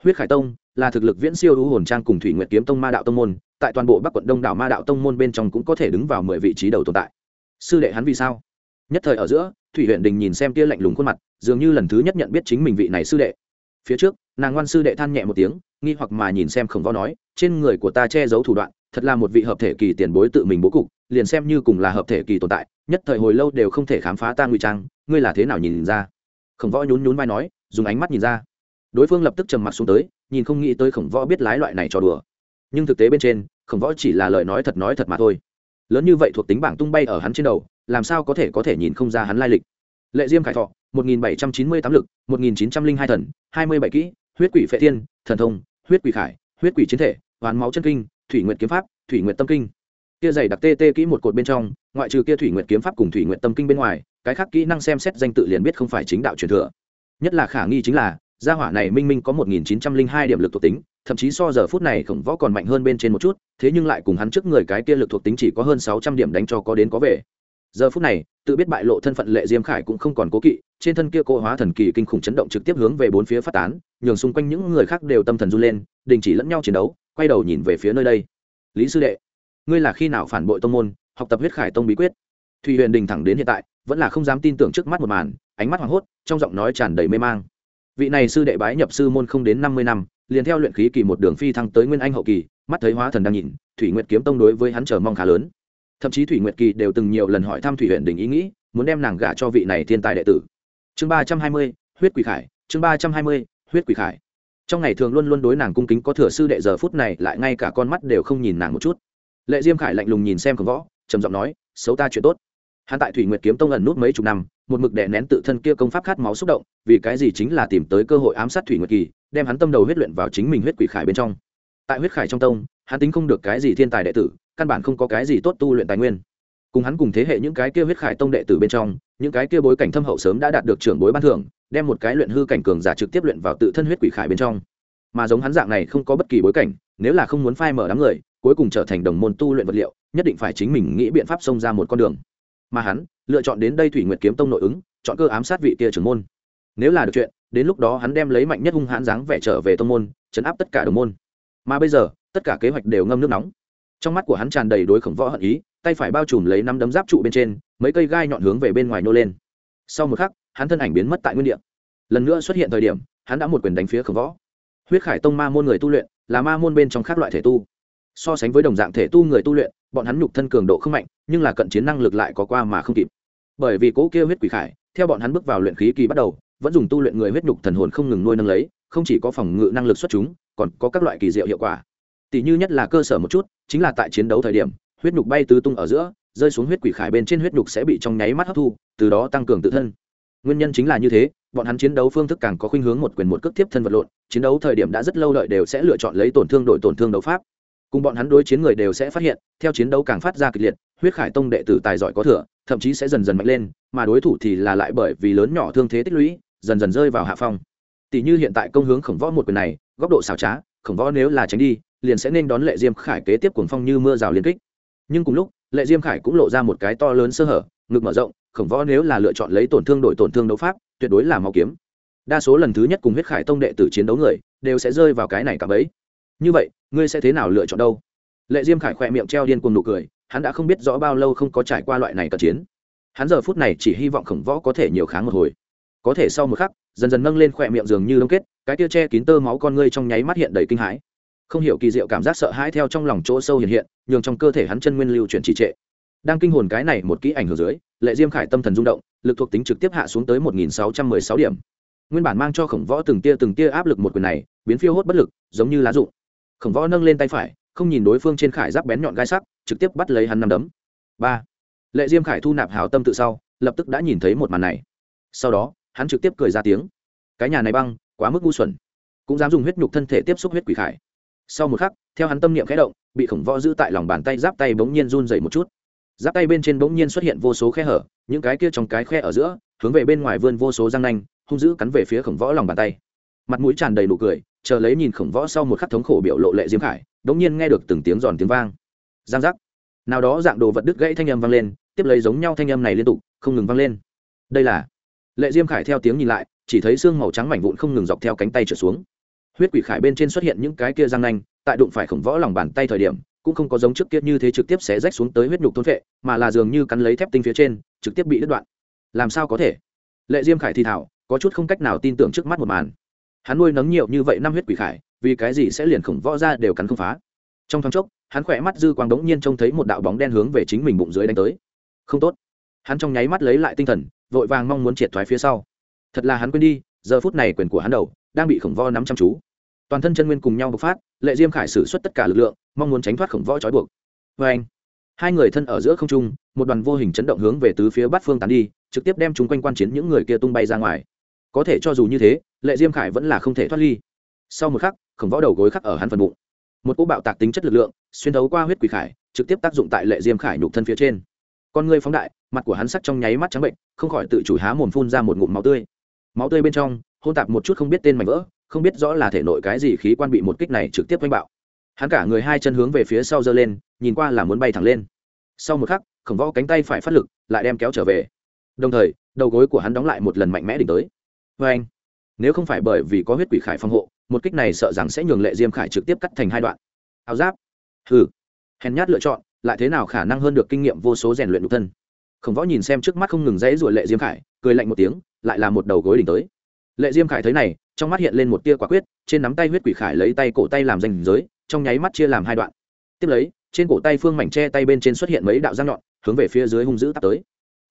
Huyết khải tông là thực lực viễn siêu ưu hồn trang cùng thủy nguyệt kiếm tông ma đạo tông môn, tại toàn bộ bắc quận đông đảo ma đạo tông môn bên trong cũng có thể đứng vào mười vị trí đầu tồn tại. Sư đệ hắn vì sao? Nhất thời ở giữa, thủy huyện đình nhìn xem kia lạnh lùng khuôn mặt, dường như lần thứ nhất nhận biết chính mình vị này sư đệ. Phía trước, nàng ngoan sư đệ than nhẹ một tiếng, nghi hoặc mà nhìn xem khổng võ nói, trên người của ta che giấu thủ đoạn, thật là một vị hợp thể kỳ tiền bối tự mình bố cục, liền xem như cùng là hợp thể kỳ tồn tại, nhất thời hồi lâu đều không thể khám phá ta nguy trang, ngươi là thế nào nhìn ra? Khổng võ nhún nhún vai nói, dùng ánh mắt nhìn ra. Đối phương lập tức trầm mặc xuống tới, nhìn không nghĩ tới khổng võ biết lái loại này cho đùa. Nhưng thực tế bên trên, khổng võ chỉ là lời nói thật nói thật mà thôi. Lớn như vậy thuộc tính bảng tung bay ở hắn trên đầu, làm sao có thể có thể nhìn không ra hắn lai lịch? Lệ diêm khải thọ, một nghìn bảy trăm chín mươi tám lực, một nghìn chín trăm linh hai thần, hai mươi bảy kỹ, huyết quỷ phệ thiên, thần thông, huyết quỷ khải, huyết quỷ chiến thể hoán máu chân kinh, thủy nguyện kiếm pháp, thủy nguyện tâm kinh. Kia dày đặc tê tê kỹ một cột bên trong, ngoại trừ kia thủy nguyện kiếm pháp cùng thủy nguyện tâm kinh bên ngoài cái khác kỹ năng xem xét danh tự liền biết không phải chính đạo truyền thừa. Nhất là khả nghi chính là, gia hỏa này minh minh có một nghìn chín trăm linh hai điểm lực thuộc tính, thậm chí so giờ phút này khổng võ còn mạnh hơn bên trên một chút, thế nhưng lại cùng hắn trước người cái kia lực thuộc tính chỉ có hơn sáu trăm điểm đánh cho có đến có về. Giờ phút này, tự biết bại lộ thân phận lệ diêm khải cũng không còn cố kỵ, trên thân kia cô hóa thần kỳ kinh khủng chấn động trực tiếp hướng về bốn phía phát tán, nhường xung quanh những người khác đều tâm thần run lên, đình chỉ lẫn nhau chiến đấu, quay đầu nhìn về phía nơi đây. Lý sư đệ, ngươi là khi nào phản bội tông môn, học tập huyết khải tông bí quyết? Thùy huyền đình thẳng đến hiện tại vẫn là không dám tin tưởng trước mắt một màn, ánh mắt hoảng hốt, trong giọng nói tràn đầy mê mang. Vị này sư đệ bái nhập sư môn không đến năm mươi năm, liền theo luyện khí kỳ một đường phi thăng tới nguyên anh hậu kỳ, mắt thấy hóa thần đang nhìn, thủy nguyệt kiếm tông đối với hắn chờ mong khá lớn. Thậm chí thủy nguyệt kỳ đều từng nhiều lần hỏi thăm thủy huyện đình ý nghĩ, muốn đem nàng gả cho vị này thiên tài đệ tử. Chương ba trăm hai mươi, huyết quỷ khải, chương ba trăm hai mươi, huyết quỷ khải. Trong ngày thường luôn luôn đối nàng cung kính có thừa sư đệ giờ phút này lại ngay cả con mắt đều không nhìn nàng một chút. Lệ diêm khải lạnh lùng nhìn xem khổng võ, trầm giọng nói, xấu ta chuyện tốt hắn tại thủy nguyệt kiếm tông ẩn nút mấy chục năm, một mực đè nén tự thân kia công pháp khát máu xúc động, vì cái gì chính là tìm tới cơ hội ám sát thủy nguyệt kỳ, đem hắn tâm đầu huyết luyện vào chính mình huyết quỷ khải bên trong. Tại huyết khải trong tông, hắn tính không được cái gì thiên tài đệ tử, căn bản không có cái gì tốt tu luyện tài nguyên. Cùng hắn cùng thế hệ những cái kia huyết khải tông đệ tử bên trong, những cái kia bối cảnh thâm hậu sớm đã đạt được trưởng bối ban thưởng, đem một cái luyện hư cảnh cường giả trực tiếp luyện vào tự thân huyết quỷ khải bên trong. Mà giống hắn dạng này không có bất kỳ bối cảnh, nếu là không muốn phai mở đám người, cuối cùng trở thành đồng môn tu luyện vật liệu, nhất định phải chính mình nghĩ biện pháp xông ra một con đường mà hắn lựa chọn đến đây thủy nguyệt kiếm tông nội ứng chọn cơ ám sát vị kia trưởng môn nếu là được chuyện đến lúc đó hắn đem lấy mạnh nhất hung hãn dáng vẻ trở về tông môn chấn áp tất cả đồng môn mà bây giờ tất cả kế hoạch đều ngâm nước nóng trong mắt của hắn tràn đầy đối khổng võ hận ý tay phải bao trùm lấy năm đấm giáp trụ bên trên mấy cây gai nhọn hướng về bên ngoài nô lên sau một khắc hắn thân ảnh biến mất tại nguyên địa lần nữa xuất hiện thời điểm hắn đã một quyền đánh phía khổng võ huyết khải tông ma môn người tu luyện là ma môn bên trong các loại thể tu so sánh với đồng dạng thể tu người tu luyện bọn hắn nhục thân cường độ không mạnh, nhưng là cận chiến năng lực lại có qua mà không kịp. Bởi vì cỗ kia huyết quỷ khải, theo bọn hắn bước vào luyện khí kỳ bắt đầu, vẫn dùng tu luyện người huyết nhục thần hồn không ngừng nuôi nâng lấy, không chỉ có phòng ngự năng lực xuất chúng, còn có các loại kỳ diệu hiệu quả. Tỷ như nhất là cơ sở một chút, chính là tại chiến đấu thời điểm, huyết nhục bay tứ tung ở giữa, rơi xuống huyết quỷ khải bên trên huyết nhục sẽ bị trong nháy mắt hấp thu, từ đó tăng cường tự thân. Nguyên nhân chính là như thế, bọn hắn chiến đấu phương thức càng có khuynh hướng một quyền một cước tiếp thân vật lộn, chiến đấu thời điểm đã rất lâu đợi đều sẽ lựa chọn lấy tổn thương đội tổn thương đấu pháp cùng bọn hắn đối chiến người đều sẽ phát hiện, theo chiến đấu càng phát ra kịch liệt, huyết khải tông đệ tử tài giỏi có thừa, thậm chí sẽ dần dần mạnh lên, mà đối thủ thì là lại bởi vì lớn nhỏ thương thế tích lũy, dần dần rơi vào hạ phong. Tỷ như hiện tại công hướng khổng võ một quyền này, góc độ xảo trá, khổng võ nếu là tránh đi, liền sẽ nên đón lệ diêm khải kế tiếp cuồng phong như mưa rào liên kích. Nhưng cùng lúc, lệ diêm khải cũng lộ ra một cái to lớn sơ hở, ngực mở rộng, khổng võ nếu là lựa chọn lấy tổn thương đổi tổn thương đấu pháp, tuyệt đối là máu kiếm. Đa số lần thứ nhất cùng huyết khải tông đệ tử chiến đấu người, đều sẽ rơi vào cái này cả bấy như vậy ngươi sẽ thế nào lựa chọn đâu? Lệ diêm khải khỏe miệng treo điên cuồng nụ cười, hắn đã không biết rõ bao lâu không có trải qua loại này cận chiến. Hắn giờ phút này chỉ hy vọng khổng võ có thể nhiều kháng một hồi. Có thể sau một khắc, dần dần nâng lên khỏe miệng dường như đông kết, cái tia che kín tơ máu con ngươi trong nháy mắt hiện đầy kinh hãi. Không hiểu kỳ diệu cảm giác sợ hãi theo trong lòng chỗ sâu hiện hiện, nhường trong cơ thể hắn chân nguyên lưu chuyển trì trệ. Đang kinh hồn cái này một kỹ ảnh hưởng dưới, lệ diêm khải tâm thần rung động, lực thuộc tính trực tiếp hạ xuống tới một nghìn sáu trăm mười sáu điểm. Nguyên bản mang cho khổng võ từng tia từng tia áp lực một quyền này, biến phiêu hốt bất lực, giống như lá rụng khổng võ nâng lên tay phải, không nhìn đối phương trên khải giáp bén nhọn gai sắc, trực tiếp bắt lấy hắn nằm đấm. Ba. Lệ diêm khải thu nạp hào tâm tự sau, lập tức đã nhìn thấy một màn này. Sau đó, hắn trực tiếp cười ra tiếng. Cái nhà này băng, quá mức ngu xuẩn. Cũng dám dùng huyết nhục thân thể tiếp xúc huyết quỷ khải. Sau một khắc, theo hắn tâm niệm khẽ động, bị khổng võ giữ tại lòng bàn tay giáp tay bỗng nhiên run dày một chút. Giáp tay bên trên bỗng nhiên xuất hiện vô số khe hở, những cái kia trong cái khe ở giữa, hướng về bên ngoài vươn vô số răng nanh, hung dữ cắn về phía khổng võ lòng bàn tay. Mặt mũi tràn đầy nụ cười chờ lấy nhìn khổng võ sau một khắc thống khổ biểu lộ lệ diêm khải, đống nhiên nghe được từng tiếng giòn tiếng vang. Giang giác. Nào đó dạng đồ vật đứt gãy thanh âm vang lên, tiếp lấy giống nhau thanh âm này liên tục, không ngừng vang lên. Đây là. Lệ diêm khải theo tiếng nhìn lại, chỉ thấy xương màu trắng mảnh vụn không ngừng dọc theo cánh tay trở xuống. Huyết quỷ khải bên trên xuất hiện những cái kia răng nanh, tại đụng phải khổng võ lòng bàn tay thời điểm, cũng không có giống trước kia như thế trực tiếp xé rách xuống tới huyết nhục thôn vệ mà là dường như cắn lấy thép tinh phía trên, trực tiếp bị đứt đoạn. Làm sao có thể? Lệ diêm khải thì thảo, có chút không cách nào tin tưởng trước mắt một màn hắn nuôi nấng nhiều như vậy năm huyết quỷ khải, vì cái gì sẽ liền khổng võ ra đều cắn không phá? Trong thoáng chốc, hắn khỏe mắt dư quang đống nhiên trông thấy một đạo bóng đen hướng về chính mình bụng dưới đánh tới. Không tốt. Hắn trong nháy mắt lấy lại tinh thần, vội vàng mong muốn triệt thoái phía sau. Thật là hắn quên đi, giờ phút này quyền của hắn đầu đang bị khổng võ nắm chăm chú. Toàn thân chân nguyên cùng nhau bộc phát, lệ diêm khải xử suất tất cả lực lượng, mong muốn tránh thoát khổng võ trói buộc. Vê anh, hai người thân ở giữa không trung, một đoàn vô hình chấn động hướng về tứ phía bát phương tán đi, trực tiếp đem chúng quanh quan chiến những người kia tung bay ra ngoài. Có thể cho dù như thế lệ diêm khải vẫn là không thể thoát ly. Sau một khắc, khổng võ đầu gối khắc ở hắn phần bụng. Một cỗ bạo tạc tính chất lực lượng, xuyên thấu qua huyết quỷ khải, trực tiếp tác dụng tại lệ diêm khải nhục thân phía trên. Con người phóng đại, mặt của hắn sắc trong nháy mắt trắng bệnh, không khỏi tự chủ há mồm phun ra một ngụm máu tươi. Máu tươi bên trong, hôn tạp một chút không biết tên mảnh vỡ, không biết rõ là thể nội cái gì khí quan bị một kích này trực tiếp oanh bạo. Hắn cả người hai chân hướng về phía sau giơ lên, nhìn qua là muốn bay thẳng lên. Sau một khắc, khổng võ cánh tay phải phát lực, lại đem kéo trở về. Đồng thời, đầu gối của hắn đóng lại một lần mạnh mẽ đỉnh tới. Vê anh nếu không phải bởi vì có huyết quỷ khải phòng hộ, một kích này sợ rằng sẽ nhường lệ diêm khải trực tiếp cắt thành hai đoạn. Áo giáp. Hừ. Hèn nhát lựa chọn, lại thế nào khả năng hơn được kinh nghiệm vô số rèn luyện nhục thân? Khổng võ nhìn xem trước mắt không ngừng dãy ruổi lệ diêm khải, cười lạnh một tiếng, lại là một đầu gối đỉnh tới. Lệ diêm khải thấy này, trong mắt hiện lên một tia quả quyết, trên nắm tay huyết quỷ khải lấy tay cổ tay làm danh giới, trong nháy mắt chia làm hai đoạn. Tiếp lấy, trên cổ tay phương mảnh tre tay bên trên xuất hiện mấy đạo răng nhọn, hướng về phía dưới hung dữ tắt tới.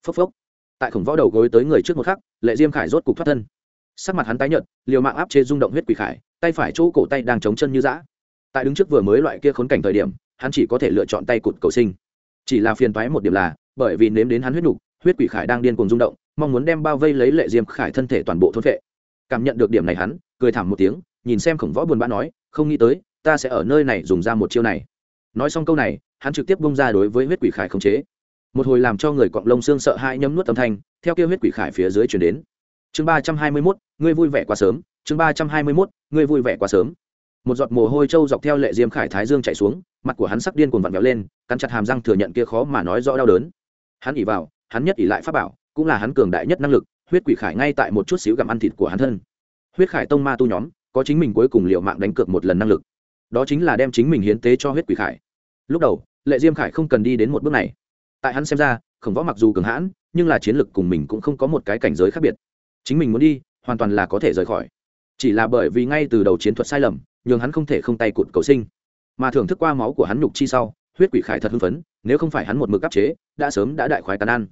Phốc phốc. Tại khổng võ đầu gối tới người trước một khắc, lệ diêm khải rốt cục thoát thân sắc mặt hắn tái nhợt, liều mạng áp chế rung động huyết quỷ khải, tay phải chỗ cổ tay đang chống chân như dã. Tại đứng trước vừa mới loại kia khốn cảnh thời điểm, hắn chỉ có thể lựa chọn tay cụt cầu sinh. Chỉ là phiền toái một điểm là, bởi vì nếm đến hắn huyết nục huyết quỷ khải đang điên cuồng rung động, mong muốn đem bao vây lấy lệ diêm khải thân thể toàn bộ thôn vệ cảm nhận được điểm này hắn, cười thảm một tiếng, nhìn xem khổng võ buồn bã nói, không nghĩ tới, ta sẽ ở nơi này dùng ra một chiêu này. Nói xong câu này, hắn trực tiếp bung ra đối với huyết quỷ khải khống chế. Một hồi làm cho người cọng lông xương sợ hãi nhấm nuốt âm thanh, theo kia huyết quỷ khải phía dưới chuyển đến. Chương ba trăm hai mươi mốt ngươi vui vẻ quá sớm, chương ba trăm hai mươi mốt, ngươi vui vẻ quá sớm. Một giọt mồ hôi trâu dọc theo lệ diêm khải thái dương chạy xuống, mặt của hắn sắc điên cuồng vặn vẹo lên, cắn chặt hàm răng thừa nhận kia khó mà nói rõ đau đớn. Hắn ỉ vào, hắn nhất ỉ lại pháp bảo, cũng là hắn cường đại nhất năng lực, huyết quỷ khải ngay tại một chút xíu gặm ăn thịt của hắn thân. Huyết khải tông ma tu nhóm, có chính mình cuối cùng liệu mạng đánh cược một lần năng lực. Đó chính là đem chính mình hiến tế cho huyết quỷ khải. Lúc đầu, lệ diêm khải không cần đi đến một bước này. Tại hắn xem ra, khổng võ mặc dù cường hãn, nhưng là chiến lực cùng mình cũng không có một cái cảnh giới khác biệt. Chính mình muốn đi hoàn toàn là có thể rời khỏi. Chỉ là bởi vì ngay từ đầu chiến thuật sai lầm, nhường hắn không thể không tay cụt cầu sinh. Mà thưởng thức qua máu của hắn nhục chi sau, huyết quỷ khải thật hưng phấn, nếu không phải hắn một mực áp chế, đã sớm đã đại khoái tàn ăn.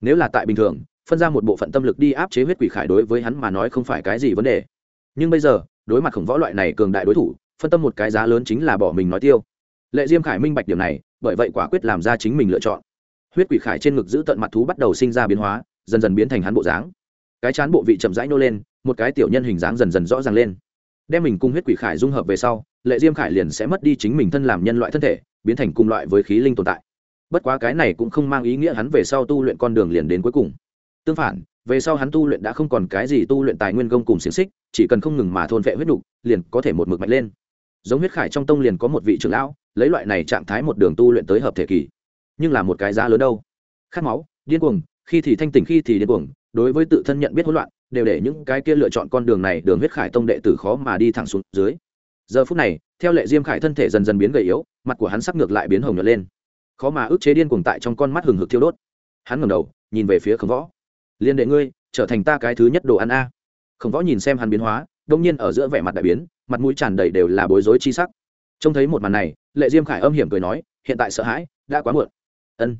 Nếu là tại bình thường, phân ra một bộ phận tâm lực đi áp chế huyết quỷ khải đối với hắn mà nói không phải cái gì vấn đề. Nhưng bây giờ, đối mặt khổng võ loại này cường đại đối thủ, phân tâm một cái giá lớn chính là bỏ mình nói tiêu. Lệ diêm khải minh bạch điểm này, bởi vậy quả quyết làm ra chính mình lựa chọn. Huyết quỷ khải trên ngực giữ tận mặt thú bắt đầu sinh ra biến hóa, dần dần biến thành hắn bộ dáng cái chán bộ vị chậm rãi nô lên, một cái tiểu nhân hình dáng dần dần rõ ràng lên. Đem mình cùng huyết quỷ khải dung hợp về sau, lệ diêm khải liền sẽ mất đi chính mình thân làm nhân loại thân thể, biến thành cùng loại với khí linh tồn tại. Bất quá cái này cũng không mang ý nghĩa hắn về sau tu luyện con đường liền đến cuối cùng. Tương phản, về sau hắn tu luyện đã không còn cái gì tu luyện tài nguyên công cùng xiềng xích, chỉ cần không ngừng mà thôn vệ huyết đục liền có thể một mực mạnh lên. Giống huyết khải trong tông liền có một vị trưởng lão, lấy loại này trạng thái một đường tu luyện tới hợp thể kỳ. Nhưng là một cái giá lớn đâu? Khát máu, điên cuồng, khi thì thanh tỉnh, khi thì điên cuồng đối với tự thân nhận biết hỗn loạn, đều để những cái kia lựa chọn con đường này đường huyết khải tông đệ tử khó mà đi thẳng xuống dưới. Giờ phút này, theo lệ diêm khải thân thể dần dần biến gầy yếu, mặt của hắn sắc ngược lại biến hồng nhợt lên. Khó mà ức chế điên cuồng tại trong con mắt hừng hực thiêu đốt. Hắn ngẩng đầu, nhìn về phía khổng võ. Liên đệ ngươi, trở thành ta cái thứ nhất đồ ăn a. Khổng võ nhìn xem hắn biến hóa, đông nhiên ở giữa vẻ mặt đại biến, mặt mũi tràn đầy đều là bối rối chi sắc. Trông thấy một màn này, lệ diêm khải âm hiểm cười nói, hiện tại sợ hãi, đã quá muộn. Ân.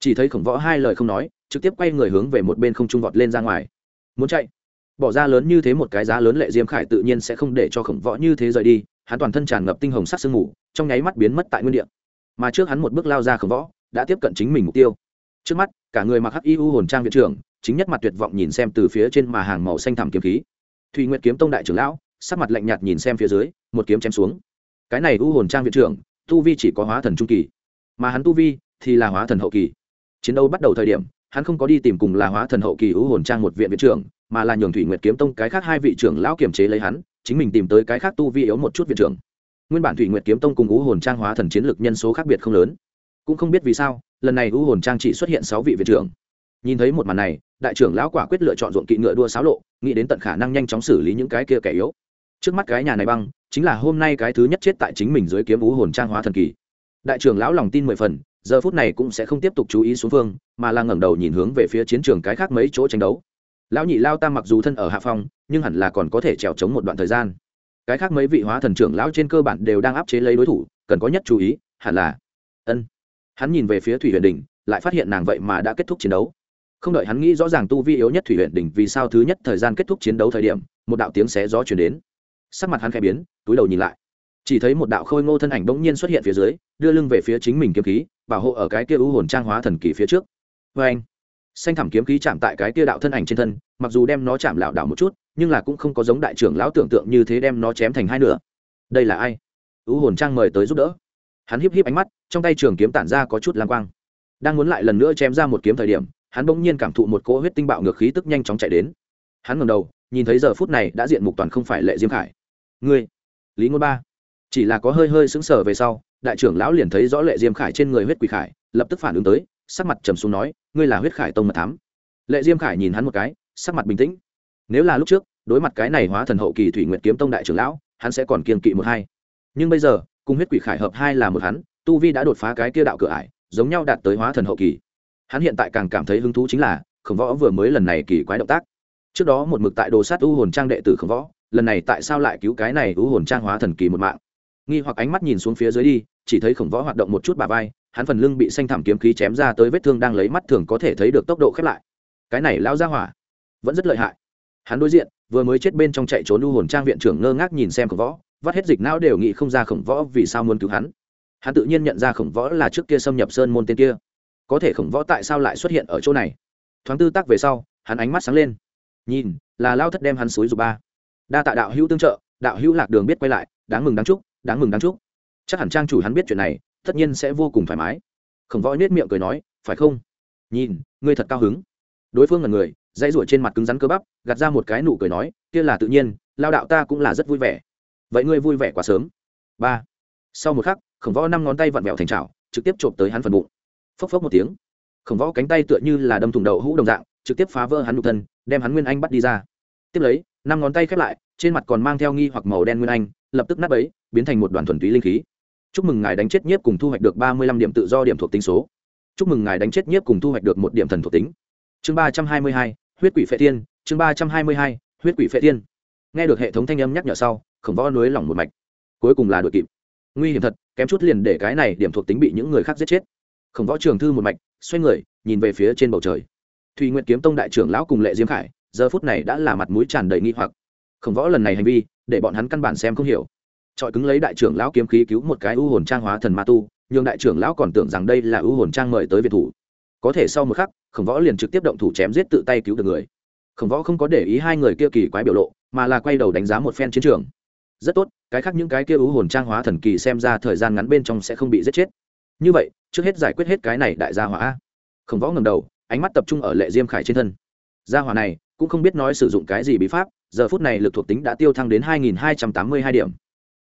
Chỉ thấy khổng võ hai lời không nói trực tiếp quay người hướng về một bên không trung vọt lên ra ngoài. Muốn chạy? Bỏ ra lớn như thế một cái giá lớn lệ diêm khải tự nhiên sẽ không để cho khổng võ như thế rời đi, hắn toàn thân tràn ngập tinh hồng sắc sương mù, trong nháy mắt biến mất tại nguyên địa. Mà trước hắn một bước lao ra khổng võ, đã tiếp cận chính mình mục tiêu. Trước mắt, cả người mặc hắc y u hồn trang viện trưởng, chính nhất mặt tuyệt vọng nhìn xem từ phía trên mà hàng màu xanh thẳm kiếm khí. Thùy nguyệt kiếm tông đại trưởng lão, sắc mặt lạnh nhạt nhìn xem phía dưới, một kiếm chém xuống. Cái này u hồn trang viện trưởng, tu vi chỉ có hóa thần trung kỳ. Mà hắn tu vi thì là hóa thần hậu kỳ. Chiến đấu bắt đầu thời điểm hắn không có đi tìm cùng là hóa thần hậu kỳ u hồn trang một viện viện trưởng, mà là nhường thủy nguyệt kiếm tông cái khác hai vị trưởng lão kiềm chế lấy hắn, chính mình tìm tới cái khác tu vi yếu một chút viện trưởng. Nguyên bản thủy nguyệt kiếm tông cùng u hồn trang hóa thần chiến lược nhân số khác biệt không lớn. Cũng không biết vì sao, lần này u hồn trang chỉ xuất hiện sáu vị viện trưởng. Nhìn thấy một màn này, đại trưởng lão quả quyết lựa chọn ruộng kỵ ngựa đua xáo lộ, nghĩ đến tận khả năng nhanh chóng xử lý những cái kia kẻ yếu. Trước mắt cái nhà này băng, chính là hôm nay cái thứ nhất chết tại chính mình dưới kiếm u hồn trang hóa thần kỳ. Đại trưởng lão lòng tin mười phần giờ phút này cũng sẽ không tiếp tục chú ý xuống phương, mà là ngẩng đầu nhìn hướng về phía chiến trường cái khác mấy chỗ tranh đấu. Lão nhị lao tam mặc dù thân ở hạ phong, nhưng hẳn là còn có thể trèo chống một đoạn thời gian. Cái khác mấy vị hóa thần trưởng lão trên cơ bản đều đang áp chế lấy đối thủ, cần có nhất chú ý, hẳn là ân. Hắn nhìn về phía thủy huyền đình, lại phát hiện nàng vậy mà đã kết thúc chiến đấu. Không đợi hắn nghĩ rõ ràng tu vi yếu nhất thủy huyền đình vì sao thứ nhất thời gian kết thúc chiến đấu thời điểm, một đạo tiếng xé gió chuyển đến. Sắc mặt hắn khẽ biến, túi đầu nhìn lại chỉ thấy một đạo khôi ngô thân ảnh bỗng nhiên xuất hiện phía dưới, đưa lưng về phía chính mình kiếm khí, bảo hộ ở cái kia u hồn trang hóa thần kỳ phía trước. Vê anh, xanh thẳm kiếm khí chạm tại cái kia đạo thân ảnh trên thân, mặc dù đem nó chạm lảo đảo một chút, nhưng là cũng không có giống đại trưởng lão tưởng tượng như thế đem nó chém thành hai nửa. Đây là ai? U hồn trang mời tới giúp đỡ. Hắn híp híp ánh mắt, trong tay trường kiếm tản ra có chút lang quang. Đang muốn lại lần nữa chém ra một kiếm thời điểm, hắn bỗng nhiên cảm thụ một cỗ huyết tinh bạo ngược khí tức nhanh chóng chạy đến. Hắn ngẩng đầu, nhìn thấy giờ phút này đã diện mục toàn không phải lệ diêm khải. Ngươi, lý ngôn ba chỉ là có hơi hơi sững sờ về sau, đại trưởng lão liền thấy rõ lệ diêm khải trên người huyết quỷ khải, lập tức phản ứng tới, sắc mặt trầm xuống nói, ngươi là huyết khải tông mật thám. Lệ diêm khải nhìn hắn một cái, sắc mặt bình tĩnh. Nếu là lúc trước, đối mặt cái này hóa thần hậu kỳ thủy nguyệt kiếm tông đại trưởng lão, hắn sẽ còn kiên kỵ một hai. Nhưng bây giờ, cùng huyết quỷ khải hợp hai là một hắn, tu vi đã đột phá cái kia đạo cửa ải, giống nhau đạt tới hóa thần hậu kỳ. Hắn hiện tại càng cảm thấy hứng thú chính là, khổng võ vừa mới lần này kỳ quái động tác. Trước đó một mực tại đồ sát u hồn trang đệ tử khổng võ, lần này tại sao lại cứu cái này u hồn trang hóa thần kỳ một mạng? Nghi hoặc ánh mắt nhìn xuống phía dưới đi, chỉ thấy khổng võ hoạt động một chút bà vai, hắn phần lưng bị xanh thảm kiếm khí chém ra tới vết thương đang lấy mắt thường có thể thấy được tốc độ khép lại. Cái này lao ra hỏa, vẫn rất lợi hại. Hắn đối diện, vừa mới chết bên trong chạy trốn u hồn trang viện trưởng ngơ ngác nhìn xem khổng võ, vắt hết dịch não đều nghĩ không ra khổng võ vì sao muốn cứu hắn. Hắn tự nhiên nhận ra khổng võ là trước kia xâm nhập sơn môn tên kia. Có thể khổng võ tại sao lại xuất hiện ở chỗ này? Thoáng tư tác về sau, hắn ánh mắt sáng lên. Nhìn, là lao thất đem hắn suối dù ba. Đa tạ đạo hữu tương trợ, đạo hữu lạc đường biết quay lại, đáng mừng đáng chúc đáng mừng đáng chúc. Chắc hẳn trang chủ hắn biết chuyện này, tất nhiên sẽ vô cùng thoải mái. Khổng võ nết miệng cười nói, phải không? Nhìn, ngươi thật cao hứng. Đối phương là người, dãy ruổi trên mặt cứng rắn cơ bắp, gạt ra một cái nụ cười nói, kia là tự nhiên, lao đạo ta cũng là rất vui vẻ. Vậy ngươi vui vẻ quá sớm. Ba. Sau một khắc, khổng võ năm ngón tay vặn vẹo thành trào trực tiếp trộm tới hắn phần bụng. Phốc phốc một tiếng, khổng võ cánh tay tựa như là đâm thùng đậu hũ đồng dạng, trực tiếp phá vỡ hắn nhục thân, đem hắn nguyên anh bắt đi ra. Tiếp lấy, năm ngón tay khép lại, trên mặt còn mang theo nghi hoặc màu đen nguyên anh, lập tức nắp ấy biến thành một đoàn thuần túy linh khí. Chúc mừng ngài đánh chết nhiếp cùng thu hoạch được ba mươi lăm điểm tự do điểm thuộc tính số. Chúc mừng ngài đánh chết nhiếp cùng thu hoạch được một điểm thần thuộc tính. Chương ba trăm hai mươi hai, huyết quỷ phệ tiên, chương ba trăm hai mươi hai, huyết quỷ phệ tiên. Nghe được hệ thống thanh âm nhắc nhở sau, khổng võ núi lỏng một mạch. Cuối cùng là đội kịp. Nguy hiểm thật, kém chút liền để cái này điểm thuộc tính bị những người khác giết chết. Khổng võ trường thư một mạch, xoay người, nhìn về phía trên bầu trời. Thùy nguyện kiếm tông đại trưởng lão cùng lệ diêm khải, giờ phút này đã là mặt mũi tràn đầy nghi hoặc. Khổng võ lần này hành vi, để bọn hắn căn bản xem không hiểu trọi cứng lấy đại trưởng lão kiếm khí cứu một cái u hồn trang hóa thần ma tu nhưng đại trưởng lão còn tưởng rằng đây là u hồn trang mời tới việt thủ. Có thể sau một khắc, khổng võ liền trực tiếp động thủ chém giết tự tay cứu được người. Khổng võ không có để ý hai người kia kỳ quái biểu lộ, mà là quay đầu đánh giá một phen chiến trường. Rất tốt, cái khác những cái kia u hồn trang hóa thần kỳ xem ra thời gian ngắn bên trong sẽ không bị giết chết. Như vậy, trước hết giải quyết hết cái này đại gia hỏa. Khổng võ ngầm đầu, ánh mắt tập trung ở lệ diêm khải trên thân. Gia hỏa này cũng không biết nói sử dụng cái gì bí pháp, giờ phút này lực thuộc tính đã tiêu thăng đến 2.282 điểm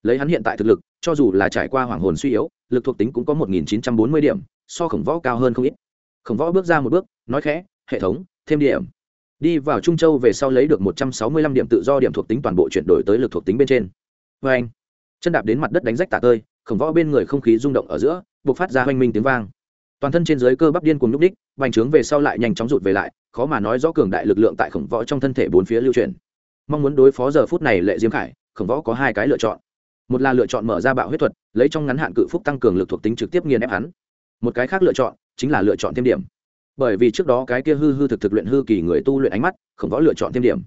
lấy hắn hiện tại thực lực, cho dù là trải qua hoàng hồn suy yếu, lực thuộc tính cũng có 1.940 điểm, so khổng võ cao hơn không ít. Khổng võ bước ra một bước, nói khẽ, hệ thống, thêm điểm. Đi vào trung châu về sau lấy được 165 điểm tự do điểm thuộc tính toàn bộ chuyển đổi tới lực thuộc tính bên trên. Vê anh, chân đạp đến mặt đất đánh rách tả tơi, khổng võ bên người không khí rung động ở giữa buộc phát ra hoanh minh tiếng vang. Toàn thân trên dưới cơ bắp điên cùng nhúc ních bành trướng về sau lại nhanh chóng rụt về lại, khó mà nói rõ cường đại lực lượng tại khổng võ trong thân thể bốn phía lưu truyền mong muốn đối phó giờ phút này lệ diêm khải, khổng võ có hai cái lựa chọn một là lựa chọn mở ra bạo huyết thuật, lấy trong ngắn hạn cự phúc tăng cường lực thuộc tính trực tiếp nghiền ép hắn. Một cái khác lựa chọn chính là lựa chọn thêm điểm. Bởi vì trước đó cái kia hư hư thực thực luyện hư kỳ người tu luyện ánh mắt, không võ lựa chọn thêm điểm.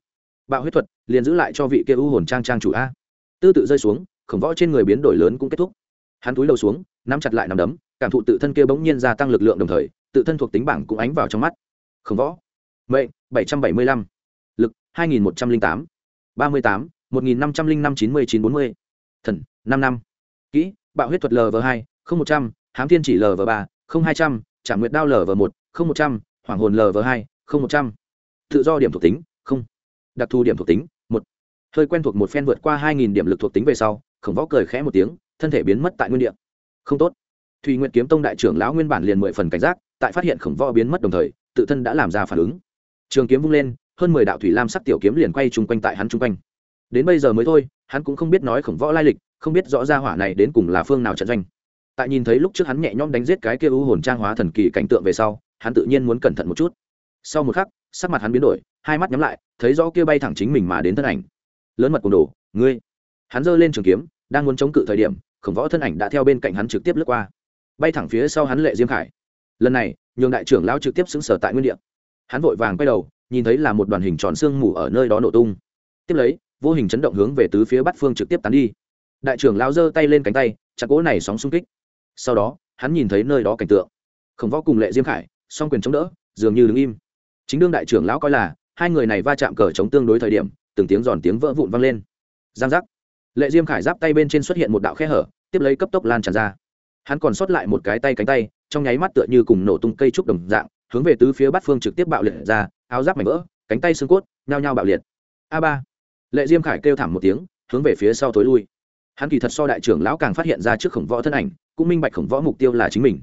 Bạo huyết thuật, liền giữ lại cho vị kia u hồn trang trang chủ a. Tư tự rơi xuống, khổng võ trên người biến đổi lớn cũng kết thúc. Hắn túi đầu xuống, nắm chặt lại nằm đấm, cảm thụ tự thân kia bỗng nhiên gia tăng lực lượng đồng thời, tự thân thuộc tính bảng cũng ánh vào trong mắt. Khổng võ. Mệnh, bảy trăm bảy mươi lăm. Lực, hai nghìn một trăm linh tám. ba mươi tám, một nghìn năm trăm linh năm chín mươi chín bốn mươi thần, năm năm. Kỹ, bạo huyết thuật lv hai, không một trăm, hám thiên chỉ lv ba, không hai trăm trả nguyệt đao lv một, không một trăm, hoàng hồn lv hai, không một trăm. Tự do điểm thuộc tính, không. Đặc thù điểm thuộc tính, một. Hơi quen thuộc một phen vượt qua hai nghìn điểm lực thuộc tính về sau, khổng võ cười khẽ một tiếng, thân thể biến mất tại nguyên địa. Không tốt. Thùy nguyện kiếm tông đại trưởng lão nguyên bản liền mười phần cảnh giác, tại phát hiện khổng võ biến mất đồng thời, tự thân đã làm ra phản ứng. Trường kiếm vung lên, hơn mười đạo thủy lam sắc tiểu kiếm liền quay chung quanh tại hắn chung quanh. Đến bây giờ mới thôi hắn cũng không biết nói khổng võ lai lịch, không biết rõ ra hỏa này đến cùng là phương nào trận doanh. Tại nhìn thấy lúc trước hắn nhẹ nhõm đánh giết cái kia u hồn trang hóa thần kỳ cảnh tượng về sau, hắn tự nhiên muốn cẩn thận một chút. Sau một khắc, sắc mặt hắn biến đổi, hai mắt nhắm lại, thấy rõ kia bay thẳng chính mình mà đến thân ảnh. Lớn mật cùng đồ, ngươi. Hắn giơ lên trường kiếm, đang muốn chống cự thời điểm, khổng võ thân ảnh đã theo bên cạnh hắn trực tiếp lướt qua. Bay thẳng phía sau hắn lệ diêm khải. Lần này, nhường đại trưởng lao trực tiếp xứng sở tại nguyên địa. Hắn vội vàng quay đầu, nhìn thấy là một đoàn hình tròn xương mù ở nơi đó nổ tung. Tiếp lấy vô hình chấn động hướng về tứ phía bắt phương trực tiếp tán đi. Đại trưởng lao giơ tay lên cánh tay chặt gỗ này sóng xung kích. Sau đó, hắn nhìn thấy nơi đó cảnh tượng. Khổng võ cùng lệ diêm khải, song quyền chống đỡ, dường như đứng im. Chính đương đại trưởng lão coi là, hai người này va chạm cờ chống tương đối thời điểm, từng tiếng giòn tiếng vỡ vụn vang lên. Giang giác. Lệ diêm khải giáp tay bên trên xuất hiện một đạo khe hở, tiếp lấy cấp tốc lan tràn ra. Hắn còn sót lại một cái tay cánh tay, trong nháy mắt tựa như cùng nổ tung cây trúc đồng dạng, hướng về tứ phía bát phương trực tiếp bạo liệt ra, áo giáp mảnh vỡ, cánh tay xương cốt, nhao nhao bạo liệt. A ba lệ diêm khải kêu thảm một tiếng, hướng về phía sau tối lui. Hắn kỳ thật so đại trưởng lão càng phát hiện ra trước khổng võ thân ảnh, cũng minh bạch khổng võ mục tiêu là chính mình.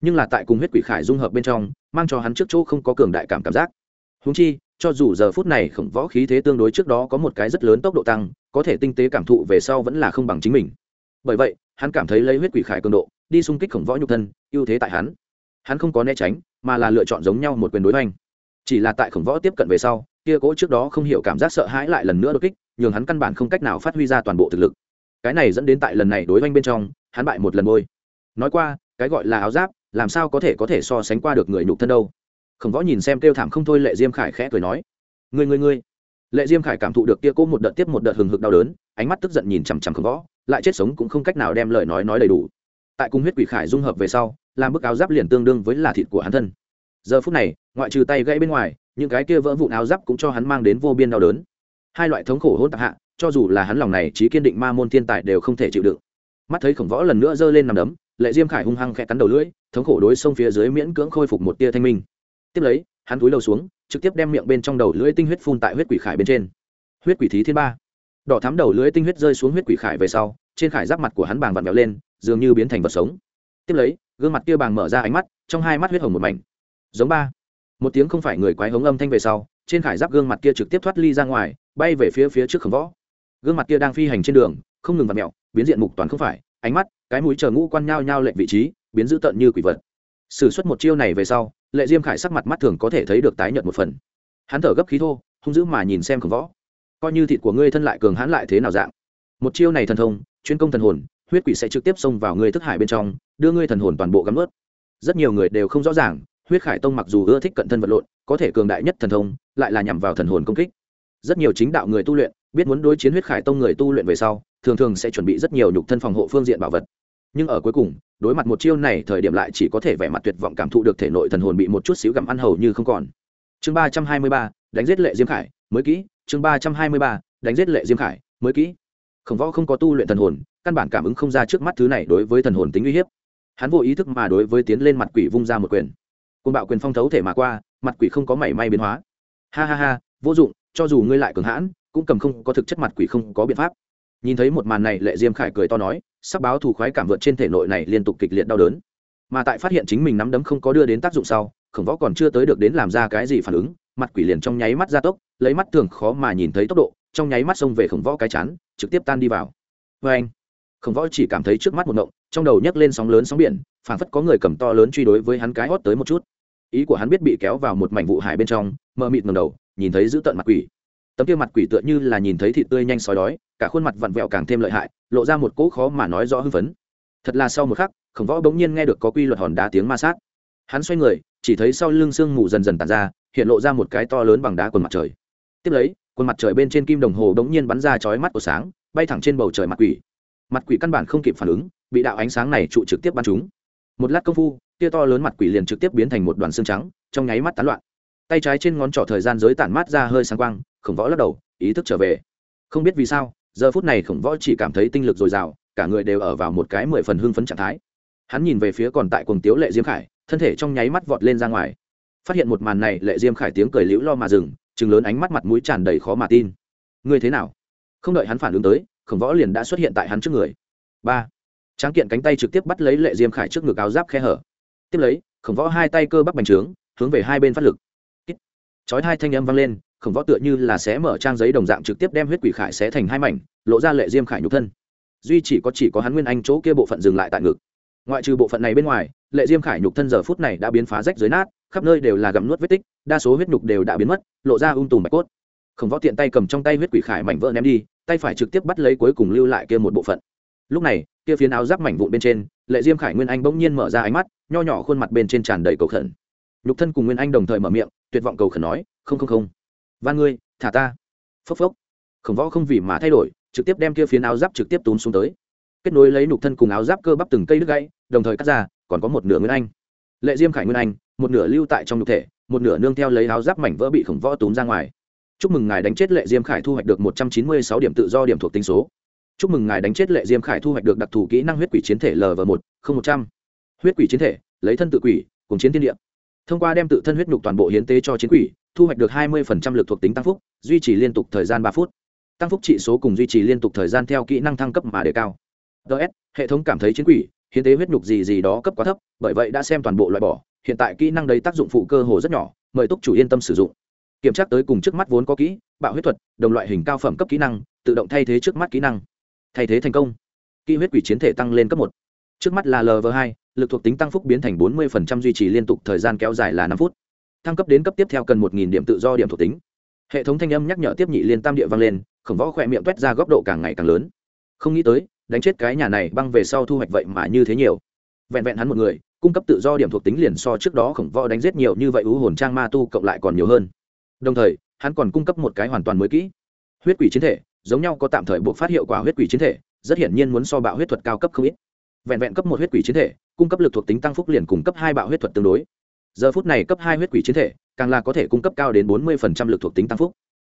Nhưng là tại cùng huyết quỷ khải dung hợp bên trong, mang cho hắn trước chỗ không có cường đại cảm cảm giác. Húng chi, cho dù giờ phút này khổng võ khí thế tương đối trước đó có một cái rất lớn tốc độ tăng, có thể tinh tế cảm thụ về sau vẫn là không bằng chính mình. Bởi vậy, hắn cảm thấy lấy huyết quỷ khải cường độ, đi xung kích khổng võ nhục thân, ưu thế tại hắn. Hắn không có né tránh, mà là lựa chọn giống nhau một quyền đối hoành. Chỉ là tại khổng võ tiếp cận về sau kia cỗ trước đó không hiểu cảm giác sợ hãi lại lần nữa đột kích, nhường hắn căn bản không cách nào phát huy ra toàn bộ thực lực. Cái này dẫn đến tại lần này đối với anh bên trong, hắn bại một lần môi nói qua, cái gọi là áo giáp, làm sao có thể có thể so sánh qua được người nhục thân đâu? Khổng võ nhìn xem kêu thảm không thôi lệ diêm khải khẽ cười nói người người người lệ diêm khải cảm thụ được kia cố một đợt tiếp một đợt hừng hực đau đớn, ánh mắt tức giận nhìn chằm chằm khổng võ, lại chết sống cũng không cách nào đem lời nói nói đầy đủ. Tại cung huyết quỷ khải dung hợp về sau, làm bức áo giáp liền tương đương với là thịt của hắn thân. Giờ phút này, ngoại trừ tay gãy bên ngoài những cái kia vỡ vụn áo giáp cũng cho hắn mang đến vô biên đau đớn. Hai loại thống khổ hôn tạp hạ, cho dù là hắn lòng này trí kiên định ma môn thiên tài đều không thể chịu đựng. Mắt thấy khổng võ lần nữa giơ lên nằm đấm, lệ diêm khải hung hăng khẽ cắn đầu lưỡi, thống khổ đối sông phía dưới miễn cưỡng khôi phục một tia thanh minh. Tiếp lấy, hắn túi đầu xuống, trực tiếp đem miệng bên trong đầu lưỡi tinh huyết phun tại huyết quỷ khải bên trên. Huyết quỷ thí thiên ba. Đỏ thắm đầu lưỡi tinh huyết rơi xuống huyết quỷ khải về sau, trên khải giáp mặt của hắn bàng vặn vẹo lên, dường như biến thành vật sống. Tiếp lấy, gương mặt kia bàng mở ra ánh mắt, trong hai mắt huyết hồng một mảnh. Giống ba một tiếng không phải người quái hống âm thanh về sau, trên khải giáp gương mặt kia trực tiếp thoát ly ra ngoài, bay về phía phía trước khổng võ. Gương mặt kia đang phi hành trên đường, không ngừng vặt mẹo biến diện mục toàn không phải, ánh mắt, cái mũi chờ ngũ quan nhao nhao lệnh vị trí, biến dữ tợn như quỷ vật. S ử suất một chiêu này về sau, lệ diêm khải sắc mặt mắt thường có thể thấy được tái nhợt một phần. Hắn thở gấp khí thô, hung dữ mà nhìn xem khổng võ. Coi như thịt của ngươi thân lại cường hãn lại thế nào dạng. Một chiêu này thần thông, chuyên công thần hồn, huyết quỷ sẽ trực tiếp xông vào ngươi thức hải bên trong, đưa ngươi thần hồn toàn bộ gắm ướt. Rất nhiều người đều không rõ ràng huyết khải tông mặc dù ưa thích cận thân vật lộn, có thể cường đại nhất thần thông, lại là nhằm vào thần hồn công kích. Rất nhiều chính đạo người tu luyện, biết muốn đối chiến huyết khải tông người tu luyện về sau, thường thường sẽ chuẩn bị rất nhiều nhục thân phòng hộ phương diện bảo vật. Nhưng ở cuối cùng, đối mặt một chiêu này, thời điểm lại chỉ có thể vẻ mặt tuyệt vọng cảm thụ được thể nội thần hồn bị một chút xíu gặm ăn hầu như không còn. Chương ba trăm hai mươi ba, đánh giết lệ diêm khải, mới kỹ. Chương ba trăm hai mươi ba, đánh giết lệ diêm khải, mới kỹ. Khổng võ không có tu luyện thần hồn, căn bản cảm ứng không ra trước mắt thứ này đối với thần hồn tính uy hiếp. Hắn vô ý thức mà đối với tiến lên mặt quỷ vung ra một quyền côn bạo quyền phong thấu thể mà qua, mặt quỷ không có mảy may biến hóa. Ha ha ha, vô dụng, cho dù ngươi lại cường hãn, cũng cầm không có thực chất mặt quỷ không có biện pháp. Nhìn thấy một màn này, lệ diêm khải cười to nói sắc báo thù khoái cảm vượt trên thể nội này liên tục kịch liệt đau đớn. Mà tại phát hiện chính mình nắm đấm không có đưa đến tác dụng sau, khổng võ còn chưa tới được đến làm ra cái gì phản ứng, mặt quỷ liền trong nháy mắt ra tốc, lấy mắt thường khó mà nhìn thấy tốc độ, trong nháy mắt xông về khổng võ cái chán, trực tiếp tan đi vào. Vê anh khổng võ chỉ cảm thấy trước mắt một ngộng, trong đầu nhấc lên sóng lớn sóng biển, phảng phất có người cầm to lớn truy đối với hắn cái hót tới một chút. Ý của hắn biết bị kéo vào một mảnh vụ hải bên trong, mờ mịt ngầm đầu, nhìn thấy giữ tận mặt quỷ. Tấm kia mặt quỷ tựa như là nhìn thấy thịt tươi nhanh sói đói, cả khuôn mặt vặn vẹo càng thêm lợi hại, lộ ra một cỗ khó mà nói rõ hưng phấn. Thật là sau một khắc, khổng võ bỗng nhiên nghe được có quy luật hòn đá tiếng ma sát. Hắn xoay người, chỉ thấy sau lưng sương mù dần dần tàn ra, hiện lộ ra một cái to lớn bằng đá quần mặt trời. Tiếp lấy, quần mặt trời bên trên kim đồng hồ bỗng nhiên bắn ra chói mắt của sáng, bay thẳng trên bầu trời mặt quỷ mặt quỷ căn bản không kịp phản ứng, bị đạo ánh sáng này trụ trực tiếp bắn chúng một lát công phu, tia to lớn mặt quỷ liền trực tiếp biến thành một đoàn xương trắng, trong nháy mắt tán loạn. Tay trái trên ngón trỏ thời gian giới tản mát ra hơi sáng quang, khổng võ lắc đầu, ý thức trở về. Không biết vì sao, giờ phút này khổng võ chỉ cảm thấy tinh lực dồi dào, cả người đều ở vào một cái mười phần hưng phấn trạng thái. Hắn nhìn về phía còn tại cùng tiếu lệ diêm khải, thân thể trong nháy mắt vọt lên ra ngoài. Phát hiện một màn này, lệ diêm khải tiếng cười liễu lo mà dừng chừng lớn ánh mắt mặt mũi tràn đầy khó mà tin. Ngươi thế nào? Không đợi hắn phản ứng tới khổng võ liền đã xuất hiện tại hắn trước người. Ba. Tráng kiện cánh tay trực tiếp bắt lấy lệ diêm khải trước ngực áo giáp khe hở. Tiếp lấy, khổng võ hai tay cơ bắp bành trướng, hướng về hai bên phát lực. Chói hai thanh âm vang lên, khổng võ tựa như là xé mở trang giấy đồng dạng trực tiếp đem huyết quỷ khải xé thành hai mảnh, lộ ra lệ diêm khải nhục thân. Duy chỉ có chỉ có hắn nguyên anh chỗ kia bộ phận dừng lại tại ngực. Ngoại trừ bộ phận này bên ngoài, lệ diêm khải nhục thân giờ phút này đã biến phá rách dưới nát, khắp nơi đều là gặm nuốt vết tích, đa số huyết nhục đều đã biến mất, lộ ra ung tùm bạch cốt. Khổng võ tiện tay cầm trong tay huyết quỷ khải mảnh vỡ ném đi tay phải trực tiếp bắt lấy cuối cùng lưu lại kia một bộ phận. Lúc này, kia phiến áo giáp mảnh vụn bên trên, lệ diêm khải nguyên anh bỗng nhiên mở ra ánh mắt, nho nhỏ khuôn mặt bên trên tràn đầy cầu khẩn. Nhục thân cùng nguyên anh đồng thời mở miệng, tuyệt vọng cầu khẩn nói, không không không. Van ngươi, thả ta. Phốc phốc. Khổng võ không vì mà thay đổi, trực tiếp đem kia phiến áo giáp trực tiếp tún xuống tới. Kết nối lấy nhục thân cùng áo giáp cơ bắp từng cây đứt gãy, đồng thời cắt ra, còn có một nửa nguyên anh. Lệ diêm khải nguyên anh, một nửa lưu tại trong nhục thể, một nửa nương theo lấy áo giáp mảnh vỡ bị khổng võ tún ra ngoài chúc mừng ngài đánh chết lệ diêm khải thu hoạch được một trăm chín mươi sáu điểm tự do điểm thuộc tính số. Chúc mừng ngài đánh chết lệ diêm khải thu hoạch được đặc thù kỹ năng huyết quỷ chiến thể lv một không một trăm huyết quỷ chiến thể, lấy thân tự quỷ, cùng chiến thiên địa. Thông qua đem tự thân huyết nhục toàn bộ hiến tế cho chiến quỷ, thu hoạch được hai mươi lực thuộc tính tăng phúc, duy trì liên tục thời gian ba phút. Tăng phúc trị số cùng duy trì liên tục thời gian theo kỹ năng thăng cấp mà đề cao. Ts hệ thống cảm thấy chiến quỷ, hiến tế huyết nhục gì gì đó cấp quá thấp, bởi vậy đã xem toàn bộ loại bỏ. Hiện tại kỹ năng đấy tác dụng phụ cơ hồ rất nhỏ, mời túc chủ yên tâm sử dụng kiểm tra tới cùng trước mắt vốn có kỹ, bạo huyết thuật, đồng loại hình cao phẩm cấp kỹ năng, tự động thay thế trước mắt kỹ năng. Thay thế thành công. Kỹ huyết quỷ chiến thể tăng lên cấp một. Trước mắt là lv hai, lực thuộc tính tăng phúc biến thành bốn mươi duy trì liên tục thời gian kéo dài là năm phút. Thăng cấp đến cấp tiếp theo cần một điểm tự do điểm thuộc tính. Hệ thống thanh âm nhắc nhở tiếp nhị liên tam địa vang lên, khổng võ khỏe miệng t ra góc độ càng ngày càng lớn. Không nghĩ tới, đánh chết cái nhà này băng về sau thu hoạch vậy mà như thế nhiều. Vẹn vẹn hắn một người, cung cấp tự do điểm thuộc tính liền so trước đó khổng võ đánh giết nhiều như vậy ưu hồn trang ma tu cộng lại còn nhiều hơn đồng thời, hắn còn cung cấp một cái hoàn toàn mới kỹ. Huyết quỷ chiến thể, giống nhau có tạm thời buộc phát hiệu quả huyết quỷ chiến thể, rất hiển nhiên muốn so bạo huyết thuật cao cấp không ít. Vẹn vẹn cấp một huyết quỷ chiến thể, cung cấp lực thuộc tính tăng phúc liền cùng cấp hai bạo huyết thuật tương đối. Giờ phút này cấp hai huyết quỷ chiến thể, càng là có thể cung cấp cao đến bốn mươi lực thuộc tính tăng phúc.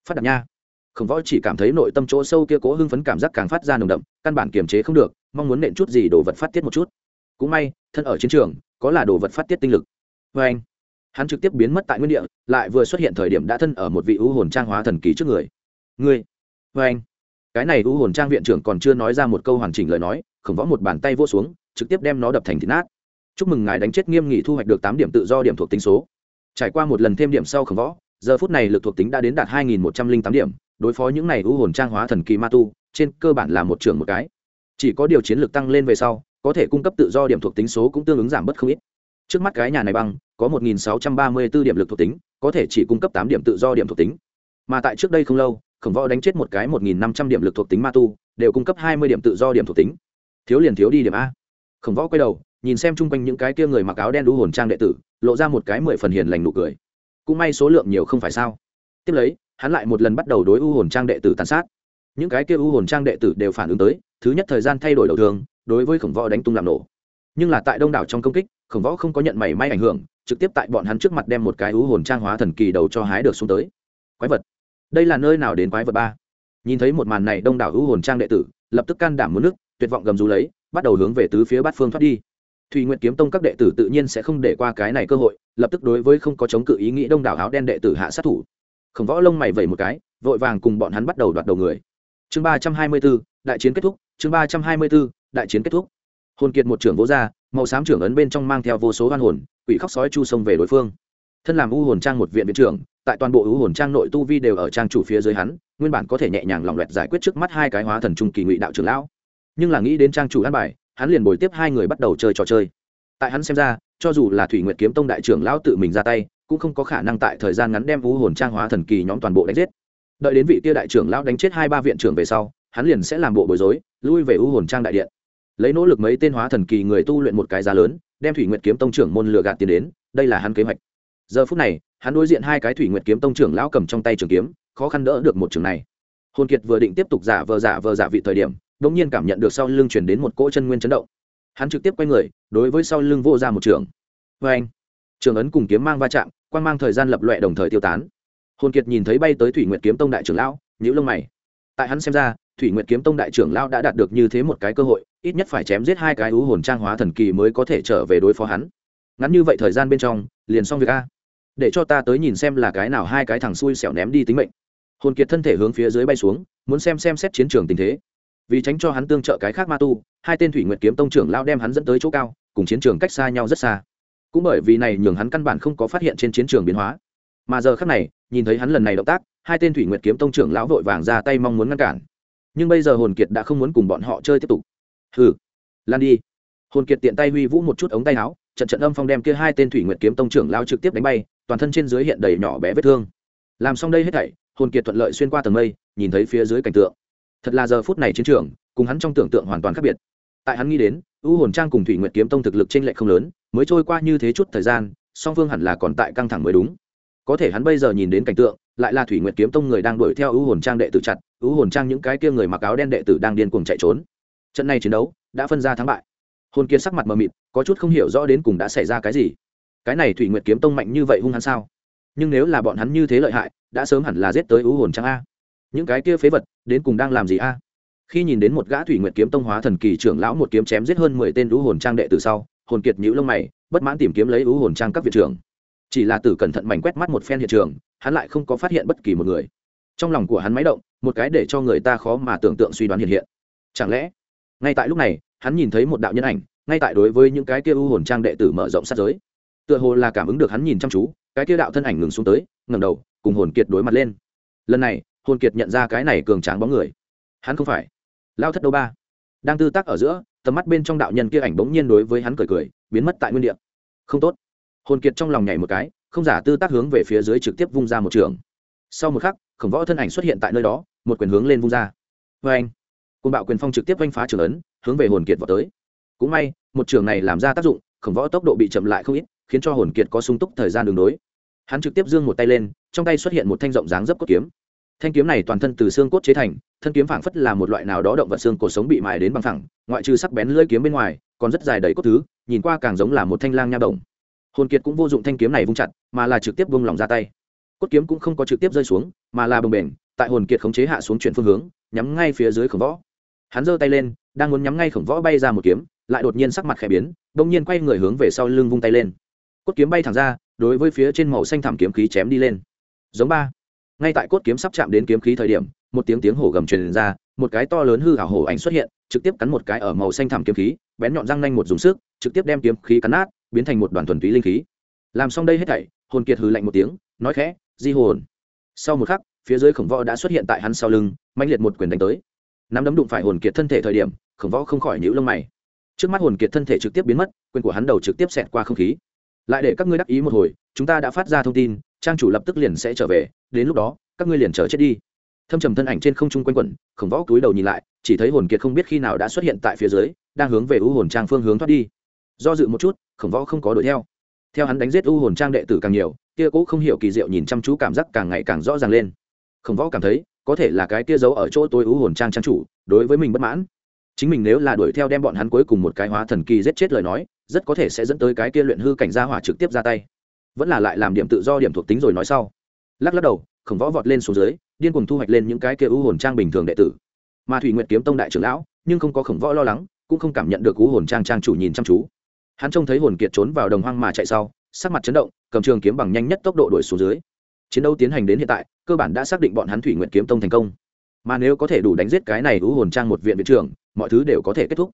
Phát đạt nha. Khổng võ chỉ cảm thấy nội tâm chỗ sâu kia cố hưng phấn cảm giác càng phát ra nồng đậm, căn bản kiềm chế không được, mong muốn nện chút gì đồ vật phát tiết một chút. Cũng may, thân ở chiến trường, có là đồ vật phát tiết tinh lực. Vê anh hắn trực tiếp biến mất tại nguyên địa, lại vừa xuất hiện thời điểm đã thân ở một vị ưu hồn trang hóa thần kỳ trước người. Ngươi vê anh. Cái này ưu hồn trang viện trưởng còn chưa nói ra một câu hoàn chỉnh lời nói, khổng võ một bàn tay vô xuống, trực tiếp đem nó đập thành thịt nát. Chúc mừng ngài đánh chết nghiêm nghị thu hoạch được tám điểm tự do điểm thuộc tính số. Trải qua một lần thêm điểm sau khổng võ, giờ phút này lực thuộc tính đã đến đạt hai nghìn một trăm linh tám điểm, đối phó những này ưu hồn trang hóa thần kỳ ma tu, trên cơ bản là một trường một cái. Chỉ có điều chiến lược tăng lên về sau, có thể cung cấp tự do điểm thuộc tính số cũng tương ứng giảm bớt không ít. Trước mắt cái nhà này băng có 1634 điểm lực thuộc tính, có thể chỉ cung cấp tám điểm tự do điểm thuộc tính. Mà tại trước đây không lâu, khổng võ đánh chết một cái một nghìn năm trăm điểm lực thuộc tính ma tu, đều cung cấp hai mươi điểm tự do điểm thuộc tính. Thiếu liền thiếu đi điểm a. Khổng võ quay đầu, nhìn xem chung quanh những cái kia người mặc áo đen đu hồn trang đệ tử, lộ ra một cái mười phần hiền lành nụ cười. Cũng may số lượng nhiều không phải sao. Tiếp lấy, hắn lại một lần bắt đầu đối u hồn trang đệ tử tàn sát. Những cái kia u hồn trang đệ tử đều phản ứng tới, thứ nhất thời gian thay đổi đầu thường, đối với khổng võ đánh tung làm nổ. Nhưng là tại đông đảo trong công kích, khổng võ không có nhận mảy may ảnh hưởng trực tiếp tại bọn hắn trước mặt đem một cái u hồn trang hóa thần kỳ đầu cho hái được xuống tới. Quái vật. Đây là nơi nào đến quái vật ba? Nhìn thấy một màn này đông đảo u hồn trang đệ tử, lập tức can đảm muốn nước, tuyệt vọng gầm rú lấy, bắt đầu hướng về tứ phía bát phương thoát đi. Thùy nguyện kiếm tông các đệ tử tự nhiên sẽ không để qua cái này cơ hội, lập tức đối với không có chống cự ý nghĩ đông đảo áo đen đệ tử hạ sát thủ. Khổng võ lông mày vẩy một cái, vội vàng cùng bọn hắn bắt đầu đoạt đầu người. Chương ba trăm hai mươi b ố đại chiến kết thúc, chương ba trăm hai mươi b ố đại chiến kết thúc. Hồn kiệt một trưởng vỗ ra, màu xám trưởng ấn bên trong mang theo vô số hoan hồn quỷ khóc sói chu sông về đối phương. Thân làm u hồn trang một viện viện trưởng, tại toàn bộ u hồn trang nội tu vi đều ở trang chủ phía dưới hắn, nguyên bản có thể nhẹ nhàng lòng loẹt giải quyết trước mắt hai cái hóa thần trung kỳ ngụy đạo trưởng lão. Nhưng là nghĩ đến trang chủ an bài, hắn liền bồi tiếp hai người bắt đầu chơi trò chơi. Tại hắn xem ra, cho dù là thủy nguyệt kiếm tông đại trưởng lão tự mình ra tay, cũng không có khả năng tại thời gian ngắn đem u hồn trang hóa thần kỳ nhóm toàn bộ đánh giết. Đợi đến vị kia đại trưởng lão đánh chết hai ba viện trưởng về sau, hắn liền sẽ làm bộ bối rối, lui về u hồn trang đại điện. Lấy nỗ lực mấy tên hóa thần kỳ người tu luyện một cái giá lớn đem thủy nguyệt kiếm tông trưởng môn lừa gạt tiền đến, đây là hắn kế hoạch. Giờ phút này, hắn đối diện hai cái thủy nguyệt kiếm tông trưởng lão cầm trong tay trường kiếm, khó khăn đỡ được một trường này. Hồn kiệt vừa định tiếp tục giả vờ giả vờ giả vị thời điểm đ ỗ n g nhiên cảm nhận được sau lưng chuyển đến một cỗ chân nguyên chấn động. Hắn trực tiếp quay người, đối với sau lưng vô ra một trường. Vê anh trường ấn cùng kiếm mang va chạm quan mang thời gian lập loẹ đồng thời tiêu tán. Hồn kiệt nhìn thấy bay tới thủy nguyệt kiếm tông đại trưởng lão nhữ lông mày. Tại hắn xem ra, thủy nguyệt kiếm tông đại trưởng lão đã đạt được như thế một cái cơ hội ít nhất phải chém giết hai cái ú hồn trang hóa thần kỳ mới có thể trở về đối phó hắn. Ngắn như vậy thời gian bên trong, liền xong việc a. Để cho ta tới nhìn xem là cái nào hai cái thằng xui xẻo ném đi tính mệnh. Hồn kiệt thân thể hướng phía dưới bay xuống, muốn xem xem xét chiến trường tình thế. Vì tránh cho hắn tương trợ cái khác ma tu, hai tên thủy nguyệt kiếm tông trưởng lao đem hắn dẫn tới chỗ cao, cùng chiến trường cách xa nhau rất xa. Cũng bởi vì này nhường hắn căn bản không có phát hiện trên chiến trường biến hóa. Mà giờ khác này, nhìn thấy hắn lần này động tác, hai tên thủy nguyệt kiếm tông trưởng lão vội vàng ra tay mong muốn ngăn cản. Nhưng bây giờ hồn kiệt đã không muốn cùng bọn họ chơi tiếp tục hừ. Lan đi. Hồn kiệt tiện tay huy vũ một chút ống tay áo, trận trận âm phong đem kia hai tên thủy nguyệt kiếm tông trưởng lao trực tiếp đánh bay, toàn thân trên dưới hiện đầy nhỏ bé vết thương. Làm xong đây hết thảy, hồn kiệt thuận lợi xuyên qua tầng mây, nhìn thấy phía dưới cảnh tượng. Thật là giờ phút này chiến trường, cùng hắn trong tưởng tượng hoàn toàn khác biệt. Tại hắn nghĩ đến u hồn trang cùng thủy nguyệt kiếm tông thực lực trên lệ không lớn, mới trôi qua như thế chút thời gian, song phương hẳn là còn tại căng thẳng mới đúng. Có thể hắn bây giờ nhìn đến cảnh tượng, lại là thủy nguyệt kiếm tông người đang đuổi theo u hồn trang đệ tử chặt u hồn trang những cái kia người mặc áo đen đệ tử đang điên cuồng chạy trốn trận này chiến đấu đã phân ra thắng bại. Hồn kiệt sắc mặt mờ mịt, có chút không hiểu rõ đến cùng đã xảy ra cái gì. Cái này thủy nguyệt kiếm tông mạnh như vậy hung hắn sao? Nhưng nếu là bọn hắn như thế lợi hại, đã sớm hẳn là giết tới ưu hồn trang a. Những cái kia phế vật, đến cùng đang làm gì a? Khi nhìn đến một gã thủy nguyệt kiếm tông hóa thần kỳ trưởng lão một kiếm chém giết hơn mười tên ưu hồn trang đệ từ sau, hồn kiệt nhũ lông mày, bất mãn tìm kiếm lấy ưu hồn trang các viện trưởng. Chỉ là tử cẩn thận mảnh quét mắt một phen hiện trường, hắn lại không có phát hiện bất kỳ một người. Trong lòng của hắn máy động, một cái để cho người ta khó mà tưởng tượng suy đoán hiện hiện. Chẳng lẽ ngay tại lúc này, hắn nhìn thấy một đạo nhân ảnh, ngay tại đối với những cái kia u hồn trang đệ tử mở rộng sát giới. Tựa hồ là cảm ứng được hắn nhìn chăm chú, cái kia đạo thân ảnh ngừng xuống tới, ngẩng đầu, cùng hồn kiệt đối mặt lên. Lần này, hồn kiệt nhận ra cái này cường tráng bóng người. Hắn không phải. Lao thất đâu ba? Đang tư tác ở giữa, tầm mắt bên trong đạo nhân kia ảnh bỗng nhiên đối với hắn cười cười, biến mất tại nguyên địa. Không tốt. Hồn kiệt trong lòng nhảy một cái, không giả tư tác hướng về phía dưới trực tiếp vung ra một trường. Sau một khắc, khổng võ thân ảnh xuất hiện tại nơi đó, một quyền hướng lên vung ra. Vê anh côn bạo quyền phong trực tiếp oanh phá trường ấn, hướng về hồn kiệt vào tới. Cũng may, một trường này làm ra tác dụng, khổng võ tốc độ bị chậm lại không ít, khiến cho hồn kiệt có sung túc thời gian đường đối. Hắn trực tiếp giương một tay lên, trong tay xuất hiện một thanh rộng dáng dấp cốt kiếm. Thanh kiếm này toàn thân từ xương cốt chế thành, thân kiếm phảng phất là một loại nào đó động vật xương cổ sống bị mài đến bằng thẳng ngoại trừ sắc bén lưỡi kiếm bên ngoài, còn rất dài đầy cốt thứ, nhìn qua càng giống là một thanh lang nha động hồn kiệt cũng vô dụng thanh kiếm này vung chặt, mà là trực tiếp vung lòng ra tay. Cốt kiếm cũng không có trực tiếp rơi xuống, mà là bồng bềnh, tại hồn kiệt khống chế hạ xuống chuyển phương hướng, nhắm ngay phía dưới khổng võ hắn giơ tay lên, đang muốn nhắm ngay khổng võ bay ra một kiếm, lại đột nhiên sắc mặt khẽ biến, bỗng nhiên quay người hướng về sau lưng vung tay lên. Cốt kiếm bay thẳng ra, đối với phía trên màu xanh thảm kiếm khí chém đi lên. Giống ba. Ngay tại cốt kiếm sắp chạm đến kiếm khí thời điểm, một tiếng tiếng hổ gầm truyền ra, một cái to lớn hư hảo hổ ảnh xuất hiện, trực tiếp cắn một cái ở màu xanh thảm kiếm khí, bén nhọn răng nanh một dùng sức, trực tiếp đem kiếm khí cắn nát, biến thành một đoàn thuần túy linh khí. Làm xong đây hết thảy, hồn kiệt hừ lạnh một tiếng, nói khẽ, di hồn. Sau một khắc, phía dưới khổng võ đã xuất hiện tại hắn sau lưng mạnh liệt một quyền đánh tới nắm đấm đụng phải hồn kiệt thân thể thời điểm, khổng võ không khỏi nhíu lông mày. Trước mắt hồn kiệt thân thể trực tiếp biến mất, quyền của hắn đầu trực tiếp xẹt qua không khí. Lại để các ngươi đắc ý một hồi, chúng ta đã phát ra thông tin, trang chủ lập tức liền sẽ trở về, đến lúc đó, các ngươi liền chờ chết đi. Thâm trầm thân ảnh trên không trung quanh quẩn, khổng võ cúi đầu nhìn lại, chỉ thấy hồn kiệt không biết khi nào đã xuất hiện tại phía dưới, đang hướng về u hồn trang phương hướng thoát đi. Do dự một chút, khổng võ không có đuổi theo. Theo hắn đánh giết u hồn trang đệ tử càng nhiều, kia cũ không hiểu kỳ diệu nhìn chăm chú cảm giác càng ngày càng rõ ràng lên. Khổng võ cảm thấy có thể là cái kia giấu ở chỗ tối ưu hồn trang trang chủ, đối với mình bất mãn. Chính mình nếu là đuổi theo đem bọn hắn cuối cùng một cái hóa thần kỳ giết chết lời nói, rất có thể sẽ dẫn tới cái kia luyện hư cảnh gia hỏa trực tiếp ra tay. Vẫn là lại làm điểm tự do điểm thuộc tính rồi nói sau. Lắc lắc đầu, khổng võ vọt lên xuống dưới, điên cùng thu hoạch lên những cái kia ưu hồn trang bình thường đệ tử. Mà thủy nguyệt kiếm tông đại trưởng lão, nhưng không có khổng võ lo lắng, cũng không cảm nhận được ưu hồn trang trang chủ nhìn chăm chú. Hắn trông thấy hồn kiệt trốn vào đồng hoang mà chạy sau, sắc mặt chấn động, cầm trường kiếm bằng nhanh nhất tốc độ đuổi xuống dưới chiến đấu tiến hành đến hiện tại, cơ bản đã xác định bọn hắn thủy nguyệt kiếm tông thành công. Mà nếu có thể đủ đánh giết cái này hữu hồn trang một viện viện trưởng, mọi thứ đều có thể kết thúc.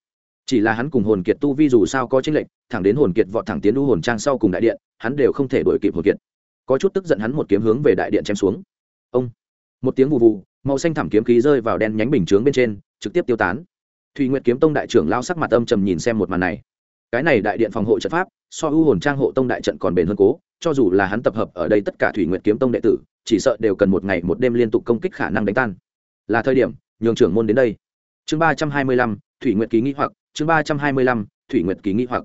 Chỉ là hắn cùng hồn kiệt tu vi dù sao có chênh lệnh thẳng đến hồn kiệt vọt thẳng tiến đu hồn trang sau cùng đại điện, hắn đều không thể đuổi kịp hồn kiệt. Có chút tức giận hắn một kiếm hướng về đại điện chém xuống. Ông! Một tiếng vụ vụ màu xanh thảm kiếm khí rơi vào đen nhánh bình chướng bên trên, trực tiếp tiêu tán. Thùy nguyệt kiếm tông đại trưởng lao sắc mặt âm trầm nhìn xem một màn này. Cái này đại điện phòng hộ trận pháp, so u hồn trang hộ tông đại trận còn bền hơn cố cho dù là hắn tập hợp ở đây tất cả thủy nguyệt kiếm tông đệ tử, chỉ sợ đều cần một ngày một đêm liên tục công kích khả năng đánh tan. Là thời điểm, nhường trưởng môn đến đây. Chương ba trăm hai mươi lăm, thủy nguyệt ký nghĩ hoặc, chương ba trăm hai mươi lăm, thủy nguyệt ký nghĩ hoặc.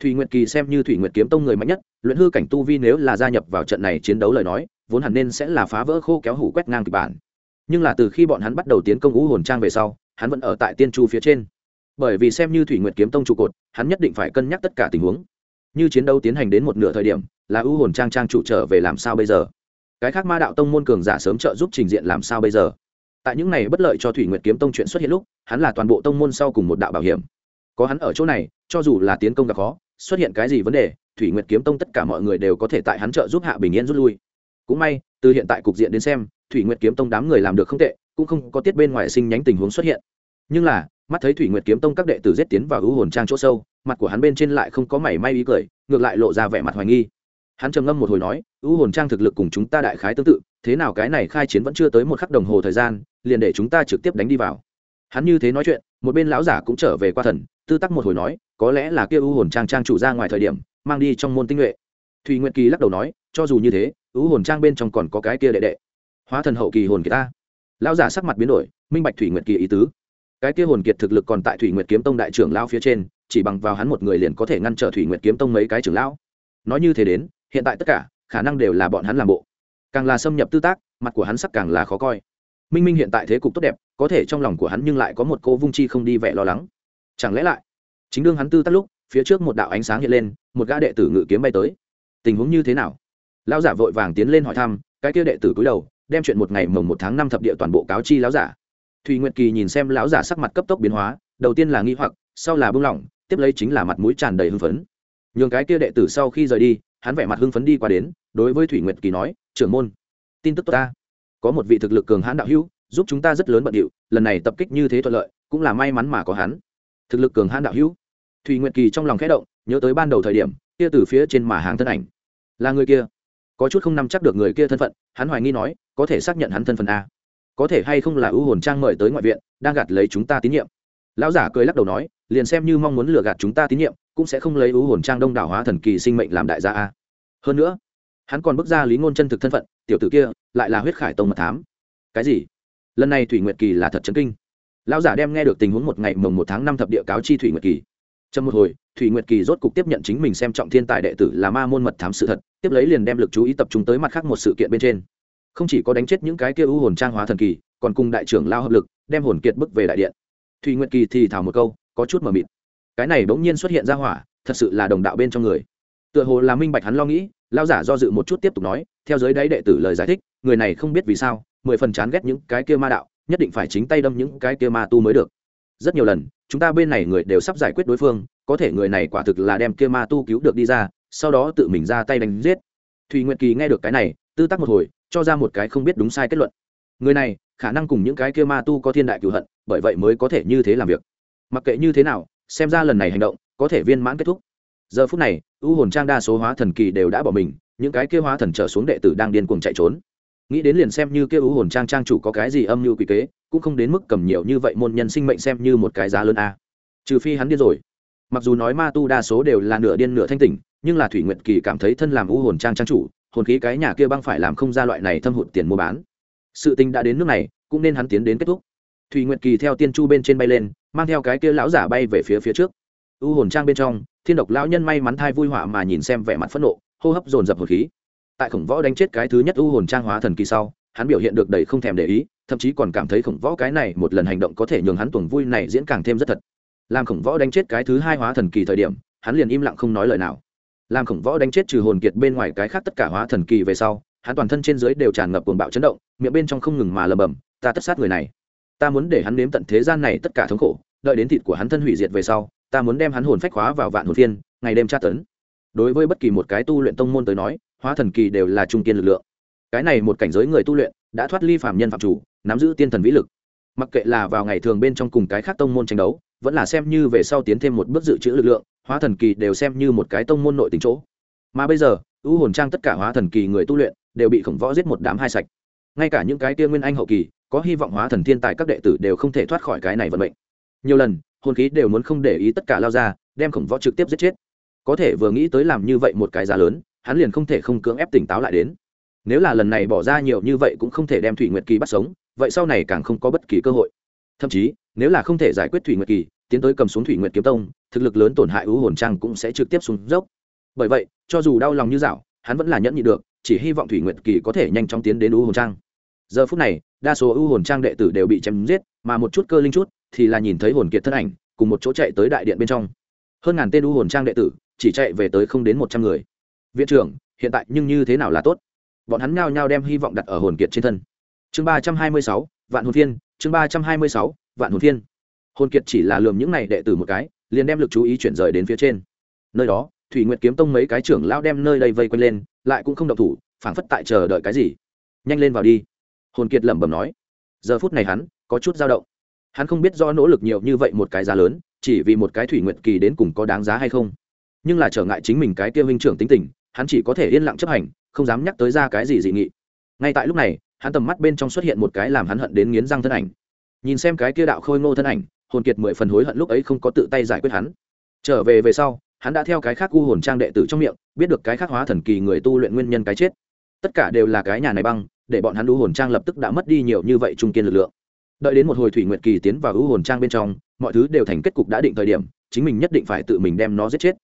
Thủy nguyệt kỳ xem như thủy nguyệt kiếm tông người mạnh nhất, luyện hư cảnh tu vi nếu là gia nhập vào trận này chiến đấu lời nói, vốn hẳn nên sẽ là phá vỡ khô kéo hủ quét ngang kịch bản. Nhưng là từ khi bọn hắn bắt đầu tiến công ngũ hồn trang về sau, hắn vẫn ở tại tiên chu phía trên. Bởi vì xem như thủy nguyệt kiếm tông trụ cột, hắn nhất định phải cân nhắc tất cả tình huống. Như chiến đấu tiến hành đến một nửa thời điểm là ưu hồn trang trang trụ trở về làm sao bây giờ? Cái khác ma đạo tông môn cường giả sớm trợ giúp trình diện làm sao bây giờ? Tại những này bất lợi cho thủy nguyệt kiếm tông chuyện xuất hiện lúc, hắn là toàn bộ tông môn sau cùng một đạo bảo hiểm. Có hắn ở chỗ này, cho dù là tiến công gặp khó, xuất hiện cái gì vấn đề, thủy nguyệt kiếm tông tất cả mọi người đều có thể tại hắn trợ giúp hạ bình yên rút lui. Cũng may, từ hiện tại cục diện đến xem, thủy nguyệt kiếm tông đám người làm được không tệ, cũng không có tiết bên ngoài sinh nhánh tình huống xuất hiện. Nhưng là, mắt thấy thủy nguyệt kiếm tông các đệ tử giết tiến vào hữu hồn trang chỗ sâu, mặt của hắn bên trên lại không có mảy may ý cười, ngược lại lộ ra vẻ mặt hoài nghi hắn trầm ngâm một hồi nói, u hồn trang thực lực cùng chúng ta đại khái tương tự, thế nào cái này khai chiến vẫn chưa tới một khắc đồng hồ thời gian, liền để chúng ta trực tiếp đánh đi vào. Hắn như thế nói chuyện, một bên lão giả cũng trở về qua thần, tư tắc một hồi nói, có lẽ là kia u hồn trang trang chủ ra ngoài thời điểm, mang đi trong môn tinh nhuệ. Thùy nguyệt kỳ lắc đầu nói, cho dù như thế, u hồn trang bên trong còn có cái kia đệ đệ. Hóa thần hậu kỳ hồn kỳ ta. Lão giả sắc mặt biến đổi, minh bạch thủy nguyệt kỳ ý tứ. Cái kia hồn kiệt thực lực còn tại thủy nguyệt kiếm tông đại trưởng lão phía trên, chỉ bằng vào hắn một người liền có thể ngăn trở thủy nguyệt kiếm tông mấy cái trưởng lão. Nói như thế đến hiện tại tất cả khả năng đều là bọn hắn làm bộ. Càng là xâm nhập tư tác, mặt của hắn sắc càng là khó coi. Minh minh hiện tại thế cục tốt đẹp, có thể trong lòng của hắn nhưng lại có một cô vung chi không đi vẻ lo lắng. Chẳng lẽ lại, chính đương hắn tư tắt lúc, phía trước một đạo ánh sáng hiện lên, một gã đệ tử ngự kiếm bay tới. Tình huống như thế nào? Lão giả vội vàng tiến lên hỏi thăm, cái kia đệ tử cúi đầu, đem chuyện một ngày mồng một tháng năm thập địa toàn bộ cáo chi lão giả. Thùy nguyệt kỳ nhìn xem lão giả sắc mặt cấp tốc biến hóa, đầu tiên là nghi hoặc, sau là bưng lỏng, tiếp lấy chính là mặt mũi tràn đầy hưng phấn. Nhường cái kia đệ tử sau khi rời đi hắn vẻ mặt hưng phấn đi qua đến, đối với thủy nguyệt kỳ nói, trưởng môn, tin tức tốt ta. Có một vị thực lực cường hãn đạo hữu, giúp chúng ta rất lớn bận điệu, lần này tập kích như thế thuận lợi, cũng là may mắn mà có hắn. Thực lực cường hãn đạo hữu. Thùy nguyệt kỳ trong lòng khẽ động, nhớ tới ban đầu thời điểm, kia từ phía trên mà hàng thân ảnh. Là người kia. Có chút không nắm chắc được người kia thân phận, hắn hoài nghi nói, có thể xác nhận hắn thân phận a? Có thể hay không là ưu hồn trang mời tới ngoại viện, đang gạt lấy chúng ta tín nhiệm? Lão giả cười lắc đầu nói, liền xem như mong muốn lừa gạt chúng ta tín nhiệm cũng sẽ không lấy ưu hồn trang đông đảo hóa thần kỳ sinh mệnh làm đại gia a. Hơn nữa, hắn còn bước ra lý ngôn chân thực thân phận, tiểu tử kia lại là huyết khải tông mật thám. Cái gì? Lần này thủy nguyệt kỳ là thật chấn kinh. Lão giả đem nghe được tình huống một ngày mồng một tháng năm thập địa cáo chi thủy nguyệt kỳ. Trong một hồi, thủy nguyệt kỳ rốt cục tiếp nhận chính mình xem trọng thiên tài đệ tử là ma môn mật thám sự thật, tiếp lấy liền đem lực chú ý tập trung tới mặt khác một sự kiện bên trên. Không chỉ có đánh chết những cái kia ưu hồn trang hóa thần kỳ, còn cùng đại trưởng lao hợp lực, đem hồn kiệt bức về đại điện. Thủy nguyệt kỳ thì thảo một câu, có chút mờ mịt cái này bỗng nhiên xuất hiện ra hỏa, thật sự là đồng đạo bên trong người. Tựa hồ là minh bạch hắn lo nghĩ lao giả do dự một chút tiếp tục nói, theo giới đáy đệ tử lời giải thích, người này không biết vì sao, mười phần chán ghét những cái kia ma đạo, nhất định phải chính tay đâm những cái kia ma tu mới được. Rất nhiều lần, chúng ta bên này người đều sắp giải quyết đối phương, có thể người này quả thực là đem kia ma tu cứu được đi ra, sau đó tự mình ra tay đánh giết. Thùy nguyệt kỳ nghe được cái này, tư tắc một hồi, cho ra một cái không biết đúng sai kết luận. Người này, khả năng cùng những cái kia ma tu có thiên đại cựu hận, bởi vậy mới có thể như thế làm việc. Mặc kệ như thế nào xem ra lần này hành động có thể viên mãn kết thúc. Giờ phút này, u hồn trang đa số hóa thần kỳ đều đã bỏ mình, những cái kia hóa thần trở xuống đệ tử đang điên cuồng chạy trốn. Nghĩ đến liền xem như kia u hồn trang trang chủ có cái gì âm mưu quỷ kế, cũng không đến mức cầm nhiều như vậy môn nhân sinh mệnh xem như một cái giá lớn a. Trừ phi hắn điên rồi. Mặc dù nói ma tu đa số đều là nửa điên nửa thanh tỉnh, nhưng là thủy nguyệt kỳ cảm thấy thân làm u hồn trang trang chủ, hồn khí cái nhà kia băng phải làm không ra loại này thâm hụt tiền mua bán. Sự tình đã đến nước này, cũng nên hắn tiến đến kết thúc thủy nguyệt kỳ theo tiên chu bên trên bay lên, mang theo cái kia lão giả bay về phía phía trước. U hồn trang bên trong, thiên độc lão nhân may mắn thai vui họa mà nhìn xem vẻ mặt phẫn nộ, hô hấp dồn dập hồn khí. Tại khổng võ đánh chết cái thứ nhất u hồn trang hóa thần kỳ sau, hắn biểu hiện được đầy không thèm để ý, thậm chí còn cảm thấy khổng võ cái này một lần hành động có thể nhường hắn tuồng vui này diễn càng thêm rất thật. Làm khổng võ đánh chết cái thứ hai hóa thần kỳ thời điểm, hắn liền im lặng không nói lời nào. Làm khổng võ đánh chết trừ hồn kiệt bên ngoài cái khác tất cả hóa thần kỳ về sau, hắn toàn thân trên dưới đều tràn ngập cuồng bạo chấn động, miệng bên trong không ngừng mà lầm bầm ta tất sát người này ta muốn để hắn nếm tận thế gian này tất cả thống khổ, đợi đến thịt của hắn thân hủy diệt về sau, ta muốn đem hắn hồn phách hóa vào vạn hồn phiên ngày đêm tra tấn. Đối với bất kỳ một cái tu luyện tông môn tới nói, hóa thần kỳ đều là trung kiên lực lượng. Cái này một cảnh giới người tu luyện, đã thoát ly phạm nhân phạm chủ, nắm giữ tiên thần vĩ lực. Mặc kệ là vào ngày thường bên trong cùng cái khác tông môn tranh đấu, vẫn là xem như về sau tiến thêm một bước dự trữ lực lượng, hóa thần kỳ đều xem như một cái tông môn nội tính chỗ. Mà bây giờ, u hồn trang tất cả hóa thần kỳ người tu luyện, đều bị khổng võ giết một đám hai sạch ngay cả những cái kia nguyên anh hậu kỳ, có hy vọng hóa thần thiên tài các đệ tử đều không thể thoát khỏi cái này vận mệnh. Nhiều lần, hồn khí đều muốn không để ý tất cả lao ra, đem khổng võ trực tiếp giết chết. Có thể vừa nghĩ tới làm như vậy một cái giá lớn, hắn liền không thể không cưỡng ép tỉnh táo lại đến. Nếu là lần này bỏ ra nhiều như vậy cũng không thể đem thủy nguyệt kỳ bắt sống, vậy sau này càng không có bất kỳ cơ hội. Thậm chí, nếu là không thể giải quyết thủy nguyệt kỳ, tiến tới cầm xuống thủy nguyệt kiếm tông, thực lực lớn tổn hại ưu hồn trang cũng sẽ trực tiếp xuống dốc. Bởi vậy, cho dù đau lòng như dạo, hắn vẫn là nhẫn nhị được chỉ hy vọng thủy nguyệt kỳ có thể nhanh chóng tiến đến u hồn trang. Giờ phút này, đa số u hồn trang đệ tử đều bị chém giết, mà một chút cơ linh chút thì là nhìn thấy hồn kiệt thân ảnh, cùng một chỗ chạy tới đại điện bên trong. Hơn ngàn tên u hồn trang đệ tử chỉ chạy về tới không đến một trăm người. Viện trưởng, hiện tại nhưng như thế nào là tốt? Bọn hắn nhao nhao đem hy vọng đặt ở hồn kiệt trên thân. Chương ba trăm hai mươi sáu, vạn hồn thiên, chương ba trăm hai mươi sáu, vạn hồn thiên. Hồn kiệt chỉ là lường những này đệ tử một cái, liền đem lực chú ý chuyển rời đến phía trên. Nơi đó thủy nguyệt kiếm tông mấy cái trưởng lao đem nơi đây vây quanh lên, lại cũng không động thủ, phảng phất tại chờ đợi cái gì. Nhanh lên vào đi. Hồn kiệt lẩm bẩm nói. Giờ phút này hắn có chút dao động. Hắn không biết do nỗ lực nhiều như vậy một cái giá lớn, chỉ vì một cái thủy nguyệt kỳ đến cùng có đáng giá hay không. Nhưng là trở ngại chính mình cái kia huynh trưởng tính tình, hắn chỉ có thể yên lặng chấp hành, không dám nhắc tới ra cái gì dị nghị. Ngay tại lúc này, hắn tầm mắt bên trong xuất hiện một cái làm hắn hận đến nghiến răng thân ảnh. Nhìn xem cái kia đạo khôi ngô thân ảnh, hồn kiệt mười phần hối hận lúc ấy không có tự tay giải quyết hắn. Trở về về sau hắn đã theo cái khác u hồn trang đệ tử trong miệng, biết được cái khác hóa thần kỳ người tu luyện nguyên nhân cái chết. Tất cả đều là cái nhà này băng, để bọn hắn u hồn trang lập tức đã mất đi nhiều như vậy trung kiên lực lượng. Đợi đến một hồi thủy nguyện kỳ tiến vào u hồn trang bên trong, mọi thứ đều thành kết cục đã định thời điểm, chính mình nhất định phải tự mình đem nó giết chết.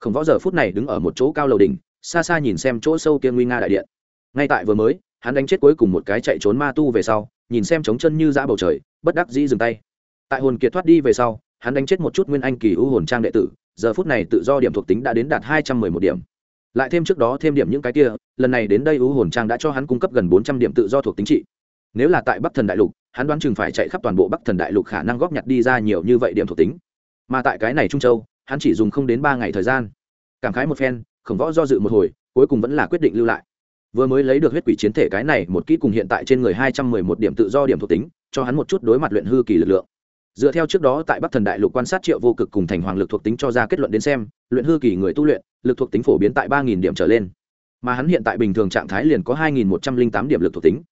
Không võ giờ phút này đứng ở một chỗ cao lầu đỉnh, xa xa nhìn xem chỗ sâu kia nguy nga đại điện. Ngay tại vừa mới, hắn đánh chết cuối cùng một cái chạy trốn ma tu về sau, nhìn xem trống chân như dã bầu trời, bất đắc dĩ dừng tay. Tại hồn kiệt thoát đi về sau hắn đánh chết một chút nguyên anh kỳ u hồn trang đệ tử, giờ phút này tự do điểm thuộc tính đã đến đạt hai trăm mười một điểm. Lại thêm trước đó thêm điểm những cái kia, lần này đến đây u hồn trang đã cho hắn cung cấp gần bốn trăm điểm tự do thuộc tính trị. Nếu là tại bắc thần đại lục, hắn đoán chừng phải chạy khắp toàn bộ bắc thần đại lục khả năng góp nhặt đi ra nhiều như vậy điểm thuộc tính. Mà tại cái này trung châu, hắn chỉ dùng không đến ba ngày thời gian. Cảm khái một phen, khổng võ do dự một hồi, cuối cùng vẫn là quyết định lưu lại. Vừa mới lấy được huyết quỷ chiến thể cái này, một kỹ cùng hiện tại trên người hai trăm mười một điểm tự do điểm thuộc tính, cho hắn một chút đối mặt luyện hư kỳ lực lượng dựa theo trước đó tại bắc thần đại lục quan sát triệu vô cực cùng thành hoàng lực thuộc tính cho ra kết luận đến xem, luyện hư kỳ người tu luyện, lực thuộc tính phổ biến tại ba nghìn điểm trở lên. Mà hắn hiện tại bình thường trạng thái liền có hai nghìn một trăm linh tám điểm lực thuộc tính.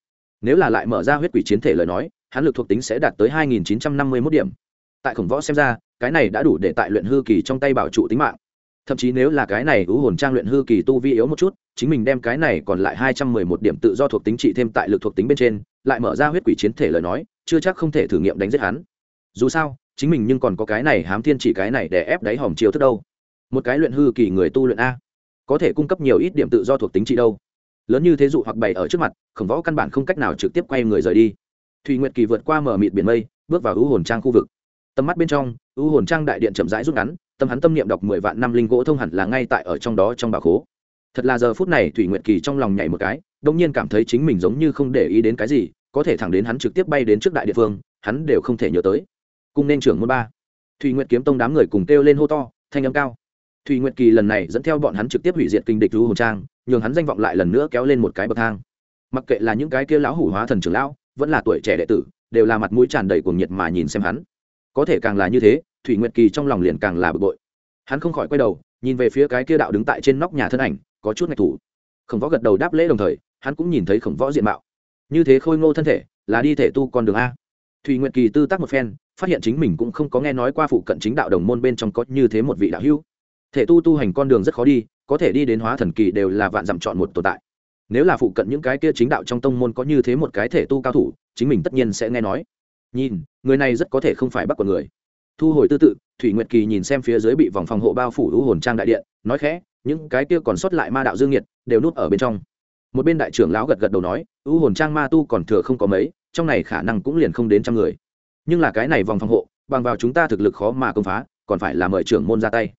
Nếu là lại mở ra huyết quỷ chiến thể lời nói, hắn lực thuộc tính sẽ đạt tới hai nghìn chín trăm năm mươi mốt điểm. Tại khổng võ xem ra, cái này đã đủ để tại luyện hư kỳ trong tay bảo trụ tính mạng. Thậm chí nếu là cái này ưu hồn trang luyện hư kỳ tu vi yếu một chút, chính mình đem cái này còn lại hai trăm mười một điểm tự do thuộc tính trị thêm tại lực thuộc tính bên trên, lại mở ra huyết quỷ chiến thể lời nói, chưa chắc không thể thử nghiệm đánh giết hắn dù sao, chính mình nhưng còn có cái này hám thiên chỉ cái này để ép đáy hòm chiều thức đâu. Một cái luyện hư kỳ người tu luyện a. Có thể cung cấp nhiều ít điểm tự do thuộc tính trị đâu. Lớn như thế dụ hoặc bày ở trước mặt, khổng võ căn bản không cách nào trực tiếp quay người rời đi. Thùy nguyệt kỳ vượt qua mở mịt biển mây, bước vào ưu hồn trang khu vực. Tầm mắt bên trong ưu hồn trang đại điện chậm rãi rút ngắn, tâm hắn tâm niệm đọc mười vạn năm linh gỗ thông hẳn là ngay tại ở trong đó trong bà khố. Thật là giờ phút này thủy nguyệt kỳ trong lòng nhảy một cái đông nhiên cảm thấy chính mình giống như không để ý đến cái gì, có thể thẳng đến hắn trực tiếp bay đến trước đại địa phương, hắn đều không thể nhớ tới cung nên trưởng môn ba. Thủy nguyệt kiếm tông đám người cùng kêu lên hô to, thanh âm cao. Thủy nguyệt kỳ lần này dẫn theo bọn hắn trực tiếp hủy diệt kinh địch lưu hồn trang, nhường hắn danh vọng lại lần nữa kéo lên một cái bậc thang. Mặc kệ là những cái kia lão hủ hóa thần trưởng lão, vẫn là tuổi trẻ đệ tử, đều là mặt mũi tràn đầy cuồng nhiệt mà nhìn xem hắn. Có thể càng là như thế, thủy nguyệt kỳ trong lòng liền càng là bực bội. Hắn không khỏi quay đầu, nhìn về phía cái kia đạo đứng tại trên nóc nhà thân ảnh, có chút ngạch thủ. Khổng võ gật đầu đáp lễ đồng thời, hắn cũng nhìn thấy khổng võ diện mạo. Như thế khôi ngô thân thể, là đi thể tu con đường a. Thùy nguyệt kỳ tư tác một phen phát hiện chính mình cũng không có nghe nói qua phụ cận chính đạo đồng môn bên trong có như thế một vị đạo hữu. Thể tu tu hành con đường rất khó đi, có thể đi đến hóa thần kỳ đều là vạn dặm chọn một tồn tại. Nếu là phụ cận những cái kia chính đạo trong tông môn có như thế một cái thể tu cao thủ, chính mình tất nhiên sẽ nghe nói. Nhìn, người này rất có thể không phải bắt của người. Thu hồi tư tự, thủy nguyệt kỳ nhìn xem phía dưới bị vòng phòng hộ bao phủ lũ hồn trang đại điện, nói khẽ, những cái kia còn sót lại ma đạo dương nhiệt đều núp ở bên trong. Một bên đại trưởng lão gật gật đầu nói u hồn trang ma tu còn thừa không có mấy, trong này khả năng cũng liền không đến trăm người nhưng là cái này vòng phòng hộ, bằng vào chúng ta thực lực khó mà công phá, còn phải là mời trưởng môn ra tay.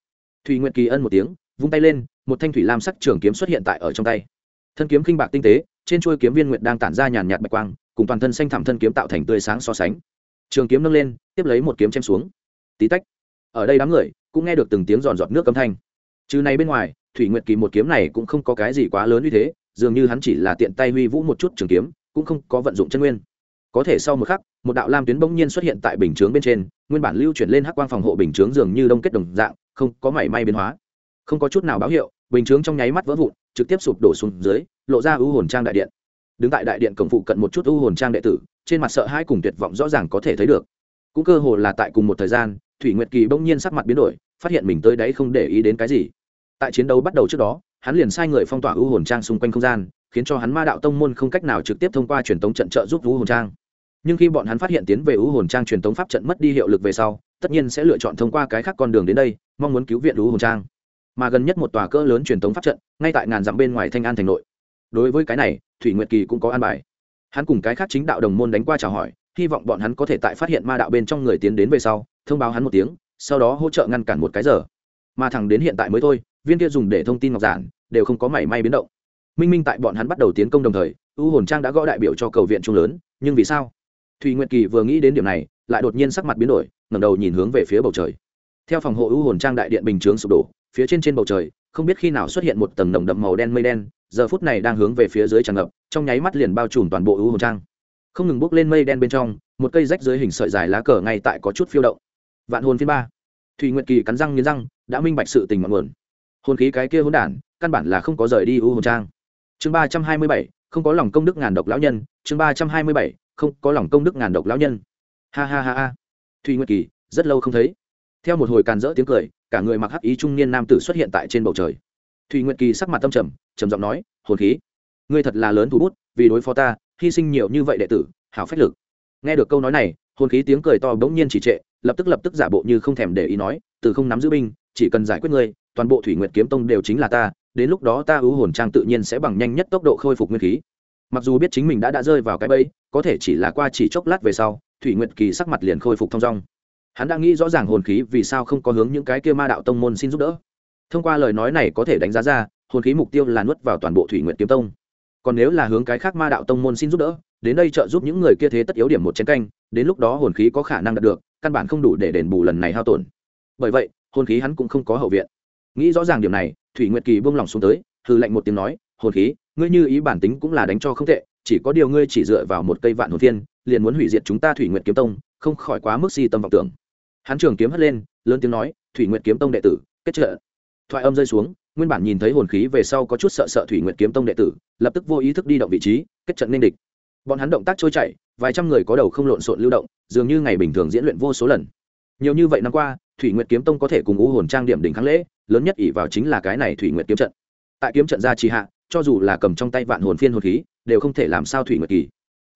Thùy nguyệt kỳ ân một tiếng, vung tay lên, một thanh thủy lam sắc trường kiếm xuất hiện tại ở trong tay. Thân kiếm khinh bạc tinh tế, trên chuôi kiếm viên nguyệt đang tản ra nhàn nhạt bạch quang, cùng toàn thân xanh thẳm thân kiếm tạo thành tươi sáng so sánh. Trường kiếm nâng lên, tiếp lấy một kiếm chém xuống. Tí tách. Ở đây đám người cũng nghe được từng tiếng giòn giọt nước âm thanh. Chứ này bên ngoài, thủy nguyệt kỳ một kiếm này cũng không có cái gì quá lớn như thế, dường như hắn chỉ là tiện tay huy vũ một chút trường kiếm, cũng không có vận dụng chân nguyên có thể sau một khắc, một đạo lam tuyến bỗng nhiên xuất hiện tại bình chướng bên trên, nguyên bản lưu chuyển lên hắc quang phòng hộ bình chướng dường như đông kết đồng dạng, không có mảy may biến hóa. Không có chút nào báo hiệu, bình chướng trong nháy mắt vỡ vụn, trực tiếp sụp đổ xuống dưới, lộ ra ưu hồn trang đại điện. Đứng tại đại điện cổng phụ cận một chút ưu hồn trang đệ tử, trên mặt sợ hãi cùng tuyệt vọng rõ ràng có thể thấy được. Cũng cơ hồ là tại cùng một thời gian, thủy nguyệt kỳ bỗng nhiên sắc mặt biến đổi, phát hiện mình tới đấy không để ý đến cái gì. Tại chiến đấu bắt đầu trước đó, hắn liền sai người phong tỏa ưu hồn trang xung quanh không gian khiến cho hắn ma đạo tông môn không cách nào trực tiếp thông qua truyền tống trận trợ giúp u hồn trang. Nhưng khi bọn hắn phát hiện tiến về u hồn trang truyền tống pháp trận mất đi hiệu lực về sau, tất nhiên sẽ lựa chọn thông qua cái khác con đường đến đây, mong muốn cứu viện u hồn trang. Mà gần nhất một tòa cỡ lớn truyền tống pháp trận, ngay tại ngàn dặm bên ngoài thanh an thành nội. Đối với cái này, thủy nguyệt kỳ cũng có an bài. Hắn cùng cái khác chính đạo đồng môn đánh qua chào hỏi, hy vọng bọn hắn có thể tại phát hiện ma đạo bên trong người tiến đến về sau, thông báo hắn một tiếng, sau đó hỗ trợ ngăn cản một cái giờ. Mà thẳng đến hiện tại mới thôi, viên kia dùng để thông tin ngọc giản, đều không có mảy may biến động minh minh tại bọn hắn bắt đầu tiến công đồng thời, u hồn trang đã gõ đại biểu cho cầu viện trung lớn, nhưng vì sao? Thùy nguyệt kỳ vừa nghĩ đến điểm này, lại đột nhiên sắc mặt biến đổi, ngẩng đầu nhìn hướng về phía bầu trời. Theo phòng hộ u hồn trang đại điện bình chướng sụp đổ, phía trên trên bầu trời, không biết khi nào xuất hiện một tầng nồng đậm màu đen mây đen, giờ phút này đang hướng về phía dưới tràn ngập, trong nháy mắt liền bao trùm toàn bộ u hồn trang. Không ngừng bốc lên mây đen bên trong, một cây rách dưới hình sợi dài lá cờ ngay tại có chút phiêu động. Vạn hồn phiên ba. Thùy nguyệt kỳ cắn răng nghiến răng, đã minh bạch sự tình mặn nguồn. Hồn khí cái kia hỗn đản, căn bản là không có rời đi u hồn trang chương ba trăm hai mươi bảy, không có lòng công đức ngàn độc lão nhân. Chương ba trăm hai mươi bảy, không có lòng công đức ngàn độc lão nhân. Ha ha ha ha. Thùy nguyệt kỳ, rất lâu không thấy. Theo một hồi càn rỡ tiếng cười, cả người mặc hắc ý trung niên nam tử xuất hiện tại trên bầu trời. Thùy nguyệt kỳ sắc mặt tâm trầm trầm giọng nói, hồn khí, ngươi thật là lớn thủ bút, vì đối phó ta, hy sinh nhiều như vậy đệ tử, hảo phách lực. Nghe được câu nói này, hồn khí tiếng cười to bỗng nhiên chỉ trệ, lập tức lập tức giả bộ như không thèm để ý nói, từ không nắm giữ binh, chỉ cần giải quyết ngươi, toàn bộ thủy nguyệt kiếm tông đều chính là ta đến lúc đó ta ưu hồn trang tự nhiên sẽ bằng nhanh nhất tốc độ khôi phục nguyên khí. Mặc dù biết chính mình đã đã rơi vào cái bẫy, có thể chỉ là qua chỉ chốc lát về sau, thủy nguyệt kỳ sắc mặt liền khôi phục thong dong. Hắn đã nghĩ rõ ràng hồn khí vì sao không có hướng những cái kia ma đạo tông môn xin giúp đỡ. Thông qua lời nói này có thể đánh giá ra, hồn khí mục tiêu là nuốt vào toàn bộ thủy nguyệt kiếm tông. Còn nếu là hướng cái khác ma đạo tông môn xin giúp đỡ, đến đây trợ giúp những người kia thế tất yếu điểm một chén canh, đến lúc đó hồn khí có khả năng đạt được, căn bản không đủ để đền bù lần này hao tổn. Bởi vậy, hồn khí hắn cũng không có hậu viện nghĩ rõ ràng điểm này, thủy nguyệt kỳ buông lỏng xuống tới hư lệnh một tiếng nói, hồn khí, ngươi như ý bản tính cũng là đánh cho không tệ, chỉ có điều ngươi chỉ dựa vào một cây vạn hồn thiên, liền muốn hủy diệt chúng ta thủy nguyệt kiếm tông, không khỏi quá mức si tâm vọng tưởng. Hắn trường kiếm hất lên, lớn tiếng nói, thủy nguyệt kiếm tông đệ tử, kết trợ. Thoại âm rơi xuống, nguyên bản nhìn thấy hồn khí về sau có chút sợ sợ thủy nguyệt kiếm tông đệ tử, lập tức vô ý thức đi động vị trí, kết trận nên địch. Bọn hắn động tác trôi chảy, vài trăm người có đầu không lộn xộn lưu động, dường như ngày bình thường diễn luyện vô số lần. Nhiều như vậy năm qua thủy nguyệt kiếm tông có thể cùng u hồn trang điểm đỉnh kháng lễ, lớn nhất ỷ vào chính là cái này thủy nguyệt kiếm trận. Tại kiếm trận ra trì hạ, cho dù là cầm trong tay vạn hồn phiên hồn khí, đều không thể làm sao thủy nguyệt kỳ.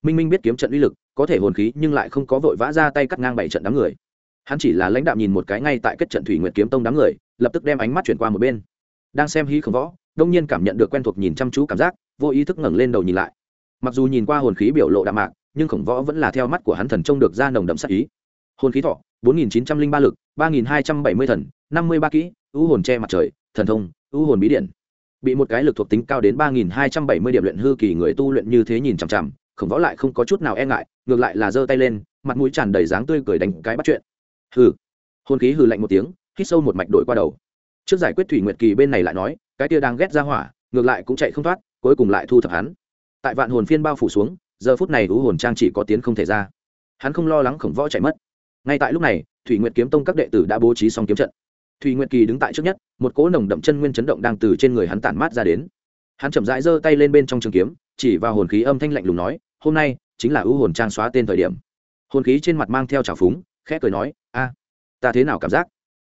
Minh minh biết kiếm trận uy lực, có thể hồn khí nhưng lại không có vội vã ra tay cắt ngang bảy trận đám người. Hắn chỉ là lãnh đạo nhìn một cái ngay tại kết trận thủy nguyệt kiếm tông đám người, lập tức đem ánh mắt chuyển qua một bên. Đang xem hí không võ, đông nhiên cảm nhận được quen thuộc nhìn chăm chú cảm giác, vô ý thức ngẩng lên đầu nhìn lại. Mặc dù nhìn qua hồn khí biểu lộ đạm mạc, nhưng khổng võ vẫn là theo mắt của hắn thần trông được ra nồng đậm sắc ý. Hồn khí thọ bốn nghìn chín trăm linh ba lực, ba nghìn hai trăm bảy mươi thần, năm mươi ba kỹ, ưu hồn che mặt trời, thần thông, ưu hồn bí điện. Bị một cái lực thuộc tính cao đến ba nghìn hai trăm bảy mươi điểm luyện hư kỳ người tu luyện như thế nhìn chằm chằm khổng võ lại không có chút nào e ngại, ngược lại là giơ tay lên, mặt mũi tràn đầy dáng tươi cười đánh cái bắt chuyện. Hừ. Hồn khí hừ lạnh một tiếng, hít sâu một mạch đổi qua đầu. Trước giải quyết thủy nguyệt kỳ bên này lại nói, cái kia đang ghét ra hỏa, ngược lại cũng chạy không thoát, cuối cùng lại thu thập hắn. Tại vạn hồn phiên bao phủ xuống, giờ phút này ưu hồn trang chỉ có tiến không thể ra. Hắn không lo lắng khổng võ chạy mất ngay tại lúc này, thủy nguyệt kiếm tông các đệ tử đã bố trí xong kiếm trận. Thủy nguyệt kỳ đứng tại trước nhất, một cỗ nồng đậm chân nguyên chấn động đang từ trên người hắn tản mát ra đến. Hắn chậm rãi giơ tay lên bên trong trường kiếm, chỉ vào hồn khí âm thanh lạnh lùng nói, hôm nay chính là ưu hồn trang xóa tên thời điểm. Hồn khí trên mặt mang theo trào phúng, khẽ cười nói, a, ta thế nào cảm giác?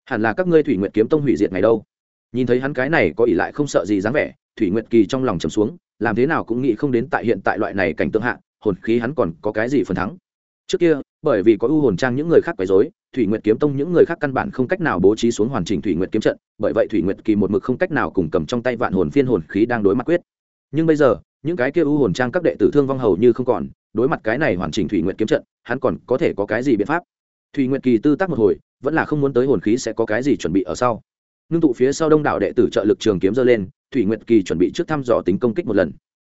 Hẳn là các ngươi thủy nguyệt kiếm tông hủy diệt ngày đâu. Nhìn thấy hắn cái này có ỷ lại không sợ gì dáng vẻ, thủy nguyệt kỳ trong lòng trầm xuống, làm thế nào cũng nghĩ không đến tại hiện tại loại này cảnh tượng hạ, hồn khí hắn còn có cái gì phần thắng. Trước kia bởi vì có ưu hồn trang những người khác quấy rối, thủy nguyệt kiếm tông những người khác căn bản không cách nào bố trí xuống hoàn chỉnh thủy nguyệt kiếm trận, bởi vậy thủy nguyệt kỳ một mực không cách nào cùng cầm trong tay vạn hồn phiên hồn khí đang đối mặt quyết. Nhưng bây giờ, những cái kia ưu hồn trang các đệ tử thương vong hầu như không còn, đối mặt cái này hoàn chỉnh thủy nguyệt kiếm trận, hắn còn có thể có cái gì biện pháp? Thủy nguyệt kỳ tư tác một hồi, vẫn là không muốn tới hồn khí sẽ có cái gì chuẩn bị ở sau. Nương tụ phía sau đông đảo đệ tử trợ lực trường kiếm dơ lên, thủy nguyệt kỳ chuẩn bị trước thăm dò tính công kích một lần.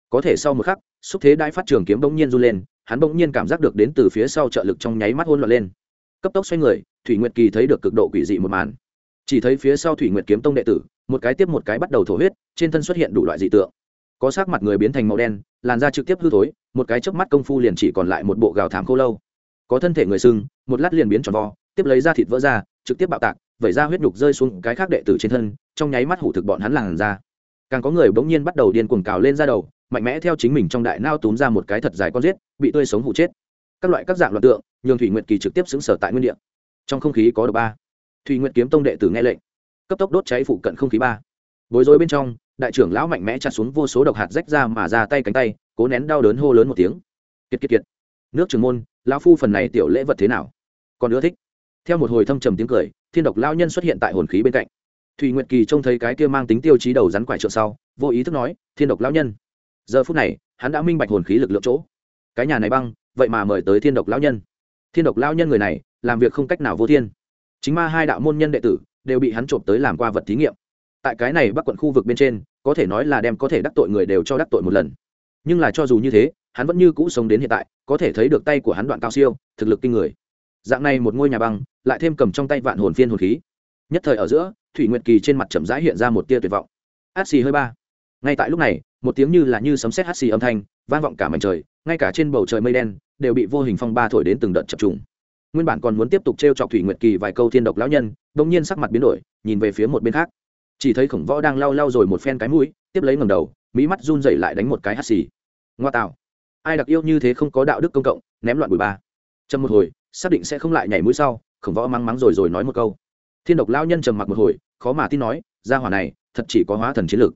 Có thể sau một khắc, xúc thế đại phát trường kiếm bỗng nhiên du lên hắn bỗng nhiên cảm giác được đến từ phía sau trợ lực trong nháy mắt hôn loạn lên. Cấp tốc xoay người, thủy nguyệt kỳ thấy được cực độ quỷ dị một màn. Chỉ thấy phía sau thủy nguyệt kiếm tông đệ tử, một cái tiếp một cái bắt đầu thổ huyết, trên thân xuất hiện đủ loại dị tượng. Có sắc mặt người biến thành màu đen, làn da trực tiếp hư thối, một cái chớp mắt công phu liền chỉ còn lại một bộ gào thảm khô lâu. Có thân thể người sưng, một lát liền biến tròn vo, tiếp lấy ra thịt vỡ ra, trực tiếp bạo tạc, vẩy ra huyết nhục rơi xuống cái khác đệ tử trên thân, trong nháy mắt hủ thực bọn hắn làn ra càng có người bỗng nhiên bắt đầu điên cuồng cào lên ra đầu mạnh mẽ theo chính mình trong đại nao túm ra một cái thật dài con giết, bị tươi sống hụ chết. Các loại các dạng loạn tượng, nhường thủy nguyệt kỳ trực tiếp xứng sở tại nguyên địa. Trong không khí có độc ba. Thủy nguyệt kiếm tông đệ tử nghe lệnh. Cấp tốc đốt cháy phụ cận không khí ba. Bối rối bên trong, đại trưởng lão mạnh mẽ chặt xuống vô số độc hạt rách ra mà ra tay cánh tay, cố nén đau đớn hô lớn một tiếng. Kiệt kiệt kiệt. Nước trường môn, lão phu phần này tiểu lễ vật thế nào? Còn ưa thích. Theo một hồi thâm trầm tiếng cười, thiên độc lao nhân xuất hiện tại hồn khí bên cạnh. Thùy nguyệt kỳ trông thấy cái kia mang tính tiêu chí đầu rắn quải trượng sau, vô ý thức nói, thiên độc lao nhân giờ phút này, hắn đã minh bạch hồn khí lực lượng chỗ. Cái nhà này băng, vậy mà mời tới thiên độc lao nhân. Thiên độc lao nhân người này, làm việc không cách nào vô thiên. Chính ma hai đạo môn nhân đệ tử, đều bị hắn trộm tới làm qua vật thí nghiệm. Tại cái này bắc quận khu vực bên trên, có thể nói là đem có thể đắc tội người đều cho đắc tội một lần. Nhưng là cho dù như thế, hắn vẫn như cũ sống đến hiện tại, có thể thấy được tay của hắn đoạn cao siêu, thực lực kinh người. Dạng này một ngôi nhà băng, lại thêm cầm trong tay vạn hồn phiên hồn khí. Nhất thời ở giữa, thủy nguyệt kỳ trên mặt chậm rãi hiện ra một tia tuyệt vọng. Át xì hơi ba. Ngay tại lúc này một tiếng như là như sấm sét hắt xì âm thanh, vang vọng cả mảnh trời, ngay cả trên bầu trời mây đen đều bị vô hình phong ba thổi đến từng đợt chập trùng. Nguyên bản còn muốn tiếp tục t r e o chọc thủy nguyệt kỳ vài câu thiên độc lão nhân đ ỗ n g nhiên sắc mặt biến đổi, nhìn về phía một bên khác. Chỉ thấy khổng võ đang lau lau rồi một phen cái mũi, tiếp lấy ngầm đầu mỹ mắt run dậy lại đánh một cái hắt xì. Ngoa tạo. Ai đặc yêu như thế không có đạo đức công cộng, ném loạn bụi ba. Trầm một hồi, xác định sẽ không lại nhảy mũi sau, khổng võ mắng mắng rồi rồi nói một câu. Thiên độc Lão nhân trầm mặc một hồi, khó mà tin nói ra hỏa này, thật chỉ có hóa thần chiến lược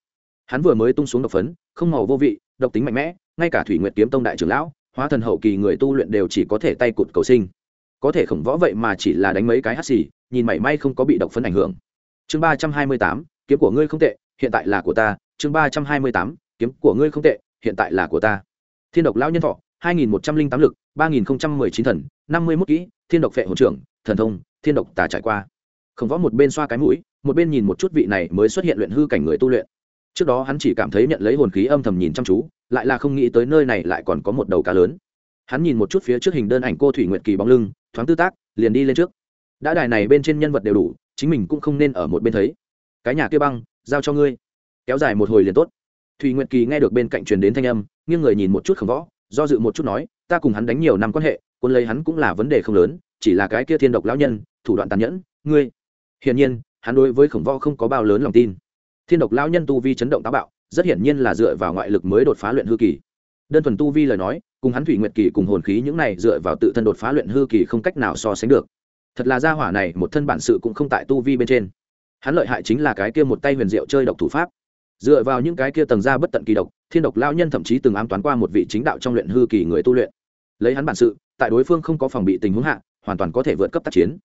hắn vừa mới tung xuống độc phấn, không màu vô vị, độc tính mạnh mẽ, ngay cả thủy nguyệt kiếm tông đại trưởng lão, hóa thần hậu kỳ người tu luyện đều chỉ có thể tay cụt cầu sinh. Có thể khổng võ vậy mà chỉ là đánh mấy cái hắt xì, nhìn mảy may không có bị độc phấn ảnh hưởng. Chương ba trăm hai mươi tám, kiếm của ngươi không tệ, hiện tại là của ta. Chương ba trăm hai mươi tám, kiếm của ngươi không tệ, hiện tại là của ta. Thiên độc lão nhân thọ, hai nghìn một trăm linh tám lực, ba nghìn chín thần, năm mươi mốt kỹ, thiên độc phệ hồn trưởng, thần thông, thiên độc tà trải qua. Không võ một bên xoa cái mũi, một bên nhìn một chút vị này mới xuất hiện luyện hư cảnh người tu luyện trước đó hắn chỉ cảm thấy nhận lấy hồn khí âm thầm nhìn chăm chú, lại là không nghĩ tới nơi này lại còn có một đầu cá lớn. Hắn nhìn một chút phía trước hình đơn ảnh cô thủy nguyện kỳ bóng lưng, thoáng tư tác, liền đi lên trước. Đã đài này bên trên nhân vật đều đủ, chính mình cũng không nên ở một bên thấy. Cái nhà kia băng, giao cho ngươi. Kéo dài một hồi liền tốt. Thùy nguyện kỳ nghe được bên cạnh truyền đến thanh âm, nghiêng người nhìn một chút khổng võ, do dự một chút nói, ta cùng hắn đánh nhiều năm quan hệ quân lấy hắn cũng là vấn đề không lớn, chỉ là cái kia thiên độc lão nhân, thủ đoạn tàn nhẫn, ngươi. Hiển nhiên, hắn đối với khổng võ không có bao lớn lòng tin thiên độc lão nhân tu vi chấn động táo bạo, rất hiển nhiên là dựa vào ngoại lực mới đột phá luyện hư kỳ. Đơn thuần tu vi lời nói, cùng hắn thủy nguyệt kỳ cùng hồn khí những này dựa vào tự thân đột phá luyện hư kỳ không cách nào so sánh được. Thật là gia hỏa này, một thân bản sự cũng không tại tu vi bên trên. Hắn lợi hại chính là cái kia một tay huyền diệu chơi độc thủ pháp. Dựa vào những cái kia tầng ra bất tận kỳ độc, thiên độc lao nhân thậm chí từng ám toán qua một vị chính đạo trong luyện hư kỳ người tu luyện. Lấy hắn bản sự, tại đối phương không có phòng bị tình huống hạ, hoàn toàn có thể vượt cấp tác chiến.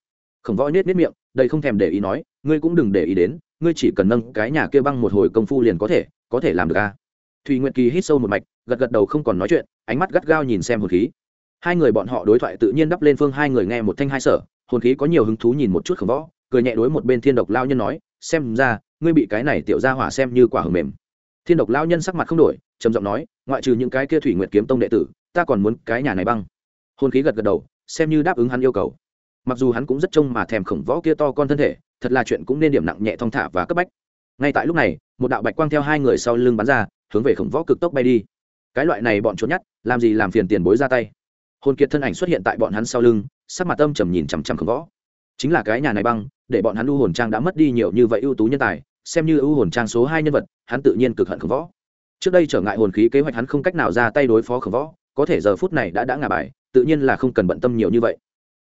Khổng võ nhét miết miệng đây không thèm để ý nói, ngươi cũng đừng để ý đến ngươi chỉ cần nâng cái nhà kia băng một hồi công phu liền có thể có thể làm được a à? thùy nguyện kỳ hít sâu một mạch, gật gật đầu không còn nói chuyện, ánh mắt gắt gao nhìn xem hồn khí. Hai người bọn họ đối thoại tự nhiên đắp lên phương hai người nghe một thanh hai sở, hồn khí có nhiều hứng thú nhìn một chút khổng võ, cười nhẹ đối một bên thiên độc lao nhân nói, xem ra, ngươi bị cái này tiểu ra hỏa xem như quả hầm mềm. Thiên độc lao nhân sắc mặt không đổi, trầm giọng nói, ngoại trừ những cái kia thủy nguyệt kiếm tông đệ tử, ta còn muốn cái nhà này băng. Hồn khí gật gật đầu, xem như đáp ứng hắn yêu cầu mặc dù hắn cũng rất trông mà thèm khổng võ kia to con thân thể, thật là chuyện cũng nên điểm nặng nhẹ thong thả và cấp bách. Ngay tại lúc này, một đạo bạch quang theo hai người sau lưng bắn ra, hướng về khổng võ cực tốc bay đi. Cái loại này bọn trốn nhát, làm gì làm phiền tiền bối ra tay. Hồn kiệt thân ảnh xuất hiện tại bọn hắn sau lưng, sắc mặt âm trầm nhìn chằm chằm khổng võ. Chính là cái nhà này băng, để bọn hắn u hồn trang đã mất đi nhiều như vậy ưu tú nhân tài, xem như ưu hồn trang số hai nhân vật, hắn tự nhiên cực hận khổng võ. Trước đây trở ngại hồn khí kế hoạch hắn không cách nào ra tay đối phó khổng võ, có thể giờ phút này đã đã ngả bài, tự nhiên là không cần bận tâm nhiều như vậy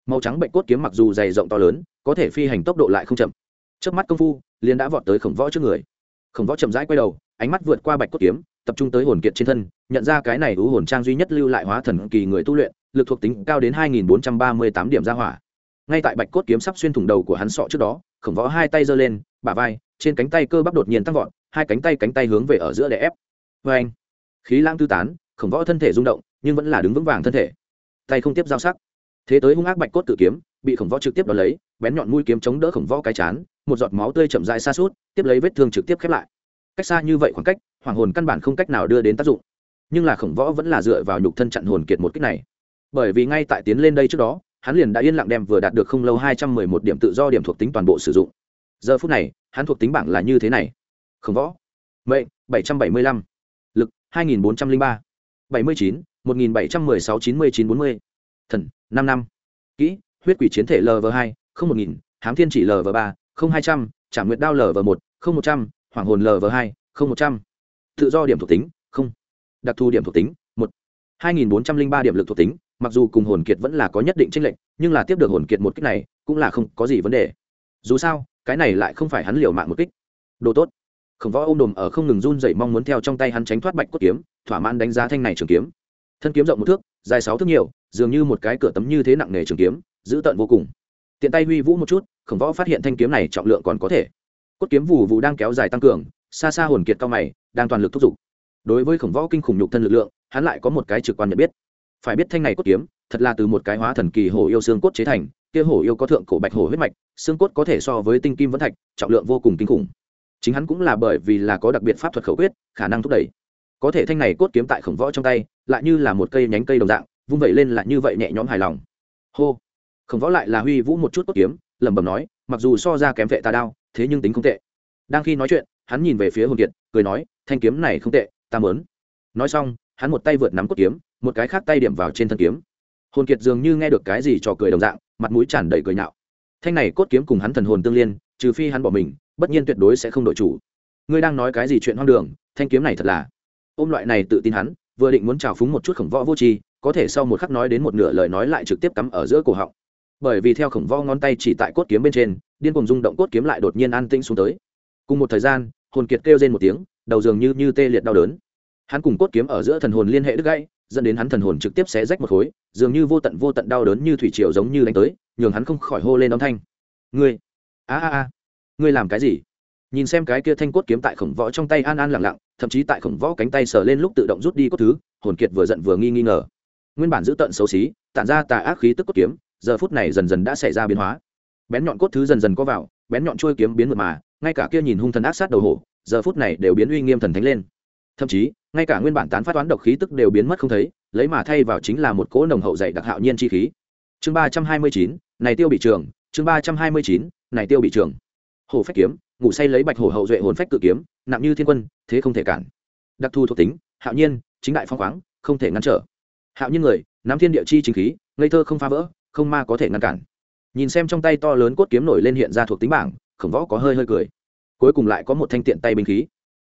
màu trắng bệnh cốt kiếm mặc dù dày rộng to lớn, có thể phi hành tốc độ lại không chậm. Trước mắt công phu, liền đã vọt tới khổng võ trước người. Khổng võ chậm rãi quay đầu, ánh mắt vượt qua bạch cốt kiếm, tập trung tới hồn kiệt trên thân, nhận ra cái này ưu hồn trang duy nhất lưu lại hóa thần kỳ người tu luyện, lực thuộc tính cao đến hai nghìn bốn trăm ba mươi tám điểm ra hỏa. Ngay tại bạch cốt kiếm sắp xuyên thủng đầu của hắn sọ trước đó, khổng võ hai tay giơ lên, bả vai, trên cánh tay cơ bắp đột nhiên tăng vọt, hai cánh tay cánh tay hướng về ở giữa để ép. Vê anh, khí lãng tư tán, khổng võ thân thể rung động, nhưng vẫn là đứng vững vàng thân thể. Tay không tiếp giao sắc thế tới hung ác bạch cốt cự kiếm, bị khổng võ trực tiếp đ ó lấy, bén nhọn mũi kiếm chống đỡ khổng võ cái chán, một giọt máu tươi chậm dài xa suốt tiếp lấy vết thương trực tiếp khép lại. Cách xa như vậy khoảng cách, hoàng hồn căn bản không cách nào đưa đến tác dụng. Nhưng là khổng võ vẫn là dựa vào nhục thân chặn hồn kiệt một cách này. Bởi vì ngay tại tiến lên đây trước đó, hắn liền đã yên lặng đem vừa đạt được không lâu hai trăm mười một điểm tự do điểm thuộc tính toàn bộ sử dụng. Giờ phút này, hắn thuộc tính bảng là như thế này. Khổng võ. Mệnh, bảy trăm bảy mươi lăm. Lực, hai nghìn bốn trăm linh ba. Bảy mươi chín, một nghìn bảy trăm mười sáu chín mươi chín bốn mươi thần, năm năm. Kỹ, huyết quỷ chiến thể lv hai, không một nghìn, hám thiên chỉ lv ba, không hai trăm trả nguyệt đao lv một, không một trăm, hoàng hồn lv hai, không một trăm. Tự do điểm thuộc tính, không. Đặc thù điểm thuộc tính, một. Hai nghìn bốn trăm linh ba điểm lực thuộc tính, mặc dù cùng hồn kiệt vẫn là có nhất định tranh lệch, nhưng là tiếp được hồn kiệt một kích này, cũng là không có gì vấn đề. Dù sao, cái này lại không phải hắn liều mạng một kích. Đồ tốt. Khổng võ ôm đồm ở không ngừng run dậy mong muốn theo trong tay hắn tránh thoát bạch cốt kiếm, thỏa mãn đánh giá thanh này trường kiếm. Thân kiếm rộng một thước dài sáu thước nhiều, dường như một cái cửa tấm như thế nặng nề trường kiếm giữ tận vô cùng. Tiện tay huy vũ một chút, khổng võ phát hiện thanh kiếm này trọng lượng còn có thể. Cốt kiếm vù vù đang kéo dài tăng cường, xa xa hồn kiệt cao mày, đang toàn lực thúc giục. Đối với khổng võ kinh khủng nhục thân lực lượng, hắn lại có một cái trực quan nhận biết. Phải biết thanh này cốt kiếm, thật là từ một cái hóa thần kỳ hổ yêu xương cốt chế thành, kia hổ yêu có thượng cổ bạch hổ huyết mạch, xương cốt có thể so với tinh kim vẫn thạch, trọng lượng vô cùng kinh khủng. Chính hắn cũng là bởi vì là có đặc biệt pháp thuật khẩu quyết, khả năng thúc đẩy có thể thanh này cốt kiếm tại khổng võ trong tay, lại như là một cây nhánh cây đồng dạng, vung vẩy lên lại như vậy nhẹ nhõm hài lòng. Hô! Khổng võ lại là huy vũ một chút cốt kiếm, lẩm bẩm nói, mặc dù so ra kém vệ tà đao, thế nhưng tính không tệ. Đang khi nói chuyện, hắn nhìn về phía hồn kiệt, cười nói, thanh kiếm này không tệ, ta mớn nói xong, hắn một tay vượt nắm cốt kiếm, một cái khác tay điểm vào trên thân kiếm. Hồn kiệt dường như nghe được cái gì trò cười đồng dạng, mặt mũi tràn đầy cười nhạo. Thanh này cốt kiếm cùng hắn thần hồn tương liên, trừ phi hắn bỏ mình, bất nhiên tuyệt đối sẽ không đội chủ. Ngươi đang nói cái gì chuyện hoang đường, thanh kiếm này thật là ôm loại này tự tin hắn, vừa định muốn trào phúng một chút khổng võ vô tri, có thể sau một khắc nói đến một nửa lời nói lại trực tiếp cắm ở giữa cổ họng. Bởi vì theo khổng võ ngón tay chỉ tại cốt kiếm bên trên, điên cùng rung động cốt kiếm lại đột nhiên an tĩnh xuống tới. Cùng một thời gian, hồn kiệt kêu lên một tiếng, đầu dường như như tê liệt đau đớn. Hắn cùng cốt kiếm ở giữa thần hồn liên hệ đứt gãy, dẫn đến hắn thần hồn trực tiếp xé rách một khối, dường như vô tận vô tận đau đớn như thủy triều giống như đánh tới, nhường hắn không khỏi hô lên âm thanh. Ngươi, a a a, ngươi làm cái gì? Nhìn xem cái kia thanh cốt kiếm tại khổng võ trong tay an an lặng lặng thậm chí tại khổng võ cánh tay sờ lên lúc tự động rút đi cốt thứ, hồn kiệt vừa giận vừa nghi nghi ngờ. Nguyên bản giữ tận xấu xí, tản ra tà ác khí tức cốt kiếm, giờ phút này dần dần đã xảy ra biến hóa. Bén nhọn cốt thứ dần dần có vào, bén nhọn trôi kiếm biến mượt mà, ngay cả kia nhìn hung thần ác sát đầu hổ, giờ phút này đều biến uy nghiêm thần thánh lên. Thậm chí, ngay cả nguyên bản tán phát toán độc khí tức đều biến mất không thấy, lấy mà thay vào chính là một cỗ nồng hậu dày đặc hạo nhiên chi khí. Chương ba trăm hai mươi chín, này tiêu bị trường, chương ba trăm hai mươi chín, này tiêu bị trường. Hổ phách kiếm ngủ say lấy bạch hổ hậu duệ hồn phách cự kiếm, nặng như thiên quân, thế không thể cản. Đặc thù thuộc tính, hạo nhiên, chính đại phong khoáng, không thể ngăn trở. Hạo nhiên người, nắm thiên địa chi chính khí, ngây thơ không phá vỡ, không ma có thể ngăn cản. Nhìn xem trong tay to lớn cốt kiếm nổi lên hiện ra thuộc tính bảng, khổng võ có hơi hơi cười. Cuối cùng lại có một thanh tiện tay binh khí.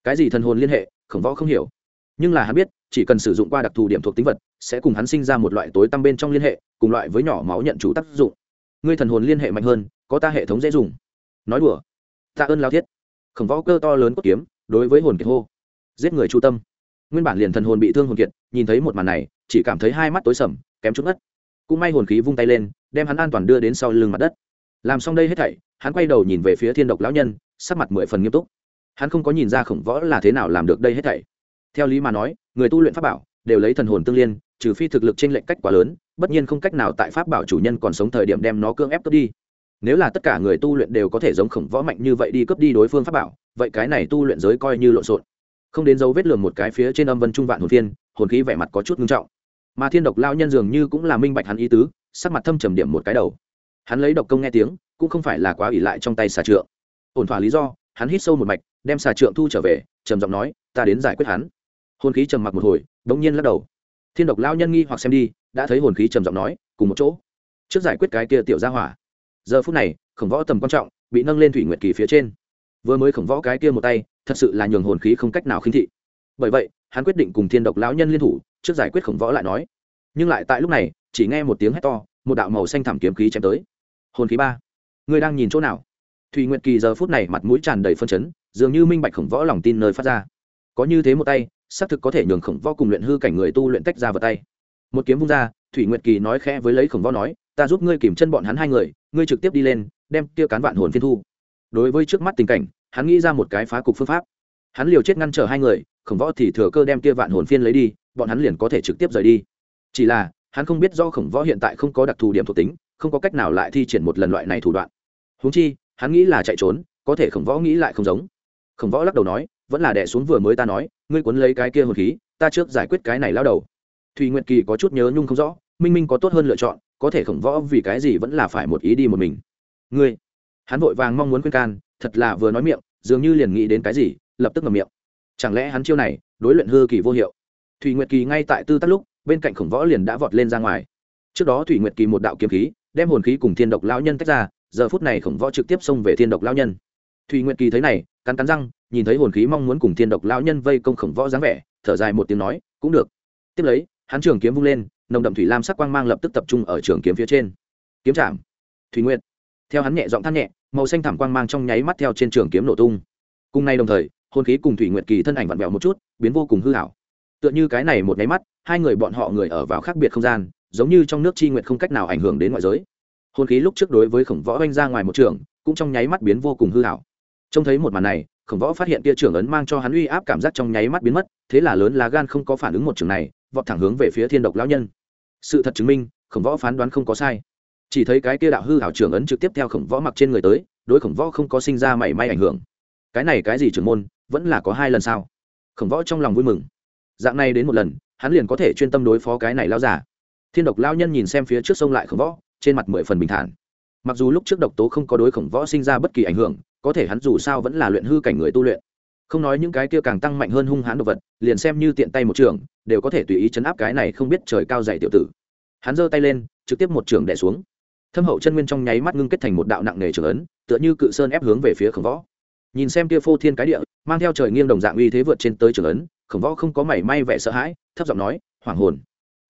Cái gì thần hồn liên hệ, khổng võ không hiểu. Nhưng là hắn biết, chỉ cần sử dụng qua đặc thù điểm thuộc tính vật, sẽ cùng hắn sinh ra một loại tối tăm bên trong liên hệ, cùng loại với nhỏ máu nhận chủ tác dụng. Ngươi thần hồn liên hệ mạnh hơn, có ta hệ thống dễ dùng. Nói đùa ta ơn lao thiết. Khổng võ cơ to lớn cốt kiếm, đối với hồn kiệt hô. Giết người chu tâm. Nguyên bản liền thần hồn bị thương hồn kiệt, nhìn thấy một màn này, chỉ cảm thấy hai mắt tối sầm, kém chút ngất. Cũng may hồn khí vung tay lên, đem hắn an toàn đưa đến sau lưng mặt đất. Làm xong đây hết thảy, hắn quay đầu nhìn về phía thiên độc lão nhân, sắc mặt mười phần nghiêm túc. Hắn không có nhìn ra khổng võ là thế nào làm được đây hết thảy. Theo lý mà nói, người tu luyện pháp bảo, đều lấy thần hồn tương liên, trừ phi thực lực trên lệnh cách quá lớn, bất nhiên không cách nào tại pháp bảo chủ nhân còn sống thời điểm đem nó cưỡng ép cướp đi nếu là tất cả người tu luyện đều có thể giống khổng võ mạnh như vậy đi cướp đi đối phương pháp bảo, vậy cái này tu luyện giới coi như lộn xộn. Không đến dấu vết lường một cái phía trên âm vân trung vạn hồn phiên, hồn khí vẻ mặt có chút nghiêm trọng. Mà thiên độc lao nhân dường như cũng là minh bạch hắn ý tứ, sắc mặt thâm trầm điểm một cái đầu. Hắn lấy độc công nghe tiếng, cũng không phải là quá ỉ lại trong tay xà trượng. Ổn thỏa lý do, hắn hít sâu một mạch, đem xà trượng thu trở về, trầm giọng nói, ta đến giải quyết hắn. Hồn khí trầm mặc một hồi, bỗng nhiên lắc đầu. Thiên độc lao nhân nghi hoặc xem đi, đã thấy hồn khí trầm giọng nói, cùng một chỗ. Trước giải quyết cái kia tiểu ra hỏa giờ phút này, khổng võ tầm quan trọng, bị nâng lên thủy nguyệt kỳ phía trên. Vừa mới khổng võ cái kia một tay, thật sự là nhường hồn khí không cách nào khinh thị. Bởi vậy, hắn quyết định cùng thiên độc lão nhân liên thủ, trước giải quyết khổng võ lại nói. Nhưng lại tại lúc này, chỉ nghe một tiếng hét to, một đạo màu xanh thảm kiếm khí chém tới. Hồn khí ba. Người đang nhìn chỗ nào? Thùy nguyệt kỳ giờ phút này mặt mũi tràn đầy phân chấn, dường như minh bạch khổng võ lòng tin nơi phát ra. Có như thế một tay, xác thực có thể nhường khổng võ cùng luyện hư cảnh người tu luyện tách ra vào tay. Một kiếm vung ra, thủy nguyệt kỳ nói khẽ với lấy khổng võ nói ta giúp ngươi kìm chân bọn hắn hai người, ngươi trực tiếp đi lên, đem kia cán vạn hồn phiên thu. Đối với trước mắt tình cảnh, hắn nghĩ ra một cái phá cục phương pháp. Hắn liều chết ngăn trở hai người, khổng võ thì thừa cơ đem kia vạn hồn phiên lấy đi, bọn hắn liền có thể trực tiếp rời đi. Chỉ là, hắn không biết do khổng võ hiện tại không có đặc thù điểm thuộc tính, không có cách nào lại thi triển một lần loại này thủ đoạn. Húng chi, hắn nghĩ là chạy trốn, có thể khổng võ nghĩ lại không giống. Khổng võ lắc đầu nói, vẫn là đẻ xuống vừa mới ta nói, ngươi cuốn lấy cái kia hồn khí, ta trước giải quyết cái này lao đầu. Thùy nguyệt kỳ có chút nhớ nhung không rõ, minh minh có tốt hơn lựa chọn có thể khổng võ vì cái gì vẫn là phải một ý đi một mình. Ngươi, hắn vội vàng mong muốn khuyên can, thật là vừa nói miệng, dường như liền nghĩ đến cái gì, lập tức ngậm miệng. Chẳng lẽ hắn chiêu này, đối luyện hư kỳ vô hiệu? Thủy nguyệt kỳ ngay tại tư tắc lúc, bên cạnh khổng võ liền đã vọt lên ra ngoài. Trước đó thủy nguyệt kỳ một đạo kiếm khí, đem hồn khí cùng thiên độc lão nhân tách ra, giờ phút này khổng võ trực tiếp xông về thiên độc lão nhân. Thủy nguyệt kỳ thấy này, cắn cắn răng, nhìn thấy hồn khí mong muốn cùng thiên độc lão nhân vây công khổng võ dáng vẻ, thở dài một tiếng nói, cũng được. Tiếp lấy, hắn trường kiếm vung lên nồng đậm thủy lam sắc quang mang lập tức tập trung ở trường kiếm phía trên. Kiếm chạm. Thủy nguyệt. Theo hắn nhẹ giọng than nhẹ, màu xanh thảm quang mang trong nháy mắt theo trên trường kiếm nổ tung. Cùng nay đồng thời, hồn khí cùng thủy nguyệt kỳ thân ảnh vặn vẹo một chút, biến vô cùng hư hảo tựa như cái này một nháy mắt, hai người bọn họ người ở vào khác biệt không gian, giống như trong nước chi nguyện không cách nào ảnh hưởng đến ngoại giới. Hồn khí lúc trước đối với khổng võ oanh ra ngoài một trường, cũng trong nháy mắt biến vô cùng hư hảo trông thấy một màn này, khổng võ phát hiện kia trưởng ấn mang cho hắn uy áp cảm giác trong nháy mắt biến mất, thế là lớn lá gan không có phản ứng một trường này, vọt thẳng hướng về phía thiên độc lão nhân sự thật chứng minh, khổng võ phán đoán không có sai. Chỉ thấy cái kia đạo hư hảo trưởng ấn trực tiếp theo khổng võ mặc trên người tới, đối khổng võ không có sinh ra mảy may ảnh hưởng. Cái này cái gì trưởng môn, vẫn là có hai lần sao? Khổng võ trong lòng vui mừng. Dạng này đến một lần, hắn liền có thể chuyên tâm đối phó cái này lao giả thiên độc lao nhân nhìn xem phía trước sông lại khổng võ, trên mặt mười phần bình thản. Mặc dù lúc trước độc tố không có đối khổng võ sinh ra bất kỳ ảnh hưởng, có thể hắn dù sao vẫn là luyện hư cảnh người tu luyện không nói những cái kia càng tăng mạnh hơn hung hãn đồ vật, liền xem như tiện tay một trường, đều có thể tùy ý chấn áp cái này không biết trời cao dày tiểu tử. Hắn giơ tay lên, trực tiếp một trường đẻ xuống. Thâm hậu chân nguyên trong nháy mắt ngưng kết thành một đạo nặng nề trường ấn, tựa như cự sơn ép hướng về phía khổng võ. Nhìn xem kia phô thiên cái địa, mang theo trời nghiêng đồng dạng uy thế vượt trên tới trường ấn, khổng võ không có mảy may vẻ sợ hãi, thấp giọng nói, hoảng hồn.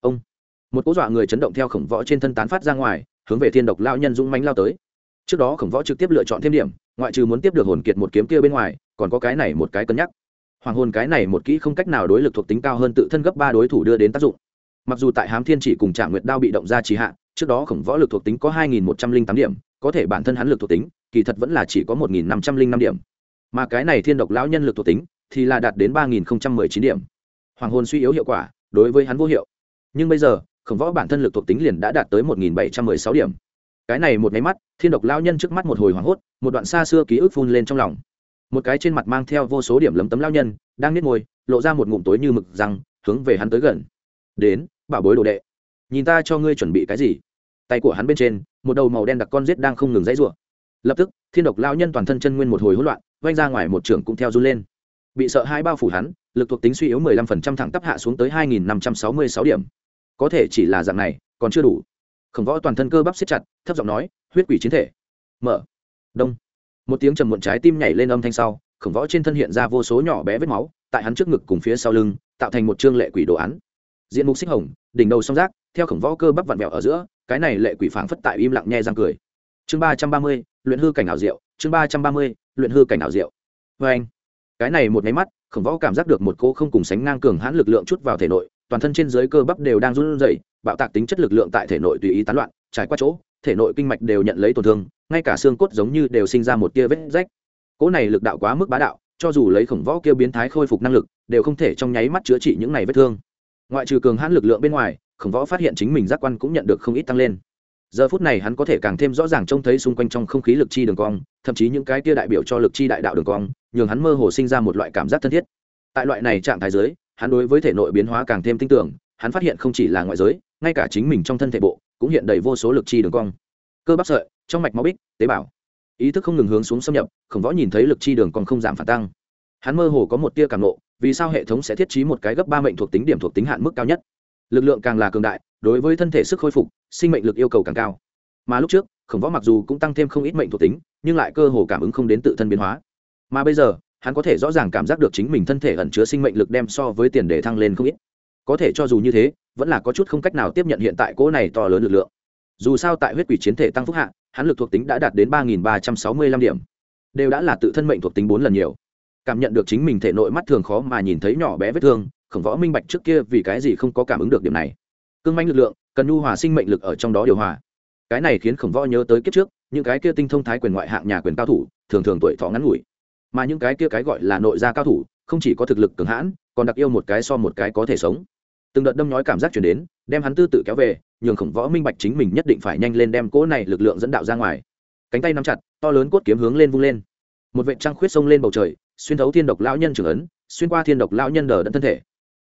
Ông. Một cú dọa người chấn động theo khổng võ trên thân tán phát ra ngoài, hướng về thiên độc lao nhân dũng mánh lao tới. Trước đó khổng võ trực tiếp lựa chọn thêm điểm, ngoại trừ muốn tiếp được hồn kiệt một kiếm kia bên ngoài còn có cái này một cái cân nhắc. Hoàng hôn cái này một kỹ không cách nào đối lực thuộc tính cao hơn tự thân gấp ba đối thủ đưa đến tác dụng. Mặc dù tại hám thiên chỉ cùng trạng nguyệt đao bị động ra trì hạ, trước đó khổng võ lực thuộc tính có hai nghìn một trăm linh tám điểm, có thể bản thân hắn lực thuộc tính, kỳ thật vẫn là chỉ có một nghìn năm trăm linh năm điểm. Mà cái này thiên độc lão nhân lực thuộc tính thì là đạt đến ba nghìn chín điểm. Hoàng hôn suy yếu hiệu quả, đối với hắn vô hiệu. Nhưng bây giờ, khổng võ bản thân lực thuộc tính liền đã đạt tới một nghìn bảy trăm mười sáu điểm. Cái này một máy mắt, thiên độc lao nhân trước mắt một hồi hoảng hốt, một đoạn xa xưa ký ức phun lên trong lòng một cái trên mặt mang theo vô số điểm lấm tấm lao nhân, đang nít ngồi lộ ra một ngụm tối như mực răng, hướng về hắn tới gần. Đến, bảo bối đồ đệ, nhìn ta cho ngươi chuẩn bị cái gì? Tay của hắn bên trên, một đầu màu đen đặc con rết đang không ngừng dãy rủa. Lập tức, thiên độc lao nhân toàn thân chân nguyên một hồi hỗn loạn vanh ra ngoài một trưởng cũng theo run lên. Bị sợ hai bao phủ hắn, lực thuộc tính suy yếu mười lăm phần trăm thẳng tắp hạ xuống tới hai nghìn năm trăm sáu mươi sáu điểm. Có thể chỉ là dạng này, còn chưa đủ. Khổng võ toàn thân cơ bắp siết chặt, thấp giọng nói, huyết quỷ chiến thể. Mở. Đông một tiếng trầm muộn trái tim nhảy lên âm thanh sau, khổng võ trên thân hiện ra vô số nhỏ bé vết máu, tại hắn trước ngực cùng phía sau lưng, tạo thành một trương lệ quỷ đồ án. Diện mục xích hồng, đỉnh đầu song rác theo khổng võ cơ bắp vặn vẹo ở giữa, cái này lệ quỷ phảng phất tại im lặng nhẹ răng cười. Chương ba trăm ba mươi, luyện hư cảnh ảo diệu, chương ba trăm ba mươi, luyện hư cảnh ảo diệu. Vê anh. Cái này một máy mắt, khổng võ cảm giác được một cô không cùng sánh ngang cường hãn lực lượng chút vào thể nội, toàn thân trên dưới cơ bắp đều đang run rẩy, bạo tạc tính chất lực lượng tại thể nội tùy ý tán loạn, trải qua chỗ thể nội kinh mạch đều nhận lấy tổn thương, ngay cả xương cốt giống như đều sinh ra một tia vết rách. Cỗ này lực đạo quá mức bá đạo, cho dù lấy khổng võ kia biến thái khôi phục năng lực, đều không thể trong nháy mắt chữa trị những này vết thương. Ngoại trừ cường hãn lực lượng bên ngoài, khổng võ phát hiện chính mình giác quan cũng nhận được không ít tăng lên. Giờ phút này hắn có thể càng thêm rõ ràng trông thấy xung quanh trong không khí lực chi đường cong, thậm chí những cái tia đại biểu cho lực chi đại đạo đường cong, nhường hắn mơ hồ sinh ra một loại cảm giác thân thiết. Tại loại này trạng thái giới, hắn đối với thể nội biến hóa càng thêm tin tưởng, hắn phát hiện không chỉ là ngoại giới, ngay cả chính mình trong thân thể bộ cũng hiện đầy vô số lực chi đường cong. Cơ bắp sợi, trong mạch máu bích, tế bào. Ý thức không ngừng hướng xuống xâm nhập, khổng võ nhìn thấy lực chi đường còn không giảm phản tăng. Hắn mơ hồ có một tia cảm nộ vì sao hệ thống sẽ thiết trí một cái gấp ba mệnh thuộc tính điểm thuộc tính hạn mức cao nhất? Lực lượng càng là cường đại, đối với thân thể sức khôi phục, sinh mệnh lực yêu cầu càng cao. Mà lúc trước, khổng võ mặc dù cũng tăng thêm không ít mệnh thuộc tính, nhưng lại cơ hồ cảm ứng không đến tự thân biến hóa. Mà bây giờ, hắn có thể rõ ràng cảm giác được chính mình thân thể ẩn chứa sinh mệnh lực đem so với tiền để thăng lên không ít. Có thể cho dù như thế vẫn là có chút không cách nào tiếp nhận hiện tại cỗ này to lớn lực lượng. Dù sao tại huyết quỷ chiến thể tăng phúc hạ, hắn lực thuộc tính đã đạt đến ba nghìn ba trăm sáu mươi lăm điểm. Đều đã là tự thân mệnh thuộc tính bốn lần nhiều. Cảm nhận được chính mình thể nội mắt thường khó mà nhìn thấy nhỏ bé vết thương, khổng võ minh bạch trước kia vì cái gì không có cảm ứng được điểm này. Cương manh lực lượng, cần nhu hòa sinh mệnh lực ở trong đó điều hòa. Cái này khiến khổng võ nhớ tới kiếp trước, những cái kia tinh thông thái quyền ngoại hạng nhà quyền cao thủ, thường thường tuổi thọ ngắn ngủi. Mà những cái kia cái gọi là nội gia cao thủ, không chỉ có thực lực cường hãn, còn đặc yêu một cái so một cái có thể sống từng đợt đâm nhói cảm giác chuyển đến, đem hắn tư tự kéo về, nhường khổng võ minh bạch chính mình nhất định phải nhanh lên đem cỗ này lực lượng dẫn đạo ra ngoài. Cánh tay nắm chặt, to lớn cốt kiếm hướng lên vung lên. Một vệ trăng khuyết sông lên bầu trời, xuyên thấu thiên độc lão nhân trưởng ấn, xuyên qua thiên độc lão nhân đờ đẫn thân thể.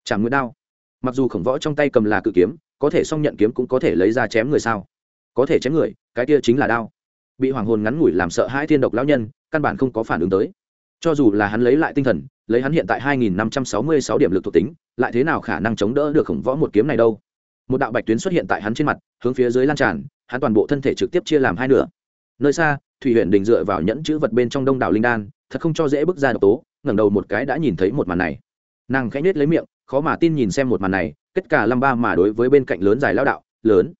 Chẳng nguyện đao. Mặc dù khổng võ trong tay cầm là cự kiếm, có thể song nhận kiếm cũng có thể lấy ra chém người sao? Có thể chém người, cái kia chính là đao. Bị hoàng hồn ngắn ngủi làm sợ hai thiên độc lão nhân, căn bản không có phản ứng tới. Cho dù là hắn lấy lại tinh thần lấy hắn hiện tại 2566 điểm lực thuộc tính, lại thế nào khả năng chống đỡ được khổng võ một kiếm này đâu? Một đạo bạch tuyến xuất hiện tại hắn trên mặt, hướng phía dưới lan tràn, hắn toàn bộ thân thể trực tiếp chia làm hai nửa. Nơi xa, Thủy Huyền Đình dựa vào nhẫn chữ vật bên trong đông đảo linh đan, thật không cho dễ bước ra độc tố, ngẩng đầu một cái đã nhìn thấy một màn này. Nàng khẽ nhếch lấy miệng, khó mà tin nhìn xem một màn này, kết cả lâm ba mà đối với bên cạnh lớn dài lão đạo, lớn.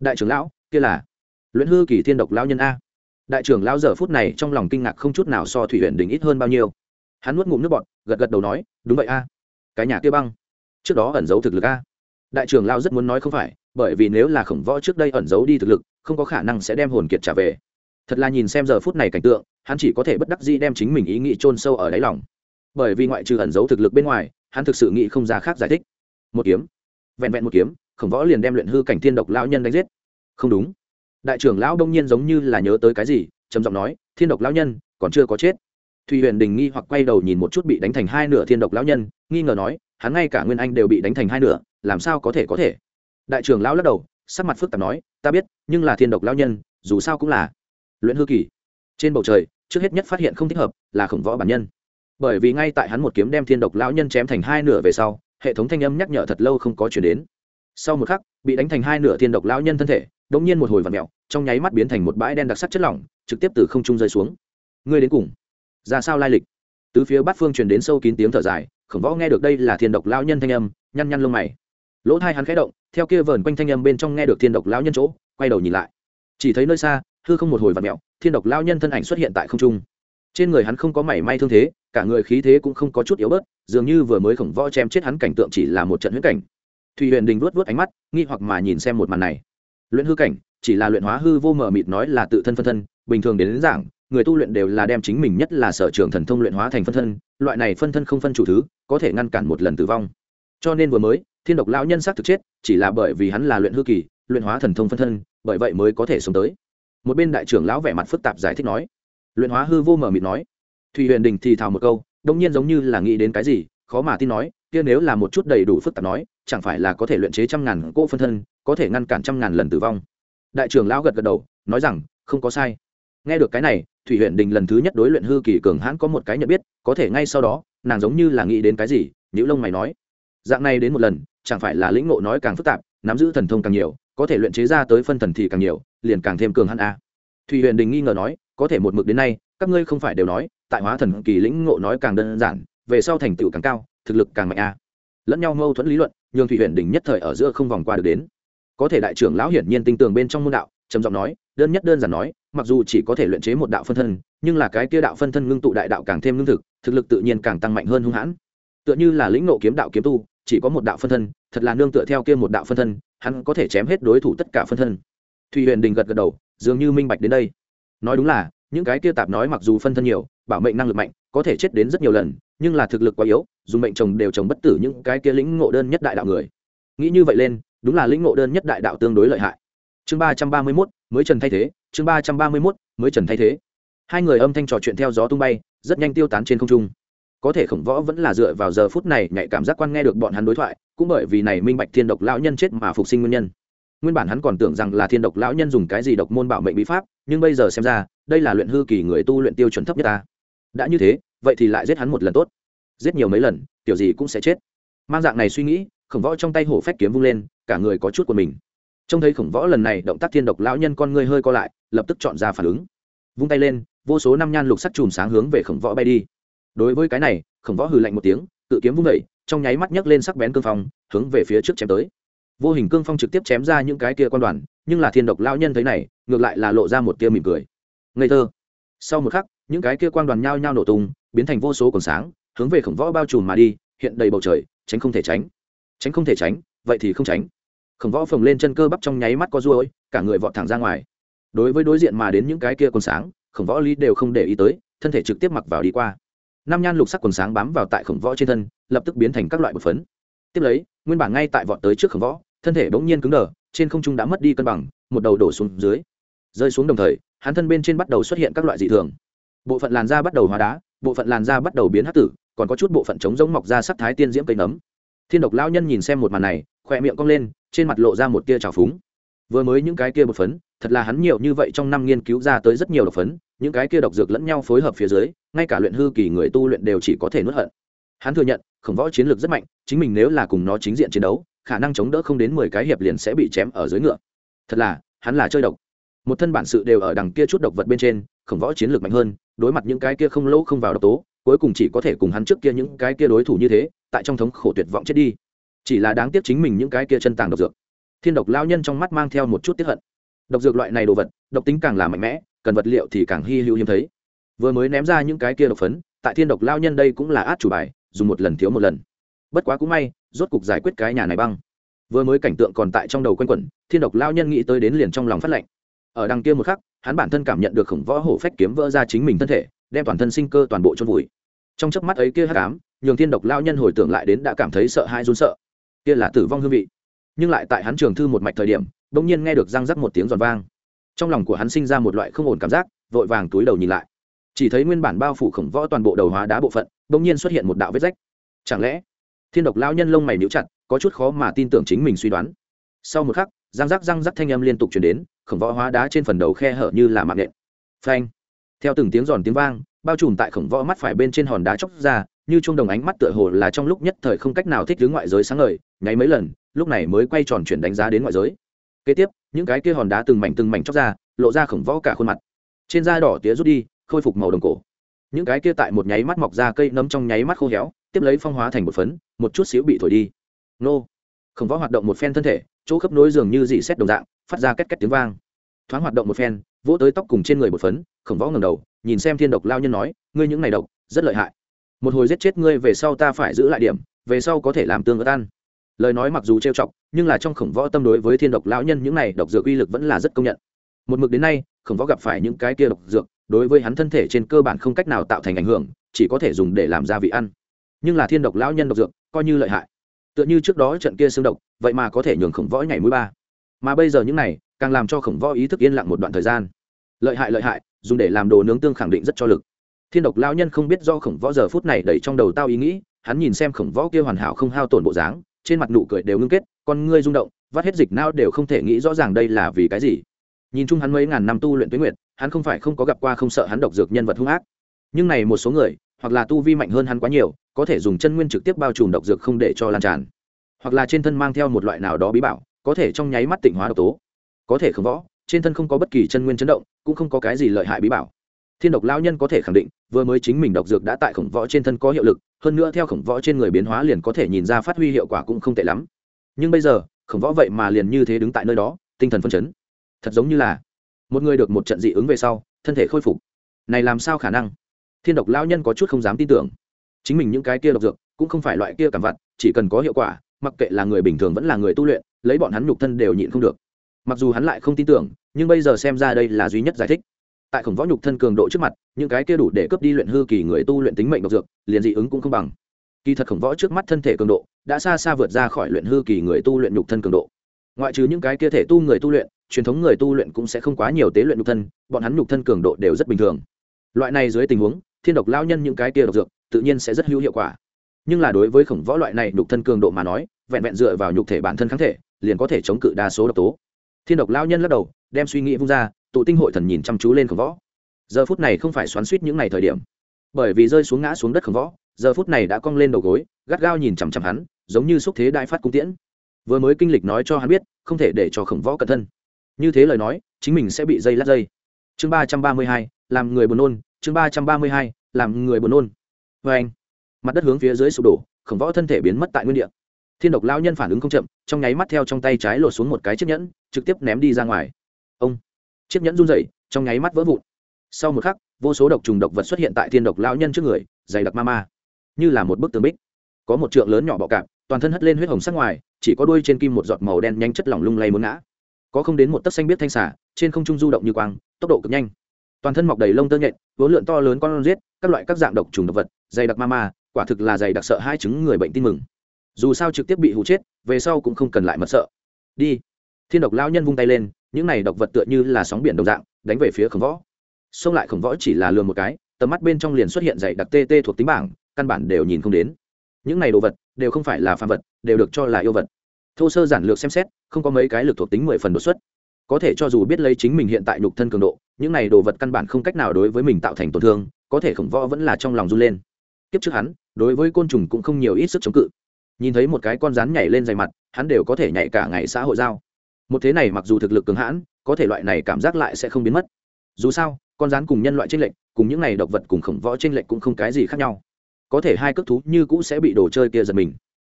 Đại trưởng lão, kia là Luyện hư kỳ thiên độc lão nhân a. Đại trưởng lão giờ phút này trong lòng kinh ngạc không chút nào so Thủy Huyền Đình ít hơn bao nhiêu hắn nuốt ngụm nước bọt, gật gật đầu nói, đúng vậy a. Cái nhà kia băng. Trước đó ẩn giấu thực lực a. Đại trưởng lao rất muốn nói không phải, bởi vì nếu là khổng võ trước đây ẩn giấu đi thực lực, không có khả năng sẽ đem hồn kiệt trả về. Thật là nhìn xem giờ phút này cảnh tượng, hắn chỉ có thể bất đắc dĩ đem chính mình ý nghĩ chôn sâu ở đáy lòng. Bởi vì ngoại trừ ẩn giấu thực lực bên ngoài, hắn thực sự nghĩ không ra khác giải thích. Một kiếm. Vẹn vẹn một kiếm, khổng võ liền đem luyện hư cảnh thiên độc lão nhân đánh giết. Không đúng. Đại trưởng lão đông nhiên giống như là nhớ tới cái gì, trầm giọng nói, thiên độc lão nhân, còn chưa có chết thùy huyền đình nghi hoặc quay đầu nhìn một chút bị đánh thành hai nửa thiên độc lão nhân, nghi ngờ nói, hắn ngay cả nguyên anh đều bị đánh thành hai nửa, làm sao có thể có thể? Đại trưởng lão lắc đầu, sắc mặt phức tạp nói, ta biết, nhưng là thiên độc lão nhân, dù sao cũng là luyện hư kỳ. Trên bầu trời, trước hết nhất phát hiện không thích hợp, là khổng võ bản nhân. Bởi vì ngay tại hắn một kiếm đem thiên độc lão nhân chém thành hai nửa về sau, hệ thống thanh âm nhắc nhở thật lâu không có chuyển đến. Sau một khắc, bị đánh thành hai nửa thiên độc lão nhân thân thể đ ỗ n g nhiên một hồi vạt mẹo trong nháy mắt biến thành một bãi đen đặc sắc chất lỏng, trực tiếp từ không trung rơi xuống. Ngươi đến cùng ra sao lai lịch. Tứ phía bát phương truyền đến sâu kín tiếng thở dài khổng võ nghe được đây là thiên độc lao nhân thanh âm nhăn nhăn lông mày. Lỗ thai hắn khẽ động theo kia vờn quanh thanh âm bên trong nghe được thiên độc lao nhân chỗ quay đầu nhìn lại. Chỉ thấy nơi xa hư không một hồi vặt mẹo thiên độc lao nhân thân ảnh xuất hiện tại không trung. Trên người hắn không có mảy may thương thế cả người khí thế cũng không có chút yếu bớt dường như vừa mới khổng võ chém chết hắn cảnh tượng chỉ là một trận huyết cảnh. Thùy huyền đình vuốt vớt ánh mắt nghi hoặc mà nhìn xem một màn này. Luyện hư cảnh chỉ là luyện hóa hư vô mờ mịt nói là tự thân phân thân bình thường đến, đến giảng người tu luyện đều là đem chính mình nhất là sở trường thần thông luyện hóa thành phân thân, loại này phân thân không phân chủ thứ, có thể ngăn cản một lần tử vong. Cho nên vừa mới, thiên độc lão nhân xác thực chết, chỉ là bởi vì hắn là luyện hư kỳ, luyện hóa thần thông phân thân, bởi vậy mới có thể sống tới. Một bên đại trưởng lão vẻ mặt phức tạp giải thích nói. Luyện hóa hư vô mờ mịt nói. Thùy huyền đình thì thào một câu, đông nhiên giống như là nghĩ đến cái gì, khó mà tin nói, kia nếu là một chút đầy đủ phức tạp nói, chẳng phải là có thể luyện chế trăm ngàn cỗ phân thân, có thể ngăn cản trăm ngàn lần tử vong. Đại trưởng lão gật gật đầu, nói rằng, không có sai. Nghe được cái này thủy huyện đình lần thứ nhất đối luyện hư kỳ cường hãn có một cái nhận biết, có thể ngay sau đó, nàng giống như là nghĩ đến cái gì nữ lông mày nói. Dạng này đến một lần, chẳng phải là lĩnh ngộ nói càng phức tạp, nắm giữ thần thông càng nhiều, có thể luyện chế ra tới phân thần thì càng nhiều, liền càng thêm cường hãn a. À. thủy huyện đình nghi ngờ nói, có thể một mực đến nay, các ngươi không phải đều nói, tại hóa thần kỳ lĩnh ngộ nói càng đơn giản, về sau thành tựu càng cao, thực lực càng mạnh a. Lẫn nhau mâu thuẫn lý luận, nhường thủy huyện Đình nhất thời ở giữa không vòng qua được đến. Có thể đại trưởng lão hiển nhiên tinh tường bên trong môn đạo, trầm giọng nói, đơn nhất đơn giản nói mặc dù chỉ có thể luyện chế một đạo phân thân, nhưng là cái kia đạo phân thân ngưng tụ đại đạo càng thêm lương thực thực lực tự nhiên càng tăng mạnh hơn hung hãn. Tựa như là lĩnh nộ kiếm đạo kiếm tu, chỉ có một đạo phân thân, thật là nương tựa theo kia một đạo phân thân, hắn có thể chém hết đối thủ tất cả phân thân. Thùy huyền đình gật gật đầu, dường như minh bạch đến đây. Nói đúng là, những cái kia tạp nói mặc dù phân thân nhiều, bảo mệnh năng lực mạnh, có thể chết đến rất nhiều lần, nhưng là thực lực quá yếu, dùng mệnh chồng đều chồng bất tử những cái kia lĩnh ngộ đơn nhất đại đạo người. Nghĩ như vậy lên, đúng là lĩnh ngộ đơn nhất đại đạo tương đối lợi hại. Chương ba trăm ba mươi mốt, mới trần thay thế chương ba trăm ba mươi mốt, mới trần thay thế. Hai người âm thanh trò chuyện theo gió tung bay, rất nhanh tiêu tán trên không trung. Có thể khổng võ vẫn là dựa vào giờ phút này nhạy cảm giác quan nghe được bọn hắn đối thoại, cũng bởi vì này minh bạch thiên độc lão nhân chết mà phục sinh nguyên nhân. Nguyên bản hắn còn tưởng rằng là thiên độc lão nhân dùng cái gì độc môn bảo mệnh bí pháp, nhưng bây giờ xem ra, đây là luyện hư kỳ người tu luyện tiêu chuẩn thấp nhất ta. Đã như thế, vậy thì lại giết hắn một lần tốt. Giết nhiều mấy lần, kiểu gì cũng sẽ chết. Mang dạng này suy nghĩ, khổng võ trong tay hổ phách kiếm vung lên, cả người có chút của mình trông thấy khổng võ lần này động tác thiên độc lão nhân con ngươi hơi co lại, lập tức chọn ra phản ứng. Vung tay lên, vô số năm nhan lục sắc chùm sáng hướng về khổng võ bay đi. Đối với cái này, khổng võ hừ lạnh một tiếng tự kiếm vung vẩy trong nháy mắt nhấc lên sắc bén cương phong, hướng về phía trước chém tới. Vô hình cương phong trực tiếp chém ra những cái kia quan đoàn, nhưng là thiên độc lão nhân thấy này, ngược lại là lộ ra một tia mỉm cười. Ngây thơ. Sau một khắc, những cái kia quan đoàn nhao nhao nổ tung, biến thành vô số cồn sáng, hướng về khổng võ bao trùm mà đi, hiện đầy bầu trời, tránh không thể tránh. Tránh không thể tránh, vậy thì không tránh khổng võ phồng lên chân cơ bắp trong nháy mắt có ruôi, cả người vọt thẳng ra ngoài. Đối với đối diện mà đến những cái kia quần sáng, khổng võ lý đều không để ý tới, thân thể trực tiếp mặc vào đi qua. Năm nhan lục sắc quần sáng bám vào tại khổng võ trên thân, lập tức biến thành các loại bột phấn. Tiếp lấy, nguyên bản ngay tại vọt tới trước khổng võ, thân thể bỗng nhiên cứng đờ, trên không trung đã mất đi cân bằng, một đầu đổ xuống dưới. Rơi xuống đồng thời, hắn thân bên trên bắt đầu xuất hiện các loại dị thường. Bộ phận làn da bắt đầu hóa đá, bộ phận làn da bắt đầu biến hắc tử, còn có chút bộ phận chống giống mọc ra sắc thái tiên diễm cây nấm. Thiên độc lao nhân nhìn xem một màn này khỏe miệng cong lên, trên mặt lộ ra một tia trào phúng. Vừa mới những cái kia bột phấn, thật là hắn nhiều như vậy trong năm nghiên cứu ra tới rất nhiều độc phấn, những cái kia độc dược lẫn nhau phối hợp phía dưới, ngay cả luyện hư kỳ người tu luyện đều chỉ có thể nuốt hận. Hắn thừa nhận, khổng võ chiến lược rất mạnh, chính mình nếu là cùng nó chính diện chiến đấu, khả năng chống đỡ không đến mười cái hiệp liền sẽ bị chém ở dưới ngựa. Thật là, hắn là chơi độc. Một thân bản sự đều ở đằng kia chút độc vật bên trên, khổng võ chiến lược mạnh hơn, đối mặt những cái kia không lỗ không vào độc tố, cuối cùng chỉ có thể cùng hắn trước kia những cái kia đối thủ như thế, tại trong thống khổ tuyệt vọng chết đi chỉ là đáng tiếc chính mình những cái kia chân tàng độc dược. Thiên độc lao nhân trong mắt mang theo một chút tiếp hận. Độc dược loại này đồ vật, độc tính càng là mạnh mẽ, cần vật liệu thì càng hy hữu hiếm thấy. Vừa mới ném ra những cái kia độc phấn, tại thiên độc lao nhân đây cũng là át chủ bài, dùng một lần thiếu một lần. Bất quá cũng may, rốt cục giải quyết cái nhà này băng. Vừa mới cảnh tượng còn tại trong đầu quanh quẩn, thiên độc lao nhân nghĩ tới đến liền trong lòng phát lệnh ở đằng kia một khắc, hắn bản thân cảm nhận được khổng võ hổ phách kiếm vỡ ra chính mình thân thể, đem toàn thân sinh cơ toàn bộ trôn vùi. Trong chớp mắt ấy kia hắc ám, nhường thiên độc lao nhân hồi tưởng lại đến đã cảm thấy sợ hãi run sợ kia là tử vong hương vị. Nhưng lại tại hắn trường thư một mạch thời điểm, bỗng nhiên nghe được răng rắc một tiếng giòn vang. Trong lòng của hắn sinh ra một loại không ổn cảm giác, vội vàng túi đầu nhìn lại. Chỉ thấy nguyên bản bao phủ khổng võ toàn bộ đầu hóa đá bộ phận, bỗng nhiên xuất hiện một đạo vết rách. Chẳng lẽ, thiên độc lao nhân lông mày níu chặt, có chút khó mà tin tưởng chính mình suy đoán. Sau một khắc, răng rắc răng rắc thanh âm liên tục chuyển đến, khổng võ hóa đá trên phần đầu khe hở như là mạng nện. Phanh. Theo từng tiếng giòn tiếng vang, bao trùm tại khổng võ mắt phải bên trên hòn đá chóc ra như chuông đồng ánh mắt tựa hồ là trong lúc nhất thời không cách nào thích ứng ngoại giới sáng ngời, nháy mấy lần, lúc này mới quay tròn chuyển đánh giá đến ngoại giới. Kế tiếp, những cái kia hòn đá từng mảnh từng mảnh chóc ra, lộ ra khổng võ cả khuôn mặt. Trên da đỏ tía rút đi, khôi phục màu đồng cổ. Những cái kia tại một nháy mắt mọc ra cây nấm trong nháy mắt khô héo, tiếp lấy phong hóa thành một phấn, một chút xíu bị thổi đi. Nô! Khổng võ hoạt động một phen thân thể, chỗ khớp nối dường như dị xét đồng dạng, phát ra két két tiếng vang. Thoáng hoạt động một phen, vỗ tới tóc cùng trên người một phấn, khổng võ ngầm đầu, nhìn xem thiên độc lao nhân nói, ngươi những này độc, rất lợi hại một hồi giết chết ngươi về sau ta phải giữ lại điểm, về sau có thể làm tương ớt ăn. Lời nói mặc dù trêu chọc, nhưng là trong khổng võ tâm đối với thiên độc lão nhân những này độc dược uy lực vẫn là rất công nhận. Một mực đến nay, khổng võ gặp phải những cái kia độc dược, đối với hắn thân thể trên cơ bản không cách nào tạo thành ảnh hưởng, chỉ có thể dùng để làm gia vị ăn. Nhưng là thiên độc lão nhân độc dược, coi như lợi hại. Tựa như trước đó trận kia xương độc, vậy mà có thể nhường khổng võ nhảy mũi ba. Mà bây giờ những này, càng làm cho khổng võ ý thức yên lặng một đoạn thời gian. Lợi hại lợi hại, dùng để làm đồ nướng tương khẳng định rất cho lực thiên độc lao nhân không biết do khổng võ giờ phút này đẩy trong đầu tao ý nghĩ, hắn nhìn xem khổng võ kia hoàn hảo không hao tổn bộ dáng, trên mặt nụ cười đều ngưng kết, con ngươi rung động, vắt hết dịch não đều không thể nghĩ rõ ràng đây là vì cái gì. Nhìn chung hắn mấy ngàn năm tu luyện tuyến nguyệt, hắn không phải không có gặp qua không sợ hắn độc dược nhân vật hung ác. Nhưng này một số người, hoặc là tu vi mạnh hơn hắn quá nhiều, có thể dùng chân nguyên trực tiếp bao trùm độc dược không để cho lan tràn. Hoặc là trên thân mang theo một loại nào đó bí bảo, có thể trong nháy mắt tịnh hóa độc tố. Có thể không võ, trên thân không có bất kỳ chân nguyên chấn động, cũng không có cái gì lợi hại bí bảo thiên độc lao nhân có thể khẳng định, vừa mới chính mình độc dược đã tại khổng võ trên thân có hiệu lực, hơn nữa theo khổng võ trên người biến hóa liền có thể nhìn ra phát huy hiệu quả cũng không tệ lắm. Nhưng bây giờ, khổng võ vậy mà liền như thế đứng tại nơi đó, tinh thần phân chấn. Thật giống như là, một người được một trận dị ứng về sau, thân thể khôi phục. Này làm sao khả năng? Thiên độc lao nhân có chút không dám tin tưởng. Chính mình những cái kia độc dược, cũng không phải loại kia cảm vặt chỉ cần có hiệu quả, mặc kệ là người bình thường vẫn là người tu luyện, lấy bọn hắn nhục thân đều nhịn không được. Mặc dù hắn lại không tin tưởng, nhưng bây giờ xem ra đây là duy nhất giải thích tại khổng võ nhục thân cường độ trước mặt, những cái kia đủ để cướp đi luyện hư kỳ người tu luyện tính mệnh độc dược, liền dị ứng cũng không bằng. Kỳ thật khổng võ trước mắt thân thể cường độ, đã xa xa vượt ra khỏi luyện hư kỳ người tu luyện nhục thân cường độ. Ngoại trừ những cái kia thể tu người tu luyện, truyền thống người tu luyện cũng sẽ không quá nhiều tế luyện nhục thân, bọn hắn nhục thân cường độ đều rất bình thường. Loại này dưới tình huống, thiên độc lao nhân những cái kia độc dược, tự nhiên sẽ rất hữu hiệu quả. Nhưng là đối với khổng võ loại này nhục thân cường độ mà nói, vẹn vẹn dựa vào nhục thể bản thân kháng thể, liền có thể chống cự đa số độc tố. Thiên độc lao nhân lắc đầu, đem suy nghĩ vung ra tụ tinh hội thần nhìn chăm chú lên khổng võ. Giờ phút này không phải xoắn suýt những ngày thời điểm. Bởi vì rơi xuống ngã xuống đất khổng võ, giờ phút này đã cong lên đầu gối, gắt gao nhìn chằm chằm hắn, giống như xúc thế đại phát cung tiễn. Vừa mới kinh lịch nói cho hắn biết, không thể để cho khổng võ cẩn thân. Như thế lời nói, chính mình sẽ bị dây lát dây. Chương ba trăm ba mươi hai, làm người buồn nôn, chương ba trăm ba mươi hai, làm người buồn nôn. Vê anh, mặt đất hướng phía dưới sụp đổ, khổng võ thân thể biến mất tại nguyên địa. Thiên độc lao nhân phản ứng không chậm, trong nháy mắt theo trong tay trái lột xuống một cái chiếc nhẫn, trực tiếp ném đi ra ngoài. Ông chiếc nhẫn run rẩy, trong nháy mắt vỡ vụn. Sau một khắc, vô số độc trùng độc vật xuất hiện tại thiên độc lão nhân trước người, dày đặc ma ma. Như là một bức tường bích. Có một trượng lớn nhỏ bọ cạp, toàn thân hất lên huyết hồng sắc ngoài, chỉ có đuôi trên kim một giọt màu đen nhanh chất lỏng lung lay muốn ngã. Có không đến một tấc xanh biết thanh xả trên không trung du động như quang, tốc độ cực nhanh. Toàn thân mọc đầy lông tơ nhện, vốn lượn to lớn con giết, các loại các dạng độc trùng độc vật, dày đặc ma ma, quả thực là dày đặc sợ hai chứng người bệnh tin mừng. Dù sao trực tiếp bị hụ chết, về sau cũng không cần lại mật sợ. Đi. Thiên độc lao nhân vung tay lên những này độc vật tựa như là sóng biển đồng dạng, đánh về phía khổng võ. Xông lại khổng võ chỉ là lừa một cái, tầm mắt bên trong liền xuất hiện dày đặc tê tê thuộc tính bảng, căn bản đều nhìn không đến. Những này đồ vật, đều không phải là phàm vật, đều được cho là yêu vật. Thô sơ giản lược xem xét, không có mấy cái lực thuộc tính mười phần đột xuất. Có thể cho dù biết lấy chính mình hiện tại nhục thân cường độ, những này đồ vật căn bản không cách nào đối với mình tạo thành tổn thương, có thể khổng võ vẫn là trong lòng run lên. Tiếp trước hắn, đối với côn trùng cũng không nhiều ít sức chống cự. Nhìn thấy một cái con rắn nhảy lên dày mặt, hắn đều có thể nhảy cả ngày xã hội giao một thế này mặc dù thực lực cường hãn, có thể loại này cảm giác lại sẽ không biến mất. Dù sao, con rắn cùng nhân loại tranh lệch, cùng những này động vật cùng khổng võ tranh lệch cũng không cái gì khác nhau. Có thể hai cước thú như cũ sẽ bị đồ chơi kia giật mình.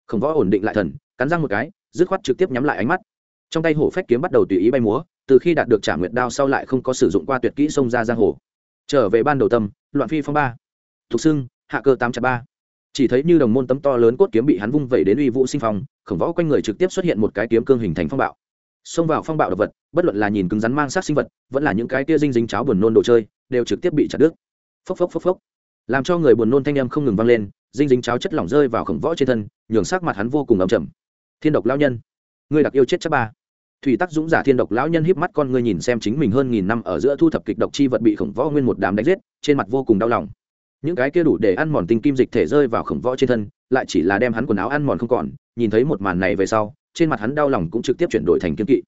Khổng võ ổn định lại thần, cắn răng một cái, dứt khoát trực tiếp nhắm lại ánh mắt. Trong tay hổ phách kiếm bắt đầu tùy ý bay múa, từ khi đạt được trả nguyệt đao sau lại không có sử dụng qua tuyệt kỹ xông ra giang hồ. Trở về ban đầu tâm, loạn phi phong ba. Thục xưng hạ cơ tám trăm ba. Chỉ thấy như đồng môn tấm to lớn cốt kiếm bị hắn vung vẩy đến uy vũ sinh phong, khổng võ quanh người trực tiếp xuất hiện một cái kiếm cương hình thành phong bạo xông vào phong bạo đ ộ vật, bất luận là nhìn cứng rắn mang sát sinh vật, vẫn là những cái tia dinh dính cháo buồn nôn đồ chơi, đều trực tiếp bị chặt đứt. Phốc phốc phốc phốc. Làm cho người buồn nôn thanh em không ngừng vang lên, dinh dính cháo chất lỏng rơi vào khổng võ trên thân, nhường sắc mặt hắn vô cùng ấm chầm thiên độc lão nhân người đặc yêu chết chắc ba. Thủy tắc dũng giả thiên độc lão nhân híp mắt con ngươi nhìn xem chính mình hơn nghìn năm ở giữa thu thập kịch độc chi vật bị khổng võ nguyên một đám đánh giết, trên mặt vô cùng đau lòng. Những cái kia đủ để ăn mòn tinh kim dịch thể rơi vào khổng võ trên thân, lại chỉ là đem hắn quần áo ăn mòn không còn, nhìn thấy một màn này về sau trên mặt hắn đau lòng cũng trực tiếp chuyển đổi thành kiên kỵ.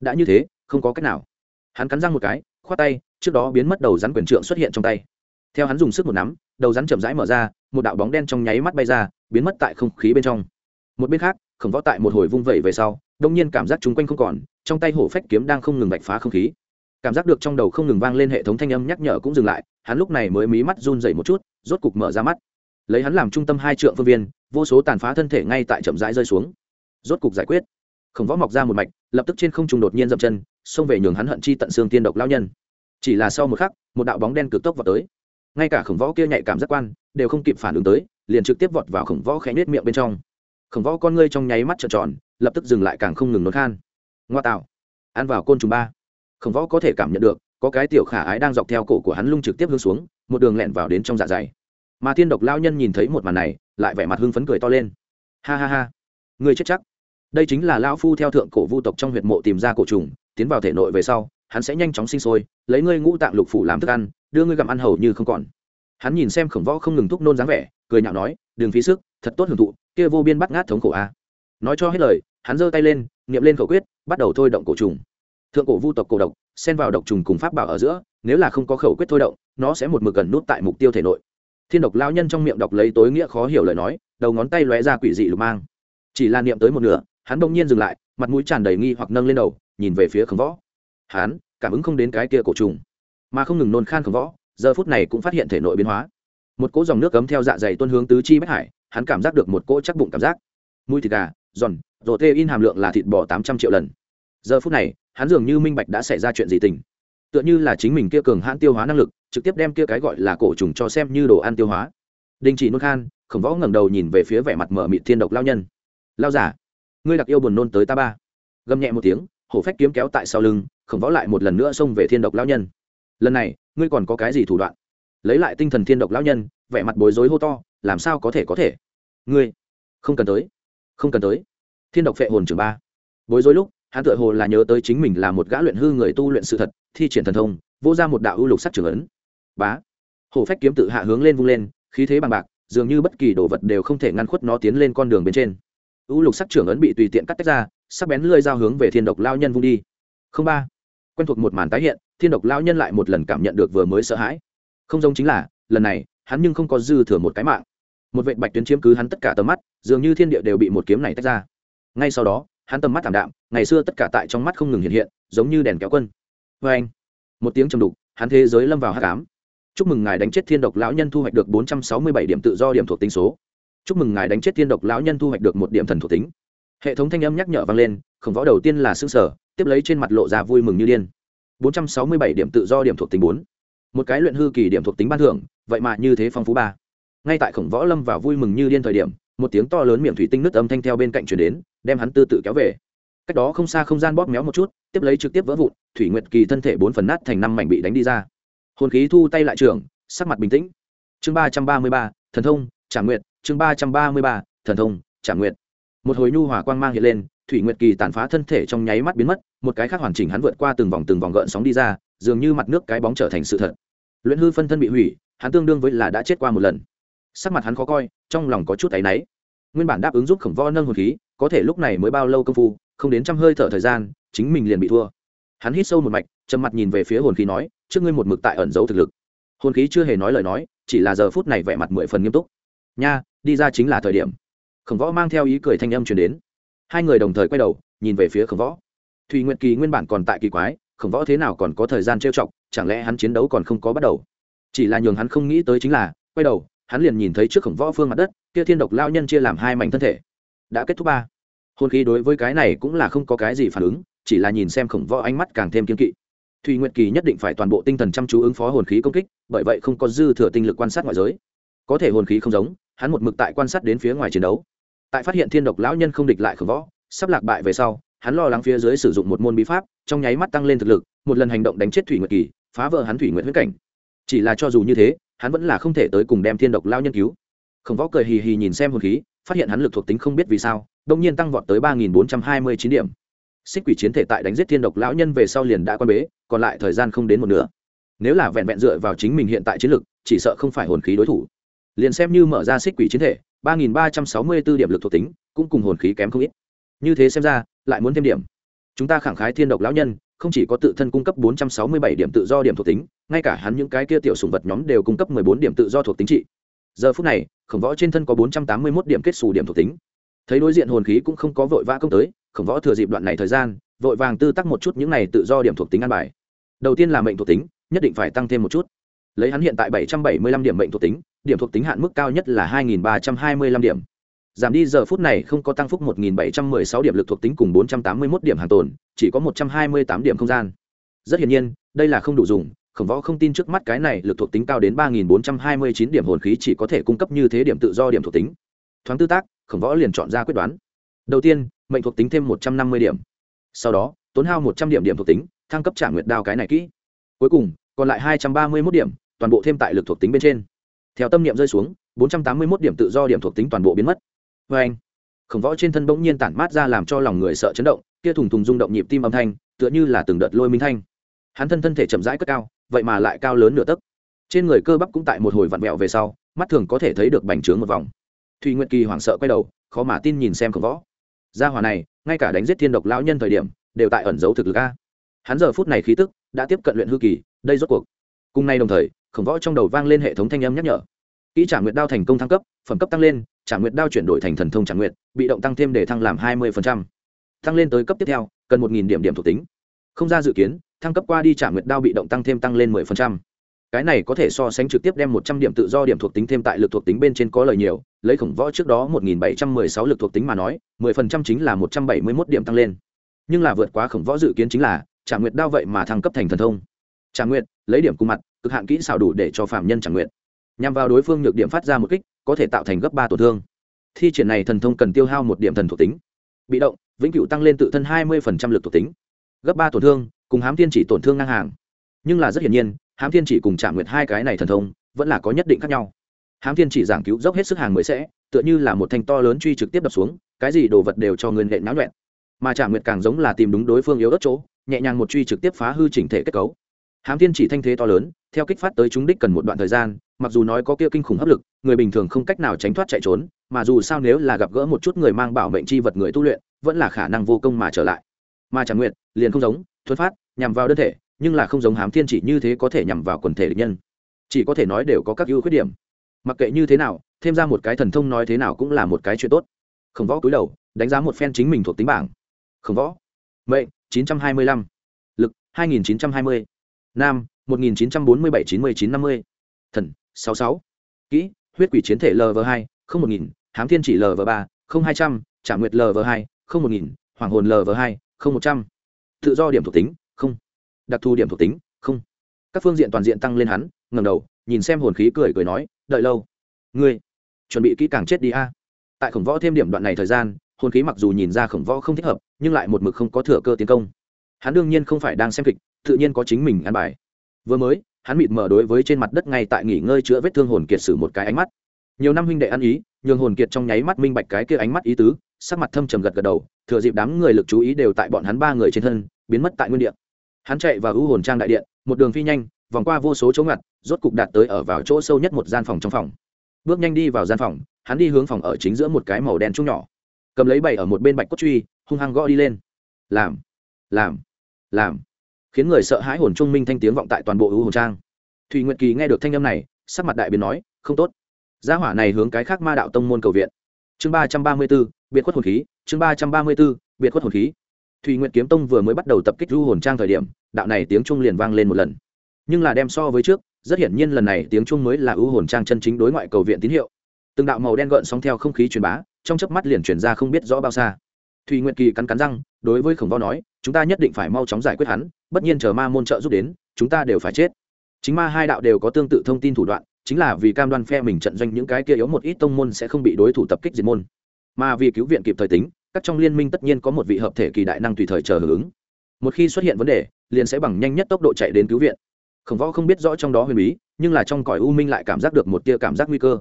Đã như thế, không có cách nào. Hắn cắn răng một cái, khoát tay, trước đó biến mất đầu rắn quyền trượng xuất hiện trong tay. Theo hắn dùng sức một nắm, đầu rắn chậm rãi mở ra, một đạo bóng đen trong nháy mắt bay ra, biến mất tại không khí bên trong. Một bên khác, khổng võ tại một hồi vung vẩy về sau, đông nhiên cảm giác chung quanh không còn, trong tay hổ phách kiếm đang không ngừng vạch phá không khí. Cảm giác được trong đầu không ngừng vang lên hệ thống thanh âm nhắc nhở cũng dừng lại, hắn lúc này mới mí mắt run dậy một chút, rốt cục mở ra mắt. Lấy hắn làm trung tâm hai trượng phương viên, vô số tàn phá thân thể ngay tại chậm rãi rơi xuống rốt cục giải quyết. Khổng võ mọc ra một mạch, lập tức trên không trung đột nhiên dậm chân, xông về nhường hắn hận chi tận xương tiên độc lao nhân. Chỉ là sau một khắc, một đạo bóng đen cực tốc vào tới. Ngay cả khổng võ kia nhạy cảm giác quan, đều không kịp phản ứng tới, liền trực tiếp vọt vào khổng võ khẽ nết miệng bên trong. Khổng võ con ngươi trong nháy mắt trợn tròn, lập tức dừng lại càng không ngừng nốt khan. Ngoa tạo. Ăn vào côn trùng ba. Khổng võ có thể cảm nhận được, có cái tiểu khả ái đang dọc theo cổ của hắn lung trực tiếp hướng xuống, một đường lẹn vào đến trong dạ dày. Mà thiên độc lao nhân nhìn thấy một màn này, lại vẻ mặt hưng phấn cười to lên. Ha ha ha. Ngươi chết chắc. Đây chính là Lão phu theo thượng cổ vu tộc trong huyệt mộ tìm ra cổ trùng, tiến vào thể nội về sau, hắn sẽ nhanh chóng sinh sôi, lấy ngươi ngũ tạng lục phủ làm thức ăn, đưa ngươi gặm ăn hầu như không còn. Hắn nhìn xem khổng võ không ngừng thúc nôn dáng vẻ, cười nhạo nói, đừng phí sức, thật tốt hưởng thụ, kia vô biên bắt ngát thống khổ a. Nói cho hết lời, hắn giơ tay lên, niệm lên khẩu quyết, bắt đầu thôi động cổ trùng. Thượng cổ vu tộc cổ độc, xen vào độc trùng cùng pháp bảo ở giữa, nếu là không có khẩu quyết thôi động, nó sẽ một mực gần nút tại mục tiêu thể nội. Thiên độc lao nhân trong miệng đọc lấy tối nghĩa khó hiểu lời nói, đầu ngón tay lóe ra quỷ dị lục mang chỉ là niệm tới một nửa, hắn bỗng nhiên dừng lại, mặt mũi tràn đầy nghi hoặc nâng lên đầu, nhìn về phía khổng võ. Hắn cảm ứng không đến cái kia cổ trùng, mà không ngừng nôn khan khổng võ, giờ phút này cũng phát hiện thể nội biến hóa. Một cỗ dòng nước cấm theo dạ dày tuân hướng tứ chi bách hải, hắn cảm giác được một cỗ chắc bụng cảm giác. Mùi thịt gà, giòn rổ tê in hàm lượng là thịt bò tám trăm triệu lần. Giờ phút này, hắn dường như minh bạch đã xảy ra chuyện gì tình. Tựa như là chính mình kia cường hãn tiêu hóa năng lực, trực tiếp đem kia cái gọi là cổ trùng cho xem như đồ ăn tiêu hóa. Đình chỉ nôn khan, khổng võ ngẩng đầu nhìn về phía vẻ mặt mở mịt thiên độc lao nhân lao giả, ngươi đặc yêu buồn nôn tới ta ba. Gầm nhẹ một tiếng, hổ phách kiếm kéo tại sau lưng, khổng võ lại một lần nữa xông về thiên độc lao nhân. Lần này, ngươi còn có cái gì thủ đoạn? Lấy lại tinh thần thiên độc lao nhân, vẻ mặt bối rối hô to, làm sao có thể có thể? Ngươi, không cần tới, không cần tới. Thiên độc phệ hồn trưởng ba. Bối rối lúc, hắn tựa hồ là nhớ tới chính mình là một gã luyện hư người tu luyện sự thật, thi triển thần thông, vô ra một đạo ưu lục sắc trưởng ấn. Bá. Hổ phách kiếm tự hạ hướng lên vung lên, khí thế bằng bạc, dường như bất kỳ đồ vật đều không thể ngăn khuất nó tiến lên con đường bên trên ưu lục sắc trưởng ấn bị tùy tiện cắt tách ra, sắc bén lơi dao hướng về thiên độc lao nhân vung đi. Không ba. Quen thuộc một màn tái hiện, thiên độc lao nhân lại một lần cảm nhận được vừa mới sợ hãi. Không giống chính là, lần này, hắn nhưng không có dư thừa một cái mạng. Một vệ bạch tuyến chiếm cứ hắn tất cả tầm mắt, dường như thiên địa đều bị một kiếm này tách ra. Ngay sau đó, hắn tầm mắt thảm đạm, ngày xưa tất cả tại trong mắt không ngừng hiện hiện, giống như đèn kéo quân. Vê anh, một tiếng trầm đục, hắn thế giới lâm vào hát cám chúc mừng ngài đánh chết thiên độc lão nhân thu hoạch được bốn trăm sáu mươi bảy điểm tự do điểm thuộc tính số chúc mừng ngài đánh chết tiên độc lão nhân thu hoạch được một điểm thần thuộc tính. Hệ thống thanh âm nhắc nhở vang lên, khổng võ đầu tiên là xương sở tiếp lấy trên mặt lộ ra vui mừng như điên. Bốn trăm sáu mươi bảy điểm tự do điểm thuộc tính bốn. Một cái luyện hư kỳ điểm thuộc tính ban thưởng, vậy mà như thế phong phú ba. Ngay tại khổng võ lâm vào vui mừng như điên thời điểm, một tiếng to lớn miệng thủy tinh nứt âm thanh theo bên cạnh chuyển đến, đem hắn tư tự kéo về. Cách đó không xa không gian bóp méo một chút, tiếp lấy trực tiếp vỡ vụn, thủy nguyệt kỳ thân thể bốn phần nát thành năm mảnh bị đánh đi ra. Hồn khí thu tay lại trường, sắc mặt bình tĩnh. Chương ba trăm ba mươi ba, thần thông trả nguyệt chương ba trăm ba mươi ba, thần thông trả nguyệt. Một hồi nhu hòa quang mang hiện lên, thủy nguyệt kỳ tàn phá thân thể trong nháy mắt biến mất, một cái khác hoàn chỉnh hắn vượt qua từng vòng từng vòng gợn sóng đi ra, dường như mặt nước cái bóng trở thành sự thật. Luyện hư phân thân bị hủy, hắn tương đương với là đã chết qua một lần. Sắc mặt hắn khó coi, trong lòng có chút áy náy. Nguyên bản đáp ứng giúp khổng võ nâng hồn khí, có thể lúc này mới bao lâu công phu, không đến trăm hơi thở thời gian, chính mình liền bị thua. Hắn hít sâu một mạch, trầm mặt nhìn về phía hồn khí nói, trước ngươi một mực tại ẩn giấu thực lực. Hồn khí chưa hề nói lời nói, chỉ là giờ phút này vẻ mặt mười phần nghiêm túc nha, đi ra chính là thời điểm. Khổng võ mang theo ý cười thanh âm truyền đến. Hai người đồng thời quay đầu, nhìn về phía khổng võ. Thùy nguyện kỳ nguyên bản còn tại kỳ quái, khổng võ thế nào còn có thời gian trêu chọc, chẳng lẽ hắn chiến đấu còn không có bắt đầu? Chỉ là nhường hắn không nghĩ tới chính là, quay đầu, hắn liền nhìn thấy trước khổng võ phương mặt đất, kia thiên độc lao nhân chia làm hai mảnh thân thể. Đã kết thúc ba. Hôn khí đối với cái này cũng là không có cái gì phản ứng, chỉ là nhìn xem khổng võ ánh mắt càng thêm kiên kỵ. Thùy nguyệt kỳ nhất định phải toàn bộ tinh thần chăm chú ứng phó hồn khí công kích, bởi vậy không có dư thừa tinh lực quan sát ngoại giới. Có thể hồn khí không giống hắn một mực tại quan sát đến phía ngoài chiến đấu. Tại phát hiện thiên độc lão nhân không địch lại khổng võ, sắp lạc bại về sau, hắn lo lắng phía dưới sử dụng một môn bí pháp, trong nháy mắt tăng lên thực lực, một lần hành động đánh chết thủy nguyệt kỳ, phá vỡ hắn thủy nguyệt huyết cảnh. Chỉ là cho dù như thế, hắn vẫn là không thể tới cùng đem thiên độc lao nhân cứu. Khổng võ cười hì hì nhìn xem hồn khí, phát hiện hắn lực thuộc tính không biết vì sao đông nhiên tăng vọt tới ba nghìn bốn trăm hai mươi chín điểm. Xích quỷ chiến thể tại đánh giết thiên độc lão nhân về sau liền đã quan bế, còn lại thời gian không đến một nửa. Nếu là vẹn vẹn dựa vào chính mình hiện tại chiến lực, chỉ sợ không phải hồn khí đối thủ liền xem như mở ra xích quỷ chiến thể ba nghìn ba trăm sáu mươi b ố điểm lực thuộc tính cũng cùng hồn khí kém không ít như thế xem ra lại muốn thêm điểm chúng ta khẳng khái thiên độc lão nhân không chỉ có tự thân cung cấp 467 điểm tự do điểm thuộc tính, ngay cả hắn những cái kia tiểu sủng vật nhóm đều cung cấp 14 điểm tự do thuộc tính trị. Giờ phút này, khổng võ trên thân có 481 điểm kết xù điểm thuộc tính. Thấy đối diện hồn khí cũng không có vội vã công tới, khổng võ thừa dịp đoạn này thời gian, vội vàng tư tác một chút những này tự do điểm thuộc tính ăn bài. Đầu tiên là mệnh thuộc tính, nhất định phải tăng thêm một chút. Lấy hắn hiện tại 775 điểm mệnh thuộc tính, điểm thuộc tính hạn mức cao nhất là 2325 điểm giảm đi giờ phút này không có tăng phúc 1716 điểm lực thuộc tính cùng 481 điểm hàng tồn, chỉ có 128 điểm không gian. Rất hiển nhiên, đây là không đủ dùng, Khổng Võ không tin trước mắt cái này lực thuộc tính cao đến 3429 điểm hồn khí chỉ có thể cung cấp như thế điểm tự do điểm thuộc tính. Thoáng tư tác, Khổng Võ liền chọn ra quyết đoán. Đầu tiên, mệnh thuộc tính thêm 150 điểm. Sau đó, tốn hao 100 điểm điểm thuộc tính, thăng cấp trả nguyệt đao cái này kỹ. Cuối cùng, còn lại 231 điểm, toàn bộ thêm tại lực thuộc tính bên trên. Theo tâm niệm rơi xuống, 481 điểm tự do điểm thuộc tính toàn bộ biến mất. Vê anh khổng võ trên thân bỗng nhiên tản mát ra làm cho lòng người sợ chấn động kia thùng thùng rung động nhịp tim âm thanh tựa như là từng đợt lôi minh thanh. Hắn thân thân thể chậm rãi cất cao vậy mà lại cao lớn nửa tấc. Trên người cơ bắp cũng tại một hồi vặn vẹo về sau mắt thường có thể thấy được bành trướng một vòng. Thùy nguyệt kỳ hoảng sợ quay đầu khó mà tin nhìn xem khổng võ. Gia hòa này ngay cả đánh giết thiên độc lão nhân thời điểm đều tại ẩn giấu thực lực a. Hắn giờ phút này khí tức đã tiếp cận luyện hư kỳ đây rốt cuộc. Cùng nay đồng thời khổng võ trong đầu vang lên hệ thống thanh âm nhắc nhở. Kỹ trả nguyệt đao thành công thăng cấp, phẩm cấp tăng lên, trả nguyệt đao chuyển đổi thành thần thông trả nguyệt, bị động tăng thêm để thăng làm hai mươi tăng lên tới cấp tiếp theo, cần một điểm điểm thuộc tính. Không ra dự kiến, thăng cấp qua đi trả nguyệt đao bị động tăng thêm tăng lên 10%. cái này có thể so sánh trực tiếp đem một trăm điểm tự do điểm thuộc tính thêm tại lực thuộc tính bên trên có lời nhiều, lấy khổng võ trước đó một nghìn bảy trăm mười sáu lực thuộc tính mà nói, mười phần trăm chính là một trăm bảy mươi mốt điểm tăng lên. Nhưng là vượt quá khổng võ dự kiến chính là, trả nguyệt đao vậy mà thăng cấp thành thần thông. Trả nguyệt, lấy điểm cung mặt cực hạn kỹ xảo đủ để cho phạm nhân chẳng nguyện. Nhằm vào đối phương nhược điểm phát ra một kích, có thể tạo thành gấp ba tổn thương. Thi triển này thần thông cần tiêu hao một điểm thần thuộc tính. Bị động, vĩnh cửu tăng lên tự thân hai mươi lực thuộc tính. Gấp ba tổn thương, cùng hám thiên chỉ tổn thương ngang hàng. Nhưng là rất hiển nhiên, hám thiên chỉ cùng trả nguyệt hai cái này thần thông, vẫn là có nhất định khác nhau. Hám thiên chỉ giảng cứu dốc hết sức hàng mới sẽ, tựa như là một thanh to lớn truy trực tiếp đập xuống, cái gì đồ vật đều cho người nện náo nhuẹn. Mà trả nguyệt càng giống là tìm đúng đối phương yếu đất chỗ, nhẹ nhàng một truy trực tiếp phá hư chỉnh thể kết cấu hám thiên chỉ thanh thế to lớn, theo kích phát tới chúng đích cần một đoạn thời gian, mặc dù nói có kia kinh khủng hấp lực, người bình thường không cách nào tránh thoát chạy trốn, mà dù sao nếu là gặp gỡ một chút người mang bảo mệnh chi vật người tu luyện, vẫn là khả năng vô công mà trở lại. Mà chẳng nguyện liền không giống thuấn phát, nhằm vào đơn thể, nhưng là không giống hám thiên chỉ như thế có thể nhằm vào quần thể địch nhân. Chỉ có thể nói đều có các ưu khuyết điểm. Mặc kệ như thế nào, thêm ra một cái thần thông nói thế nào cũng là một cái chuyện tốt. Khổng võ cúi đầu, đánh giá một phen chính mình thuộc tính bảng. Khổng võ, mệnh 925. lực 2920 nam 1947-99-50, thần 66, kỹ huyết quỷ chiến thể lv 2 không một nghìn. Hám thiên chỉ lv 3 không hai trăm. Trả nguyệt lv 2 không một nghìn. Hoàng hồn lv 2 không một trăm. Tự do điểm thuộc tính không. Đặc thù điểm thuộc tính không. Các phương diện toàn diện tăng lên hắn ngầm đầu nhìn xem hồn khí cười cười nói đợi lâu. Ngươi chuẩn bị kỹ càng chết đi a. Tại khổng võ thêm điểm đoạn này thời gian hồn khí mặc dù nhìn ra khổng võ không thích hợp nhưng lại một mực không có thừa cơ tiến công. Hắn đương nhiên không phải đang xem kịch tự nhiên có chính mình ăn bài. Vừa mới, hắn mịt mở đối với trên mặt đất ngay tại nghỉ ngơi chữa vết thương hồn kiệt sử một cái ánh mắt. Nhiều năm huynh đệ ăn ý, nhường hồn kiệt trong nháy mắt minh bạch cái kia ánh mắt ý tứ, sắc mặt thâm trầm gật gật đầu, thừa dịp đám người lực chú ý đều tại bọn hắn ba người trên thân, biến mất tại nguyên địa. Hắn chạy vào hữu hồn trang đại điện, một đường phi nhanh, vòng qua vô số chỗ ngặt, rốt cục đạt tới ở vào chỗ sâu nhất một gian phòng trong phòng. Bước nhanh đi vào gian phòng, hắn đi hướng phòng ở chính giữa một cái màu đen chung nhỏ. Cầm lấy bày ở một bên bạch cốt truy, hung hăng gõ đi lên. Làm làm làm khiến người sợ hãi hồn trung minh thanh tiếng vọng tại toàn bộ ưu hồn trang. Thùy nguyệt kỳ nghe được thanh âm này, sắc mặt đại biến nói, không tốt. Gia hỏa này hướng cái khác ma đạo tông môn cầu viện. Chương ba trăm ba mươi b ố biệt khuất hồn khí. Chương ba trăm ba mươi b ố biệt khuất hồn khí. Thùy nguyệt kiếm tông vừa mới bắt đầu tập kích ưu hồn trang thời điểm, đạo này tiếng trung liền vang lên một lần. Nhưng là đem so với trước, rất hiển nhiên lần này tiếng trung mới là ưu hồn trang chân chính đối ngoại cầu viện tín hiệu. Từng đạo màu đen gợn sóng theo không khí truyền bá, trong chớp mắt liền truyền ra không biết rõ bao xa. Thùy nguyệt kỳ cắn cắn răng, đối với khổng võ nói chúng ta nhất định phải mau chóng giải quyết hắn, bất nhiên chờ ma môn trợ giúp đến, chúng ta đều phải chết. Chính ma hai đạo đều có tương tự thông tin thủ đoạn, chính là vì cam đoan phe mình trận doanh những cái kia yếu một ít tông môn sẽ không bị đối thủ tập kích diệt môn. Mà vì cứu viện kịp thời tính, các trong liên minh tất nhiên có một vị hợp thể kỳ đại năng tùy thời chờ hưởng ứng. Một khi xuất hiện vấn đề, liền sẽ bằng nhanh nhất tốc độ chạy đến cứu viện. Khổng võ không biết rõ trong đó huyền bí, nhưng là trong cõi u minh lại cảm giác được một tia cảm giác nguy cơ.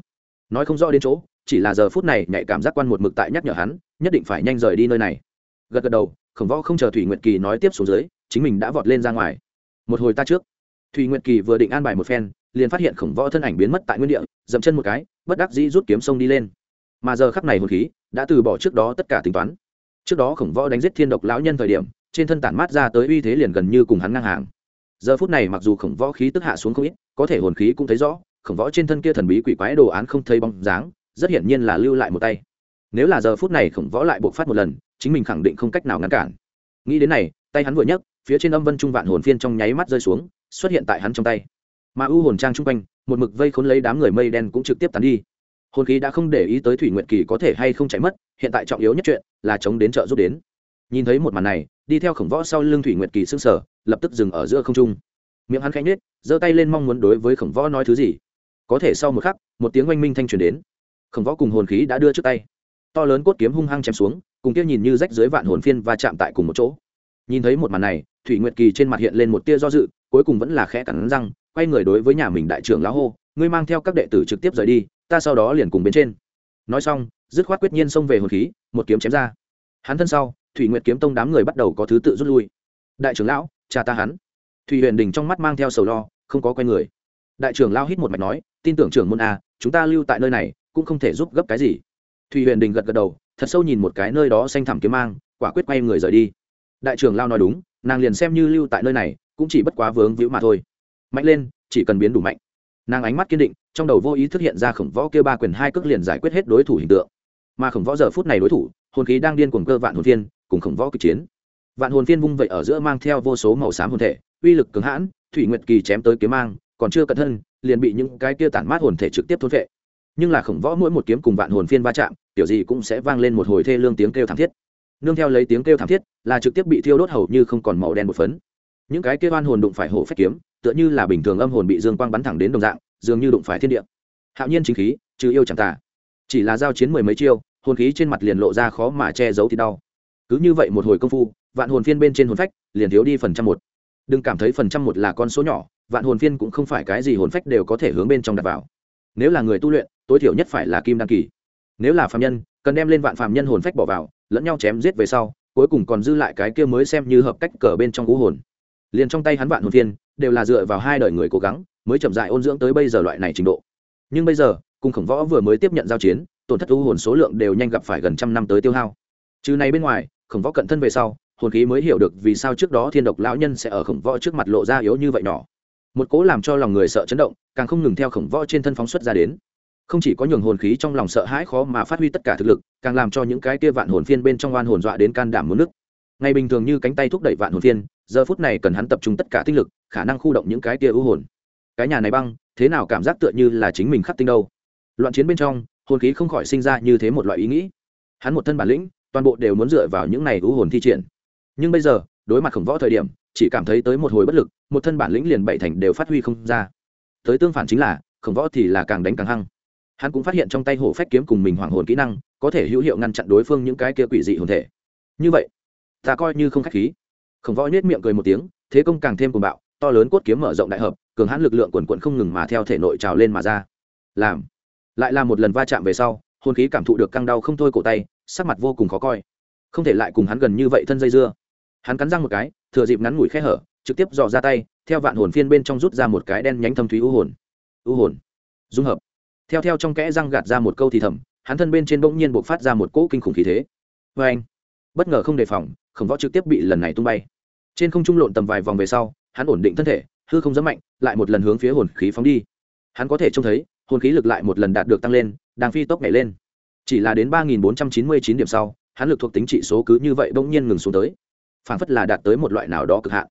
Nói không rõ đến chỗ, chỉ là giờ phút này nhạy cảm giác quan một mực tại nhắc nhở hắn, nhất định phải nhanh rời đi nơi này. Gật gật đầu khổng võ không chờ thủy nguyệt kỳ nói tiếp xuống dưới, chính mình đã vọt lên ra ngoài. Một hồi ta trước. Thủy nguyệt kỳ vừa định an bài một phen, liền phát hiện khổng võ thân ảnh biến mất tại nguyên địa, dậm chân một cái, bất đắc dĩ rút kiếm sông đi lên. Mà giờ khắc này hồn khí đã từ bỏ trước đó tất cả tính toán. Trước đó khổng võ đánh giết thiên độc lão nhân thời điểm, trên thân tản mát ra tới uy thế liền gần như cùng hắn ngang hàng. Giờ phút này mặc dù khổng võ khí tức hạ xuống không ít, có thể hồn khí cũng thấy rõ, khổng võ trên thân kia thần bí quỷ quái đồ án không thấy bóng dáng, rất hiển nhiên là lưu lại một tay nếu là giờ phút này khổng võ lại bộc phát một lần, chính mình khẳng định không cách nào ngăn cản. Nghĩ đến này, tay hắn vừa nhấc, phía trên âm vân trung vạn hồn phiên trong nháy mắt rơi xuống, xuất hiện tại hắn trong tay. Mà u hồn trang chung quanh, một mực vây khốn lấy đám người mây đen cũng trực tiếp tán đi. Hồn khí đã không để ý tới thủy nguyện kỳ có thể hay không chạy mất, hiện tại trọng yếu nhất chuyện là chống đến chợ giúp đến. Nhìn thấy một màn này, đi theo khổng võ sau lưng thủy nguyện kỳ s ư n g sở lập tức dừng ở giữa không trung. Miệng hắn khanh nhết giơ tay lên mong muốn đối với khổng võ nói thứ gì. Có thể sau một khắc, một tiếng oanh minh thanh truyền đến. Khổng võ cùng hồn khí đã đưa trước tay to lớn cốt kiếm hung hăng chém xuống, cùng kia nhìn như rách dưới vạn hồn phiên và chạm tại cùng một chỗ. Nhìn thấy một màn này, thủy nguyệt kỳ trên mặt hiện lên một tia do dự, cuối cùng vẫn là khẽ cắn răng, quay người đối với nhà mình đại trưởng lão hô, ngươi mang theo các đệ tử trực tiếp rời đi, ta sau đó liền cùng bên trên. Nói xong, dứt khoát quyết nhiên xông về hồn khí, một kiếm chém ra. Hắn thân sau, thủy nguyệt kiếm tông đám người bắt đầu có thứ tự rút lui. Đại trưởng lão, cha ta hắn. Thủy huyền đình trong mắt mang theo sầu lo, không có quay người. Đại trưởng lao hít một mạch nói, tin tưởng trưởng môn a chúng ta lưu tại nơi này, cũng không thể giúp gấp cái gì thùy huyền đình gật gật đầu, thật sâu nhìn một cái nơi đó xanh thẳm kiếm mang, quả quyết quay người rời đi. Đại trưởng lao nói đúng, nàng liền xem như lưu tại nơi này, cũng chỉ bất quá vướng víu mà thôi. Mạnh lên, chỉ cần biến đủ mạnh. Nàng ánh mắt kiên định, trong đầu vô ý thức hiện ra khổng võ kêu ba quyền hai cước liền giải quyết hết đối thủ hình tượng. Mà khổng võ giờ phút này đối thủ, hồn khí đang điên cuồng cơ vạn hồn phiên cùng khổng võ kịch chiến. Vạn hồn phiên vung vậy ở giữa mang theo vô số màu xám hồn thể, uy lực cứng hãn, thủy nguyệt kỳ chém tới kiếm mang, còn chưa cẩn thân, liền bị những cái kia tản mát hồn thể trực tiếp thôn vệ nhưng là khổng võ mỗi một kiếm cùng vạn hồn phiên va chạm, kiểu gì cũng sẽ vang lên một hồi thê lương tiếng kêu thảm thiết. Nương theo lấy tiếng kêu thảm thiết, là trực tiếp bị thiêu đốt hầu như không còn màu đen một phấn. Những cái kêu oan hồn đụng phải hổ phách kiếm, tựa như là bình thường âm hồn bị dương quang bắn thẳng đến đồng dạng, dường như đụng phải thiên địa. Hạo nhiên chính khí, trừ yêu chẳng tả chỉ là giao chiến mười mấy chiêu, hồn khí trên mặt liền lộ ra khó mà che giấu thì đau. Cứ như vậy một hồi công phu, vạn hồn phiên bên trên hồn phách liền thiếu đi phần trăm một. Đừng cảm thấy phần trăm một là con số nhỏ, vạn hồn phiên cũng không phải cái gì hồn phách đều có thể hướng bên trong đặt vào. Nếu là người tu luyện tối thiểu nhất phải là kim đăng kỳ. Nếu là phạm nhân, cần đem lên vạn phạm nhân hồn phách bỏ vào, lẫn nhau chém giết về sau, cuối cùng còn dư lại cái kia mới xem như hợp cách cờ bên trong cú hồn. Liền trong tay hắn vạn hồn thiên đều là dựa vào hai đời người cố gắng, mới chậm dại ôn dưỡng tới bây giờ loại này trình độ. Nhưng bây giờ, cùng khổng võ vừa mới tiếp nhận giao chiến, tổn thất u hồn số lượng đều nhanh gặp phải gần trăm năm tới tiêu hao. Trừ này bên ngoài, khổng võ cận thân về sau, hồn khí mới hiểu được vì sao trước đó thiên độc lão nhân sẽ ở khổng võ trước mặt lộ ra yếu như vậy nhỏ. Một cố làm cho lòng người sợ chấn động, càng không ngừng theo khổng võ trên thân phóng xuất ra đến không chỉ có nhường hồn khí trong lòng sợ hãi khó mà phát huy tất cả thực lực, càng làm cho những cái kia vạn hồn phiên bên trong oan hồn dọa đến can đảm muốn nước. Ngày bình thường như cánh tay thúc đẩy vạn hồn phiên, giờ phút này cần hắn tập trung tất cả tinh lực, khả năng khu động những cái kia ưu hồn. Cái nhà này băng, thế nào cảm giác tựa như là chính mình khắc tinh đâu? Loạn chiến bên trong, hồn khí không khỏi sinh ra như thế một loại ý nghĩ. Hắn một thân bản lĩnh, toàn bộ đều muốn dựa vào những này ưu hồn thi triển. Nhưng bây giờ, đối mặt khổng võ thời điểm, chỉ cảm thấy tới một hồi bất lực, một thân bản lĩnh liền bảy thành đều phát huy không ra. Tới tương phản chính là, khổng võ thì là càng đánh càng hăng hắn cũng phát hiện trong tay hổ phách kiếm cùng mình hoàng hồn kỹ năng, có thể hữu hiệu ngăn chặn đối phương những cái kia quỷ dị hồn thể. Như vậy, ta coi như không k h á c h khí. Khổng võ nhét miệng cười một tiếng, thế công càng thêm cùng bạo, to lớn cốt kiếm mở rộng đại hợp, cường hãn lực lượng quần quận không ngừng mà theo thể nội trào lên mà ra. Làm, lại là một lần va chạm về sau, hồn khí cảm thụ được căng đau không thôi cổ tay, sắc mặt vô cùng khó coi. Không thể lại cùng hắn gần như vậy thân dây dưa. Hắn cắn răng một cái, thừa dịp ngắn ngủi khe hở, trực tiếp dò ra tay, theo vạn hồn phiên bên trong rút ra một cái đen nhánh thâm thúy u hồn. U hồn. Dung hợp theo theo trong kẽ răng gạt ra một câu thì thầm, hắn thân bên trên bỗng nhiên buộc phát ra một cỗ kinh khủng khí thế. Vê anh, bất ngờ không đề phòng, khổng võ trực tiếp bị lần này tung bay. Trên không trung lộn tầm vài vòng về sau, hắn ổn định thân thể, hư không dám mạnh, lại một lần hướng phía hồn khí phóng đi. Hắn có thể trông thấy, hồn khí lực lại một lần đạt được tăng lên, đang phi tốc nhảy lên. Chỉ là đến ba nghìn bốn trăm chín mươi chín điểm sau, hắn lực thuộc tính trị số cứ như vậy bỗng nhiên ngừng xuống tới. Phản phất là đạt tới một loại nào đó cực hạn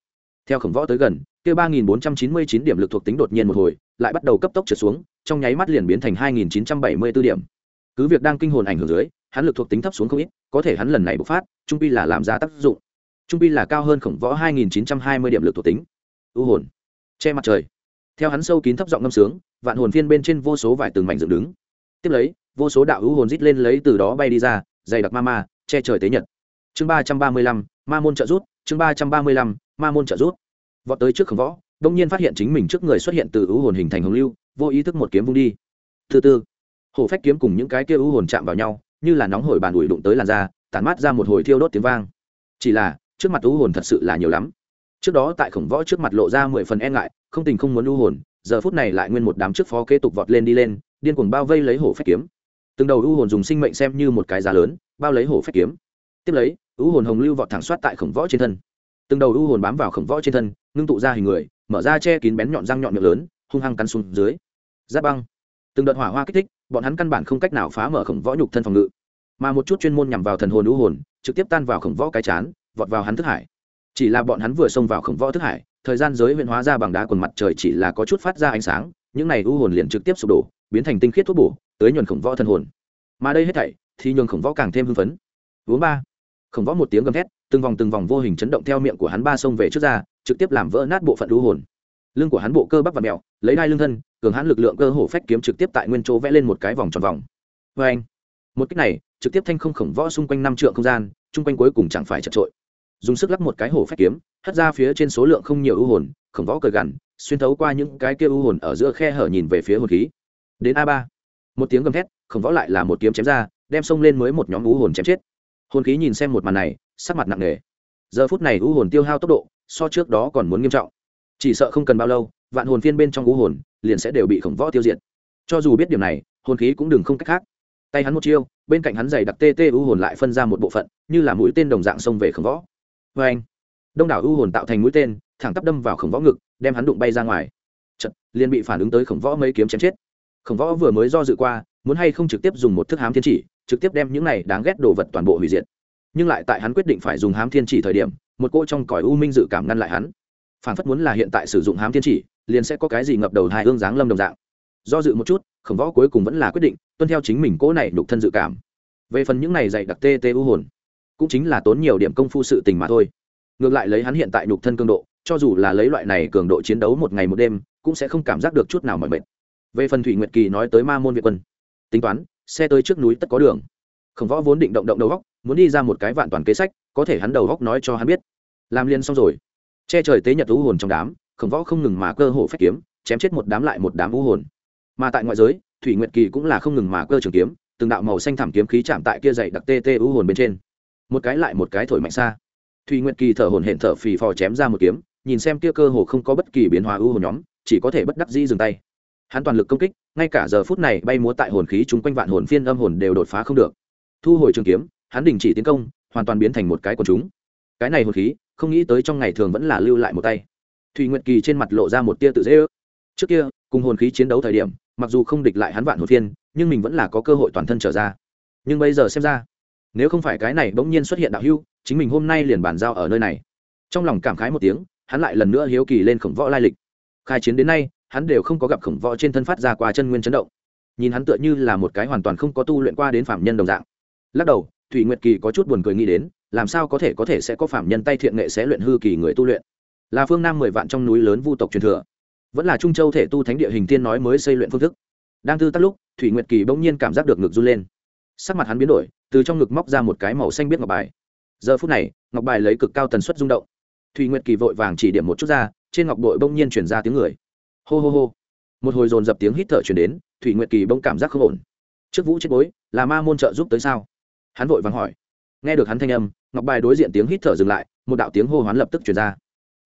theo khổng võ tới gần, kia ba nghìn bốn trăm chín mươi chín điểm lực thuộc tính đột nhiên một hồi, lại bắt đầu cấp tốc trượt xuống, trong nháy mắt liền biến thành hai nghìn chín trăm bảy mươi b ố điểm. Cứ việc đang kinh hồn ảnh hưởng dưới, hắn lực thuộc tính thấp xuống không ít, có thể hắn lần này bộc phát, trung pi là làm ra tác dụng. Trung pi là cao hơn khổng võ hai nghìn chín trăm hai mươi điểm lực thuộc tính. U hồn. Che mặt trời. Theo hắn sâu kín thấp giọng ngâm sướng, vạn hồn phiên bên trên vô số vải từng mảnh dựng đứng. Tiếp lấy, vô số đạo u hồn rít lên lấy từ đó bay đi ra, dày đặc ma ma, che trời tế nhật. Chương ba trăm ba mươi lăm, ma môn trợ rút chương ba trăm ba mươi lăm ma môn trợ rút vọt tới trước khổng võ, đông nhiên phát hiện chính mình trước người xuất hiện từ ưu hồn hình thành hồng lưu, vô ý thức một kiếm vung đi. Thứ tư hổ phách kiếm cùng những cái kia ưu hồn chạm vào nhau, như là nóng hổi bàn ủi đụng tới làn da, tản mát ra một hồi thiêu đốt tiếng vang. Chỉ là, trước mặt ưu hồn thật sự là nhiều lắm. Trước đó tại khổng võ trước mặt lộ ra mười phần e ngại, không tình không muốn ưu hồn, giờ phút này lại nguyên một đám trước phó kế tục vọt lên đi lên, điên cuồng bao vây lấy hổ phách kiếm. Từng đầu ưu hồn dùng sinh mệnh xem như một cái giá lớn, bao lấy hổ phách kiếm. Tiếp lấy, ưu hồn hồng lưu vọt thẳng soát tại khổng võ trên thân từng đầu ưu hồn bám vào khổng võ trên thân, ngưng tụ ra hình người, mở ra che kín bén nhọn răng nhọn miệng lớn, hung hăng cắn xuống dưới. Giáp băng. Từng đợt hỏa hoa kích thích, bọn hắn căn bản không cách nào phá mở khổng võ nhục thân phòng ngự. Mà một chút chuyên môn nhằm vào thần hồn ưu hồn, trực tiếp tan vào khổng võ cái chán, vọt vào hắn thức hải. Chỉ là bọn hắn vừa xông vào khổng võ thức hải, thời gian giới huyện hóa ra bằng đá quần mặt trời chỉ là có chút phát ra ánh sáng, những này ưu hồn liền trực tiếp sụp đổ, biến thành tinh khiết thuốc bổ, tới nhuần khổng võ thần hồn. Mà đây hết thảy, thì nhường khổng võ càng thêm hưng phấn. Uống ba. Khổng võ một tiếng gầm thét từng vòng từng vòng vô hình chấn động theo miệng của hắn ba sông về trước ra, trực tiếp làm vỡ nát bộ phận lũ hồn. Lưng của hắn bộ cơ bắp và mèo lấy đai lưng thân, cường hắn lực lượng cơ hổ phách kiếm trực tiếp tại nguyên chỗ vẽ lên một cái vòng tròn vòng. Vê anh, một cách này, trực tiếp thanh không khổng võ xung quanh năm trượng không gian, chung quanh cuối cùng chẳng phải chật trội. Dùng sức lắp một cái hổ phách kiếm, hất ra phía trên số lượng không nhiều ưu hồn, khổng võ cười gằn, xuyên thấu qua những cái kia ưu hồn ở giữa khe hở nhìn về phía hồn khí. Đến a ba, một tiếng gầm thét, khổng võ lại là một kiếm chém ra, đem xông lên mới một nhóm ưu hồn chém chết. Hồn khí nhìn xem một màn này sắc mặt nặng nề. Giờ phút này u hồn tiêu hao tốc độ so trước đó còn muốn nghiêm trọng. Chỉ sợ không cần bao lâu vạn hồn phiên bên trong u hồn liền sẽ đều bị khổng võ tiêu diệt. Cho dù biết điểm này hồn khí cũng đừng không cách khác. Tay hắn một chiêu bên cạnh hắn giày đặc tê tê u hồn lại phân ra một bộ phận như là mũi tên đồng dạng xông về khổng võ. Vê anh đông đảo u hồn tạo thành mũi tên thẳng tắp đâm vào khổng võ ngực đem hắn đụng bay ra ngoài. Chật, liền bị phản ứng tới khổng võ mấy kiếm chém chết. Khổng võ vừa mới do dự qua muốn hay không trực tiếp dùng một thức hám thiên chỉ trực tiếp đem những này đáng ghét đồ vật toàn bộ hủy diệt nhưng lại tại hắn quyết định phải dùng hám thiên chỉ thời điểm, một cô trong cõi u minh dự cảm ngăn lại hắn. Phản phất muốn là hiện tại sử dụng hám thiên chỉ, liền sẽ có cái gì ngập đầu hai ương dáng lâm đồng dạng. Do dự một chút, khổng võ cuối cùng vẫn là quyết định, tuân theo chính mình cỗ này đục thân dự cảm. Về phần những này dạy đặc tê tê u hồn, cũng chính là tốn nhiều điểm công phu sự tình mà thôi. Ngược lại lấy hắn hiện tại nhục thân cường độ, cho dù là lấy loại này cường độ chiến đấu một ngày một đêm, cũng sẽ không cảm giác được chút nào mỏi mệt. Về phần thủy nguyệt kỳ nói tới ma môn việt quân, tính toán, xe tới trước núi tất có đường khổng võ vốn định động động đầu góc, muốn đi ra một cái vạn toàn kế sách, có thể hắn đầu góc nói cho hắn biết. Làm liền xong rồi. Che trời tế nhật u hồn trong đám, khổng võ không ngừng mà cơ hồ phép kiếm, chém chết một đám lại một đám u hồn. Mà tại ngoại giới, thủy nguyệt kỳ cũng là không ngừng mà cơ trường kiếm, từng đạo màu xanh thảm kiếm khí chạm tại kia dày đặc tê tê u hồn bên trên. Một cái lại một cái thổi mạnh xa. Thủy nguyệt kỳ thở hồn hển thở phì phò chém ra một kiếm, nhìn xem kia cơ hồ không có bất kỳ biến hóa u hồn nhóm, chỉ có thể bất đắc dĩ dừng tay. Hắn toàn lực công kích, ngay cả giờ phút này bay múa tại hồn khí chúng quanh vạn hồn phiên âm hồn đều đột phá không được thu hồi trường kiếm, hắn đình chỉ tiến công, hoàn toàn biến thành một cái quần chúng. Cái này hồn khí, không nghĩ tới trong ngày thường vẫn là lưu lại một tay. Thùy nguyệt kỳ trên mặt lộ ra một tia tự dễ ước. Trước kia, cùng hồn khí chiến đấu thời điểm, mặc dù không địch lại hắn vạn hồn phiên, nhưng mình vẫn là có cơ hội toàn thân trở ra. Nhưng bây giờ xem ra, nếu không phải cái này bỗng nhiên xuất hiện đạo hưu, chính mình hôm nay liền bàn giao ở nơi này. Trong lòng cảm khái một tiếng, hắn lại lần nữa hiếu kỳ lên khổng võ lai lịch. Khai chiến đến nay, hắn đều không có gặp khổng võ trên thân phát ra qua chân nguyên chấn động. Nhìn hắn tựa như là một cái hoàn toàn không có tu luyện qua đến phạm nhân đồng dạng lắc đầu, thủy nguyệt kỳ có chút buồn cười nghĩ đến, làm sao có thể có thể sẽ có phạm nhân tay thiện nghệ sẽ luyện hư kỳ người tu luyện. Là phương nam mười vạn trong núi lớn vu tộc truyền thừa. Vẫn là trung châu thể tu thánh địa hình tiên nói mới xây luyện phương thức. Đang tư tắt lúc, thủy nguyệt kỳ bỗng nhiên cảm giác được ngực run lên. Sắc mặt hắn biến đổi, từ trong ngực móc ra một cái màu xanh biết ngọc bài. Giờ phút này, ngọc bài lấy cực cao tần suất rung động. Thủy nguyệt kỳ vội vàng chỉ điểm một chút ra, trên ngọc đội bỗng nhiên chuyển ra tiếng người. Hô hô hô. Một hồi dồn dập tiếng hít thở chuyển đến, thủy nguyệt kỳ bỗng cảm giác không ổn. Trước vũ chết bối, là ma môn trợ giúp tới sao? Hắn vội vàng hỏi. Nghe được hắn thanh âm, ngọc bài đối diện tiếng hít thở dừng lại, một đạo tiếng hô hoán lập tức chuyển ra.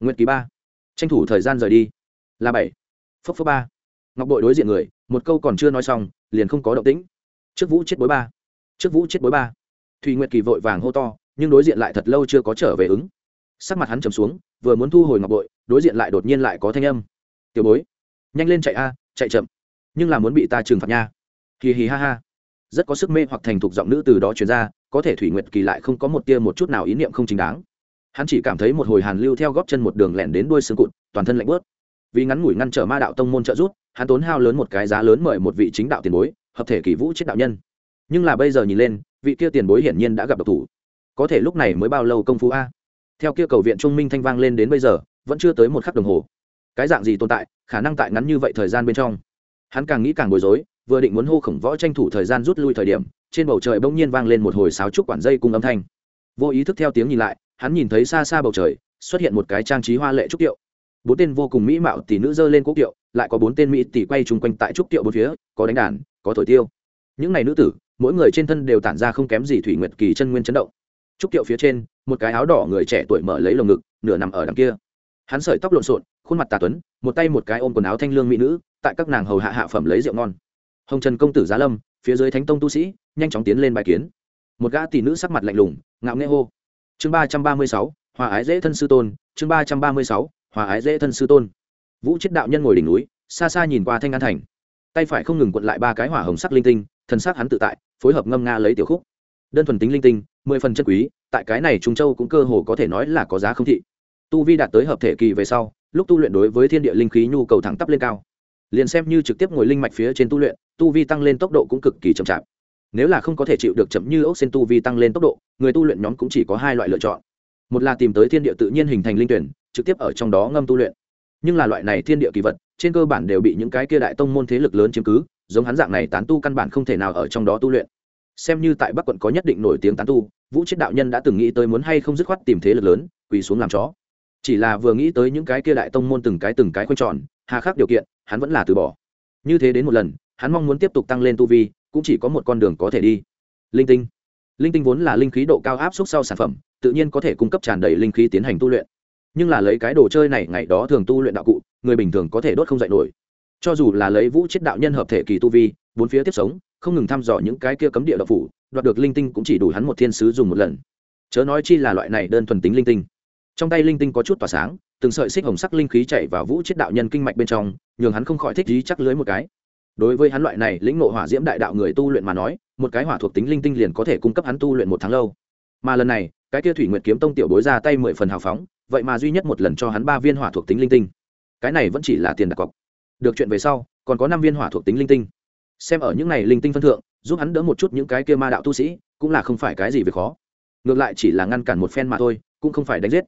Nguyệt kỳ ba. Tranh thủ thời gian rời đi. Là bảy. Phốc phốc ba. Ngọc bội đối diện người, một câu còn chưa nói xong, liền không có động tĩnh. Trước vũ chết bối ba. Trước vũ chết bối ba. Thùy nguyệt kỳ vội vàng hô to, nhưng đối diện lại thật lâu chưa có trở về ứng. Sắc mặt hắn trầm xuống, vừa muốn thu hồi ngọc bội, đối diện lại đột nhiên lại có thanh âm. Tiểu bối, nhanh lên chạy a, chạy chậm, nhưng là muốn bị ta trừng phạt nha. Hì hì ha ha rất có sức mê hoặc thành thục giọng nữ từ đó truyền ra, có thể thủy nguyệt kỳ lại không có một tia một chút nào ý niệm không chính đáng. Hắn chỉ cảm thấy một hồi hàn lưu theo góp chân một đường lẻn đến đuôi xương cụt, toàn thân lạnh bớt vì ngắn ngủi ngăn trở ma đạo tông môn trợ rút hắn tốn hao lớn một cái giá lớn mời một vị chính đạo tiền bối, hợp thể kỳ vũ chết đạo nhân. Nhưng là bây giờ nhìn lên, vị kia tiền bối hiển nhiên đã gặp độc thủ. Có thể lúc này mới bao lâu công phu a? Theo kia cầu viện trung minh thanh vang lên đến bây giờ, vẫn chưa tới một khắc đồng hồ. Cái dạng gì tồn tại, khả năng tại ngắn như vậy thời gian bên trong. Hắn càng nghĩ càng bối rối vừa định muốn hô khổng võ tranh thủ thời gian rút lui thời điểm, trên bầu trời bỗng nhiên vang lên một hồi sáo trúc quản dây cùng âm thanh. Vô ý thức theo tiếng nhìn lại, hắn nhìn thấy xa xa bầu trời, xuất hiện một cái trang trí hoa lệ trúc tiệu bốn tên vô cùng mỹ mạo tỷ nữ dơ lên quốc tiệu lại có bốn tên mỹ tỷ quay chung quanh tại trúc tiệu bốn phía, có đánh đàn, có thổi tiêu. Những này nữ tử, mỗi người trên thân đều tản ra không kém gì thủy nguyệt kỳ chân nguyên chấn động. Trúc tiệu phía trên, một cái áo đỏ người trẻ tuổi mở lấy lồng ngực, nửa nằm ở đằng kia. Hắn sợi tóc lộn xộn, khuôn mặt tà tuấn, một tay một cái ôm quần áo thanh lương mỹ nữ, tại các nàng hầu hạ hạ phẩm lấy rượu ngon hồng trần công tử giá lâm, phía dưới thánh tông tu sĩ, nhanh chóng tiến lên bài kiến. Một gã tỷ nữ sắc mặt lạnh lùng, ngạo nghễ hô. Chương ba trăm ba mươi sáu, hòa ái dễ thân sư tôn, chương ba trăm ba mươi sáu, hòa ái dễ thân sư tôn. Vũ chết đạo nhân ngồi đỉnh núi, xa xa nhìn qua thanh an thành. Tay phải không ngừng quận lại ba cái hỏa hồng sắc linh tinh, thần sắc hắn tự tại, phối hợp ngâm nga lấy tiểu khúc. Đơn thuần tính linh tinh, mười phần chân quý, tại cái này trung châu cũng cơ hồ có thể nói là có giá không thị. Tu vi đạt tới hợp thể kỳ về sau, lúc tu luyện đối với thiên địa linh khí nhu cầu thẳng tắp lên cao liền xem như trực tiếp ngồi linh mạch phía trên tu luyện, tu vi tăng lên tốc độ cũng cực kỳ chậm chạp. Nếu là không có thể chịu được chậm như ốc sen tu vi tăng lên tốc độ, người tu luyện nhóm cũng chỉ có hai loại lựa chọn. Một là tìm tới thiên địa tự nhiên hình thành linh tuyển, trực tiếp ở trong đó ngâm tu luyện. Nhưng là loại này thiên địa kỳ vật, trên cơ bản đều bị những cái kia đại tông môn thế lực lớn chiếm cứ, giống hắn dạng này tán tu căn bản không thể nào ở trong đó tu luyện. Xem như tại bắc quận có nhất định nổi tiếng tán tu, vũ chết đạo nhân đã từng nghĩ tới muốn hay không dứt khoát tìm thế lực lớn, quỳ xuống làm chó chỉ là vừa nghĩ tới những cái kia đại tông môn từng cái từng cái quanh tròn, hà khắc điều kiện, hắn vẫn là từ bỏ. Như thế đến một lần, hắn mong muốn tiếp tục tăng lên tu vi, cũng chỉ có một con đường có thể đi. Linh tinh. Linh tinh vốn là linh khí độ cao áp suất sau sản phẩm, tự nhiên có thể cung cấp tràn đầy linh khí tiến hành tu luyện. Nhưng là lấy cái đồ chơi này, ngày đó thường tu luyện đạo cụ, người bình thường có thể đốt không dạy nổi. Cho dù là lấy vũ chết đạo nhân hợp thể kỳ tu vi, bốn phía tiếp sống, không ngừng thăm dò những cái kia cấm địa đạo phủ, đoạt được linh tinh cũng chỉ đủ hắn một thiên sứ dùng một lần. Chớ nói chi là loại này đơn thuần tính linh tinh trong tay linh tinh có chút tỏa sáng, từng sợi xích hồng sắc linh khí chạy vào vũ chết đạo nhân kinh mạch bên trong, nhường hắn không khỏi thích ý chắc lưới một cái. Đối với hắn loại này lĩnh ngộ hỏa diễm đại đạo người tu luyện mà nói, một cái hỏa thuộc tính linh tinh liền có thể cung cấp hắn tu luyện một tháng lâu. Mà lần này, cái kia thủy nguyệt kiếm tông tiểu bối ra tay mười phần hào phóng, vậy mà duy nhất một lần cho hắn ba viên hỏa thuộc tính linh tinh. Cái này vẫn chỉ là tiền đặt cọc. Được chuyện về sau, còn có năm viên hỏa thuộc tính linh tinh. Xem ở những này linh tinh phân thượng, giúp hắn đỡ một chút những cái kia ma đạo tu sĩ, cũng là không phải cái gì về khó. Ngược lại chỉ là ngăn cản một phen mà thôi, cũng không phải đánh giết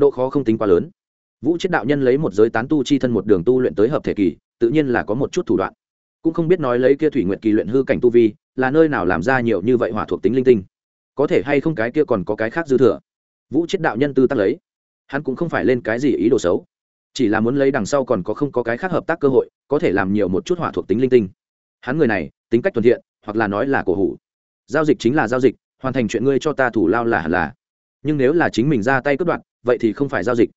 độ khó không tính quá lớn. Vũ chết đạo nhân lấy một giới tán tu chi thân một đường tu luyện tới hợp thể kỳ, tự nhiên là có một chút thủ đoạn. Cũng không biết nói lấy kia thủy nguyện kỳ luyện hư cảnh tu vi, là nơi nào làm ra nhiều như vậy hỏa thuộc tính linh tinh. Có thể hay không cái kia còn có cái khác dư thừa? Vũ chết đạo nhân tư tác lấy. Hắn cũng không phải lên cái gì ý đồ xấu. Chỉ là muốn lấy đằng sau còn có không có cái khác hợp tác cơ hội, có thể làm nhiều một chút hỏa thuộc tính linh tinh. Hắn người này, tính cách thuận thiện, hoặc là nói là cổ hủ. Giao dịch chính là giao dịch, hoàn thành chuyện ngươi cho ta thủ lao là hẳn là. Nhưng nếu là chính mình ra tay cướp đoạt vậy thì không phải giao dịch.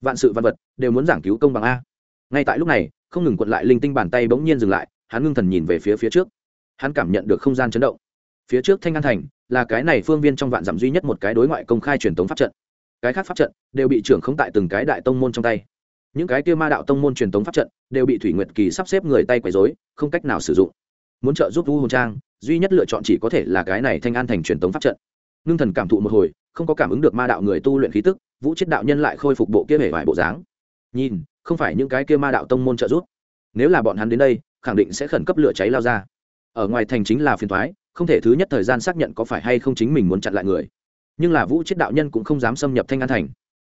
Vạn sự văn vật đều muốn giảng cứu công bằng a. Ngay tại lúc này, không ngừng quật lại linh tinh bàn tay bỗng nhiên dừng lại, hắn ngưng thần nhìn về phía phía trước. Hắn cảm nhận được không gian chấn động. Phía trước thanh an thành là cái này phương viên trong vạn giảm duy nhất một cái đối ngoại công khai truyền thống pháp trận. Cái khác pháp trận đều bị trưởng không tại từng cái đại tông môn trong tay. Những cái kia ma đạo tông môn truyền thống pháp trận đều bị thủy nguyệt kỳ sắp xếp người tay quấy dối không cách nào sử dụng. Muốn trợ giúp vu hồn trang, duy nhất lựa chọn chỉ có thể là cái này thanh an thành truyền thống pháp trận ngưng thần cảm thụ một hồi, không có cảm ứng được ma đạo người tu luyện khí tức, vũ chết đạo nhân lại khôi phục bộ kia hể vải bộ dáng. Nhìn, không phải những cái kia ma đạo tông môn trợ giúp. Nếu là bọn hắn đến đây, khẳng định sẽ khẩn cấp lửa cháy lao ra. Ở ngoài thành chính là phiền thoái không thể thứ nhất thời gian xác nhận có phải hay không chính mình muốn chặn lại người. Nhưng là vũ chết đạo nhân cũng không dám xâm nhập thanh an thành.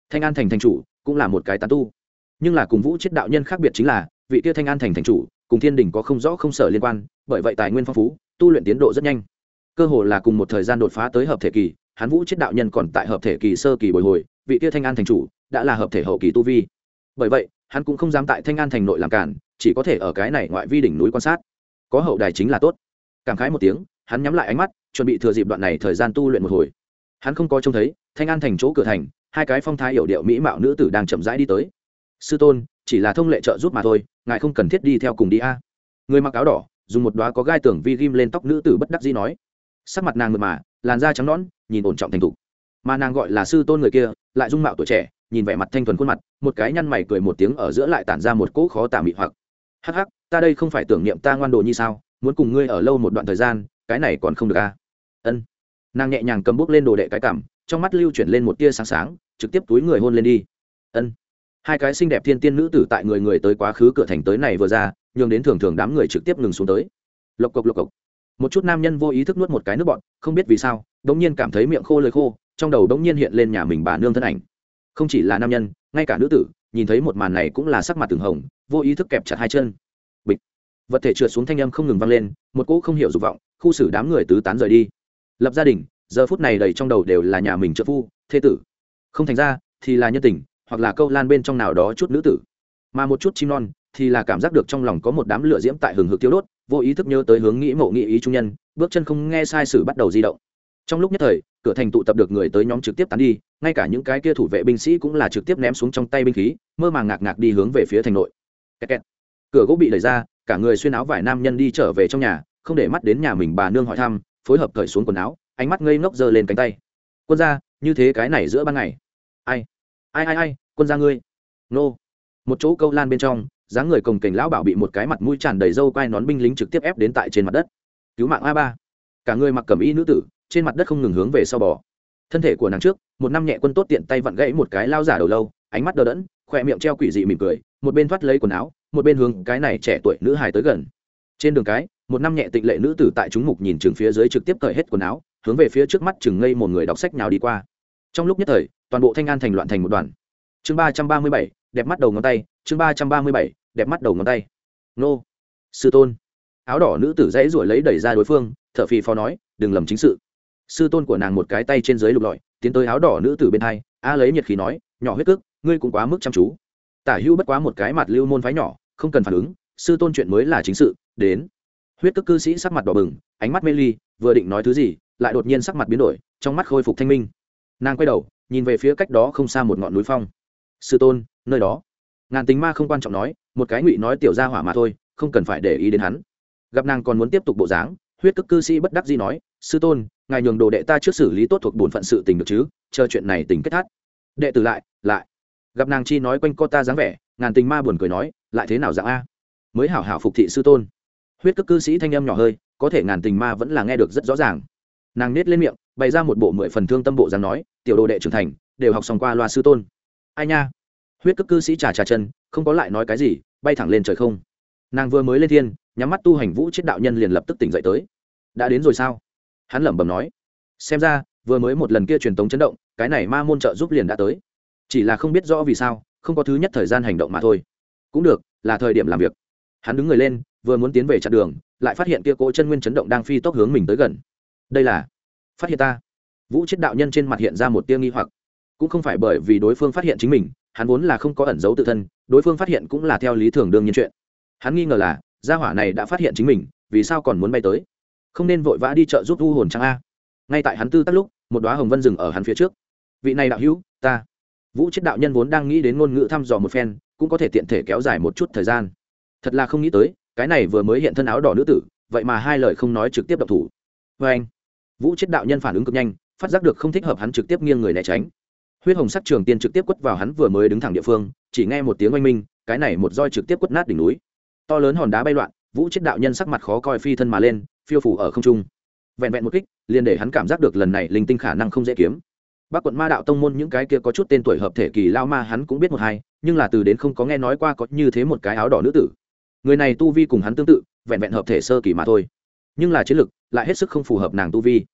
Thanh an thành thành chủ cũng là một cái tán tu. Nhưng là cùng vũ chết đạo nhân khác biệt chính là, vị kia thanh an thành thành chủ cùng thiên đình có không rõ không sở liên quan, bởi vậy tài nguyên phong phú, tu luyện tiến độ rất nhanh cơ hồ là cùng một thời gian đột phá tới hợp thể kỳ hắn vũ chết đạo nhân còn tại hợp thể kỳ sơ kỳ bồi hồi, vị kia thanh an thành chủ đã là hợp thể hậu kỳ tu vi. Bởi vậy, hắn cũng không dám tại thanh an thành nội làm cản, chỉ có thể ở cái này ngoại vi đỉnh núi quan sát. Có hậu đài chính là tốt. Cảm khái một tiếng, hắn nhắm lại ánh mắt, chuẩn bị thừa dịp đoạn này thời gian tu luyện một hồi. Hắn không có trông thấy, thanh an thành chỗ cửa thành, hai cái phong thái hiểu điệu mỹ mạo nữ tử đang chậm rãi đi tới. Sư tôn, chỉ là thông lệ trợ giúp mà thôi, ngài không cần thiết đi theo cùng đi a. Người mặc áo đỏ, dùng một đoá có gai tưởng vi ghim lên tóc nữ tử bất đắc dĩ nói sắc mặt nàng mượt mà, làn da trắng nõn, nhìn ổn trọng thành thục. Mà nàng gọi là sư tôn người kia, lại dung mạo tuổi trẻ, nhìn vẻ mặt thanh thuần khuôn mặt, một cái nhăn mày cười một tiếng ở giữa lại tản ra một cỗ khó tả mị hoặc. Hắc hắc, ta đây không phải tưởng niệm ta ngoan đồ như sao, muốn cùng ngươi ở lâu một đoạn thời gian, cái này còn không được à? Ân. Nàng nhẹ nhàng cầm bút lên đồ đệ cái cảm trong mắt lưu chuyển lên một tia sáng sáng, trực tiếp túi người hôn lên đi. Ân. Hai cái xinh đẹp thiên tiên nữ tử tại người người tới quá khứ cửa thành tới này vừa ra, nhường đến thường thường đám người trực tiếp ngừng xuống tới. Lộc cộc lộc cộc một chút nam nhân vô ý thức nuốt một cái nước bọn không biết vì sao đ ỗ n g nhiên cảm thấy miệng khô lời khô, trong đầu đ ỗ n g nhiên hiện lên nhà mình bà nương thân ảnh. Không chỉ là nam nhân, ngay cả nữ tử, nhìn thấy một màn này cũng là sắc mặt từng hồng, vô ý thức kẹp chặt hai chân. Bịch. Vật thể trượt xuống thanh âm không ngừng vang lên, một cỗ không hiểu dục vọng, khu xử đám người tứ tán rời đi. Lập gia đình, giờ phút này đầy trong đầu đều là nhà mình trợ phu thế tử. Không thành ra, thì là nhân tình, hoặc là câu lan bên trong nào đó chút nữ tử. Mà một chút chim non, thì là cảm giác được trong lòng có một đám lửa diễm tại hừng hực tiêu đốt vô ý thức nhớ tới hướng nghĩ mộ nghĩ ý trung nhân, bước chân không nghe sai sử bắt đầu di động. Trong lúc nhất thời, cửa thành tụ tập được người tới nhóm trực tiếp tán đi, ngay cả những cái kia thủ vệ binh sĩ cũng là trực tiếp ném xuống trong tay binh khí, mơ màng ngạc ngạc đi hướng về phía thành nội. Kẹt kẹt. cửa gỗ bị đẩy ra, cả người xuyên áo vải nam nhân đi trở về trong nhà, không để mắt đến nhà mình bà nương hỏi thăm, phối hợp cởi xuống quần áo, ánh mắt ngây ngốc giơ lên cánh tay. Quân gia, như thế cái này giữa ban ngày. Ai ai ai ai, quân gia ngươi. Nô. Một chỗ câu lan bên trong dáng người cồng kềnh lão bảo bị một cái mặt mũi tràn đầy râu quai nón binh lính trực tiếp ép đến tại trên mặt đất. Cứu mạng a ba. Cả người mặc cẩm y nữ tử, trên mặt đất không ngừng hướng về sau bò. Thân thể của nàng trước, một năm nhẹ quân tốt tiện tay vặn gãy một cái lao giả đầu lâu, ánh mắt đờ đẫn, khỏe miệng treo quỷ dị mỉm cười, một bên thoát lấy quần áo, một bên hướng cái này trẻ tuổi nữ hài tới gần. Trên đường cái, một năm nhẹ tịnh lệ nữ tử tại chúng mục nhìn chừng phía dưới trực tiếp cởi hết quần áo, hướng về phía trước mắt chừng ngây một người đọc sách nào đi qua. Trong lúc nhất thời, toàn bộ thanh an thành loạn thành một đoàn. Chương ba trăm ba mươi bảy đẹp mắt đầu ngón tay, chương ba trăm ba mươi bảy, đẹp mắt đầu ngón tay. Nô. Sư tôn. Áo đỏ nữ tử dãy ruổi lấy đẩy ra đối phương t h ở phì phò nói, đừng lầm chính sự. Sư tôn của nàng một cái tay trên dưới lục lọi, tiến tới áo đỏ nữ tử bên hai, a lấy nhiệt khí nói, nhỏ huyết cước ngươi cũng quá mức chăm chú. Tả hưu bất quá một cái mặt lưu môn phái nhỏ, không cần phản ứng, sư tôn chuyện mới là chính sự, đến. Huyết cước cư sĩ sắc mặt đỏ bừng, ánh mắt mê ly, vừa định nói thứ gì, lại đột nhiên sắc mặt biến đổi, trong mắt khôi phục thanh minh. Nàng quay đầu, nhìn về phía cách đó không xa một ngọn núi phong. Sư tôn nơi đó. Ngàn tính ma không quan trọng nói, một cái ngụy nói tiểu ra hỏa mà thôi, không cần phải để ý đến hắn. Gặp nàng còn muốn tiếp tục bộ dáng, huyết cức cư sĩ bất đắc dĩ nói, sư tôn, ngài nhường đồ đệ ta trước xử lý tốt thuộc bổn phận sự tình được chứ, chờ chuyện này tình kết thắt. Đệ tử lại lại. Gặp nàng chi nói quanh co ta dáng vẻ, ngàn tình ma buồn cười nói, lại thế nào dạng a? Mới hảo hảo phục thị sư tôn. Huyết cức cư sĩ thanh âm nhỏ hơi, có thể ngàn tình ma vẫn là nghe được rất rõ ràng. Nàng nết lên miệng, bày ra một bộ mười phần thương tâm bộ dáng nói, tiểu đồ đệ trưởng thành, đều học xong qua loa sư tôn. Ai nha? Huyết cấp cư sĩ trà trà chân, không có lại nói cái gì, bay thẳng lên trời không. Nàng vừa mới lên thiên, nhắm mắt tu hành vũ chết đạo nhân liền lập tức tỉnh dậy tới. Đã đến rồi sao? Hắn lẩm bẩm nói. Xem ra, vừa mới một lần kia truyền tống chấn động, cái này ma môn trợ giúp liền đã tới. Chỉ là không biết rõ vì sao, không có thứ nhất thời gian hành động mà thôi. Cũng được, là thời điểm làm việc. Hắn đứng người lên, vừa muốn tiến về chặn đường, lại phát hiện kia cỗ chân nguyên chấn động đang phi tốc hướng mình tới gần. Đây là phát hiện ta. Vũ chết đạo nhân trên mặt hiện ra một tia nghi hoặc. Cũng không phải bởi vì đối phương phát hiện chính mình hắn vốn là không có ẩn giấu tự thân, đối phương phát hiện cũng là theo lý thường đương nhiên chuyện. Hắn nghi ngờ là, gia hỏa này đã phát hiện chính mình, vì sao còn muốn bay tới? Không nên vội vã đi chợ giúp u hồn trang a. Ngay tại hắn tư tắt lúc, một đoá hồng vân dừng ở hắn phía trước. Vị này đạo hữu, ta. Vũ chết đạo nhân vốn đang nghĩ đến ngôn ngữ thăm dò một phen, cũng có thể tiện thể kéo dài một chút thời gian. Thật là không nghĩ tới, cái này vừa mới hiện thân áo đỏ nữ tử, vậy mà hai lời không nói trực tiếp độc thủ. Vê anh vũ chết đạo nhân phản ứng cực nhanh, phát giác được không thích hợp hắn trực tiếp nghiêng người né tránh huyết hồng sắc trường tiên trực tiếp quất vào hắn vừa mới đứng thẳng địa phương, chỉ nghe một tiếng oanh minh, cái này một roi trực tiếp quất nát đỉnh núi. To lớn hòn đá bay loạn, vũ chết đạo nhân sắc mặt khó coi phi thân mà lên, phiêu phủ ở không trung. Vẹn vẹn một kích, liền để hắn cảm giác được lần này linh tinh khả năng không dễ kiếm. Bác quận ma đạo tông môn những cái kia có chút tên tuổi hợp thể kỳ lao ma hắn cũng biết một hai, nhưng là từ đến không có nghe nói qua có như thế một cái áo đỏ nữ tử. Người này tu vi cùng hắn tương tự, vẹn vẹn hợp thể sơ kỳ mà thôi. Nhưng là chiến lực, lại hết sức không phù hợp nàng tu vi.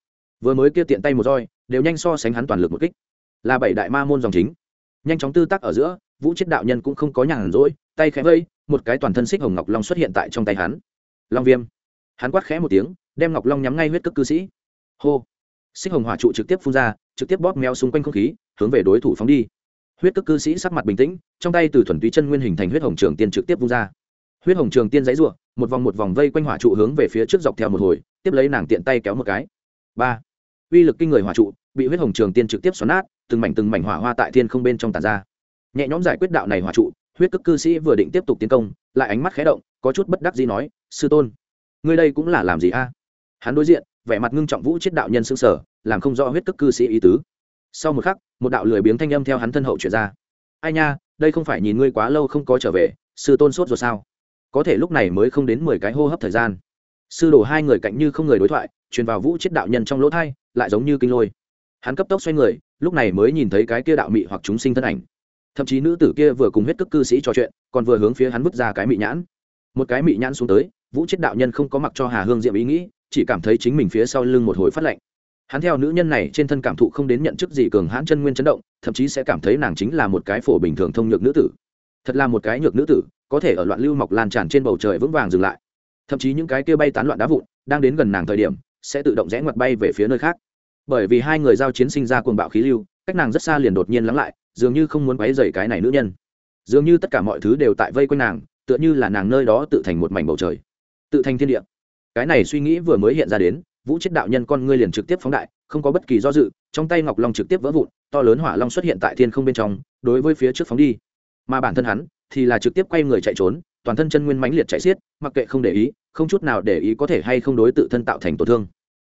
Vừa mới kia tiện tay một roi, đều nhanh so sánh hắn toàn lực một kích là bảy đại ma môn dòng chính. Nhanh chóng tư tác ở giữa, vũ chết đạo nhân cũng không có nhàn rỗi, tay khẽ vây, một cái toàn thân xích hồng ngọc long xuất hiện tại trong tay hắn. Long viêm. Hắn quát khẽ một tiếng, đem ngọc long nhắm ngay huyết cước cư sĩ. Hô. Xích hồng hỏa trụ trực tiếp phun ra, trực tiếp bóp meo xung quanh không khí, hướng về đối thủ phóng đi. Huyết cước cư sĩ sắc mặt bình tĩnh, trong tay từ thuần túy chân nguyên hình thành huyết hồng trường tiên trực tiếp vung ra. Huyết hồng trường tiên dãy ruộng một vòng một vòng vây quanh hỏa trụ hướng về phía trước dọc theo một hồi, tiếp lấy nàng tiện tay kéo một cái. Ba. Uy lực kinh người hỏa trụ, bị huyết hồng trường tiên trực tiếp xoắn nát từng mảnh từng mảnh hỏa hoa tại thiên không bên trong tàn ra. Nhẹ nhõm giải quyết đạo này hỏa trụ, huyết cức cư sĩ vừa định tiếp tục tiến công, lại ánh mắt khé động, có chút bất đắc gì nói, sư tôn, ngươi đây cũng là làm gì a? Hắn đối diện, vẻ mặt ngưng trọng vũ chết đạo nhân xương sở làm không rõ huyết cức cư sĩ ý tứ. Sau một khắc, một đạo lười biếng thanh âm theo hắn thân hậu chuyển ra. Ai nha, đây không phải nhìn ngươi quá lâu không có trở về, sư tôn sốt rồi sao? Có thể lúc này mới không đến mười cái hô hấp thời gian. Sư đổ hai người cạnh như không người đối thoại, truyền vào vũ chết đạo nhân trong lỗ thai, lại giống như kinh lôi hắn cấp tốc xoay người, lúc này mới nhìn thấy cái kia đạo mị hoặc chúng sinh thân ảnh. Thậm chí nữ tử kia vừa cùng huyết cức cư sĩ trò chuyện, còn vừa hướng phía hắn vứt ra cái mị nhãn. Một cái mị nhãn xuống tới, vũ chết đạo nhân không có mặc cho hà hương diệm ý nghĩ, chỉ cảm thấy chính mình phía sau lưng một hồi phát lạnh. Hắn theo nữ nhân này trên thân cảm thụ không đến nhận chức gì cường hãn chân nguyên chấn động, thậm chí sẽ cảm thấy nàng chính là một cái phổ bình thường thông nhược nữ tử. Thật là một cái nhược nữ tử, có thể ở loạn lưu mọc lan tràn trên bầu trời vững vàng dừng lại. Thậm chí những cái kia bay tán loạn đá vụn, đang đến gần nàng thời điểm, sẽ tự động rẽ ngoặt bay về phía nơi khác bởi vì hai người giao chiến sinh ra cuồng bạo khí lưu, cách nàng rất xa liền đột nhiên lắng lại, dường như không muốn quấy dày cái này nữ nhân. Dường như tất cả mọi thứ đều tại vây quanh nàng, tựa như là nàng nơi đó tự thành một mảnh bầu trời, tự thành thiên địa. Cái này suy nghĩ vừa mới hiện ra đến, vũ chết đạo nhân con ngươi liền trực tiếp phóng đại, không có bất kỳ do dự, trong tay ngọc long trực tiếp vỡ vụn, to lớn hỏa long xuất hiện tại thiên không bên trong, đối với phía trước phóng đi. Mà bản thân hắn thì là trực tiếp quay người chạy trốn, toàn thân chân nguyên mãnh liệt chạy xiết, mặc kệ không để ý, không chút nào để ý có thể hay không đối tự thân tạo thành tổn thương.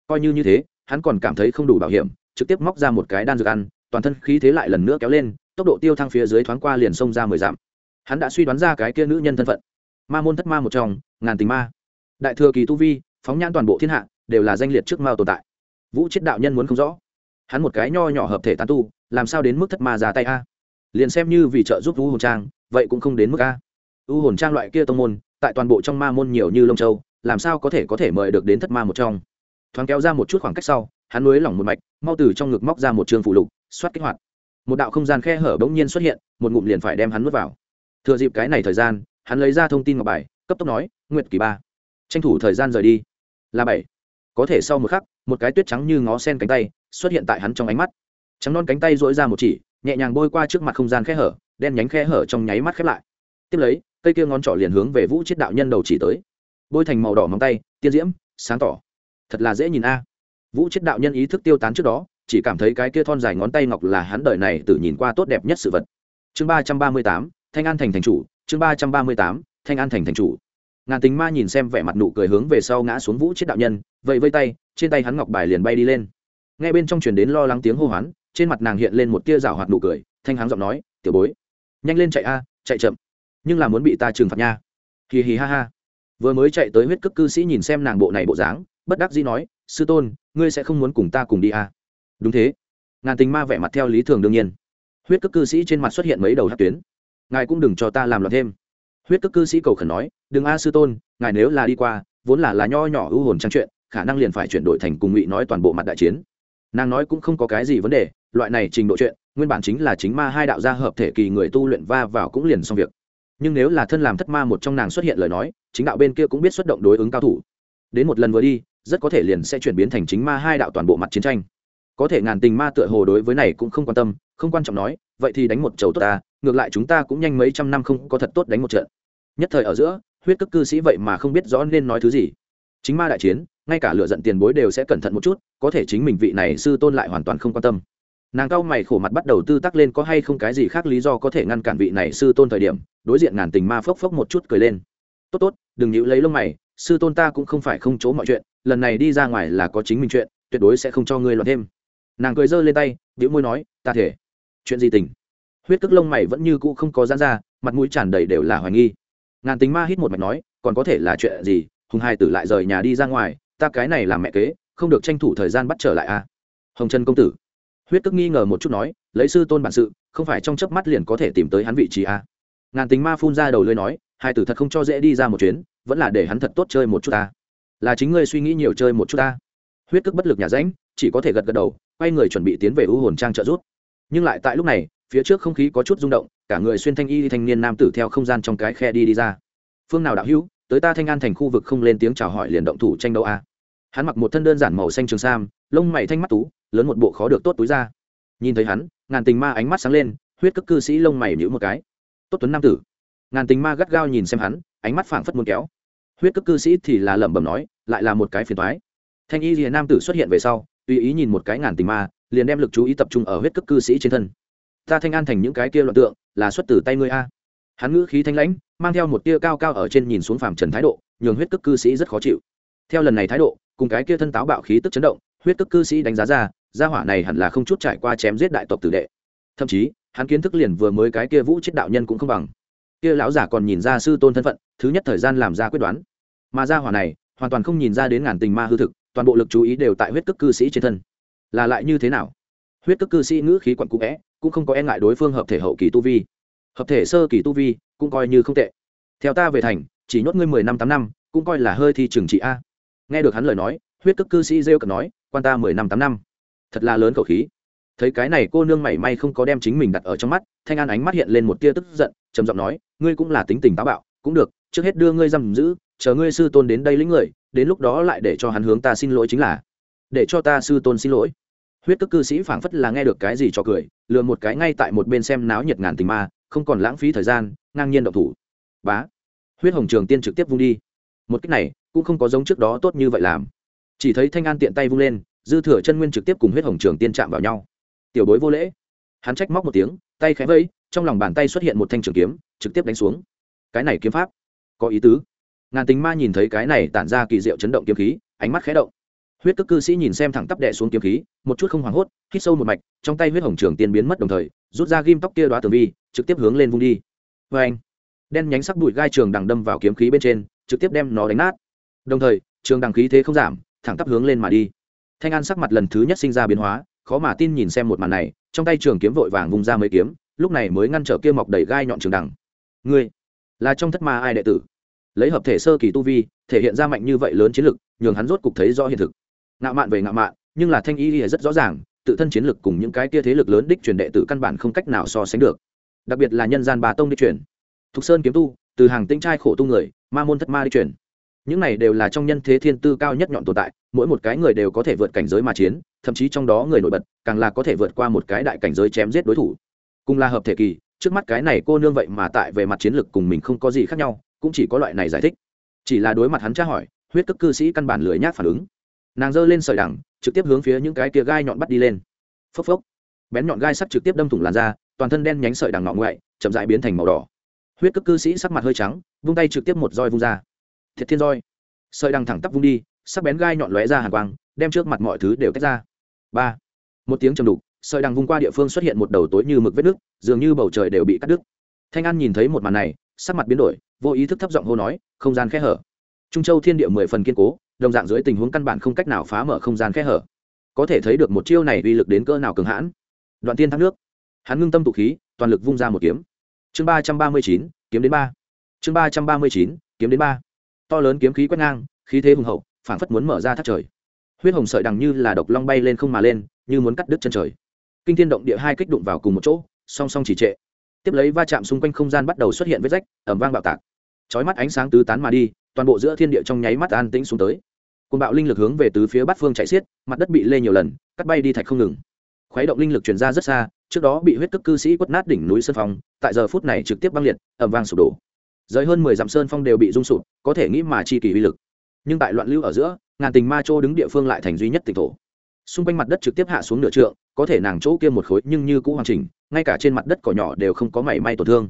Coi như như thế hắn còn cảm thấy không đủ bảo hiểm, trực tiếp móc ra một cái đan dược ăn, toàn thân khí thế lại lần nữa kéo lên, tốc độ tiêu thăng phía dưới thoáng qua liền xông ra mười dặm. Hắn đã suy đoán ra cái kia nữ nhân thân phận. Ma môn thất ma một trong, ngàn tình ma. Đại thừa kỳ tu vi, phóng nhãn toàn bộ thiên hạ, đều là danh liệt trước mao tồn tại. Vũ chết đạo nhân muốn không rõ. Hắn một cái nho nhỏ hợp thể tán tu, làm sao đến mức thất ma ra tay a? Liền xem như vì trợ giúp u hồn trang, vậy cũng không đến mức a. U hồn trang loại kia tông môn, tại toàn bộ trong ma môn nhiều như lông châu, làm sao có thể có thể mời được đến thất ma một trong? Thoáng kéo ra một chút khoảng cách sau, hắn nối lỏng một mạch, mau từ trong ngực móc ra một trường phụ lục, xoát kích hoạt. Một đạo không gian khe hở bỗng nhiên xuất hiện, một ngụm liền phải đem hắn nuốt vào. Thừa dịp cái này thời gian, hắn lấy ra thông tin ngọc bài, cấp tốc nói, nguyệt kỳ ba, tranh thủ thời gian rời đi. Là bảy. Có thể sau một khắc, một cái tuyết trắng như ngó sen cánh tay xuất hiện tại hắn trong ánh mắt. Trắng non cánh tay dỗi ra một chỉ, nhẹ nhàng bôi qua trước mặt không gian khe hở, đen nhánh khe hở trong nháy mắt khép lại. Tiếp lấy, cây kia ngón trỏ liền hướng về vũ chiết đạo nhân đầu chỉ tới. Bôi thành màu đỏ móng tay, tiên diễm, sáng tỏ thật là dễ nhìn a. Vũ chiết đạo nhân ý thức tiêu tán trước đó, chỉ cảm thấy cái kia thon dài ngón tay ngọc là hắn đời này tự nhìn qua tốt đẹp nhất sự vật. Chương ba trăm ba mươi tám, thanh an thành thành chủ, chương ba trăm ba mươi tám, thanh an thành thành chủ. Ngàn tính ma nhìn xem vẻ mặt nụ cười hướng về sau ngã xuống vũ chết đạo nhân vậy vây tay, trên tay hắn ngọc bài liền bay đi lên. Nghe bên trong truyền đến lo lắng tiếng hô hoán, trên mặt nàng hiện lên một tia rào hoạt nụ cười, thanh hắng giọng nói, tiểu bối, nhanh lên chạy a, chạy chậm. Nhưng là muốn bị ta trừng phạt nha. Hì hì ha ha. Vừa mới chạy tới huyết cức cư sĩ nhìn xem nàng bộ này bộ dáng bất đắc dĩ nói, sư tôn, ngươi sẽ không muốn cùng ta cùng đi à? đúng thế. Ngàn tình ma vẻ mặt theo lý thường đương nhiên. Huyết cước cư sĩ trên mặt xuất hiện mấy đầu hát tuyến. Ngài cũng đừng cho ta làm loạn thêm. Huyết cước cư sĩ cầu khẩn nói, đừng a, sư tôn, ngài nếu là đi qua, vốn là là nho nhỏ ưu hồn trang chuyện, khả năng liền phải chuyển đổi thành cùng ngụy nói toàn bộ mặt đại chiến. Nàng nói cũng không có cái gì vấn đề, loại này trình độ chuyện, nguyên bản chính là chính ma hai đạo gia hợp thể kỳ người tu luyện va vào cũng liền xong việc. Nhưng nếu là thân làm thất ma một trong nàng xuất hiện lời nói, chính đạo bên kia cũng biết xuất động đối ứng cao thủ. Đến một lần vừa đi rất có thể liền sẽ chuyển biến thành chính ma hai đạo toàn bộ mặt chiến tranh. Có thể ngàn tình ma tựa hồ đối với này cũng không quan tâm, không quan trọng nói, vậy thì đánh một chầu tốt ta, ngược lại chúng ta cũng nhanh mấy trăm năm không có thật tốt đánh một trận. Nhất thời ở giữa, huyết cấp cư sĩ vậy mà không biết rõ nên nói thứ gì. Chính ma đại chiến, ngay cả lựa giận tiền bối đều sẽ cẩn thận một chút, có thể chính mình vị này sư tôn lại hoàn toàn không quan tâm. Nàng cao mày khổ mặt bắt đầu tư tắc lên có hay không cái gì khác lý do có thể ngăn cản vị này sư tôn thời điểm, đối diện ngàn tình ma phốc phốc một chút cười lên. Tốt tốt, đừng nhữ lấy lông mày sư tôn ta cũng không phải không chỗ mọi chuyện, lần này đi ra ngoài là có chính mình chuyện, tuyệt đối sẽ không cho ngươi loạn thêm. Nàng cười giơ lên tay đĩu môi nói, ta thể. Chuyện gì tình? Huyết Tức lông mày vẫn như cũ không có dán ra, mặt mũi tràn đầy đều là hoài nghi. Ngàn tính ma hít một mạch nói, còn có thể là chuyện gì? Hùng hai tử lại rời nhà đi ra ngoài, ta cái này làm mẹ kế, không được tranh thủ thời gian bắt trở lại à? Hồng trần công tử. Huyết tức nghi ngờ một chút nói, lấy sư tôn bản sự, không phải trong chớp mắt liền có thể tìm tới hắn vị trí à. ngàn tính ma phun ra đầu lưới nói, hai tử thật không cho dễ đi ra một chuyến vẫn là để hắn thật tốt chơi một chút ta. Là chính ngươi suy nghĩ nhiều chơi một chút ta. Huyết cước bất lực nhà ránh, chỉ có thể gật gật đầu, quay người chuẩn bị tiến về u hồn trang trợ rút nhưng lại tại lúc này, phía trước không khí có chút rung động, cả người xuyên thanh y thanh niên nam tử theo không gian trong cái khe đi đi ra. Phương nào đạo hữu, tới ta thanh an thành khu vực không lên tiếng chào hỏi liền động thủ tranh đấu a. Hắn mặc một thân đơn giản màu xanh trường sam, lông mày thanh mắt tú, lớn một bộ khó được tốt túi ra nhìn thấy hắn, ngàn tình ma ánh mắt sáng lên, huyết cức cư sĩ lông mày nhữ một cái. Tốt tuấn nam tử ngàn tình ma gắt gao nhìn xem hắn, ánh mắt phảng phất muốn kéo. Huyết cước cư sĩ thì là lẩm bẩm nói, lại là một cái phiền toái. Thanh y rìa nam tử xuất hiện về sau, tùy ý nhìn một cái ngàn tình ma, liền đem lực chú ý tập trung ở huyết cước cư sĩ trên thân. Ta thanh an thành những cái kia loạn tượng, là xuất từ tay ngươi a. Hắn ngữ khí thanh lãnh, mang theo một tia cao cao ở trên nhìn xuống phàm trần thái độ, nhường huyết cước cư sĩ rất khó chịu. Theo lần này thái độ, cùng cái kia thân táo bạo khí tức chấn động, huyết cước cư sĩ đánh giá ra, gia hỏa này hẳn là không chút trải qua chém giết đại tộc tử đệ. Thậm chí, hắn kiến thức liền vừa mới cái kia vũ chết đạo nhân cũng không bằng kia lão giả còn nhìn ra sư tôn thân phận, thứ nhất thời gian làm ra quyết đoán. Mà gia hỏa này, hoàn toàn không nhìn ra đến ngàn tình ma hư thực, toàn bộ lực chú ý đều tại huyết cước cư sĩ trên thân. Là lại như thế nào? Huyết cước cư sĩ ngữ khí quặn cũ vẽ cũng không có e ngại đối phương hợp thể hậu kỳ tu vi. Hợp thể sơ kỳ tu vi, cũng coi như không tệ. Theo ta về thành, chỉ nhốt ngươi mười năm tám năm, cũng coi là hơi thi trừng trị a. Nghe được hắn lời nói, huyết cước cư sĩ rêu cận nói, quan ta mười năm tám năm. Thật là lớn khẩu khí thấy cái này cô nương mảy may không có đem chính mình đặt ở trong mắt, thanh an ánh mắt hiện lên một tia tức giận, trầm giọng nói, ngươi cũng là tính tình táo bạo, cũng được, trước hết đưa ngươi giam giữ, chờ ngươi sư tôn đến đây lĩnh người, đến lúc đó lại để cho hắn hướng ta xin lỗi chính là, để cho ta sư tôn xin lỗi. Huyết tức cư sĩ phảng phất là nghe được cái gì cho cười lừa một cái ngay tại một bên xem náo nhiệt ngàn tình ma, không còn lãng phí thời gian, ngang nhiên động thủ. Bá. Huyết hồng trường tiên trực tiếp vung đi. Một cách này, cũng không có giống trước đó tốt như vậy làm. Chỉ thấy thanh an tiện tay vung lên, dư thừa chân nguyên trực tiếp cùng huyết hồng trường tiên chạm vào nhau tiểu bối vô lễ. Hắn trách móc một tiếng, tay khẽ vây, trong lòng bàn tay xuất hiện một thanh trường kiếm, trực tiếp đánh xuống. Cái này kiếm pháp, có ý tứ. Ngàn tính ma nhìn thấy cái này tản ra kỳ diệu chấn động kiếm khí, ánh mắt khẽ động. Huyết tức cư sĩ nhìn xem thẳng tắp đệ xuống kiếm khí, một chút không hoảng hốt, hít sâu một mạch, trong tay huyết hồng trường tiên biến mất đồng thời, rút ra ghim tóc kia đoá tường vi, trực tiếp hướng lên vung đi. Vê anh, đen nhánh sắc bụi gai trường đằng đâm vào kiếm khí bên trên, trực tiếp đem nó đánh nát. Đồng thời, trường đằng khí thế không giảm, thẳng tắp hướng lên mà đi. Thanh an sắc mặt lần thứ nhất sinh ra biến hóa khó mà tin nhìn xem một màn này, trong tay trường kiếm vội vàng vung ra mấy kiếm, lúc này mới ngăn trở kia mọc đầy gai nhọn trường đằng. Ngươi, là trong thất ma ai đệ tử? Lấy hợp thể sơ kỳ tu vi, thể hiện ra mạnh như vậy lớn chiến lực, nhường hắn rốt cục thấy rõ hiện thực. Ngạo mạn về ngạo mạn, nhưng là thanh y rất rõ ràng, tự thân chiến lực cùng những cái kia thế lực lớn đích truyền đệ tử căn bản không cách nào so sánh được. Đặc biệt là nhân gian bà tông đích truyền. Thục sơn kiếm tu, từ hàng tinh trai khổ tu người, ma môn thất ma đích truyền. Những này đều là trong nhân thế thiên tư cao nhất nhọn tồn tại, mỗi một cái người đều có thể vượt cảnh giới mà chiến thậm chí trong đó người nổi bật càng là có thể vượt qua một cái đại cảnh giới chém giết đối thủ. Cùng là hợp thể kỳ, trước mắt cái này cô nương vậy mà tại về mặt chiến lược cùng mình không có gì khác nhau, cũng chỉ có loại này giải thích. Chỉ là đối mặt hắn tra hỏi, huyết cấp cư sĩ căn bản lười nhác phản ứng. Nàng giơ lên sợi đẳng trực tiếp hướng phía những cái kia gai nhọn bắt đi lên. Phốc phốc. Bén nhọn gai sắt trực tiếp đâm thủng làn da, toàn thân đen nhánh sợi đằng ngọ ngoại, chậm dại biến thành màu đỏ. Huyết cấp cư sĩ sắc mặt hơi trắng, vung tay trực tiếp một roi vung ra. Thiệt thiên roi. Sợi đằng thẳng tắp vung đi, sắc bén gai nhọn lóe ra hàng quang, đem trước mặt mọi thứ đều tách ra ba một tiếng trầm đục sợi đằng vung qua địa phương xuất hiện một đầu tối như mực vết nước dường như bầu trời đều bị cắt đứt. Thanh an nhìn thấy một màn này, sắc mặt biến đổi, vô ý thức thấp giọng hô nói, không gian khe hở. Trung châu thiên địa mười phần kiên cố, đồng dạng dưới tình huống căn bản không cách nào phá mở không gian khe hở. Có thể thấy được một chiêu này uy lực đến cỡ nào cường hãn. Đoạn tiên thác nước. Hắn ngưng tâm tụ khí, toàn lực vung ra một kiếm. Chương ba trăm ba mươi chín, kiếm đến ba. Chương ba trăm ba mươi chín, kiếm đến ba. To lớn kiếm khí quét ngang, khí thế hùng hậu, phảng phất muốn mở ra thác trời huyết hồng sợi đằng như là độc long bay lên không mà lên, như muốn cắt đứt chân trời. Kinh thiên động địa hai kích đụng vào cùng một chỗ, song song chỉ trệ. Tiếp lấy va chạm xung quanh không gian bắt đầu xuất hiện vết rách ẩm vang bạo tạc. Chói mắt ánh sáng tứ tán mà đi, toàn bộ giữa thiên địa trong nháy mắt an tĩnh xuống tới. Côn bạo linh lực hướng về tứ phía bát phương chạy xiết, mặt đất bị lê nhiều lần, cắt bay đi thạch không ngừng. Khuấy động linh lực chuyển ra rất xa, trước đó bị huyết tức cư sĩ quất nát đỉnh núi sơn phong, tại giờ phút này trực tiếp băng liệt ẩm vang sụp đổ. Rời hơn mười dặm sơn phong đều bị rung sụp, có thể nghĩ mà chi kỳ uy lực nhưng tại loạn lưu ở giữa, ngàn tình ma châu đứng địa phương lại thành duy nhất tỉnh thổ. Xung quanh mặt đất trực tiếp hạ xuống nửa trượng, có thể nàng chỗ kia một khối nhưng như cũ hoàn chỉnh, ngay cả trên mặt đất cỏ nhỏ đều không có mảy may tổn thương.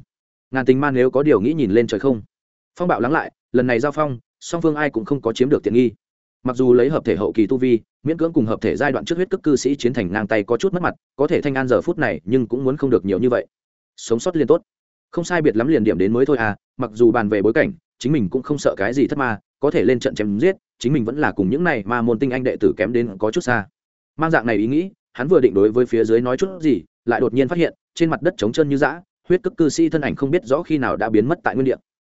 Ngàn tình ma nếu có điều nghĩ nhìn lên trời không? Phong bạo lắng lại, lần này giao phong, song phương ai cũng không có chiếm được tiện nghi. Mặc dù lấy hợp thể hậu kỳ tu vi, miễn cưỡng cùng hợp thể giai đoạn trước huyết cấp cư sĩ chiến thành ngang tay có chút mất mặt, có thể thanh an giờ phút này, nhưng cũng muốn không được nhiều như vậy. Sống sót liên tốt. Không sai biệt lắm liền điểm đến mới thôi à mặc dù bàn về bối cảnh chính mình cũng không sợ cái gì thất ma, có thể lên trận chém giết, chính mình vẫn là cùng những này mà môn tinh anh đệ tử kém đến có chút xa. Mang dạng này ý nghĩ, hắn vừa định đối với phía dưới nói chút gì, lại đột nhiên phát hiện, trên mặt đất trống chân như dã, huyết cức cư sĩ thân ảnh không biết rõ khi nào đã biến mất tại nguyên địa.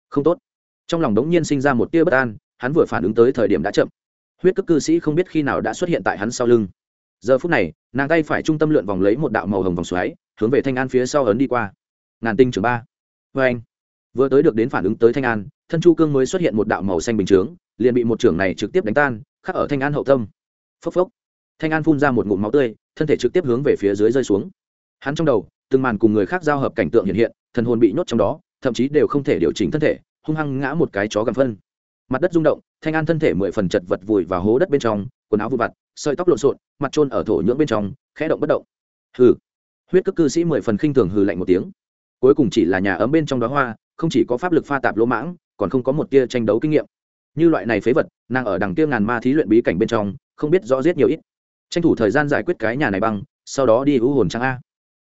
Không tốt. Trong lòng đống nhiên sinh ra một tia bất an, hắn vừa phản ứng tới thời điểm đã chậm. Huyết cức cư sĩ không biết khi nào đã xuất hiện tại hắn sau lưng. Giờ phút này, nàng tay phải trung tâm lượn vòng lấy một đạo màu hồng vòng xoáy, hướng về thanh an phía sau ấn đi qua. Ngàn tinh trường ba. Vê anh vừa tới được đến phản ứng tới thanh an, thân chu cương mới xuất hiện một đạo màu xanh bình chướng, liền bị một trưởng này trực tiếp đánh tan, khắc ở thanh an hậu tâm. Phốc phốc. Thanh an phun ra một ngụm máu tươi, thân thể trực tiếp hướng về phía dưới rơi xuống. Hắn trong đầu, từng màn cùng người khác giao hợp cảnh tượng hiện hiện, thần hồn bị nhốt trong đó, thậm chí đều không thể điều chỉnh thân thể, hung hăng ngã một cái chó gầm phân. Mặt đất rung động, thanh an thân thể mười phần chật vật vùi vào hố đất bên trong, quần áo vụ vặt, sợi tóc lộn xộn, mặt trôn ở thổ nhưỡng bên trong, khẽ động bất động. Hừ. Huyết cước cư sĩ mười phần khinh thường hừ lạnh một tiếng. Cuối cùng chỉ là nhà ấm bên trong đó hoa không chỉ có pháp lực pha tạp lỗ mãng, còn không có một tia tranh đấu kinh nghiệm. Như loại này phế vật, nàng ở đằng kia ngàn ma thí luyện bí cảnh bên trong, không biết rõ giết nhiều ít. Tranh thủ thời gian giải quyết cái nhà này băng, sau đó đi hữu hồn trang a.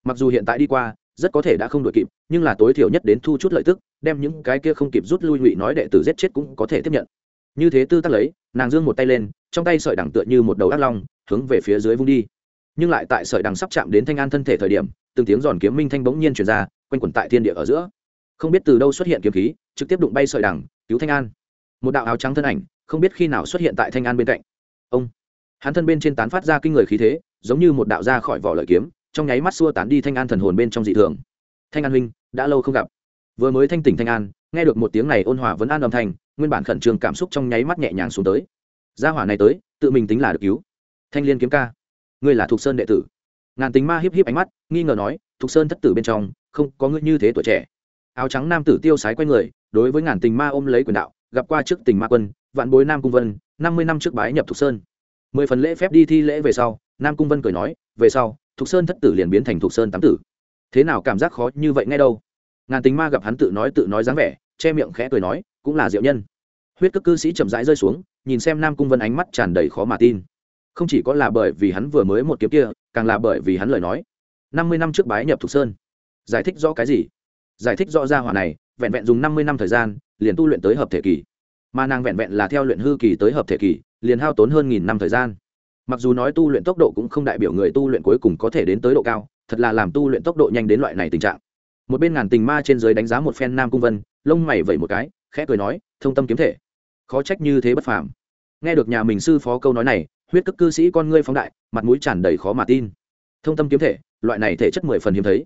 Mặc dù hiện tại đi qua, rất có thể đã không đội kịp, nhưng là tối thiểu nhất đến thu chút lợi tức, đem những cái kia không kịp rút lui ngụy nói đệ tử giết chết cũng có thể tiếp nhận. Như thế tư tắc lấy, nàng dương một tay lên, trong tay sợi đằng tựa như một đầu ác long, hướng về phía dưới vung đi. Nhưng lại tại sợi đằng sắp chạm đến thanh an thân thể thời điểm, từng tiếng giòn kiếm minh thanh bỗng nhiên truyền ra, quanh quẩn tại thiên địa ở giữa không biết từ đâu xuất hiện kiếm khí, trực tiếp đụng bay sợi đằng, cứu thanh an. Một đạo áo trắng thân ảnh, không biết khi nào xuất hiện tại thanh an bên cạnh. Ông. Hắn thân bên trên tán phát ra kinh người khí thế, giống như một đạo ra khỏi vỏ lợi kiếm, trong nháy mắt xua tán đi thanh an thần hồn bên trong dị thường. Thanh an huynh, đã lâu không gặp. Vừa mới thanh tỉnh thanh an, nghe được một tiếng này ôn hòa vẫn an âm thanh, nguyên bản khẩn trương cảm xúc trong nháy mắt nhẹ nhàng xuống tới. Gia hỏa này tới, tự mình tính là được cứu. Thanh liên kiếm ca. Ngươi là thục sơn đệ tử. Ngàn tính ma hiếp hiếp ánh mắt, nghi ngờ nói, thục sơn thất tử bên trong, không có ngươi như thế tuổi trẻ áo trắng nam tử tiêu sái quay người, đối với ngàn tình ma ôm lấy quyền đạo, gặp qua trước tình ma quân, vạn bối nam cung vân, năm mươi năm trước bái nhập thục sơn. Mười phần lễ phép đi thi lễ về sau, nam cung vân cười nói, về sau, thục sơn thất tử liền biến thành thục sơn tám tử. Thế nào cảm giác khó như vậy ngay đâu? Ngàn tình ma gặp hắn tự nói tự nói dáng vẻ, che miệng khẽ cười nói, cũng là diệu nhân. Huyết cất cư sĩ chậm rãi rơi xuống, nhìn xem nam cung vân ánh mắt tràn đầy khó mà tin. Không chỉ có là bởi vì hắn vừa mới một kiếm kia, càng là bởi vì hắn lời nói. Năm mươi năm trước bái nhập thục sơn. Giải thích rõ cái gì? Giải thích rõ ra hỏa này, vẹn vẹn dùng năm mươi năm thời gian, liền tu luyện tới hợp thể kỳ. Mà nàng vẹn vẹn là theo luyện hư kỳ tới hợp thể kỳ, liền hao tốn hơn nghìn năm thời gian. Mặc dù nói tu luyện tốc độ cũng không đại biểu người tu luyện cuối cùng có thể đến tới độ cao, thật là làm tu luyện tốc độ nhanh đến loại này tình trạng. Một bên ngàn tình ma trên giới đánh giá một phen nam cung vân, lông mày vẩy một cái, khẽ cười nói, thông tâm kiếm thể, khó trách như thế bất phàm. Nghe được nhà mình sư phó câu nói này, huyết cức cư sĩ con ngươi phóng đại, mặt mũi tràn đầy khó mà tin. Thông tâm kiếm thể, loại này thể chất mười phần hiếm thấy.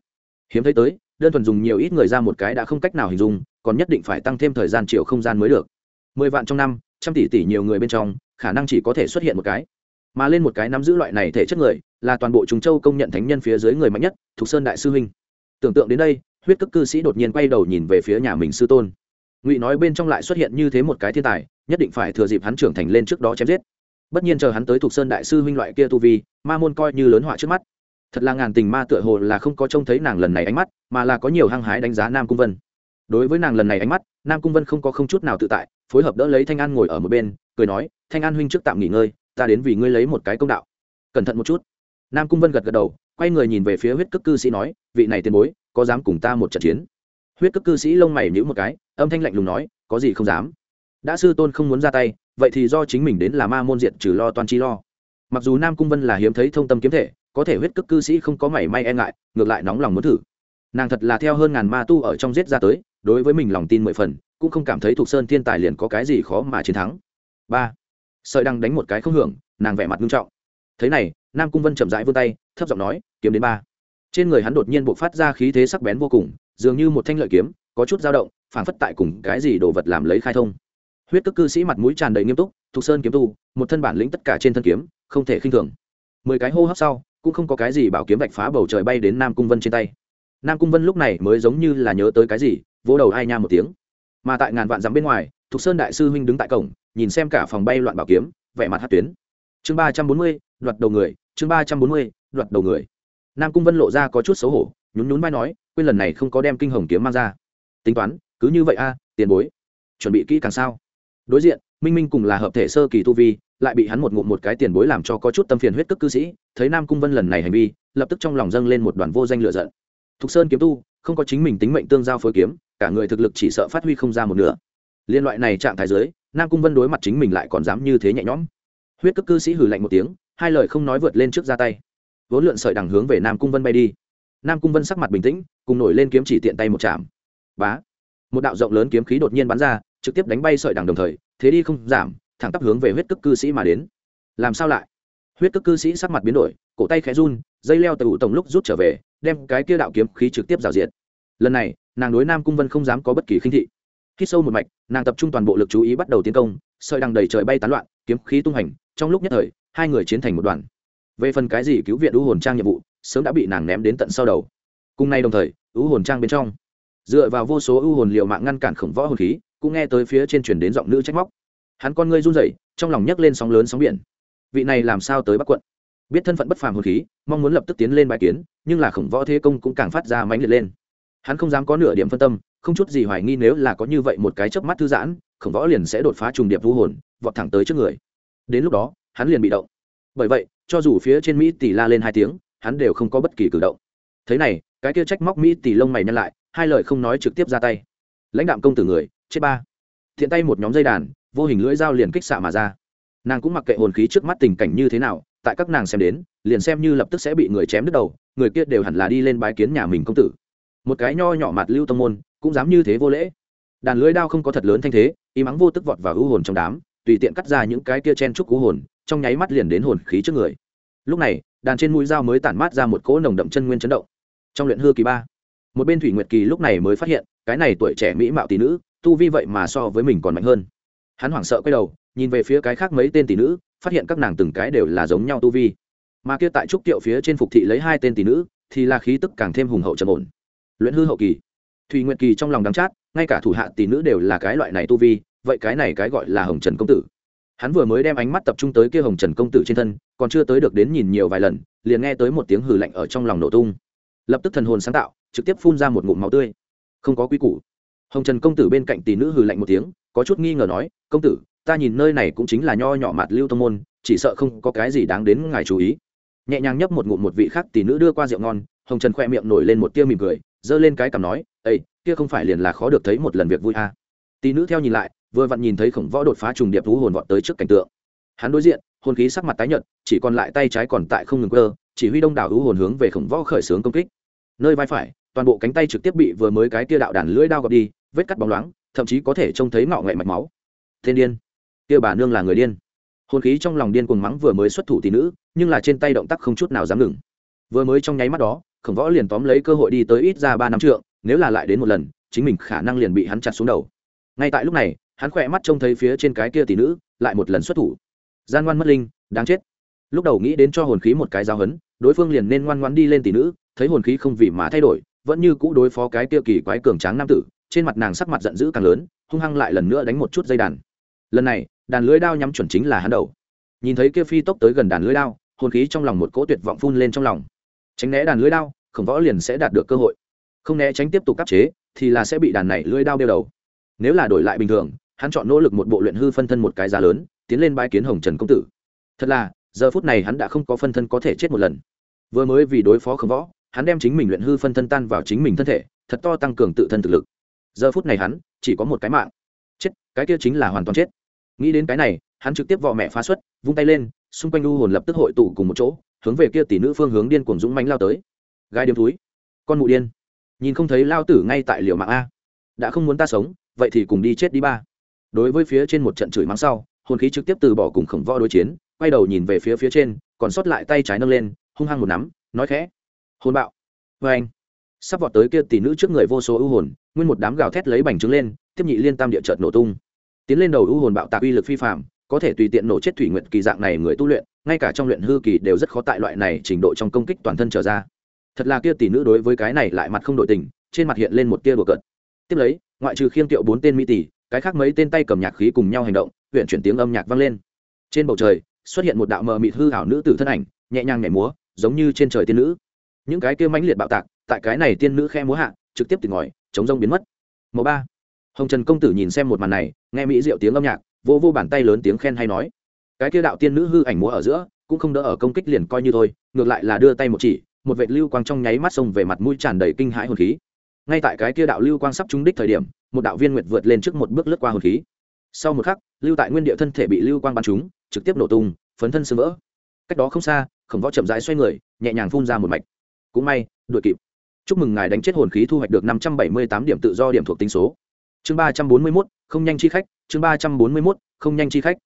Hiếm thấy tới đơn thuần dùng nhiều ít người ra một cái đã không cách nào hình dung, còn nhất định phải tăng thêm thời gian chiều không gian mới được. Mười vạn trong năm, trăm tỷ tỷ nhiều người bên trong, khả năng chỉ có thể xuất hiện một cái. Mà lên một cái nắm giữ loại này thể chất người, là toàn bộ chúng châu công nhận thánh nhân phía dưới người mạnh nhất thuộc sơn đại sư huynh. Tưởng tượng đến đây, huyết cức cư sĩ đột nhiên quay đầu nhìn về phía nhà mình sư tôn. Ngụy nói bên trong lại xuất hiện như thế một cái thiên tài, nhất định phải thừa dịp hắn trưởng thành lên trước đó chém giết. Bất nhiên chờ hắn tới thuộc sơn đại sư huynh loại kia tu vi, ma môn coi như lớn họa trước mắt thật là ngàn tình ma tựa hồ là không có trông thấy nàng lần này ánh mắt, mà là có nhiều hăng hái đánh giá nam cung vân. Đối với nàng lần này ánh mắt, nam cung vân không có không chút nào tự tại, phối hợp đỡ lấy thanh an ngồi ở một bên, cười nói, thanh an huynh trước tạm nghỉ ngơi, ta đến vì ngươi lấy một cái công đạo. Cẩn thận một chút. Nam cung vân gật gật đầu, quay người nhìn về phía huyết cức cư sĩ nói, vị này tiền bối, có dám cùng ta một trận chiến? Huyết cức cư sĩ lông mày nhữ một cái, âm thanh lạnh lùng nói, có gì không dám? Đã sư tôn không muốn ra tay, vậy thì do chính mình đến là ma môn diện trừ lo toàn chi lo. Mặc dù nam cung vân là hiếm thấy thông tâm kiếm thể có thể huyết cước cư sĩ không có mảy may e ngại, ngược lại nóng lòng muốn thử. Nàng thật là theo hơn ngàn ma tu ở trong giết ra tới, đối với mình lòng tin mười phần, cũng không cảm thấy thuộc sơn thiên tài liền có cái gì khó mà chiến thắng. Ba. Sợi đăng đánh một cái không hưởng, nàng vẻ mặt nghiêm trọng. Thế này, nam cung vân chậm rãi vươn tay, thấp giọng nói, kiếm đến ba. Trên người hắn đột nhiên bộc phát ra khí thế sắc bén vô cùng, dường như một thanh lợi kiếm, có chút dao động, phảng phất tại cùng cái gì đồ vật làm lấy khai thông. Huyết cước cư sĩ mặt mũi tràn đầy nghiêm túc, thục sơn kiếm tu, một thân bản lĩnh tất cả trên thân kiếm, không thể khinh thường. Mười cái hô hấp sau cũng không có cái gì bảo kiếm vạch phá bầu trời bay đến nam cung vân trên tay. Nam cung vân lúc này mới giống như là nhớ tới cái gì, vỗ đầu ai nha một tiếng. Mà tại ngàn vạn dặm bên ngoài, thục sơn đại sư huynh đứng tại cổng, nhìn xem cả phòng bay loạn bảo kiếm, vẻ mặt hát tuyến. Chương ba trăm bốn mươi, đoạt đầu người, chương ba trăm bốn mươi, đoạt đầu người. Nam cung vân lộ ra có chút xấu hổ, nhún nhún vai nói, quên lần này không có đem kinh hồng kiếm mang ra. Tính toán, cứ như vậy a, tiền bối. Chuẩn bị kỹ càng sao? Đối diện, minh minh cùng là hợp thể sơ kỳ tu vi lại bị hắn một ngụm một cái tiền bối làm cho có chút tâm phiền huyết cức cư sĩ, thấy nam cung vân lần này hành vi, lập tức trong lòng dâng lên một đoàn vô danh lựa giận. Thục sơn kiếm tu, không có chính mình tính mệnh tương giao phối kiếm, cả người thực lực chỉ sợ phát huy không ra một nửa. Liên loại này trạng thái giới nam cung vân đối mặt chính mình lại còn dám như thế nhẹ nhõm. Huyết cức cư sĩ hử lạnh một tiếng, hai lời không nói vượt lên trước ra tay. Vốn lượn sợi đằng hướng về nam cung vân bay đi. Nam cung vân sắc mặt bình tĩnh, cùng nổi lên kiếm chỉ tiện tay một chạm. Bá! Một đạo rộng lớn kiếm khí đột nhiên bắn ra, trực tiếp đánh bay sợi đằng đồng thời, thế đi không giảm thẳng tắp hướng về huyết cức cư sĩ mà đến. Làm sao lại? Huyết cức cư sĩ sắc mặt biến đổi, cổ tay khẽ run, dây leo từ tổng lúc rút trở về, đem cái kia đạo kiếm khí trực tiếp rào diệt. Lần này, nàng đối nam cung vân không dám có bất kỳ khinh thị. Khi sâu một mạch, nàng tập trung toàn bộ lực chú ý bắt đầu tiến công, sợi đằng đầy trời bay tán loạn, kiếm khí tung hành, trong lúc nhất thời, hai người chiến thành một đoàn. Về phần cái gì cứu viện u hồn trang nhiệm vụ, sớm đã bị nàng ném đến tận sau đầu. Cùng nay đồng thời, u hồn trang bên trong, dựa vào vô số u hồn liệu mạng ngăn cản khổng võ hồn khí, cũng nghe tới phía trên truyền đến giọng nữ trách móc hắn con ngươi run rẩy, trong lòng nhấc lên sóng lớn sóng biển. Vị này làm sao tới bắc quận? Biết thân phận bất phàm hồn khí, mong muốn lập tức tiến lên bài kiến, nhưng là khổng võ thế công cũng càng phát ra mãnh liệt lên. Hắn không dám có nửa điểm phân tâm, không chút gì hoài nghi nếu là có như vậy một cái chớp mắt thư giãn, khổng võ liền sẽ đột phá trùng điệp vũ hồn, vọt thẳng tới trước người. Đến lúc đó, hắn liền bị động. Bởi vậy, cho dù phía trên mỹ tỷ la lên hai tiếng, hắn đều không có bất kỳ cử động. Thế này, cái kia trách móc mỹ tỷ lông mày nhăn lại, hai lời không nói trực tiếp ra tay. Lãnh đạm công tử người, chết ba. Thiện tay một nhóm dây đàn vô hình lưỡi dao liền kích xạ mà ra. Nàng cũng mặc kệ hồn khí trước mắt tình cảnh như thế nào, tại các nàng xem đến, liền xem như lập tức sẽ bị người chém đứt đầu, người kia đều hẳn là đi lên bái kiến nhà mình công tử. Một cái nho nhỏ mặt lưu tông môn, cũng dám như thế vô lễ. Đàn lưỡi đao không có thật lớn thanh thế, y mắng vô tức vọt vào ưu hồn trong đám, tùy tiện cắt ra những cái kia chen trúc cú hồn, trong nháy mắt liền đến hồn khí trước người. Lúc này, đàn trên mũi dao mới tản mát ra một cỗ nồng đậm chân nguyên chấn động. Trong luyện hư kỳ ba, một bên thủy nguyệt kỳ lúc này mới phát hiện, cái này tuổi trẻ mỹ mạo tỷ nữ, tu vi vậy mà so với mình còn mạnh hơn hắn hoảng sợ quay đầu, nhìn về phía cái khác mấy tên tỷ nữ, phát hiện các nàng từng cái đều là giống nhau tu vi. Mà kia tại trúc tiệu phía trên phục thị lấy hai tên tỷ nữ, thì là khí tức càng thêm hùng hậu trầm ổn. Luyện hư hậu kỳ. Thùy nguyện kỳ trong lòng đắng chát, ngay cả thủ hạ tỷ nữ đều là cái loại này tu vi, vậy cái này cái gọi là hồng trần công tử. Hắn vừa mới đem ánh mắt tập trung tới kia hồng trần công tử trên thân, còn chưa tới được đến nhìn nhiều vài lần, liền nghe tới một tiếng hừ lạnh ở trong lòng nổ tung. Lập tức thần hồn sáng tạo, trực tiếp phun ra một ngụm máu tươi. Không có quy củ. Hồng trần công tử bên cạnh tỷ nữ hừ lạnh một tiếng có chút nghi ngờ nói, công tử, ta nhìn nơi này cũng chính là nho nhỏ mặt lưu tông môn, chỉ sợ không có cái gì đáng đến ngài chú ý. Nhẹ nhàng nhấp một ngụm một vị khác tỷ nữ đưa qua rượu ngon, hồng trần khoe miệng nổi lên một tia mỉm cười, giơ lên cái cằm nói ấy kia không phải liền là khó được thấy một lần việc vui à. tỷ nữ theo nhìn lại, vừa vặn nhìn thấy khổng võ đột phá trùng điệp thú hồn vọt tới trước cảnh tượng. Hắn đối diện, hồn khí sắc mặt tái nhợt, chỉ còn lại tay trái còn tại không ngừng cơ chỉ huy đông đảo hữu hồn hướng về khổng võ khởi xướng công kích. Nơi vai phải, toàn bộ cánh tay trực tiếp bị vừa mới cái tia đạo đàn lưỡi đao gọt đi, vết cắt bóng loáng thậm chí có thể trông thấy ngọ ngậy mạch máu. Thiên điên. Kia bà nương là người điên. Hồn khí trong lòng điên cuồng mắng vừa mới xuất thủ tỷ nữ, nhưng là trên tay động tác không chút nào dám ngừng. Vừa mới trong nháy mắt đó, khổng võ liền tóm lấy cơ hội đi tới ít ra ba năm trượng, nếu là lại đến một lần, chính mình khả năng liền bị hắn chặt xuống đầu. Ngay tại lúc này, hắn khỏe mắt trông thấy phía trên cái kia tỷ nữ, lại một lần xuất thủ. Gian ngoan mất linh, đáng chết. Lúc đầu nghĩ đến cho hồn khí một cái giao hấn đối phương liền nên ngoan ngoan đi lên tỷ nữ, thấy hồn khí không vì mà thay đổi, vẫn như cũ đối phó cái kia kỳ quái cường tráng nam tử trên mặt nàng sắc mặt giận dữ càng lớn, hung hăng lại lần nữa đánh một chút dây đàn. Lần này, đàn lưới đao nhắm chuẩn chính là hắn đầu. Nhìn thấy kia phi tốc tới gần đàn lưới đao, hồn khí trong lòng một cỗ tuyệt vọng phun lên trong lòng. Tránh né đàn lưới đao, khổng võ liền sẽ đạt được cơ hội. Không né tránh tiếp tục cắp chế, thì là sẽ bị đàn này lưới đao đeo đầu. Nếu là đổi lại bình thường, hắn chọn nỗ lực một bộ luyện hư phân thân một cái giá lớn, tiến lên bãi kiến hồng trần công tử. Thật là, giờ phút này hắn đã không có phân thân có thể chết một lần. Vừa mới vì đối phó khổng võ, hắn đem chính mình luyện hư phân thân tan vào chính mình thân thể, thật to tăng cường tự thân thực lực giờ phút này hắn chỉ có một cái mạng. Chết, cái kia chính là hoàn toàn chết. Nghĩ đến cái này, hắn trực tiếp vò mẹ phá xuất, vung tay lên, xung quanh u hồn lập tức hội tụ cùng một chỗ, hướng về kia tỷ nữ phương hướng điên cuồng dũng mánh lao tới. Gai điếm túi, con mụ điên. Nhìn không thấy lao tử ngay tại liều mạng a. Đã không muốn ta sống, vậy thì cùng đi chết đi ba. Đối với phía trên một trận chửi mắng sau, hồn khí trực tiếp từ bỏ cùng khổng võ đối chiến, quay đầu nhìn về phía phía trên, còn sót lại tay trái nâng lên, hung hăng một nắm, nói khẽ. Hồn bạo. Vê anh sắp vọt tới kia tỷ nữ trước người vô số ưu hồn nguyên một đám gào thét lấy bành trướng lên, tiếp nhị liên tam địa chợt nổ tung. Tiến lên đầu ưu hồn bạo tạc uy lực phi phạm có thể tùy tiện nổ chết thủy nguyện kỳ dạng này người tu luyện, ngay cả trong luyện hư kỳ đều rất khó tại loại này trình độ trong công kích toàn thân trở ra. Thật là kia tỷ nữ đối với cái này lại mặt không đội tình, trên mặt hiện lên một tia đùa cợt. Tiếp lấy, ngoại trừ khiêng tiệu bốn tên mỹ tỷ, cái khác mấy tên tay cầm nhạc khí cùng nhau hành động, huyện chuyển tiếng âm nhạc vang lên. Trên bầu trời, xuất hiện một đạo mờ mịt hư hảo nữ tử thân ảnh, nhẹ nhàng nhảy múa, giống như trên trời tiên nữ. Những cái kia mãnh liệt bạo tạc, tại cái này tiên nữ khe múa hạ, trực tiếp từ ngòi chống rông biến mất. Màu ba. Hồng trần công tử nhìn xem một màn này, nghe mỹ diệu tiếng âm nhạc, vô vô bàn tay lớn tiếng khen hay nói. Cái kia đạo tiên nữ hư ảnh múa ở giữa, cũng không đỡ ở công kích liền coi như thôi, ngược lại là đưa tay một chỉ, một vệt lưu quang trong nháy mắt xông về mặt mũi tràn đầy kinh hãi hồn khí. Ngay tại cái kia đạo lưu quang sắp trúng đích thời điểm, một đạo viên nguyệt vượt lên trước một bước lướt qua hồn khí. Sau một khắc, lưu tại nguyên địa thân thể bị lưu quang bắn trúng, trực tiếp nổ tung, phấn thân sưng vỡ. Cách đó không xa, khổng võ chậm rãi xoay người, nhẹ nhàng phun ra một mạch. Cũng may, đuổi kịp chúc mừng ngài đánh chết hồn khí thu hoạch được năm trăm bảy mươi tám điểm tự do điểm thuộc tính số. Chương ba trăm bốn mươi mốt, không nhanh chi khách, chương ba trăm bốn mươi mốt, không nhanh chi khách.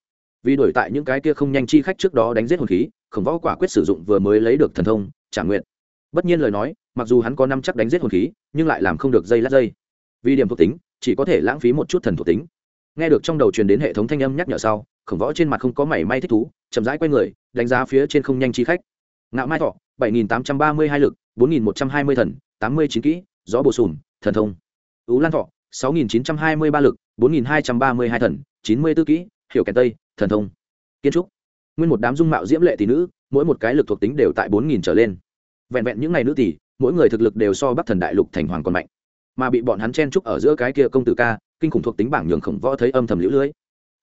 Vì đổi tại những cái kia không nhanh chi khách trước đó đánh giết hồn khí, khổng võ quả quyết sử dụng vừa mới lấy được thần thông, trả nguyện. Bất nhiên lời nói, mặc dù hắn có năm chắc đánh giết hồn khí, nhưng lại làm không được dây lát dây. Vì điểm thuộc tính, chỉ có thể lãng phí một chút thần thuộc tính. Nghe được trong đầu truyền đến hệ thống thanh âm nhắc nhở sau, khổng võ trên mặt không có mảy may thích thú, chậm rãi q u a y người, đánh giá phía trên không nhanh chi khách. Ngạo mai thọ, bảy nghìn tám trăm ba mươi hai lực bốn nghìn một trăm hai mươi thần, tám mươi chín kỹ, gió bổ sùm thần thông. Ú lan thọ, sáu nghìn chín trăm hai mươi ba lực, bốn nghìn hai trăm ba mươi hai thần, chín mươi b ố kỹ, hiểu kèn tây, thần thông. Kiến trúc. Nguyên một đám dung mạo diễm lệ tỷ nữ, mỗi một cái lực thuộc tính đều tại bốn nghìn trở lên. Vẹn vẹn những ngày nữ tỷ, mỗi người thực lực đều so bắc thần đại lục thành hoàng còn mạnh. Mà bị bọn hắn chen trúc ở giữa cái kia công tử ca, kinh khủng thuộc tính bảng nhường khổng võ thấy âm thầm lũ lưới.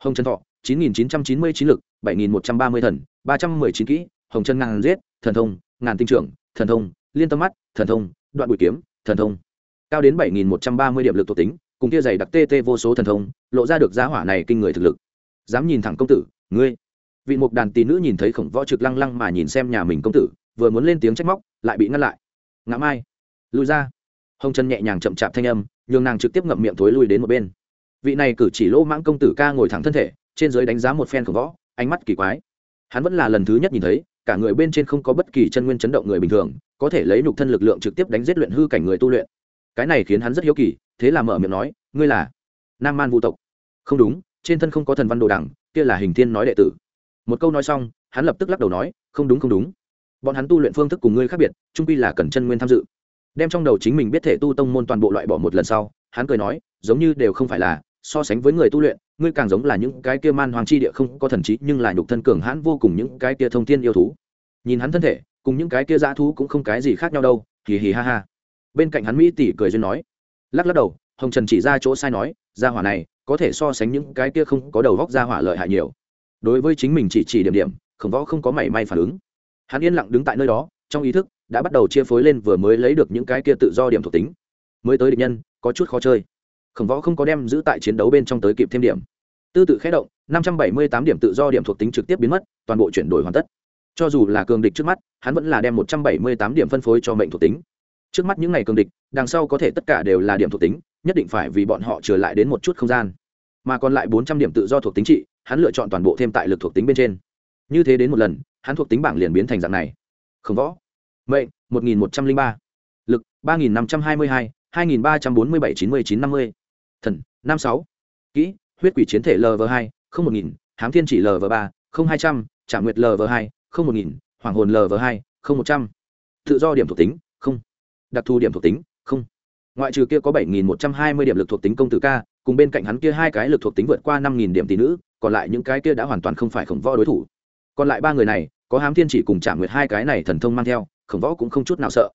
Hồng trần thọ, chín nghìn chín trăm chín mươi chín lực, bảy nghìn một trăm ba mươi thần, ba trăm mười chín kỹ, hồng trần ngàn giết, thần thông, ngàn tinh trưởng, thần thông liên tâm mắt, thần thông, đoạn bụi kiếm, thần thông. Cao đến bảy nghìn một trăm ba mươi điểm lực thuộc tính, cùng kia dày đặc tê tê vô số thần thông, lộ ra được giá hỏa này kinh người thực lực. Dám nhìn thẳng công tử, ngươi. Vị mục đàn tì nữ nhìn thấy khổng võ trực lăng lăng mà nhìn xem nhà mình công tử, vừa muốn lên tiếng trách móc, lại bị ngăn lại. Ngã mai. Lùi ra. Hồng chân nhẹ nhàng chậm chạp thanh âm, nhường nàng trực tiếp ngậm miệng thối lui đến một bên. Vị này cử chỉ lỗ mãng công tử ca ngồi thẳng thân thể, trên giới đánh giá một phen khổng võ, ánh mắt kỳ quái. Hắn vẫn là lần thứ nhất nhìn thấy cả người bên trên không có bất kỳ chân nguyên chấn động người bình thường, có thể lấy nhục thân lực lượng trực tiếp đánh giết luyện hư cảnh người tu luyện. Cái này khiến hắn rất hiếu kỳ, thế là mở miệng nói, ngươi là nam man vũ tộc? Không đúng, trên thân không có thần văn đồ đẳng, kia là hình thiên nói đệ tử. Một câu nói xong, hắn lập tức lắc đầu nói, không đúng không đúng. Bọn hắn tu luyện phương thức cùng ngươi khác biệt trung pi là cần chân nguyên tham dự. Đem trong đầu chính mình biết thể tu tông môn toàn bộ loại bỏ một lần sau, hắn cười nói, giống như đều không phải là so sánh với người tu luyện, ngươi càng giống là những cái kia man hoàng chi địa không có thần trí, nhưng là nhục thân cường hãn vô cùng những cái kia thông thiên yêu thú. Nhìn hắn thân thể, cùng những cái kia dã thú cũng không cái gì khác nhau đâu, hì hì ha ha. Bên cạnh hắn mỹ tỷ cười duyên nói, lắc lắc đầu, hồng trần chỉ ra chỗ sai nói, gia hỏa này, có thể so sánh những cái kia không có đầu góc gia hỏa lợi hại nhiều. Đối với chính mình chỉ chỉ điểm điểm, khổng võ không có mảy may phản ứng. Hắn yên lặng đứng tại nơi đó, trong ý thức đã bắt đầu chia phối lên vừa mới lấy được những cái kia tự do điểm thuộc tính. Mới tới địch nhân, có chút khó chơi khổng võ không có đem giữ tại chiến đấu bên trong tới kịp thêm điểm. Tư tự khé động, năm trăm bảy mươi tám điểm tự do điểm thuộc tính trực tiếp biến mất, toàn bộ chuyển đổi hoàn tất. Cho dù là cường địch trước mắt, hắn vẫn là đem một trăm bảy mươi tám điểm phân phối cho mệnh thuộc tính. Trước mắt những ngày cường địch, đằng sau có thể tất cả đều là điểm thuộc tính, nhất định phải vì bọn họ trở lại đến một chút không gian. Mà còn lại bốn trăm điểm tự do thuộc tính trị, hắn lựa chọn toàn bộ thêm tại lực thuộc tính bên trên. Như thế đến một lần, hắn thuộc tính bảng liền biến thành dạng này. Khổng võ. Mệnh, một nghìn một trăm linh ba. Lực, ba nghìn năm trăm hai mươi hai hai nghìn ba trăm bốn mươi bảy chín mươi chín năm mươi thần, năm sáu. Kỹ, huyết quỷ chiến thể lv hai, không một nghìn. Hám thiên chỉ lv ba, không hai trăm. Trả nguyệt lv hai, không một nghìn. Hoàng hồn lv hai, không một trăm. Tự do điểm thuộc tính, không. Đặc thù điểm thuộc tính, không. Ngoại trừ kia có bảy nghìn một trăm hai mươi điểm lực thuộc tính công tử ca, cùng bên cạnh hắn kia hai cái lực thuộc tính vượt qua năm nghìn điểm tỷ nữ, còn lại những cái kia đã hoàn toàn không phải khổng võ đối thủ. Còn lại ba người này, có hám thiên chỉ cùng trả nguyệt hai cái này thần thông mang theo, khổng võ cũng không chút nào sợ.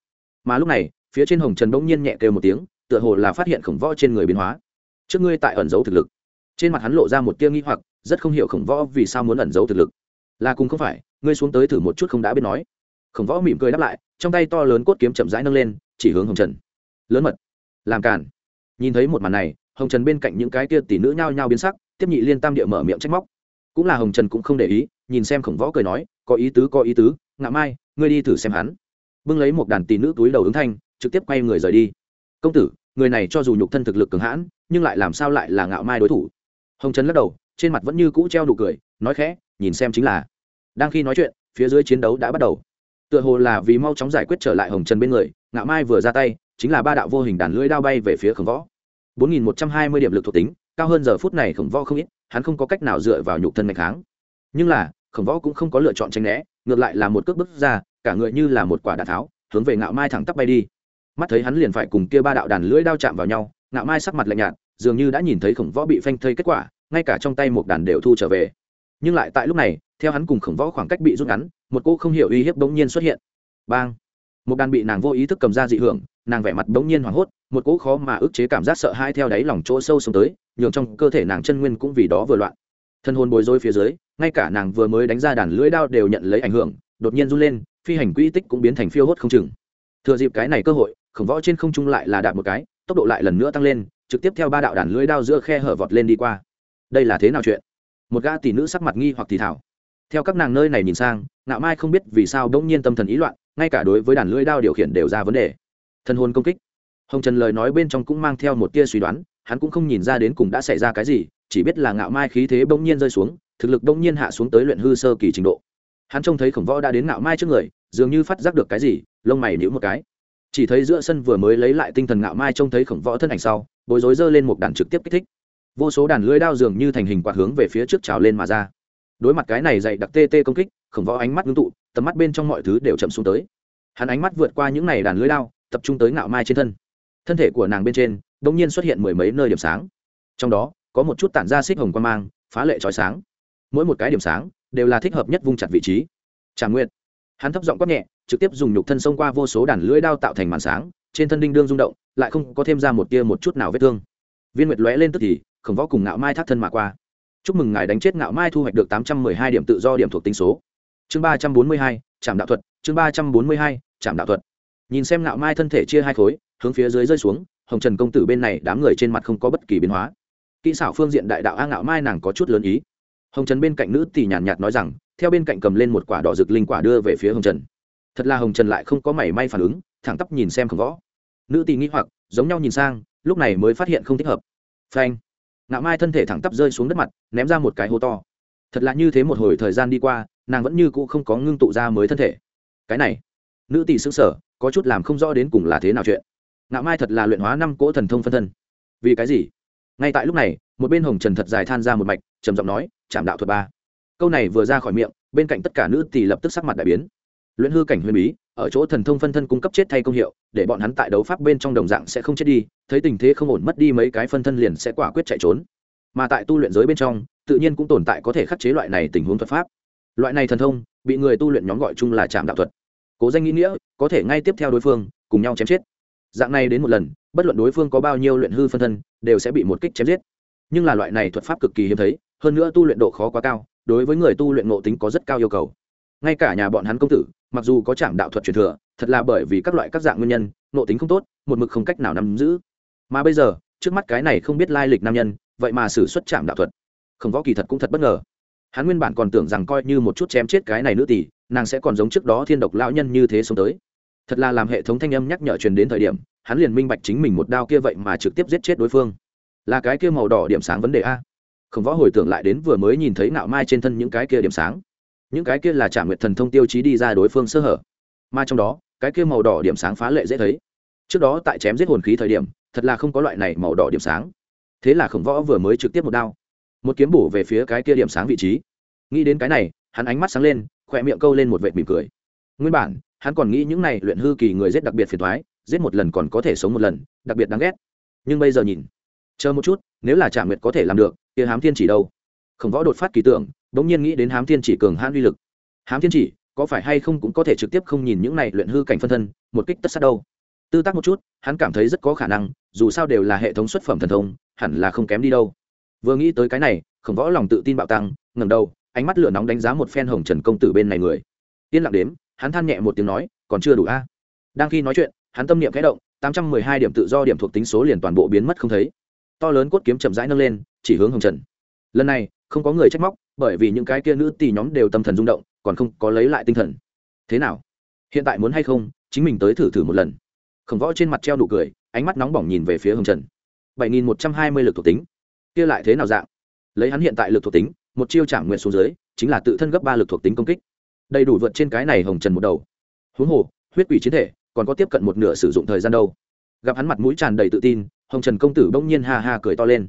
Mà lúc này, phía trên hồng trần bỗng nhiên nhẹ kêu một tiếng, tựa hồ là phát hiện khổng võ trên người biến hóa trước ngươi tại ẩn giấu thực lực. Trên mặt hắn lộ ra một tia nghi hoặc, rất không hiểu khổng võ vì sao muốn ẩn giấu thực lực. Là cùng không phải, ngươi xuống tới thử một chút không đã biết nói. Khổng võ mỉm cười đáp lại, trong tay to lớn cốt kiếm chậm rãi nâng lên, chỉ hướng hồng trần. Lớn mật. Làm cản nhìn thấy một màn này, hồng trần bên cạnh những cái tia tỷ nữ nhao nhao biến sắc, tiếp nhị liên tam địa mở miệng trách móc. Cũng là hồng trần cũng không để ý, nhìn xem khổng võ cười nói, có ý tứ, có ý tứ ngạ mai, ngươi đi thử xem hắn. Bưng lấy một đàn tỷ nữ túi đầu ứng thanh, trực tiếp quay người rời đi. Công tử người này cho dù nhục thân thực lực cường hãn, nhưng lại làm sao lại là ngạo mai đối thủ? Hồng trần lắc đầu, trên mặt vẫn như cũ treo nụ cười, nói khẽ, nhìn xem chính là. Đang khi nói chuyện, phía dưới chiến đấu đã bắt đầu. Tựa hồ là vì mau chóng giải quyết trở lại hồng trần bên người, ngạo mai vừa ra tay, chính là ba đạo vô hình đàn lưỡi đao bay về phía khổng võ. Bốn nghìn một trăm hai mươi điểm lực thuộc tính, cao hơn giờ phút này khổng võ không ít, hắn không có cách nào dựa vào nhục thân mạnh kháng. Nhưng là, khổng võ cũng không có lựa chọn tranh né, ngược lại là một cước bước ra, cả người như là một quả đạn tháo, hướng về ngạo mai thẳng tắp bay đi mắt thấy hắn liền phải cùng kia ba đạo đàn lưỡi đao chạm vào nhau, ngạo mai sắc mặt lạnh nhạt, dường như đã nhìn thấy khổng võ bị phanh thây kết quả, ngay cả trong tay một đàn đều thu trở về. Nhưng lại tại lúc này, theo hắn cùng khổng võ khoảng cách bị rút ngắn, một cô không hiểu uy hiếp bỗng nhiên xuất hiện. Bang! Một đàn bị nàng vô ý thức cầm ra dị hưởng, nàng vẻ mặt bỗng nhiên hoảng hốt, một cỗ khó mà ức chế cảm giác sợ hãi theo đáy lòng chỗ sâu xuống tới, nhường trong cơ thể nàng chân nguyên cũng vì đó vừa loạn. Thân hồn bồi dối phía dưới, ngay cả nàng vừa mới đánh ra đàn lưỡi đao đều nhận lấy ảnh hưởng, đột nhiên run lên, phi hành quỹ tích cũng biến thành phiêu hốt không chừng. Thừa dịp cái này cơ hội khổng võ trên không trung lại là đạp một cái, tốc độ lại lần nữa tăng lên, trực tiếp theo ba đạo đàn lưỡi đao giữa khe hở vọt lên đi qua. Đây là thế nào chuyện? Một gã tỷ nữ sắc mặt nghi hoặc thì thảo theo các nàng nơi này nhìn sang, ngạo mai không biết vì sao bỗng nhiên tâm thần ý loạn, ngay cả đối với đàn lưỡi đao điều khiển đều ra vấn đề. Thân hôn công kích. Hồng trần lời nói bên trong cũng mang theo một tia suy đoán, hắn cũng không nhìn ra đến cùng đã xảy ra cái gì, chỉ biết là ngạo mai khí thế bỗng nhiên rơi xuống, thực lực bỗng nhiên hạ xuống tới luyện hư sơ kỳ trình độ. Hắn trông thấy khổng võ đã đến ngạo mai trước người, dường như phát giác được cái gì, lông mày nhíu một cái chỉ thấy giữa sân vừa mới lấy lại tinh thần ngạo mai trông thấy khổng võ thân ảnh sau, bối rối giơ lên một đàn trực tiếp kích thích. Vô số đàn lưới đao dường như thành hình quạt hướng về phía trước trào lên mà ra. Đối mặt cái này dày đặc tê tê công kích, khổng võ ánh mắt ngưng tụ, tầm mắt bên trong mọi thứ đều chậm xuống tới. Hắn ánh mắt vượt qua những này đàn lưới đao, tập trung tới ngạo mai trên thân. Thân thể của nàng bên trên đ ỗ n g nhiên xuất hiện mười mấy nơi điểm sáng. Trong đó, có một chút tản ra xích hồng quan mang, phá lệ trói sáng. Mỗi một cái điểm sáng, đều là thích hợp nhất vung chặt vị trí. Trả nguyện hắn thấp giọng quát nhẹ trực tiếp dùng nhục thân xông qua vô số đàn lưỡi đao tạo thành màn sáng, trên thân đinh đương rung động, lại không có thêm ra một tia một chút nào vết thương. Viên nguyệt lóe lên tức thì, khổng võ cùng ngạo mai thắt thân mà qua. Chúc mừng ngài đánh chết ngạo mai thu hoạch được tám trăm mười hai điểm tự do điểm thuộc tính số. Chương ba trăm bốn mươi hai trạm đạo thuật, chương ba trăm bốn mươi hai trạm đạo thuật. Nhìn xem ngạo mai thân thể chia hai khối, hướng phía dưới rơi xuống, hồng trần công tử bên này đám người trên mặt không có bất kỳ biến hóa. Kỹ xảo phương diện đại đạo a ngạo mai nàng có chút lớn ý. Hồng trần bên cạnh nữ tỷ nhàn nhạt nói rằng, theo bên cạnh cầm lên một quả đỏ rực linh quả đưa về phía hồng trần thật là hồng trần lại không có mảy may phản ứng, thẳng tắp nhìn xem khổng võ. Nữ tỳ nghĩ hoặc, giống nhau nhìn sang, lúc này mới phát hiện không thích hợp. Phanh. Ngạo mai thân thể thẳng tắp rơi xuống đất mặt, ném ra một cái hố to. Thật là như thế một hồi thời gian đi qua, nàng vẫn như cũ không có ngưng tụ ra mới thân thể. Cái này. Nữ tỷ xứng sở có chút làm không rõ đến cùng là thế nào chuyện. Ngạo mai thật là luyện hóa năm cỗ thần thông phân thân. Vì cái gì? Ngay tại lúc này, một bên hồng trần thật dài than ra một mạch, trầm giọng nói chạm đạo thuật ba. Câu này vừa ra khỏi miệng, bên cạnh tất cả nữ tỷ lập tức sắc mặt đại biến luyện hư cảnh huyền bí, ở chỗ thần thông phân thân cung cấp chết thay công hiệu, để bọn hắn tại đấu pháp bên trong đồng dạng sẽ không chết đi, thấy tình thế không ổn mất đi mấy cái phân thân liền sẽ quả quyết chạy trốn. Mà tại tu luyện giới bên trong, tự nhiên cũng tồn tại có thể khắc chế loại này tình huống thuật pháp. Loại này thần thông, bị người tu luyện nhóm gọi chung là trạm đạo thuật. Cố danh nghĩ nghĩa, có thể ngay tiếp theo đối phương, cùng nhau chém chết. Dạng này đến một lần, bất luận đối phương có bao nhiêu luyện hư phân thân, đều sẽ bị một kích chém giết. Nhưng là loại này thuật pháp cực kỳ hiếm thấy, hơn nữa tu luyện độ khó quá cao, đối với người tu luyện ngộ tính có rất cao yêu cầu. Ngay cả nhà bọn hắn công tử mặc dù có trạm đạo thuật truyền thừa, thật là bởi vì các loại các dạng nguyên nhân, nộ tính không tốt, một mực không cách nào nắm giữ. Mà bây giờ, trước mắt cái này không biết lai lịch nam nhân, vậy mà xử xuất trạm đạo thuật. Không võ kỳ thật cũng thật bất ngờ. Hắn nguyên bản còn tưởng rằng coi như một chút chém chết cái này nữ tỷ, nàng sẽ còn giống trước đó thiên độc lão nhân như thế sống tới. Thật là làm hệ thống thanh âm nhắc nhở truyền đến thời điểm, hắn liền minh bạch chính mình một đao kia vậy mà trực tiếp giết chết đối phương. Là cái kia màu đỏ điểm sáng vấn đề a. Không võ hồi tưởng lại đến vừa mới nhìn thấy nạo mai trên thân những cái kia điểm sáng những cái kia là trả nguyệt thần thông tiêu chí đi ra đối phương sơ hở. Mà trong đó, cái kia màu đỏ điểm sáng phá lệ dễ thấy. Trước đó tại chém giết hồn khí thời điểm, thật là không có loại này màu đỏ điểm sáng. Thế là khổng võ vừa mới trực tiếp một đao. Một kiếm bổ về phía cái kia điểm sáng vị trí. Nghĩ đến cái này, hắn ánh mắt sáng lên, khỏe miệng câu lên một vệt mỉm cười. Nguyên bản, hắn còn nghĩ những này luyện hư kỳ người giết đặc biệt phiền thoái giết một lần còn có thể sống một lần, đặc biệt đáng ghét. Nhưng bây giờ nhìn, chờ một chút, nếu là trả nguyệt có thể làm được, kia hám thiên chỉ đâu? Khổng võ đột phát kỳ tưởng đ ỗ n g nhiên nghĩ đến hám thiên chỉ cường hãn uy lực. Hám thiên chỉ, có phải hay không cũng có thể trực tiếp không nhìn những này luyện hư cảnh phân thân, một kích tất sát đâu? Tư tác một chút, hắn cảm thấy rất có khả năng, dù sao đều là hệ thống xuất phẩm thần thông, hẳn là không kém đi đâu. Vừa nghĩ tới cái này, khổng võ lòng tự tin bạo tăng, ngẩng đầu, ánh mắt lửa nóng đánh giá một phen hồng trần công tử bên này người. Yên lặng đếm, hắn than nhẹ một tiếng nói, còn chưa đủ a. Đang khi nói chuyện, hắn tâm niệm khẽ động, tám trăm mười hai điểm tự do điểm thuộc tính số liền toàn bộ biến mất không thấy. To lớn cốt kiếm chậm rãi nâng lên, chỉ hướng hồng trần. Lần này, không có người trách móc bởi vì những cái kia nữ tỷ nhóm đều tâm thần rung động, còn không có lấy lại tinh thần. Thế nào? Hiện tại muốn hay không? Chính mình tới thử thử một lần. Khổng võ trên mặt treo nụ cười, ánh mắt nóng bỏng nhìn về phía hồng trần. Bảy nghìn một trăm hai mươi lực thuộc tính. Kia lại thế nào dạng? Lấy hắn hiện tại lực thuộc tính, một chiêu chạm nguyện xuống dưới, chính là tự thân gấp ba lực thuộc tính công kích. Đầy đủ vượt trên cái này hồng trần một đầu. Huống hồ, huyết quỷ chiến thể, còn có tiếp cận một nửa sử dụng thời gian đâu. Gặp hắn mặt mũi tràn đầy tự tin, hồng trần công tử bỗng nhiên ha ha cười to lên.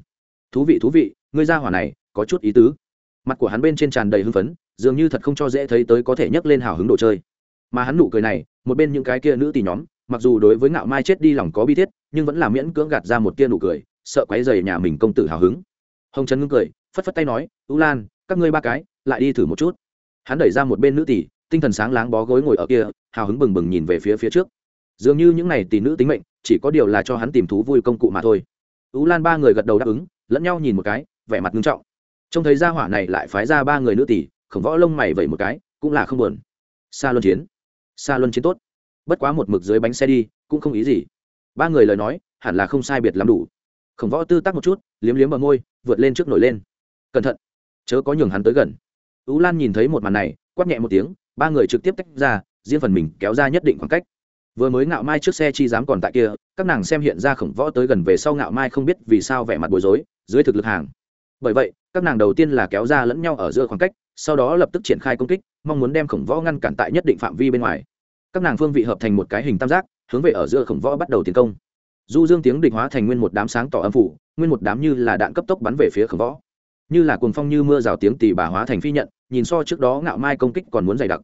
Thú vị thú vị, ngươi ra hỏa này, có chút ý tứ mặt của hắn bên trên tràn đầy hưng phấn, dường như thật không cho dễ thấy tới có thể nhấc lên hào hứng đồ chơi. Mà hắn nụ cười này, một bên những cái kia nữ tỷ nhóm, mặc dù đối với ngạo mai chết đi lòng có bi thiết, nhưng vẫn là miễn cưỡng gạt ra một tia nụ cười, sợ quấy dày nhà mình công tử hào hứng. Hồng trần ngưng cười, phất phất tay nói u lan, các ngươi ba cái, lại đi thử một chút. Hắn đẩy ra một bên nữ tỷ, tinh thần sáng láng bó gối ngồi ở kia, hào hứng bừng bừng nhìn về phía phía trước. Dường như những n à y tỷ nữ tính mệnh, chỉ có điều là cho hắn tìm thú vui công cụ mà thôi. U lan ba người gật đầu đáp ứng, lẫn nhau nhìn một cái, vẻ mặt nghiêm trọng trông thấy gia hỏa này lại phái ra ba người nữ tỷ, khổng võ lông mày vẩy một cái, cũng là không buồn. Xa luân chiến. Xa luân chiến tốt. Bất quá một mực dưới bánh xe đi, cũng không ý gì. Ba người lời nói, hẳn là không sai biệt lắm đủ. Khổng võ tư tắc một chút, liếm liếm bờ môi, vượt lên trước nổi lên. Cẩn thận. Chớ có nhường hắn tới gần. Tú lan nhìn thấy một màn này, quát nhẹ một tiếng, ba người trực tiếp tách ra, riêng phần mình kéo ra nhất định khoảng cách. Vừa mới ngạo mai trước xe chi dám còn tại kia, các nàng xem hiện ra khổng võ tới gần về sau ngạo mai không biết vì sao vẻ mặt bối rối, dưới thực lực hàng. Bởi vậy các nàng đầu tiên là kéo ra lẫn nhau ở giữa khoảng cách, sau đó lập tức triển khai công kích, mong muốn đem khổng võ ngăn cản tại nhất định phạm vi bên ngoài. Các nàng phương vị hợp thành một cái hình tam giác, hướng về ở giữa khổng võ bắt đầu tiến công. Du dương tiếng địch hóa thành nguyên một đám sáng tỏ âm phủ, nguyên một đám như là đạn cấp tốc bắn về phía khổng võ. Như là cuồng phong như mưa rào tiếng tỷ bà hóa thành phi nhận, nhìn so trước đó ngạo mai công kích còn muốn dày đặc.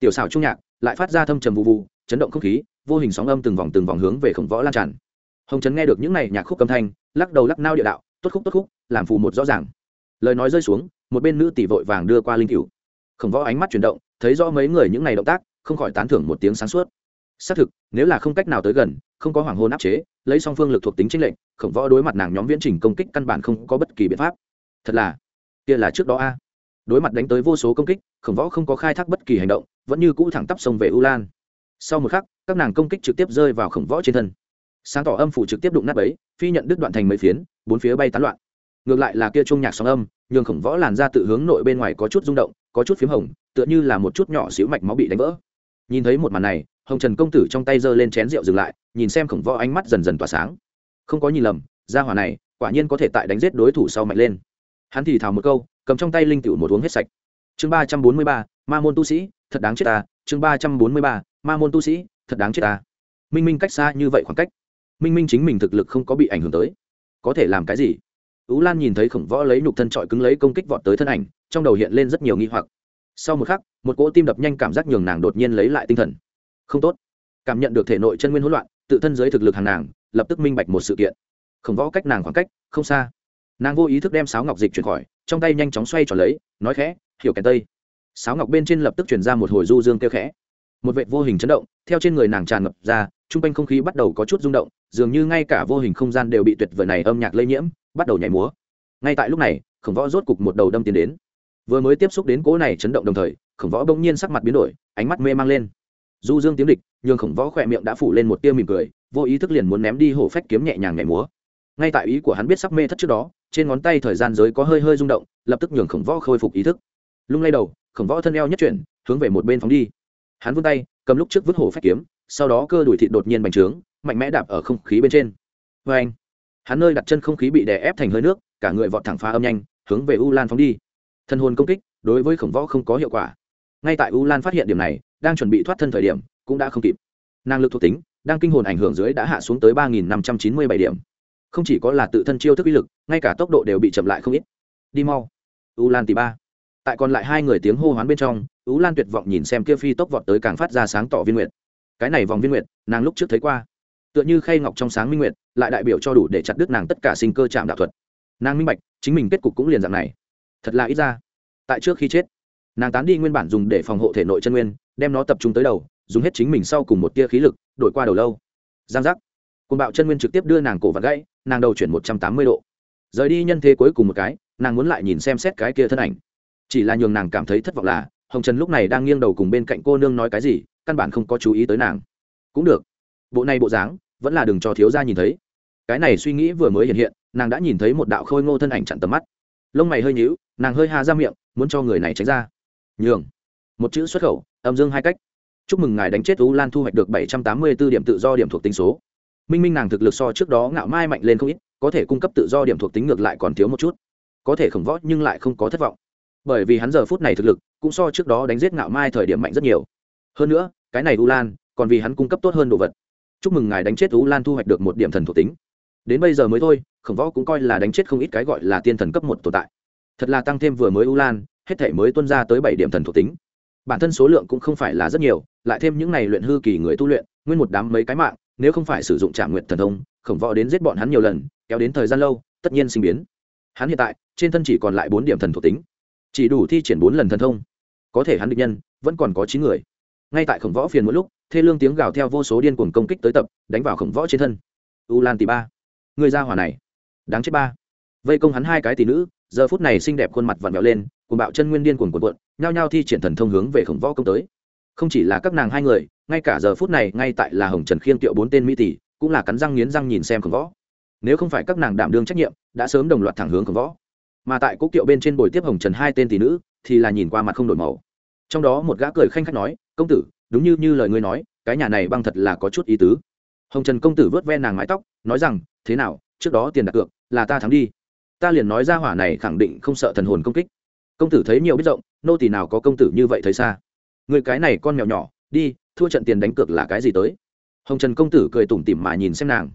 Tiểu xảo trung nhạc, lại phát ra thâm trầm vụ vụ, chấn động không khí, vô hình sóng âm từng vòng từng vòng hướng về khổng võ lan tràn. Hồng trấn nghe được những này nhạc khúc âm thanh, lắc đầu lắc nao địa đạo, tốt khúc tốt khúc, làm phù một rõ ràng lời nói rơi xuống, một bên nữ tỷ vội vàng đưa qua linh cựu khổng võ ánh mắt chuyển động, thấy rõ mấy người những này động tác, không khỏi tán thưởng một tiếng sáng suốt. Xác thực, nếu là không cách nào tới gần, không có hoàng hôn áp chế, lấy song phương lực thuộc tính chính lệnh khổng võ đối mặt nàng nhóm viễn trình công kích căn bản không có bất kỳ biện pháp. Thật là, kia là trước đó a. Đối mặt đánh tới vô số công kích, khổng võ không có khai thác bất kỳ hành động, vẫn như cũ thẳng tắp sông về u lan. Sau một khắc, các nàng công kích trực tiếp rơi vào khổng võ trên thân. Sáng tỏ âm phủ trực tiếp đụng nát ấy phi nhận đứt đoạn thành mấy phiến, bốn phía bay tán loạn ngược lại là kia trung nhạc sóng âm, nhường khổng võ làn ra tự hướng nội bên ngoài có chút rung động, có chút p h í m hồng, tựa như là một chút nhỏ xíu mạch máu bị đánh vỡ. Nhìn thấy một màn này, hồng trần công tử trong tay giơ lên chén rượu dừng lại, nhìn xem khổng võ ánh mắt dần dần tỏa sáng. Không có nhìn lầm ra hỏa này, quả nhiên có thể tại đánh giết đối thủ sau mạnh lên. Hắn thì thào một câu, cầm trong tay linh tiểu một uống hết sạch. Chương ba trăm bốn mươi ba, ma môn tu sĩ, thật đáng chết ta chương ba trăm bốn mươi ba, ma môn tu sĩ, thật đáng chết ta minh minh cách xa như vậy khoảng cách. Minh minh chính mình thực lực không có bị ảnh hưởng tới. Có thể làm cái gì? Ú lan nhìn thấy khổng võ lấy nhục thân trọi cứng lấy công kích vọt tới thân ảnh, trong đầu hiện lên rất nhiều nghi hoặc. Sau một khắc, một cỗ tim đập nhanh cảm giác nhường nàng đột nhiên lấy lại tinh thần. Không tốt. Cảm nhận được thể nội chân nguyên hỗn loạn, tự thân giới thực lực hàng nàng, lập tức minh bạch một sự kiện. Khổng võ cách nàng khoảng cách không xa. Nàng vô ý thức đem sáo ngọc dịch chuyển khỏi, trong tay nhanh chóng xoay tròn lấy, nói khẽ, hiểu kèn tây. Sáo ngọc bên trên lập tức truyền ra một hồi du dương kêu khẽ. Một vệt vô hình chấn động, theo trên người nàng tràn ngập ra, trung quanh không khí bắt đầu có chút rung động, dường như ngay cả vô hình không gian đều bị tuyệt vời này âm nhạc lây nhiễm bắt đầu nhảy múa. Ngay tại lúc này, khổng võ rốt cục một đầu đâm tiến đến. Vừa mới tiếp xúc đến cỗ này chấn động đồng thời, khổng võ bỗng nhiên sắc mặt biến đổi, ánh mắt mê mang lên. Du dương tiếng địch, nhường khổng võ khỏe miệng đã phủ lên một tia mỉm cười, vô ý thức liền muốn ném đi hổ phách kiếm nhẹ nhàng nhảy múa. Ngay tại ý của hắn biết sắc mê thất trước đó, trên ngón tay thời gian giới có hơi hơi rung động, lập tức nhường khổng võ khôi phục ý thức. Lung lay đầu, khổng võ thân eo nhất chuyển, hướng về một bên phóng đi. Hắn vươn tay, cầm lúc trước vứt hổ phách kiếm, sau đó cơ đùi thịt đột nhiên bành trướng, mạnh mẽ đạp ở không khí bên trên. Vê anh hắn nơi đặt chân không khí bị đè ép thành hơi nước, cả người vọt thẳng phá âm nhanh, hướng về u lan phóng đi. Thân hồn công kích, đối với khổng võ không có hiệu quả. Ngay tại u lan phát hiện điểm này, đang chuẩn bị thoát thân thời điểm, cũng đã không kịp. Năng lực thuộc tính, đang kinh hồn ảnh hưởng dưới đã hạ xuống tới ba nghìn năm trăm chín mươi bảy điểm. Không chỉ có là tự thân chiêu thức uy lực, ngay cả tốc độ đều bị chậm lại không ít. Đi mau. U lan tỷ ba. Tại còn lại hai người tiếng hô hoán bên trong, u lan tuyệt vọng nhìn xem kia phi tốc vọt tới càng phát ra sáng tỏ viên nguyệt. Cái này vòng viên nguyệt, nàng lúc trước thấy qua tựa như khay ngọc trong sáng minh nguyệt, lại đại biểu cho đủ để chặt đứt nàng tất cả sinh cơ chạm đạo thuật. Nàng minh bạch, chính mình kết cục cũng liền dạng này. Thật là ít ra. Tại trước khi chết, nàng tán đi nguyên bản dùng để phòng hộ thể nội chân nguyên, đem nó tập trung tới đầu, dùng hết chính mình sau cùng một tia khí lực, đổi qua đầu lâu. Giang giác. Côn bạo chân nguyên trực tiếp đưa nàng cổ vặn gãy, nàng đầu chuyển một trăm tám mươi độ. Rời đi nhân thế cuối cùng một cái, nàng muốn lại nhìn xem xét cái kia thân ảnh. Chỉ là nhường nàng cảm thấy thất vọng là, hồng trần lúc này đang nghiêng đầu cùng bên cạnh cô nương nói cái gì, căn bản không có chú ý tới nàng. Cũng được. Bộ này bộ dáng vẫn là đừng cho thiếu gia nhìn thấy. Cái này suy nghĩ vừa mới hiện hiện, nàng đã nhìn thấy một đạo khôi ngô thân ảnh chặn tầm mắt. Lông mày hơi nhíu, nàng hơi hà ra miệng, muốn cho người này tránh ra. Nhường. Một chữ xuất khẩu, âm dương hai cách. Chúc mừng ngài đánh chết u lan thu hoạch được bảy trăm tám mươi b ố điểm tự do điểm thuộc tính số. Minh minh nàng thực lực so trước đó ngạo mai mạnh lên không ít, có thể cung cấp tự do điểm thuộc tính ngược lại còn thiếu một chút. Có thể khổng võ nhưng lại không có thất vọng. Bởi vì hắn giờ phút này thực lực, cũng so trước đó đánh giết ngạo mai thời điểm mạnh rất nhiều. Hơn nữa, cái này u lan, còn vì hắn cung cấp tốt hơn đồ vật chúc mừng ngài đánh chết u lan thu hoạch được một điểm thần thuộc tính đến bây giờ mới thôi khổng võ cũng coi là đánh chết không ít cái gọi là tiên thần cấp một tồn tại thật là tăng thêm vừa mới u lan hết thể mới tuân ra tới bảy điểm thần thuộc tính bản thân số lượng cũng không phải là rất nhiều lại thêm những này luyện hư kỳ người tu luyện nguyên một đám mấy cái mạng nếu không phải sử dụng trạm nguyện thần thông khổng võ đến giết bọn hắn nhiều lần kéo đến thời gian lâu tất nhiên sinh biến hắn hiện tại trên thân chỉ còn lại bốn điểm thần thuộc tính chỉ đủ thi triển bốn lần thần thông có thể hắn định nhân vẫn còn có chín người ngay tại khổng võ phiền mỗi lúc thê lương tiếng gào theo vô số điên cuồng công kích tới tập, đánh vào khổng võ trên thân. U lan tỷ ba, người ra hỏa này, đáng chết ba. Vây công hắn hai cái tỷ nữ, giờ phút này xinh đẹp khuôn mặt vặn vẹo lên cùng bạo chân nguyên điên cuồng cuộn cuộn, nhao nhao thi triển thần thông hướng về khổng võ công tới. Không chỉ là các nàng hai người, ngay cả giờ phút này, ngay tại là hồng trần khiêng tiệu bốn tên mỹ tỷ, cũng là cắn răng nghiến răng nhìn xem khổng võ. Nếu không phải các nàng đảm đương trách nhiệm, đã sớm đồng loạt thẳng hướng khổng võ. Mà tại cốc tiệu bên trên bồi tiếp hồng trần hai tên tỷ nữ, thì là nhìn qua mặt không đổi màu. Trong đó một gã cười khanh khách nói, công tử đúng như như lời ngươi nói, cái nhà này băng thật là có chút ý tứ. Hồng trần công tử vớt ven nàng mái tóc, nói rằng, thế nào, trước đó tiền đặt cược, là ta thắng đi. Ta liền nói ra hỏa này khẳng định không sợ thần hồn công kích. Công tử thấy nhiều biết rộng, nô tỳ nào có công tử như vậy thấy xa? Người cái này con mèo nhỏ, đi, thua trận tiền đánh cược là cái gì tới? Hồng trần công tử cười tủm tỉm mà nhìn xem nàng.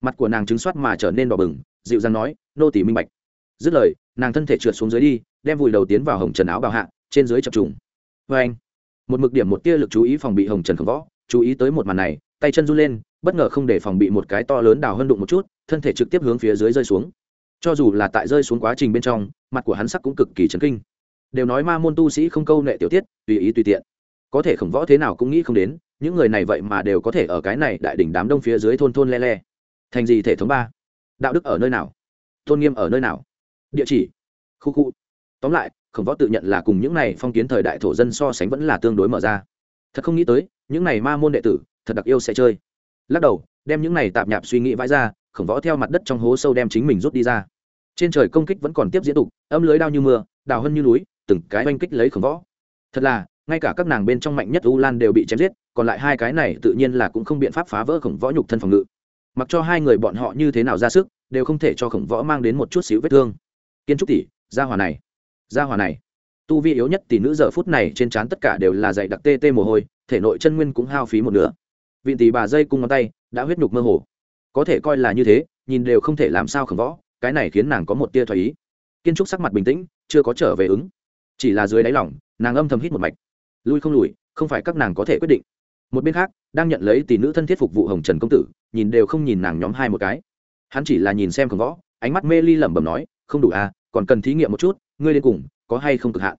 Mặt của nàng chứng soát mà trở nên đỏ bừng, dịu dàng nói, nô tỳ minh bạch. Dứt lời, nàng thân thể trượt xuống dưới đi, đem vùi đầu tiến vào hồng trần áo bào hạ, trên dưới chập trùng. Vê anh một mực điểm một tia lực chú ý phòng bị hồng trần khổng võ, chú ý tới một màn này, tay chân run lên, bất ngờ không để phòng bị một cái to lớn đào hơn đụng một chút, thân thể trực tiếp hướng phía dưới rơi xuống. Cho dù là tại rơi xuống quá trình bên trong, mặt của hắn sắc cũng cực kỳ chấn kinh. Đều nói ma môn tu sĩ không câu nệ tiểu tiết, tùy ý tùy tiện. Có thể khổng võ thế nào cũng nghĩ không đến, những người này vậy mà đều có thể ở cái này đại đỉnh đám đông phía dưới thôn thôn le le. Thành gì thể thống ba? Đạo đức ở nơi nào? Tôn nghiêm ở nơi nào? Địa chỉ? Khu khu. Tóm lại khổng võ tự nhận là cùng những này phong kiến thời đại thổ dân so sánh vẫn là tương đối mở ra. Thật không nghĩ tới, những này ma môn đệ tử, thật đặc yêu sẽ chơi. Lắc đầu, đem những này tạp nhạp suy nghĩ vãi ra, khổng võ theo mặt đất trong hố sâu đem chính mình rút đi ra. Trên trời công kích vẫn còn tiếp diễn tục, âm lưới đao như mưa, đào hơn như núi, từng cái oanh kích lấy khổng võ. Thật là, ngay cả các nàng bên trong mạnh nhất u lan đều bị chém giết, còn lại hai cái này tự nhiên là cũng không biện pháp phá vỡ khổng võ nhục thân phòng ngự. Mặc cho hai người bọn họ như thế nào ra sức, đều không thể cho khổng võ mang đến một chút xíu vết thương. Kiên trúc tỷ, gia hòa này gia hòa này. Tu vi yếu nhất tỷ nữ giờ phút này trên trán tất cả đều là dày đặc tê tê mồ hôi, thể nội chân nguyên cũng hao phí một nửa. Vị tỷ bà dây cung ngón tay, đã huyết nhục mơ hồ. Có thể coi là như thế, nhìn đều không thể làm sao khẩn võ, cái này khiến nàng có một tia thoái ý. Kiên trúc sắc mặt bình tĩnh, chưa có trở về ứng. Chỉ là dưới đáy lỏng nàng âm thầm hít một mạch. Lui không lùi, không phải các nàng có thể quyết định. Một bên khác, đang nhận lấy tỷ nữ thân thiết phục vụ hồng trần công tử, nhìn đều không nhìn nàng nhóm hai một cái. Hắn chỉ là nhìn xem khẩn võ, ánh mắt mê ly lẩm bẩm nói, không đủ à còn cần thí nghiệm một chút ngươi đến cùng có hay không cực hạn?